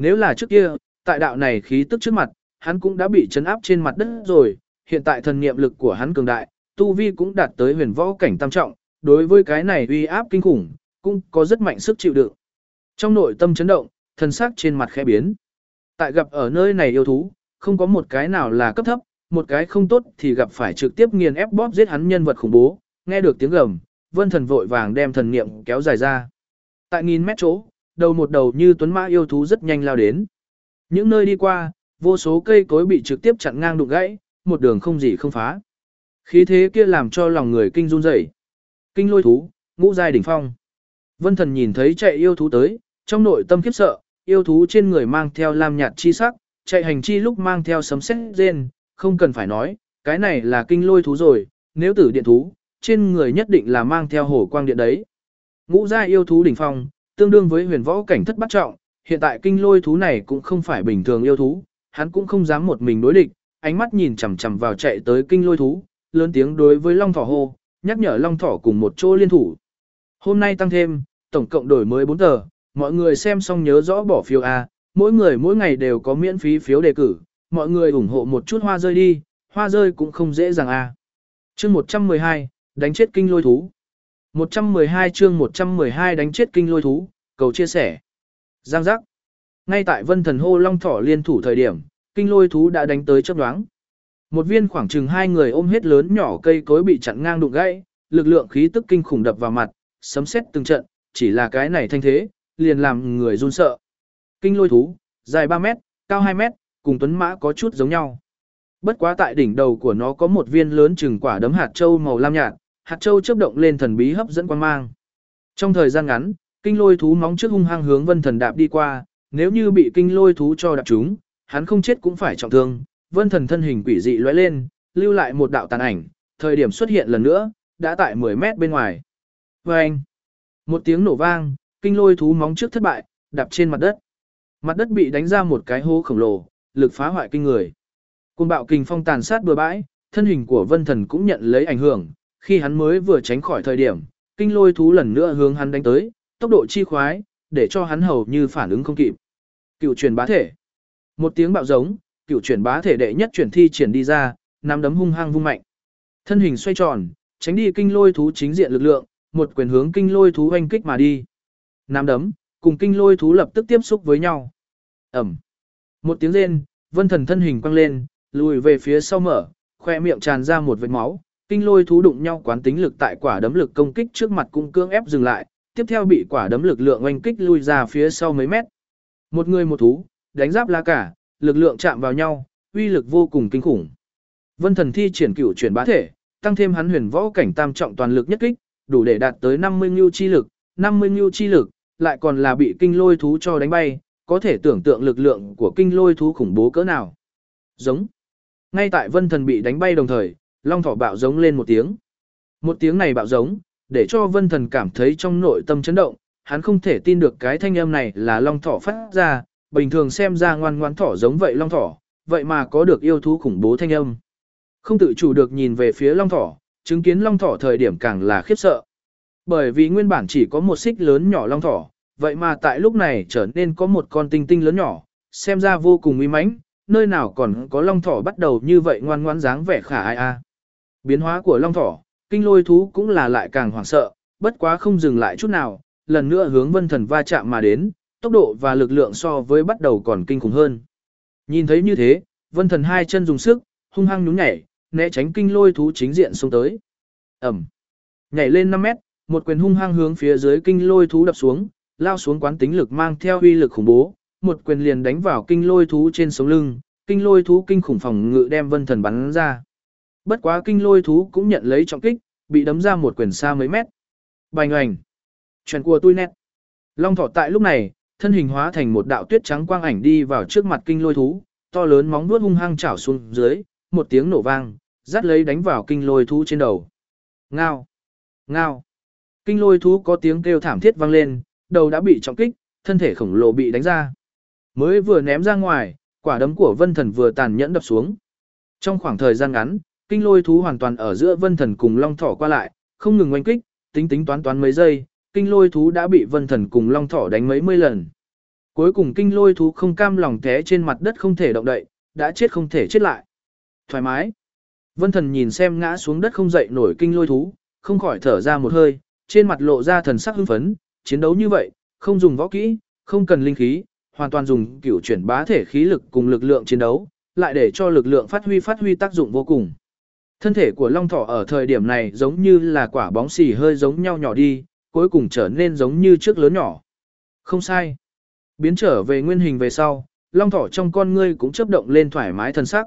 Nếu là trước kia, tại đạo này khí tức trước mặt, hắn cũng đã bị chấn áp trên mặt đất rồi, hiện tại thần niệm lực của hắn cường đại, tu vi cũng đạt tới huyền võ cảnh tam trọng, đối với cái này uy áp kinh khủng, cũng có rất mạnh sức chịu đựng. Trong nội tâm chấn động, thần sắc trên mặt khẽ biến. Tại gặp ở nơi này yêu thú, không có một cái nào là cấp thấp, một cái không tốt thì gặp phải trực tiếp nghiền ép bóp giết hắn nhân vật khủng bố, nghe được tiếng gầm, vân thần vội vàng đem thần niệm kéo dài ra. Tại nghìn mét chỗ, đầu một đầu như tuấn mã yêu thú rất nhanh lao đến. Những nơi đi qua, vô số cây cối bị trực tiếp chặn ngang đụng gãy, một đường không gì không phá. Khí thế kia làm cho lòng người kinh run rẩy. Kinh lôi thú, ngũ giai đỉnh phong. Vân thần nhìn thấy chạy yêu thú tới, trong nội tâm khiếp sợ, yêu thú trên người mang theo lam nhạt chi sắc, chạy hành chi lúc mang theo sấm sét rên, không cần phải nói, cái này là kinh lôi thú rồi, nếu tử điện thú, trên người nhất định là mang theo hổ quang điện đấy. Ngũ gia yêu thú đỉnh phong, tương đương với huyền võ cảnh thất bắt trọng, hiện tại kinh lôi thú này cũng không phải bình thường yêu thú, hắn cũng không dám một mình đối địch, ánh mắt nhìn chằm chằm vào chạy tới kinh lôi thú, lớn tiếng đối với Long Thỏ hô, nhắc nhở Long Thỏ cùng một chỗ liên thủ. Hôm nay tăng thêm, tổng cộng đổi mới 4 tờ, mọi người xem xong nhớ rõ bỏ phiếu A, mỗi người mỗi ngày đều có miễn phí phiếu đề cử, mọi người ủng hộ một chút hoa rơi đi, hoa rơi cũng không dễ dàng A. chương 112, đánh chết kinh lôi thú. 112 chương 112 đánh chết kinh lôi thú, cầu chia sẻ. Giang giác. Ngay tại vân thần hô long thỏ liên thủ thời điểm, kinh lôi thú đã đánh tới chấp đoáng. Một viên khoảng chừng hai người ôm hết lớn nhỏ cây cối bị chặn ngang đụng gãy, lực lượng khí tức kinh khủng đập vào mặt, sấm sét từng trận, chỉ là cái này thanh thế, liền làm người run sợ. Kinh lôi thú, dài 3 mét, cao 2 mét, cùng tuấn mã có chút giống nhau. Bất quá tại đỉnh đầu của nó có một viên lớn chừng quả đấm hạt châu màu lam nhạt, hạt châu chớp động lên thần bí hấp dẫn quan mang. Trong thời gian ngắn, kinh lôi thú móng trước hung hăng hướng vân thần đạp đi qua, nếu như bị kinh lôi thú cho đạp trúng, hắn không chết cũng phải trọng thương. Vân thần thân hình quỷ dị lóe lên, lưu lại một đạo tàn ảnh, thời điểm xuất hiện lần nữa, đã tại 10 mét bên ngoài. Vâng! Một tiếng nổ vang, kinh lôi thú móng trước thất bại, đạp trên mặt đất. Mặt đất bị đánh ra một cái hố khổng lồ, lực phá hoại kinh người. Cơn bạo kình phong tàn sát bừa bãi, thân hình của vân thần cũng nhận lấy ảnh hưởng, khi hắn mới vừa tránh khỏi thời điểm, kinh lôi thú lần nữa hướng hắn đánh tới, tốc độ chi khoái, để cho hắn hầu như phản ứng không kịp. Cựu truyền bá thể. Một tiếng bạo giống, cựu truyền bá thể đệ nhất chuyển thi triển đi ra, nắm đấm hung hăng vung mạnh. Thân hình xoay tròn, tránh đi kinh lôi thú chính diện lực lượng, một quyền hướng kinh lôi thú hoanh kích mà đi. Nắm đấm, cùng kinh lôi thú lập tức tiếp xúc với nhau. Ẩm. Một tiếng rên, vân thần thân hình quăng lên, lùi về phía sau mở, khoe miệng tràn ra một vệt máu, kinh lôi thú đụng nhau quán tính lực tại quả đấm lực công kích trước mặt cũng cương ép dừng lại, tiếp theo bị quả đấm lực lượng oanh kích lui ra phía sau mấy mét. Một người một thú, đánh giáp la cả, lực lượng chạm vào nhau, uy lực vô cùng kinh khủng. Vân thần thi triển cửu chuyển bá thể, tăng thêm hắn huyền võ cảnh tam trọng toàn lực nhất kích, đủ để đạt tới 50 nhu chi lực, 50 nhu chi lực, lại còn là bị kinh lôi thú cho đánh bay, có thể tưởng tượng lực lượng của kinh lôi thú khủng bố cỡ nào. Giống. Ngay tại vân thần bị đánh bay đồng thời, long thỏ bạo giống lên một tiếng. Một tiếng này bạo giống, để cho vân thần cảm thấy trong nội tâm chấn động, hắn không thể tin được cái thanh âm này là long thỏ phát ra, bình thường xem ra ngoan ngoãn thỏ giống vậy long thỏ, vậy mà có được yêu thú khủng bố thanh âm. Không tự chủ được nhìn về phía long thỏ, chứng kiến long thỏ thời điểm càng là khiếp sợ. Bởi vì nguyên bản chỉ có một xích lớn nhỏ long thỏ, vậy mà tại lúc này trở nên có một con tinh tinh lớn nhỏ, xem ra vô cùng uy mãnh, nơi nào còn có long thỏ bắt đầu như vậy ngoan ngoãn dáng vẻ khả ai a. Biến hóa của long thỏ, kinh lôi thú cũng là lại càng hoảng sợ, bất quá không dừng lại chút nào, lần nữa hướng vân thần va chạm mà đến, tốc độ và lực lượng so với bắt đầu còn kinh khủng hơn. Nhìn thấy như thế, vân thần hai chân dùng sức, hung hăng nhún nhảy, né tránh kinh lôi thú chính diện xuống tới. Ẩm. Nhảy lên 5 mét, một quyền hung hăng hướng phía dưới kinh lôi thú đập xuống, lao xuống quán tính lực mang theo uy lực khủng bố, một quyền liền đánh vào kinh lôi thú trên sống lưng, kinh lôi thú kinh khủng phòng ngự đem vân thần bắn ra. Bất quá kinh lôi thú cũng nhận lấy trọng kích, bị đấm ra một quyền xa mấy mét. Bành oành. Chuyện của tôi nét. Long thỏ tại lúc này, thân hình hóa thành một đạo tuyết trắng quang ảnh đi vào trước mặt kinh lôi thú, to lớn móng vuốt hung hăng chảo xuống dưới, một tiếng nổ vang, dắt lấy đánh vào kinh lôi thú trên đầu. Ngao. Ngao. Kinh lôi thú có tiếng kêu thảm thiết vang lên, đầu đã bị trọng kích, thân thể khổng lồ bị đánh ra. Mới vừa ném ra ngoài, quả đấm của vân thần vừa tàn nhẫn đập xuống. Trong khoảng thời gian ngắn, kinh lôi thú hoàn toàn ở giữa vân thần cùng long thỏ qua lại, không ngừng oanh kích, tính tính toán toán mấy giây, kinh lôi thú đã bị vân thần cùng long thỏ đánh mấy mươi lần. Cuối cùng kinh lôi thú không cam lòng té trên mặt đất không thể động đậy, đã chết không thể chết lại. Thoải mái. Vân thần nhìn xem ngã xuống đất không dậy nổi kinh lôi thú, không khỏi thở ra một hơi, trên mặt lộ ra thần sắc hưng phấn, chiến đấu như vậy, không dùng võ kỹ, không cần linh khí, hoàn toàn dùng cửu chuyển bá thể khí lực cùng lực lượng chiến đấu, lại để cho lực lượng phát huy phát huy tác dụng vô cùng. Thân thể của Long Thỏ ở thời điểm này giống như là quả bóng xì hơi giống nhau nhỏ đi, cuối cùng trở nên giống như trước lớn nhỏ. Không sai. Biến trở về nguyên hình về sau, Long Thỏ trong con ngươi cũng chấp động lên thoải mái thân sắc.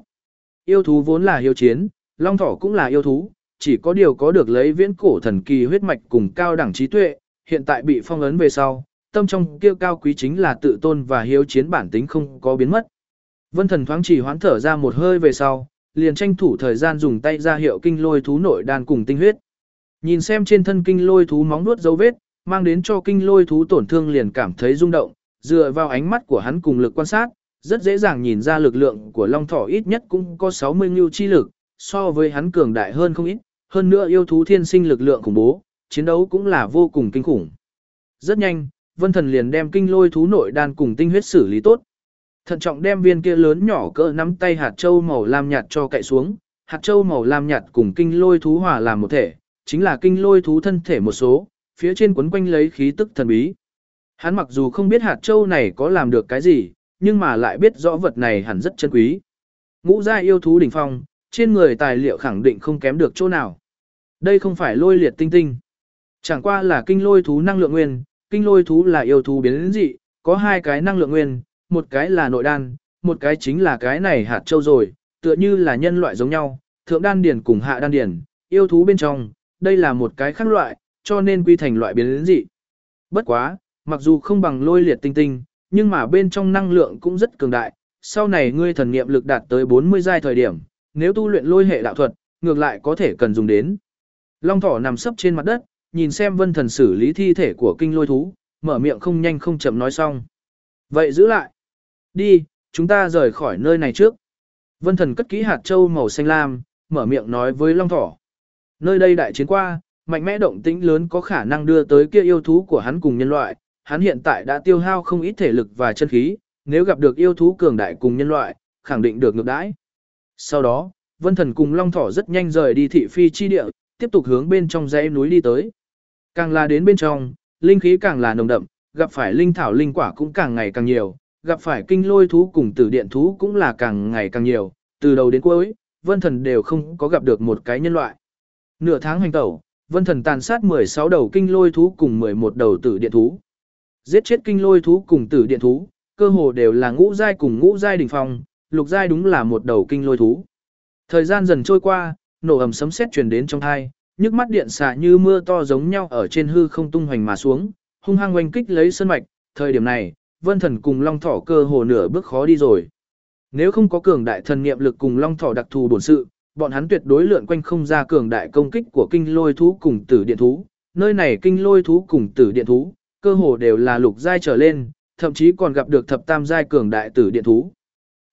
Yêu thú vốn là hiếu chiến, Long Thỏ cũng là yêu thú, chỉ có điều có được lấy viễn cổ thần kỳ huyết mạch cùng cao đẳng trí tuệ, hiện tại bị phong ấn về sau, tâm trong kia cao quý chính là tự tôn và hiếu chiến bản tính không có biến mất. Vân thần thoáng chỉ hoán thở ra một hơi về sau, liền tranh thủ thời gian dùng tay ra hiệu kinh lôi thú nội đan cùng tinh huyết. Nhìn xem trên thân kinh lôi thú móng nuốt dấu vết, mang đến cho kinh lôi thú tổn thương liền cảm thấy rung động, dựa vào ánh mắt của hắn cùng lực quan sát, rất dễ dàng nhìn ra lực lượng của long thỏ ít nhất cũng có 60 ngưu chi lực, so với hắn cường đại hơn không ít, hơn nữa yêu thú thiên sinh lực lượng khủng bố, chiến đấu cũng là vô cùng kinh khủng. Rất nhanh, Vân Thần liền đem kinh lôi thú nội đan cùng tinh huyết xử lý tốt. Thận trọng đem viên kia lớn nhỏ cỡ nắm tay hạt châu màu lam nhạt cho cậy xuống, hạt châu màu lam nhạt cùng kinh lôi thú hòa làm một thể, chính là kinh lôi thú thân thể một số, phía trên quấn quanh lấy khí tức thần bí. Hắn mặc dù không biết hạt châu này có làm được cái gì, nhưng mà lại biết rõ vật này hẳn rất chân quý. Ngũ gia yêu thú đỉnh phong, trên người tài liệu khẳng định không kém được chỗ nào. Đây không phải lôi liệt tinh tinh. Chẳng qua là kinh lôi thú năng lượng nguyên, kinh lôi thú là yêu thú biến dị, có hai cái năng lượng nguyên, một cái là nội đan, một cái chính là cái này hạt châu rồi, tựa như là nhân loại giống nhau, thượng đan điển cùng hạ đan điển, yêu thú bên trong, đây là một cái khác loại, cho nên quy thành loại biến dị. Bất quá, mặc dù không bằng lôi liệt tinh tinh, nhưng mà bên trong năng lượng cũng rất cường đại, sau này ngươi thần niệm lực đạt tới 40 giai thời điểm, nếu tu luyện lôi hệ đạo thuật, ngược lại có thể cần dùng đến. Long thỏ nằm sấp trên mặt đất, nhìn xem vân thần xử lý thi thể của kinh lôi thú, mở miệng không nhanh không chậm nói xong. Vậy giữ lại. Đi, chúng ta rời khỏi nơi này trước. Vân thần cất kỹ hạt châu màu xanh lam, mở miệng nói với long thỏ. Nơi đây đại chiến qua, mạnh mẽ động tĩnh lớn có khả năng đưa tới kia yêu thú của hắn cùng nhân loại. Hắn hiện tại đã tiêu hao không ít thể lực và chân khí, nếu gặp được yêu thú cường đại cùng nhân loại, khẳng định được ngược đãi. Sau đó, Vân Thần cùng Long Thỏ rất nhanh rời đi thị phi chi địa, tiếp tục hướng bên trong dãy núi đi tới. Càng là đến bên trong, linh khí càng là nồng đậm, gặp phải linh thảo linh quả cũng càng ngày càng nhiều, gặp phải kinh lôi thú cùng tử điện thú cũng là càng ngày càng nhiều, từ đầu đến cuối, Vân Thần đều không có gặp được một cái nhân loại. Nửa tháng hành tẩu, Vân Thần tàn sát 16 đầu kinh lôi thú cùng 11 đầu tử điện thú. Giết chết kinh lôi thú cùng tử điện thú, cơ hồ đều là ngũ giai cùng ngũ giai đỉnh phong, lục giai đúng là một đầu kinh lôi thú. Thời gian dần trôi qua, nổ ầm sấm sét truyền đến trong hai, nhức mắt điện xạ như mưa to giống nhau ở trên hư không tung hoành mà xuống, hung hăng oanh kích lấy sơn mạch, thời điểm này, Vân Thần cùng Long Thỏ cơ hồ nửa bước khó đi rồi. Nếu không có cường đại thần niệm lực cùng Long Thỏ đặc thù bổn sự, bọn hắn tuyệt đối lượn quanh không ra cường đại công kích của kinh lôi thú cùng tử điện thú. Nơi này kinh lôi thú cùng tử điện thú, cơ hồ đều là lục giai trở lên, thậm chí còn gặp được thập tam giai cường đại tử điện thú.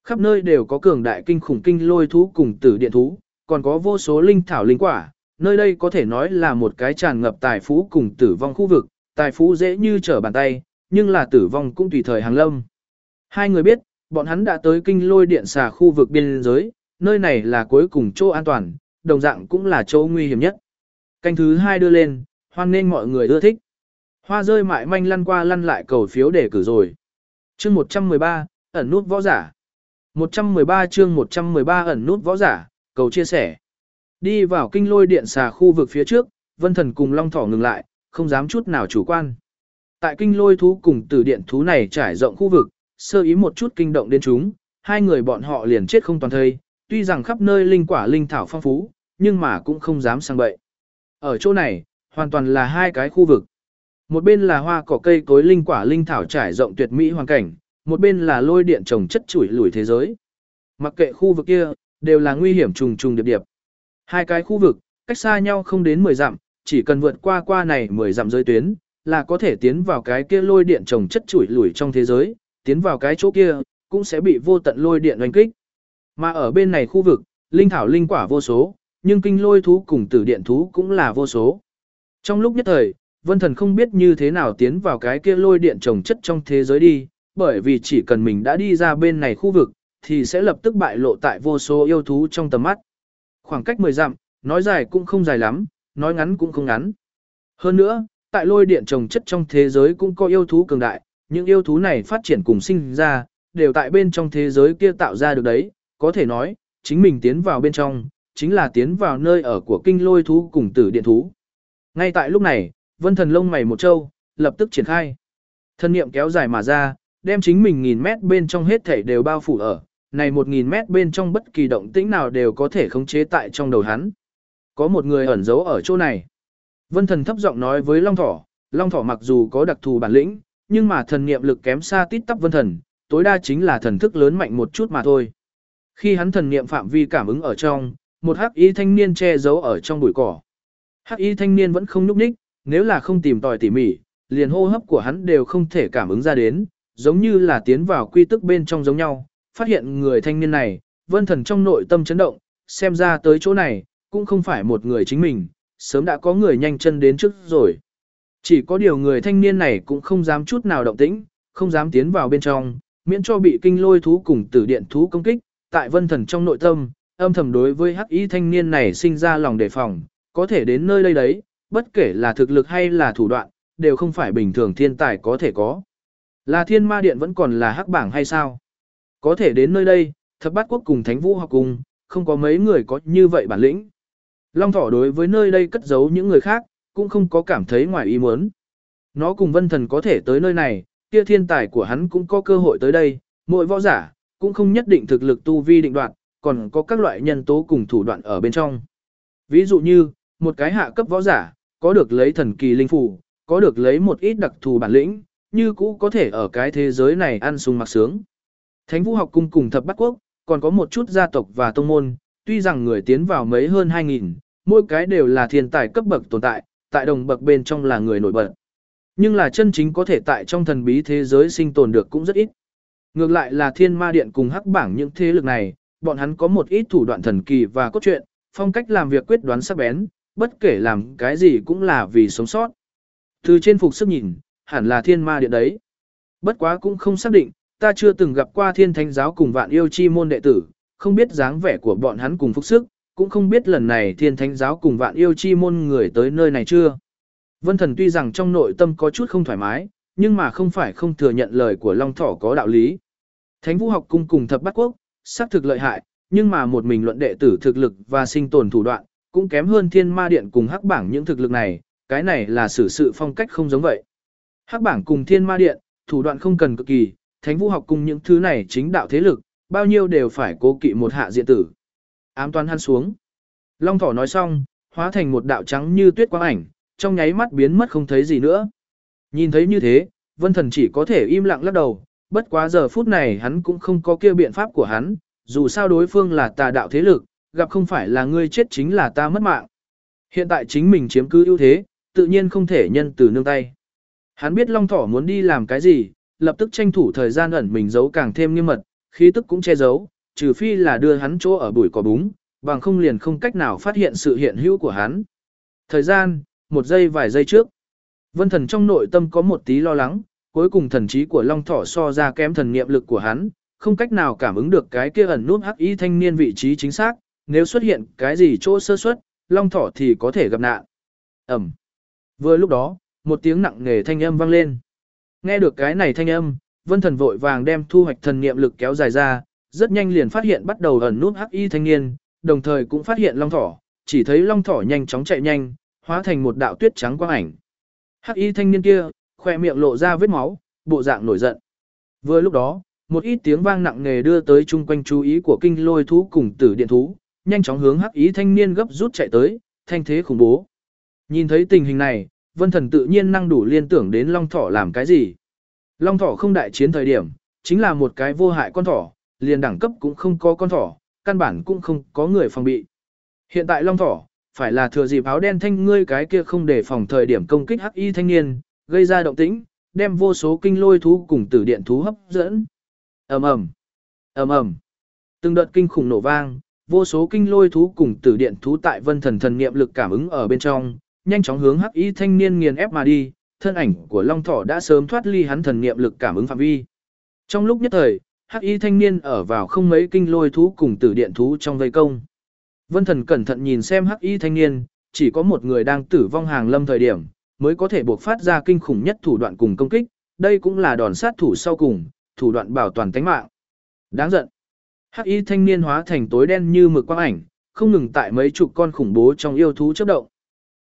Khắp nơi đều có cường đại kinh khủng kinh lôi thú cùng tử điện thú, còn có vô số linh thảo linh quả, nơi đây có thể nói là một cái tràn ngập tài phú cùng tử vong khu vực, tài phú dễ như trở bàn tay, nhưng là tử vong cũng tùy thời hàng lâm. Hai người biết, bọn hắn đã tới kinh lôi điện xà khu vực biên giới, nơi này là cuối cùng chỗ an toàn, đồng dạng cũng là chỗ nguy hiểm nhất. Canh thứ hai đưa lên, hoan nên mọi người ưa thích. Hoa rơi mại manh lăn qua lăn lại cầu phiếu để cử rồi. chương 113, ẩn nút võ giả. 113 chương 113 ẩn nút võ giả, cầu chia sẻ. Đi vào kinh lôi điện xà khu vực phía trước, vân thần cùng long thỏ ngừng lại, không dám chút nào chủ quan. Tại kinh lôi thú cùng tử điện thú này trải rộng khu vực, sơ ý một chút kinh động đến chúng, hai người bọn họ liền chết không toàn thây, tuy rằng khắp nơi linh quả linh thảo phong phú, nhưng mà cũng không dám sang bậy. Ở chỗ này, hoàn toàn là hai cái khu vực. Một bên là hoa cỏ cây cối linh quả linh thảo trải rộng tuyệt mỹ hoàn cảnh, một bên là lôi điện trồng chất chủi lùi thế giới. Mặc kệ khu vực kia, đều là nguy hiểm trùng trùng điệp điệp. Hai cái khu vực, cách xa nhau không đến 10 dặm, chỉ cần vượt qua qua này 10 dặm giới tuyến, là có thể tiến vào cái kia lôi điện trồng chất chủi lùi trong thế giới, tiến vào cái chỗ kia, cũng sẽ bị vô tận lôi điện oanh kích. Mà ở bên này khu vực, linh thảo linh quả vô số, nhưng kinh lôi thú cùng tử điện thú cũng là vô số. Trong lúc nhất thời, vân thần không biết như thế nào tiến vào cái kia lôi điện trồng chất trong thế giới đi, bởi vì chỉ cần mình đã đi ra bên này khu vực, thì sẽ lập tức bại lộ tại vô số yêu thú trong tầm mắt. Khoảng cách 10 dặm, nói dài cũng không dài lắm, nói ngắn cũng không ngắn. Hơn nữa, tại lôi điện trồng chất trong thế giới cũng có yêu thú cường đại, những yêu thú này phát triển cùng sinh ra, đều tại bên trong thế giới kia tạo ra được đấy, có thể nói, chính mình tiến vào bên trong, chính là tiến vào nơi ở của kinh lôi thú cùng tử điện thú. Ngay tại lúc này, vân thần lông mày một châu, lập tức triển khai. Thân niệm kéo dài mà ra, đem chính mình nghìn mét bên trong hết thảy đều bao phủ ở, này một nghìn mét bên trong bất kỳ động tĩnh nào đều có thể khống chế tại trong đầu hắn. Có một người ẩn giấu ở chỗ này. Vân thần thấp giọng nói với Long Thỏ, Long Thỏ mặc dù có đặc thù bản lĩnh, nhưng mà thần niệm lực kém xa tít tắp vân thần, tối đa chính là thần thức lớn mạnh một chút mà thôi. Khi hắn thần niệm phạm vi cảm ứng ở trong, một hắc y thanh niên che giấu ở trong bụi cỏ. Hắc y thanh niên vẫn không nhúc nhích, nếu là không tìm tòi tỉ mỉ, liền hô hấp của hắn đều không thể cảm ứng ra đến, giống như là tiến vào quy tức bên trong giống nhau. Phát hiện người thanh niên này, vân thần trong nội tâm chấn động, xem ra tới chỗ này, cũng không phải một người chính mình, sớm đã có người nhanh chân đến trước rồi. Chỉ có điều người thanh niên này cũng không dám chút nào động tĩnh, không dám tiến vào bên trong, miễn cho bị kinh lôi thú cùng tử điện thú công kích, tại vân thần trong nội tâm, âm thầm đối với hắc y thanh niên này sinh ra lòng đề phòng, có thể đến nơi đây đấy, bất kể là thực lực hay là thủ đoạn, đều không phải bình thường thiên tài có thể có. Là thiên ma điện vẫn còn là hắc bảng hay sao? Có thể đến nơi đây, thập bát quốc cùng thánh vũ học cùng, không có mấy người có như vậy bản lĩnh. Long thỏ đối với nơi đây cất giấu những người khác, cũng không có cảm thấy ngoài ý muốn. Nó cùng vân thần có thể tới nơi này, kia thiên tài của hắn cũng có cơ hội tới đây, mỗi võ giả, cũng không nhất định thực lực tu vi định đoạn, còn có các loại nhân tố cùng thủ đoạn ở bên trong. Ví dụ như, một cái hạ cấp võ giả, có được lấy thần kỳ linh phủ, có được lấy một ít đặc thù bản lĩnh, như cũ có thể ở cái thế giới này ăn sung mặc sướng. Thánh vũ học cung cùng thập bát quốc, còn có một chút gia tộc và tông môn, tuy rằng người tiến vào mấy hơn 2.000, mỗi cái đều là thiên tài cấp bậc tồn tại, tại đồng bậc bên trong là người nổi bật. Nhưng là chân chính có thể tại trong thần bí thế giới sinh tồn được cũng rất ít. Ngược lại là thiên ma điện cùng hắc bảng những thế lực này, bọn hắn có một ít thủ đoạn thần kỳ và cốt truyện, phong cách làm việc quyết đoán sắc bén, bất kể làm cái gì cũng là vì sống sót. Từ trên phục sức nhìn, hẳn là thiên ma điện đấy. Bất quá cũng không xác định, ta chưa từng gặp qua thiên thánh giáo cùng vạn yêu chi môn đệ tử, không biết dáng vẻ của bọn hắn cùng phúc sức, cũng không biết lần này thiên thánh giáo cùng vạn yêu chi môn người tới nơi này chưa. Vân thần tuy rằng trong nội tâm có chút không thoải mái, nhưng mà không phải không thừa nhận lời của Long Thỏ có đạo lý. Thánh vũ học cung cùng thập bát quốc, xác thực lợi hại, nhưng mà một mình luận đệ tử thực lực và sinh tồn thủ đoạn, cũng kém hơn thiên ma điện cùng hắc bảng những thực lực này, cái này là xử sự phong cách không giống vậy. Hắc bảng cùng thiên ma điện, thủ đoạn không cần cực kỳ, thánh vũ học cùng những thứ này chính đạo thế lực, bao nhiêu đều phải cố kỵ một hạ diện tử. Ám toán hắn xuống. Long thỏ nói xong, hóa thành một đạo trắng như tuyết quang ảnh, trong nháy mắt biến mất không thấy gì nữa. Nhìn thấy như thế, vân thần chỉ có thể im lặng lắc đầu, bất quá giờ phút này hắn cũng không có kia biện pháp của hắn, dù sao đối phương là tà đạo thế lực, gặp không phải là ngươi chết chính là ta mất mạng. Hiện tại chính mình chiếm cứ ưu thế, tự nhiên không thể nhân từ nương tay. Hắn biết Long Thỏ muốn đi làm cái gì, lập tức tranh thủ thời gian ẩn mình giấu càng thêm nghiêm mật, khí tức cũng che giấu, trừ phi là đưa hắn chỗ ở bụi cỏ búng, bằng không liền không cách nào phát hiện sự hiện hữu của hắn. Thời gian, một giây vài giây trước. Vân thần trong nội tâm có một tí lo lắng, cuối cùng thần trí của Long Thỏ so ra kém thần niệm lực của hắn, không cách nào cảm ứng được cái kia ẩn nút hắc y thanh niên vị trí chính xác, nếu xuất hiện cái gì chỗ sơ suất, Long Thỏ thì có thể gặp nạn. Ẩm. Vừa lúc đó, một tiếng nặng nề thanh âm vang lên. Nghe được cái này thanh âm, Vân Thần vội vàng đem thu hoạch thần niệm lực kéo dài ra, rất nhanh liền phát hiện bắt đầu ẩn nút hắc y thanh niên, đồng thời cũng phát hiện long thỏ, chỉ thấy long thỏ nhanh chóng chạy nhanh, hóa thành một đạo tuyết trắng quang ảnh. Hắc y thanh niên kia, khoe miệng lộ ra vết máu, bộ dạng nổi giận. Vừa lúc đó, một ít tiếng vang nặng nề đưa tới chung quanh chú ý của kinh lôi thú cùng tử điện thú, nhanh chóng hướng hắc y thanh niên gấp rút chạy tới, thanh thế khủng bố. Nhìn thấy tình hình này, vân thần tự nhiên năng đủ liên tưởng đến long thỏ làm cái gì. Long thỏ không đại chiến thời điểm, chính là một cái vô hại con thỏ, liền đẳng cấp cũng không có con thỏ, căn bản cũng không có người phòng bị. Hiện tại long thỏ, phải là thừa dịp áo đen thanh ngươi cái kia không để phòng thời điểm công kích hắc y thanh niên, gây ra động tĩnh, đem vô số kinh lôi thú cùng tử điện thú hấp dẫn. ầm ầm, ầm ầm, từng đợt kinh khủng nổ vang, vô số kinh lôi thú cùng tử điện thú tại vân thần thần niệm lực cảm ứng ở bên trong, nhanh chóng hướng hắc y thanh niên nghiền ép mà đi, thân ảnh của long thỏ đã sớm thoát ly hắn thần niệm lực cảm ứng phạm vi. Trong lúc nhất thời, hắc y thanh niên ở vào không mấy kinh lôi thú cùng tử điện thú trong vây công. Vân thần cẩn thận nhìn xem hắc y thanh niên, chỉ có một người đang tử vong hàng lâm thời điểm, mới có thể buộc phát ra kinh khủng nhất thủ đoạn cùng công kích, đây cũng là đòn sát thủ sau cùng, thủ đoạn bảo toàn tính mạng. Đáng giận. Hắc y thanh niên hóa thành tối đen như mực quang ảnh, không ngừng tại mấy chục con khủng bố trong yêu thú chớp động.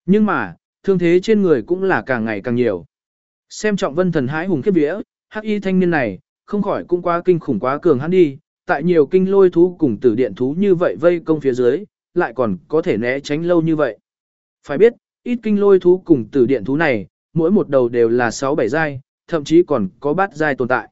Nhưng mà, thương thế trên người cũng là càng ngày càng nhiều. Xem trọng vân thần hãi hùng khiếp vía, hắc y thanh niên này, không khỏi cũng quá kinh khủng quá cường hắn đi, tại nhiều kinh lôi thú cùng tử điện thú như vậy vây công phía dưới, lại còn có thể né tránh lâu như vậy. Phải biết, ít kinh lôi thú cùng tử điện thú này, mỗi một đầu đều là 6-7 giai, thậm chí còn có bát giai tồn tại.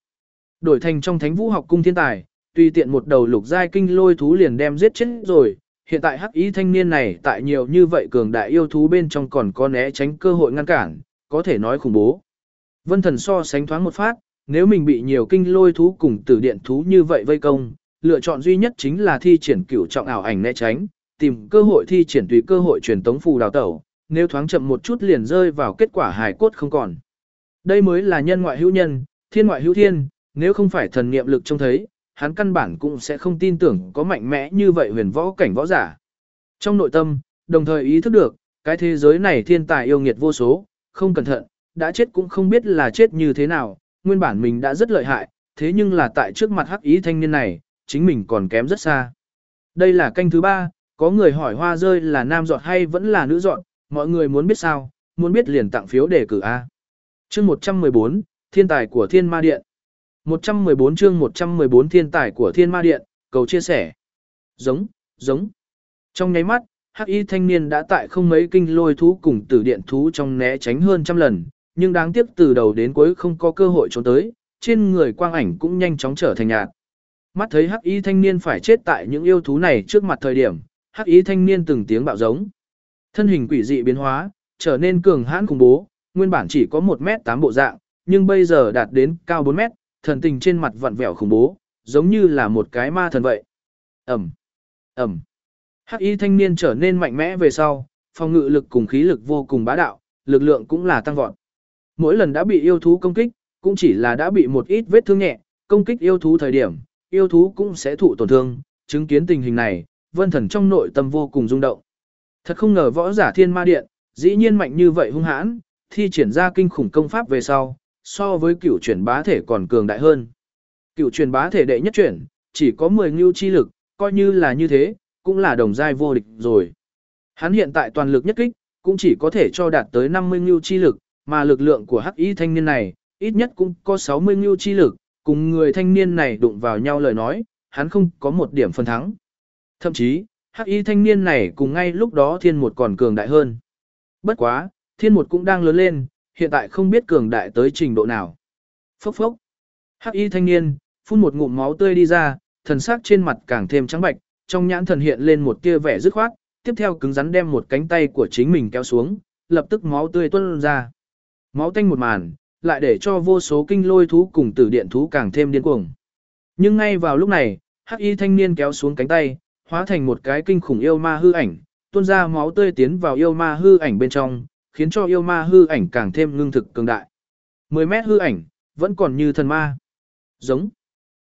Đổi thành trong thánh vũ học cung thiên tài, tùy tiện một đầu lục giai kinh lôi thú liền đem giết chết rồi, hiện tại hắc ý thanh niên này tại nhiều như vậy cường đại yêu thú bên trong còn có né tránh cơ hội ngăn cản, có thể nói khủng bố. Vân thần so sánh thoáng một phát, nếu mình bị nhiều kinh lôi thú cùng tử điện thú như vậy vây công, lựa chọn duy nhất chính là thi triển cửu trọng ảo ảnh né tránh, tìm cơ hội thi triển tùy cơ hội truyền tống phù đào tẩu, nếu thoáng chậm một chút liền rơi vào kết quả hài cốt không còn. Đây mới là nhân ngoại hữu nhân, thiên ngoại hữu thiên, nếu không phải thần niệm lực trông thấy, hắn căn bản cũng sẽ không tin tưởng có mạnh mẽ như vậy huyền võ cảnh võ giả. Trong nội tâm, đồng thời ý thức được, cái thế giới này thiên tài yêu nghiệt vô số, không cẩn thận, đã chết cũng không biết là chết như thế nào, nguyên bản mình đã rất lợi hại, thế nhưng là tại trước mặt hắc ý thanh niên này, chính mình còn kém rất xa. Đây là canh thứ ba, có người hỏi hoa rơi là nam dọn hay vẫn là nữ dọn, mọi người muốn biết sao, muốn biết liền tặng phiếu đề cử A. chương 114, Thiên tài của Thiên Ma Điện. 114 chương 114 Thiên tài của Thiên Ma Điện, cầu chia sẻ. Giống, giống. Trong nháy mắt, hắc y thanh niên đã tại không mấy kinh lôi thú cùng tử điện thú trong né tránh hơn trăm lần, nhưng đáng tiếc từ đầu đến cuối không có cơ hội trốn tới, trên người quang ảnh cũng nhanh chóng trở thành nhạt. Mắt thấy hắc y thanh niên phải chết tại những yêu thú này trước mặt thời điểm, hắc y thanh niên từng tiếng bạo giống. Thân hình quỷ dị biến hóa, trở nên cường hãn khủng bố, nguyên bản chỉ có 1 mét 8 bộ dạng, nhưng bây giờ đạt đến cao 4 mét, thần tình trên mặt vặn vẹo khủng bố, giống như là một cái ma thần vậy. Ẩm, Ẩm. Hắc y thanh niên trở nên mạnh mẽ về sau, phòng ngự lực cùng khí lực vô cùng bá đạo, lực lượng cũng là tăng vọt. Mỗi lần đã bị yêu thú công kích, cũng chỉ là đã bị một ít vết thương nhẹ, công kích yêu thú thời điểm, yêu thú cũng sẽ thụ tổn thương, chứng kiến tình hình này, vân thần trong nội tâm vô cùng rung động. Thật không ngờ võ giả thiên ma điện, dĩ nhiên mạnh như vậy hung hãn, thi triển ra kinh khủng công pháp về sau, so với cựu chuyển bá thể còn cường đại hơn. cựu chuyển bá thể đệ nhất chuyển, chỉ có 10 ngưu chi lực, coi như là như thế, cũng là đồng giai vô địch rồi. Hắn hiện tại toàn lực nhất kích, cũng chỉ có thể cho đạt tới 50 ngưu chi lực, mà lực lượng của hắc y thanh niên này, ít nhất cũng có 60 ngưu chi lực, cùng người thanh niên này đụng vào nhau lời nói, hắn không có một điểm phân thắng. Thậm chí, hắc y thanh niên này cùng ngay lúc đó thiên một còn cường đại hơn. Bất quá, thiên một cũng đang lớn lên, hiện tại không biết cường đại tới trình độ nào. Phốc phốc. Hắc y thanh niên, phun một ngụm máu tươi đi ra, thần sắc trên mặt càng thêm trắng bạch, trong nhãn thần hiện lên một tia vẻ dứt khoát, tiếp theo cứng rắn đem một cánh tay của chính mình kéo xuống, lập tức máu tươi tuôn ra. Máu tanh một màn, lại để cho vô số kinh lôi thú cùng tử điện thú càng thêm điên cuồng. Nhưng ngay vào lúc này, hắc y thanh niên kéo xuống cánh tay, hóa thành một cái kinh khủng yêu ma hư ảnh, tuôn ra máu tươi tiến vào yêu ma hư ảnh bên trong, khiến cho yêu ma hư ảnh càng thêm ngưng thực cường đại. 10 mét hư ảnh, vẫn còn như thần ma. Giống.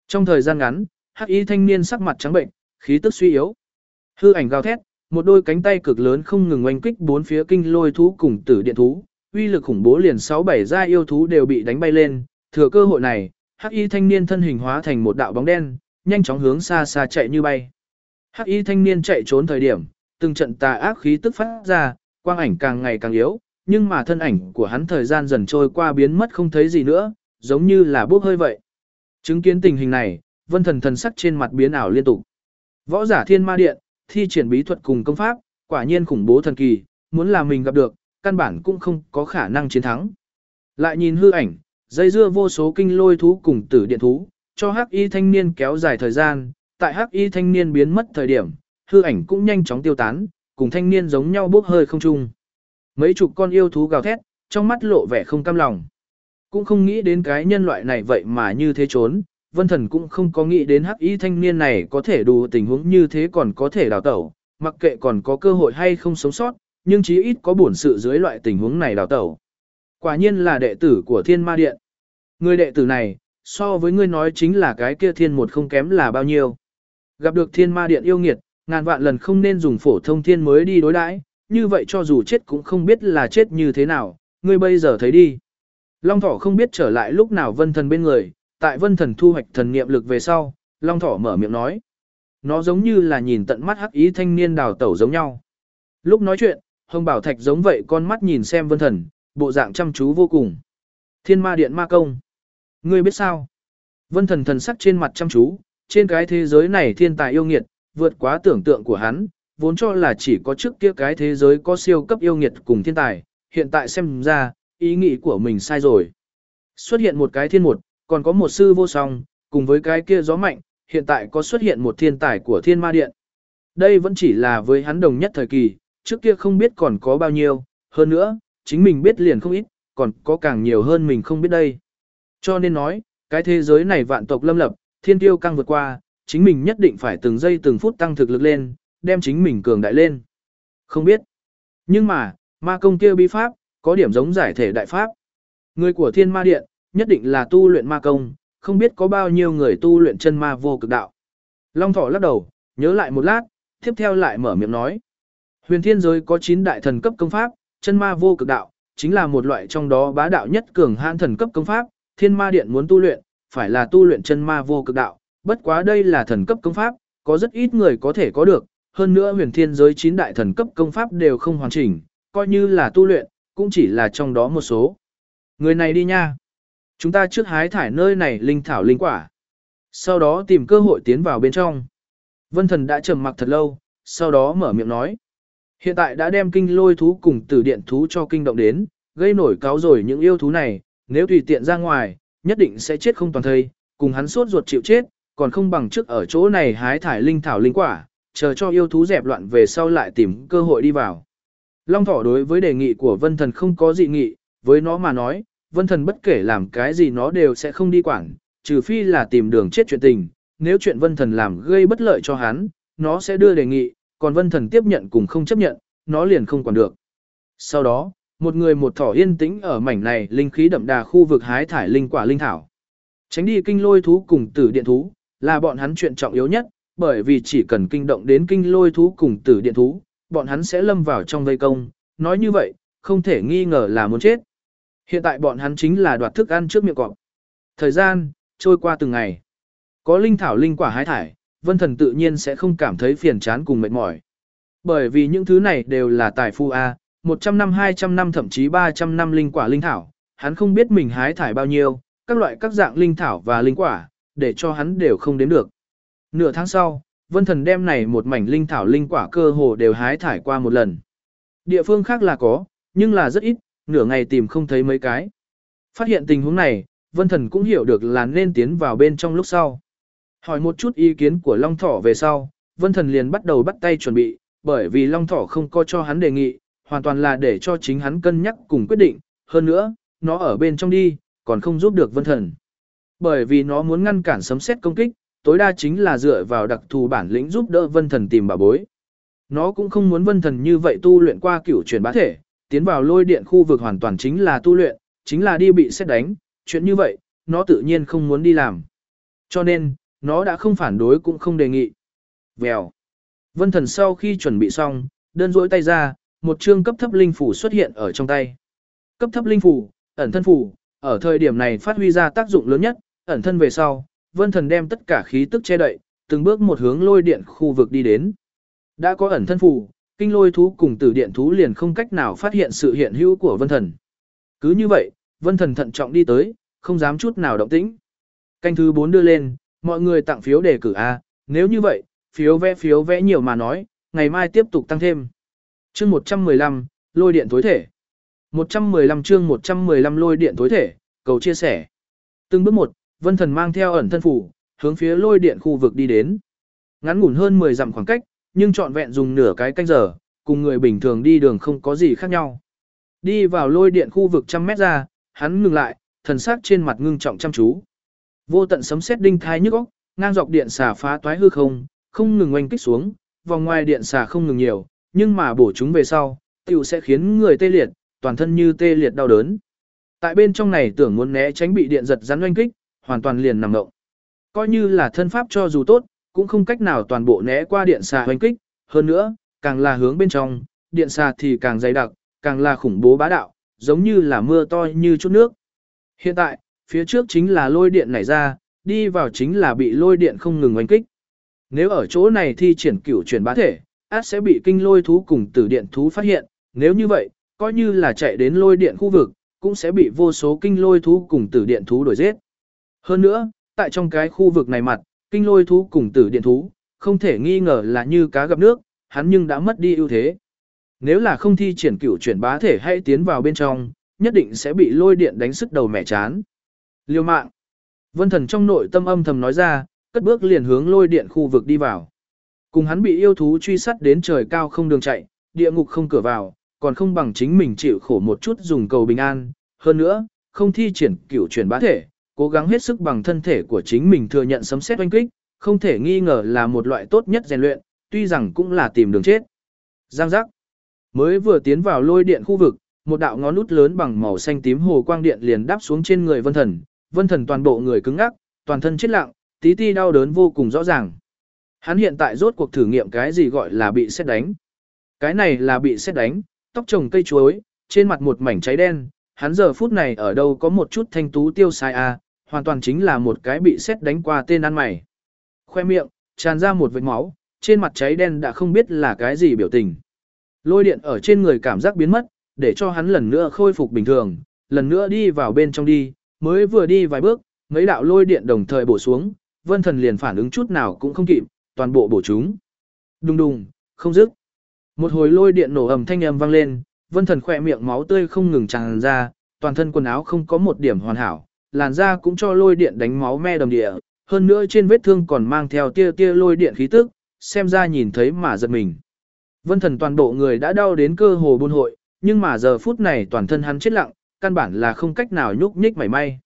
Trong thời gian ngắn, hắc y thanh niên sắc mặt trắng bệnh, khí tức suy yếu. Hư ảnh gào thét, một đôi cánh tay cực lớn không ngừng oanh kích bốn phía kinh lôi thú cùng tử điện thú, uy lực khủng bố liền 6-7 gia yêu thú đều bị đánh bay lên, thừa cơ hội này, hắc y thanh niên thân hình hóa thành một đạo bóng đen, nhanh chóng hướng xa xa chạy như bay. Hắc y thanh niên chạy trốn thời điểm, từng trận tà ác khí tức phát ra, quang ảnh càng ngày càng yếu, nhưng mà thân ảnh của hắn thời gian dần trôi qua biến mất không thấy gì nữa, giống như là bốc hơi vậy. Chứng kiến tình hình này, vân thần thần sắc trên mặt biến ảo liên tục. Võ giả thiên ma điện, thi triển bí thuật cùng công pháp, quả nhiên khủng bố thần kỳ, muốn là mình gặp được, căn bản cũng không có khả năng chiến thắng. Lại nhìn hư ảnh, dây dưa vô số kinh lôi thú cùng tử điện thú, cho hắc y thanh niên kéo dài thời gian, tại hắc y thanh niên biến mất thời điểm, hư ảnh cũng nhanh chóng tiêu tán, cùng thanh niên giống nhau bốc hơi không chung. Mấy chục con yêu thú gào thét, trong mắt lộ vẻ không cam lòng. Cũng không nghĩ đến cái nhân loại này vậy mà như thế trốn, vân thần cũng không có nghĩ đến hắc y thanh niên này có thể đủ tình huống như thế còn có thể đào tẩu, mặc kệ còn có cơ hội hay không sống sót, nhưng chí ít có buồn sự dưới loại tình huống này đào tẩu. Quả nhiên là đệ tử của thiên ma điện. Người đệ tử này, so với ngươi nói chính là cái kia thiên một không kém là bao nhiêu. Gặp được thiên ma điện yêu nghiệt, ngàn vạn lần không nên dùng phổ thông thiên mới đi đối đãi, như vậy cho dù chết cũng không biết là chết như thế nào, ngươi bây giờ thấy đi. Long thỏ không biết trở lại lúc nào vân thần bên người, tại vân thần thu hoạch thần niệm lực về sau, long thỏ mở miệng nói. Nó giống như là nhìn tận mắt hắc ý thanh niên đào tẩu giống nhau. Lúc nói chuyện, hồng bảo thạch giống vậy con mắt nhìn xem vân thần, bộ dạng chăm chú vô cùng. Thiên ma điện ma công. Ngươi biết sao? Vân thần thần sắc trên mặt chăm chú, trên cái thế giới này thiên tài yêu nghiệt, vượt quá tưởng tượng của hắn, vốn cho là chỉ có trước kia cái thế giới có siêu cấp yêu nghiệt cùng thiên tài, hiện tại xem ra, ý nghĩ của mình sai rồi. Xuất hiện một cái thiên một, còn có một sư vô song, cùng với cái kia gió mạnh, hiện tại có xuất hiện một thiên tài của thiên ma điện. Đây vẫn chỉ là với hắn đồng nhất thời kỳ, trước kia không biết còn có bao nhiêu, hơn nữa, chính mình biết liền không ít, còn có càng nhiều hơn mình không biết đây. Cho nên nói, cái thế giới này vạn tộc lâm lập, thiên tiêu căng vượt qua, chính mình nhất định phải từng giây từng phút tăng thực lực lên, đem chính mình cường đại lên. Không biết. Nhưng mà, ma công kia bí pháp, có điểm giống giải thể đại pháp. Người của thiên ma điện, nhất định là tu luyện ma công, không biết có bao nhiêu người tu luyện chân ma vô cực đạo. Long thỏ lắc đầu, nhớ lại một lát, tiếp theo lại mở miệng nói. Huyền thiên giới có 9 đại thần cấp công pháp, chân ma vô cực đạo, chính là một loại trong đó bá đạo nhất cường hãn thần cấp công pháp, thiên ma điện muốn tu luyện, phải là tu luyện chân ma vô cực đạo, bất quá đây là thần cấp công pháp, có rất ít người có thể có được, hơn nữa huyền thiên giới chín đại thần cấp công pháp đều không hoàn chỉnh, coi như là tu luyện, cũng chỉ là trong đó một số. Người này đi nha. Chúng ta trước hái thải nơi này linh thảo linh quả. Sau đó tìm cơ hội tiến vào bên trong. Vân thần đã trầm mặc thật lâu, sau đó mở miệng nói. Hiện tại đã đem kinh lôi thú cùng tử điện thú cho kinh động đến, gây nổi cáo rồi những yêu thú này, nếu tùy tiện ra ngoài, nhất định sẽ chết không toàn thây, cùng hắn suốt ruột chịu chết, còn không bằng trước ở chỗ này hái thải linh thảo linh quả, chờ cho yêu thú dẹp loạn về sau lại tìm cơ hội đi vào. Long thỏ đối với đề nghị của vân thần không có dị nghị, với nó mà nói, vân thần bất kể làm cái gì nó đều sẽ không đi quản, trừ phi là tìm đường chết chuyện tình, nếu chuyện vân thần làm gây bất lợi cho hắn, nó sẽ đưa đề nghị, còn vân thần tiếp nhận cùng không chấp nhận, nó liền không quản được. Sau đó, một người một thỏ yên tĩnh ở mảnh này linh khí đậm đà khu vực hái thải linh quả linh thảo. Tránh đi kinh lôi thú cùng tử điện thú, là bọn hắn chuyện trọng yếu nhất, bởi vì chỉ cần kinh động đến kinh lôi thú cùng tử điện thú, bọn hắn sẽ lâm vào trong vây công, nói như vậy, không thể nghi ngờ là muốn chết. Hiện tại bọn hắn chính là đoạt thức ăn trước miệng cọp. Thời gian, trôi qua từng ngày. Có linh thảo linh quả hái thải, vân thần tự nhiên sẽ không cảm thấy phiền chán cùng mệt mỏi. Bởi vì những thứ này đều là tài phu A, 100 năm 200 năm thậm chí 300 năm linh quả linh thảo, hắn không biết mình hái thải bao nhiêu, các loại các dạng linh thảo và linh quả, để cho hắn đều không đếm được. Nửa tháng sau, vân thần đem này một mảnh linh thảo linh quả cơ hồ đều hái thải qua một lần. Địa phương khác là có, nhưng là rất ít, nửa ngày tìm không thấy mấy cái. Phát hiện tình huống này, vân thần cũng hiểu được là nên tiến vào bên trong lúc sau. Hỏi một chút ý kiến của Long Thỏ về sau, vân thần liền bắt đầu bắt tay chuẩn bị, bởi vì Long Thỏ không có cho hắn đề nghị, hoàn toàn là để cho chính hắn cân nhắc cùng quyết định, hơn nữa, nó ở bên trong đi, còn không giúp được vân thần. Bởi vì nó muốn ngăn cản sấm xét công kích, tối đa chính là dựa vào đặc thù bản lĩnh giúp đỡ vân thần tìm bà bối. Nó cũng không muốn vân thần như vậy tu luyện qua cửu chuyển bá thể, tiến vào lôi điện khu vực hoàn toàn chính là tu luyện, chính là đi bị xét đánh, chuyện như vậy, nó tự nhiên không muốn đi làm. Cho nên, nó đã không phản đối cũng không đề nghị. Vèo. Vân thần sau khi chuẩn bị xong, đơn rỗi tay ra, một chương cấp thấp linh phủ xuất hiện ở trong tay. Cấp thấp linh phủ, ẩn thân phủ, ở thời điểm này phát huy ra tác dụng lớn nhất, ẩn thân về sau, vân thần đem tất cả khí tức che đậy, từng bước một hướng lôi điện khu vực đi đến. Đã có ẩn thân phủ, kinh lôi thú cùng tử điện thú liền không cách nào phát hiện sự hiện hữu của vân thần. Cứ như vậy, vân thần thận trọng đi tới, không dám chút nào động tĩnh. Canh thứ 4 đưa lên, mọi người tặng phiếu đề cử A, nếu như vậy, phiếu vẽ phiếu vẽ nhiều mà nói, ngày mai tiếp tục tăng thêm. Chương 115, lôi điện tối thể. 115 chương 115 lôi điện tối thể, cầu chia sẻ. Từng bước một, Vân Thần mang theo ẩn thân phủ, hướng phía lôi điện khu vực đi đến. Ngắn ngủn hơn 10 dặm khoảng cách, nhưng trọn vẹn dùng nửa cái canh giờ, cùng người bình thường đi đường không có gì khác nhau. Đi vào lôi điện khu vực trăm mét ra, hắn ngừng lại, thần sắc trên mặt ngưng trọng chăm chú. Vô tận sấm sét đinh thai nhức óc, ngang dọc điện xà phá toái hư không, không ngừng oanh kích xuống, vòng ngoài điện xà không ngừng nhiều, nhưng mà bổ chúng về sau, tiểu sẽ khiến người tê liệt, toàn thân như tê liệt đau đớn. Tại bên trong này tưởng muốn né tránh bị điện giật rắn oanh kích, hoàn toàn liền nằm ngộng. Coi như là thân pháp cho dù tốt, cũng không cách nào toàn bộ né qua điện xà hoành kích, hơn nữa, càng là hướng bên trong, điện xà thì càng dày đặc, càng là khủng bố bá đạo, giống như là mưa to như chút nước. Hiện tại, phía trước chính là lôi điện nảy ra, đi vào chính là bị lôi điện không ngừng oanh kích. Nếu ở chỗ này thi triển cửu chuyển bá thể, át sẽ bị kinh lôi thú cùng tử điện thú phát hiện, nếu như vậy, coi như là chạy đến lôi điện khu vực, cũng sẽ bị vô số kinh lôi thú cùng tử điện thú đuổi giết. Hơn nữa, tại trong cái khu vực này mặt, kinh lôi thú cùng tử điện thú, không thể nghi ngờ là như cá gặp nước, hắn nhưng đã mất đi ưu thế. Nếu là không thi triển cửu chuyển bá thể hay tiến vào bên trong, nhất định sẽ bị lôi điện đánh sức đầu mẹ chán. Liêu mạng. Vân thần trong nội tâm âm thầm nói ra, cất bước liền hướng lôi điện khu vực đi vào. Cùng hắn bị yêu thú truy sát đến trời cao không đường chạy, địa ngục không cửa vào, còn không bằng chính mình chịu khổ một chút dùng cầu bình an. Hơn nữa, không thi triển cửu chuyển bá thể, cố gắng hết sức bằng thân thể của chính mình thừa nhận sấm xét oanh kích, không thể nghi ngờ là một loại tốt nhất rèn luyện, tuy rằng cũng là tìm đường chết. Giang giác. Mới vừa tiến vào lôi điện khu vực, một đạo ngón út lớn bằng màu xanh tím hồ quang điện liền đáp xuống trên người vân thần, vân thần toàn bộ người cứng ngắc, toàn thân chết lặng, tí ti đau đớn vô cùng rõ ràng. Hắn hiện tại rốt cuộc thử nghiệm cái gì gọi là bị xét đánh. Cái này là bị xét đánh, tóc trồng cây chuối, trên mặt một mảnh cháy đen, hắn giờ phút này ở đâu có một chút thanh tú tiêu sai a, hoàn toàn chính là một cái bị xét đánh qua tên ăn mày. Khoe miệng, tràn ra một vệt máu, trên mặt cháy đen đã không biết là cái gì biểu tình. Lôi điện ở trên người cảm giác biến mất, để cho hắn lần nữa khôi phục bình thường, lần nữa đi vào bên trong đi, mới vừa đi vài bước, mấy đạo lôi điện đồng thời bổ xuống, vân thần liền phản ứng chút nào cũng không kịp, toàn bộ bổ chúng. Đùng đùng, không dứt. Một hồi lôi điện nổ ầm thanh âm vang lên, vân thần khỏe miệng máu tươi không ngừng tràn ra, toàn thân quần áo không có một điểm hoàn hảo, làn da cũng cho lôi điện đánh máu me đầm địa, hơn nữa trên vết thương còn mang theo tia tia lôi điện khí tức, xem ra nhìn thấy mà giật mình. Vân thần toàn bộ người đã đau đến cơ hồ buôn hội, nhưng mà giờ phút này toàn thân hắn chết lặng, căn bản là không cách nào nhúc nhích mảy may.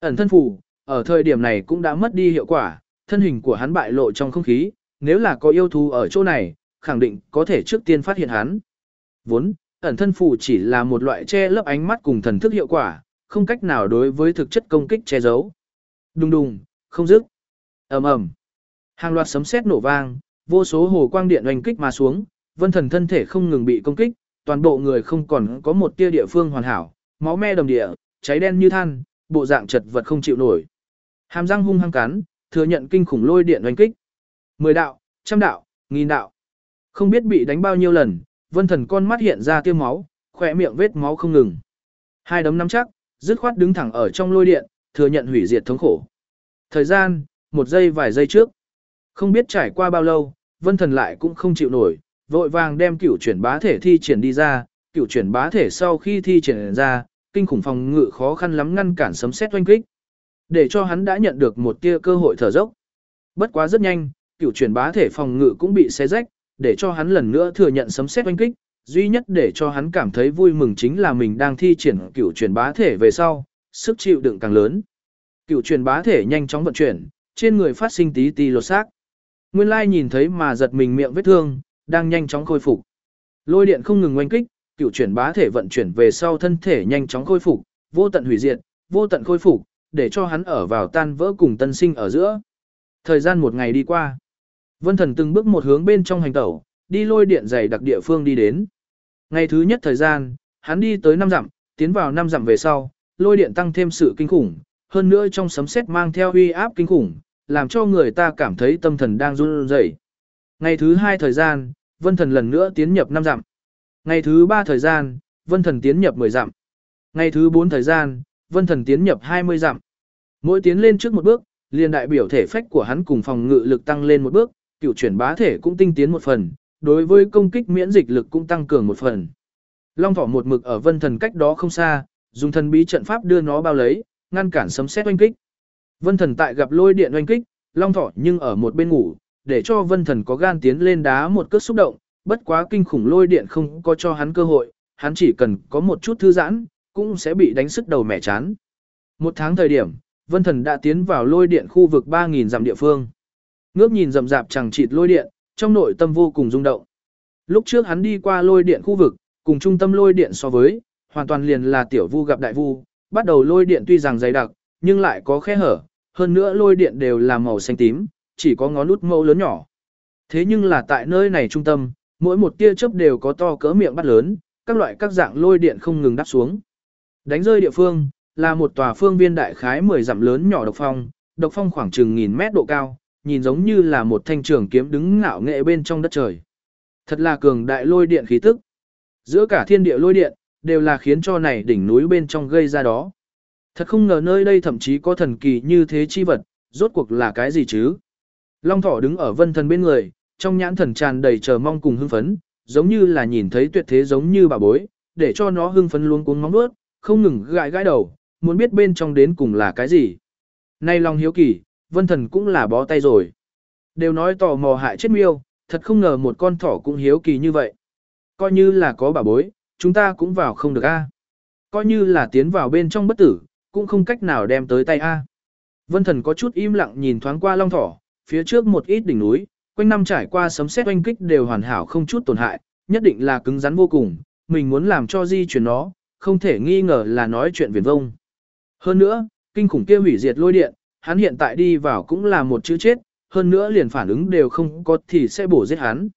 Ẩn thân phủ ở thời điểm này cũng đã mất đi hiệu quả, thân hình của hắn bại lộ trong không khí, nếu là có yêu thú ở chỗ này, khẳng định có thể trước tiên phát hiện hắn. Vốn, ẩn thân phủ chỉ là một loại che lấp ánh mắt cùng thần thức hiệu quả, không cách nào đối với thực chất công kích che giấu. Đùng đùng, không dứt. ầm ầm, hàng loạt sấm sét nổ vang, vô số hồ quang điện oanh kích mà xuống, vân thần thân thể không ngừng bị công kích, toàn bộ người không còn có một tia địa phương hoàn hảo, máu me đầm địa, cháy đen như than, bộ dạng chật vật không chịu nổi. Hàm răng hung hăng cắn, thừa nhận kinh khủng lôi điện oanh kích. Mười đạo, trăm đạo, nghìn đạo. Không biết bị đánh bao nhiêu lần, vân thần con mắt hiện ra tia máu, khóe miệng vết máu không ngừng. Hai đấm nắm chắc, dứt khoát đứng thẳng ở trong lôi điện, thừa nhận hủy diệt thống khổ. Thời gian, một giây vài giây trước. Không biết trải qua bao lâu, vân thần lại cũng không chịu nổi, vội vàng đem cửu chuyển bá thể thi triển đi ra, cửu chuyển bá thể sau khi thi triển ra, kinh khủng phòng ngự khó khăn lắm ngăn cản sấm sét oanh kích. Để cho hắn đã nhận được một tia cơ hội thở dốc. Bất quá rất nhanh, cửu chuyển bá thể phòng ngự cũng bị xé rách, để cho hắn lần nữa thừa nhận sấm sét oanh kích, duy nhất để cho hắn cảm thấy vui mừng chính là mình đang thi triển cửu truyền bá thể về sau, sức chịu đựng càng lớn. Cửu truyền bá thể nhanh chóng vận chuyển, trên người phát sinh tí tí lột xác. Nguyên lai nhìn thấy mà giật mình miệng vết thương, đang nhanh chóng khôi phục. Lôi điện không ngừng oanh kích, cựu truyền bá thể vận chuyển về sau thân thể nhanh chóng khôi phục, vô tận hủy diệt, vô tận khôi phục, để cho hắn ở vào tan vỡ cùng tân sinh ở giữa. Thời gian một ngày đi qua. Vân thần từng bước một hướng bên trong hành tẩu, đi lôi điện dày đặc địa phương đi đến. Ngày thứ nhất thời gian, hắn đi tới năm dặm, tiến vào năm dặm về sau, lôi điện tăng thêm sự kinh khủng, hơn nữa trong sấm sét mang theo uy áp kinh khủng, làm cho người ta cảm thấy tâm thần đang run rẩy. Ngày thứ hai thời gian, vân thần lần nữa tiến nhập năm dặm. Ngày thứ ba thời gian, vân thần tiến nhập 10 dặm. Ngày thứ bốn thời gian, vân thần tiến nhập 20 dặm. Mỗi tiến lên trước một bước, liền đại biểu thể phách của hắn cùng phòng ngự lực tăng lên một bước, cựu chuyển bá thể cũng tinh tiến một phần, đối với công kích miễn dịch lực cũng tăng cường một phần. Long thỏ một mực ở vân thần cách đó không xa, dùng thần bí trận pháp đưa nó bao lấy, ngăn cản sấm sét oanh kích. Vân thần tại gặp lôi điện oanh kích, long thỏ nhưng ở một bên ngủ, để cho vân thần có gan tiến lên đá một cước xúc động, bất quá kinh khủng lôi điện không có cho hắn cơ hội, hắn chỉ cần có một chút thư giãn, cũng sẽ bị đánh sức đầu mẻ chán. Một tháng thời điểm, vân thần đã tiến vào lôi điện khu vực 3.000 dặm địa phương. Ngước nhìn rậm rạp chẳng chịt lôi điện, trong nội tâm vô cùng rung động. Lúc trước hắn đi qua lôi điện khu vực, cùng trung tâm lôi điện so với, hoàn toàn liền là tiểu vu gặp đại vu, bắt đầu lôi điện tuy rằng dày đặc, nhưng lại có khe hở, hơn nữa lôi điện đều là màu xanh tím, chỉ có ngón nút mẫu lớn nhỏ. Thế nhưng là tại nơi này trung tâm, mỗi một tia chớp đều có to cỡ miệng bắt lớn, các loại các dạng lôi điện không ngừng đáp xuống. Đánh rơi địa phương, là một tòa phương viên đại khái 10 dặm lớn nhỏ độc phong, độc phong khoảng chừng nghìn mét độ cao, nhìn giống như là một thanh trường kiếm đứng ngạo nghệ bên trong đất trời. Thật là cường đại lôi điện khí tức. Giữa cả thiên địa lôi điện, đều là khiến cho này đỉnh núi bên trong gây ra đó. Thật không ngờ nơi đây thậm chí có thần kỳ như thế chi vật, rốt cuộc là cái gì chứ? Long thỏ đứng ở vân thần bên người, trong nhãn thần tràn đầy chờ mong cùng hưng phấn, giống như là nhìn thấy tuyệt thế giống như bà bối, để cho nó hưng phấn luôn cuống móng nuốt, không ngừng gãi gãi đầu, muốn biết bên trong đến cùng là cái gì. Nay lòng hiếu kỳ, vân thần cũng là bó tay rồi. Đều nói tò mò hại chết miêu, thật không ngờ một con thỏ cũng hiếu kỳ như vậy. Coi như là có bà bối, chúng ta cũng vào không được a. Coi như là tiến vào bên trong bất tử, cũng không cách nào đem tới tay a. Vân thần có chút im lặng nhìn thoáng qua long thỏ, phía trước một ít đỉnh núi, quanh năm trải qua sấm sét oanh kích đều hoàn hảo không chút tổn hại, nhất định là cứng rắn vô cùng, mình muốn làm cho di chuyển nó, không thể nghi ngờ là nói chuyện viển vông. Hơn nữa, kinh khủng kia hủy diệt lôi điện, hắn hiện tại đi vào cũng là một chữ chết, hơn nữa liền phản ứng đều không có thì sẽ bổ giết hắn.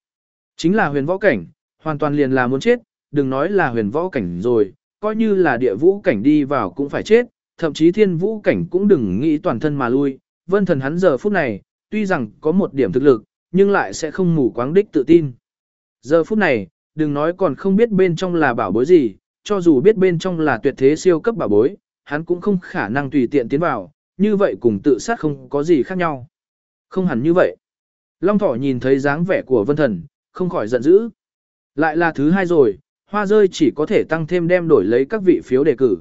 Chính là huyền võ cảnh, hoàn toàn liền là muốn chết, đừng nói là huyền võ cảnh rồi, coi như là địa vũ cảnh đi vào cũng phải chết, thậm chí thiên vũ cảnh cũng đừng nghĩ toàn thân mà lui. Vân thần hắn giờ phút này, tuy rằng có một điểm thực lực, nhưng lại sẽ không mù quáng đích tự tin. Giờ phút này, đừng nói còn không biết bên trong là bảo bối gì, cho dù biết bên trong là tuyệt thế siêu cấp bảo bối, hắn cũng không khả năng tùy tiện tiến vào, như vậy cùng tự sát không có gì khác nhau. Không hẳn như vậy. Long thỏ nhìn thấy dáng vẻ của vân thần, không khỏi giận dữ. Lại là thứ hai rồi, hoa rơi chỉ có thể tăng thêm đem đổi lấy các vị phiếu đề cử.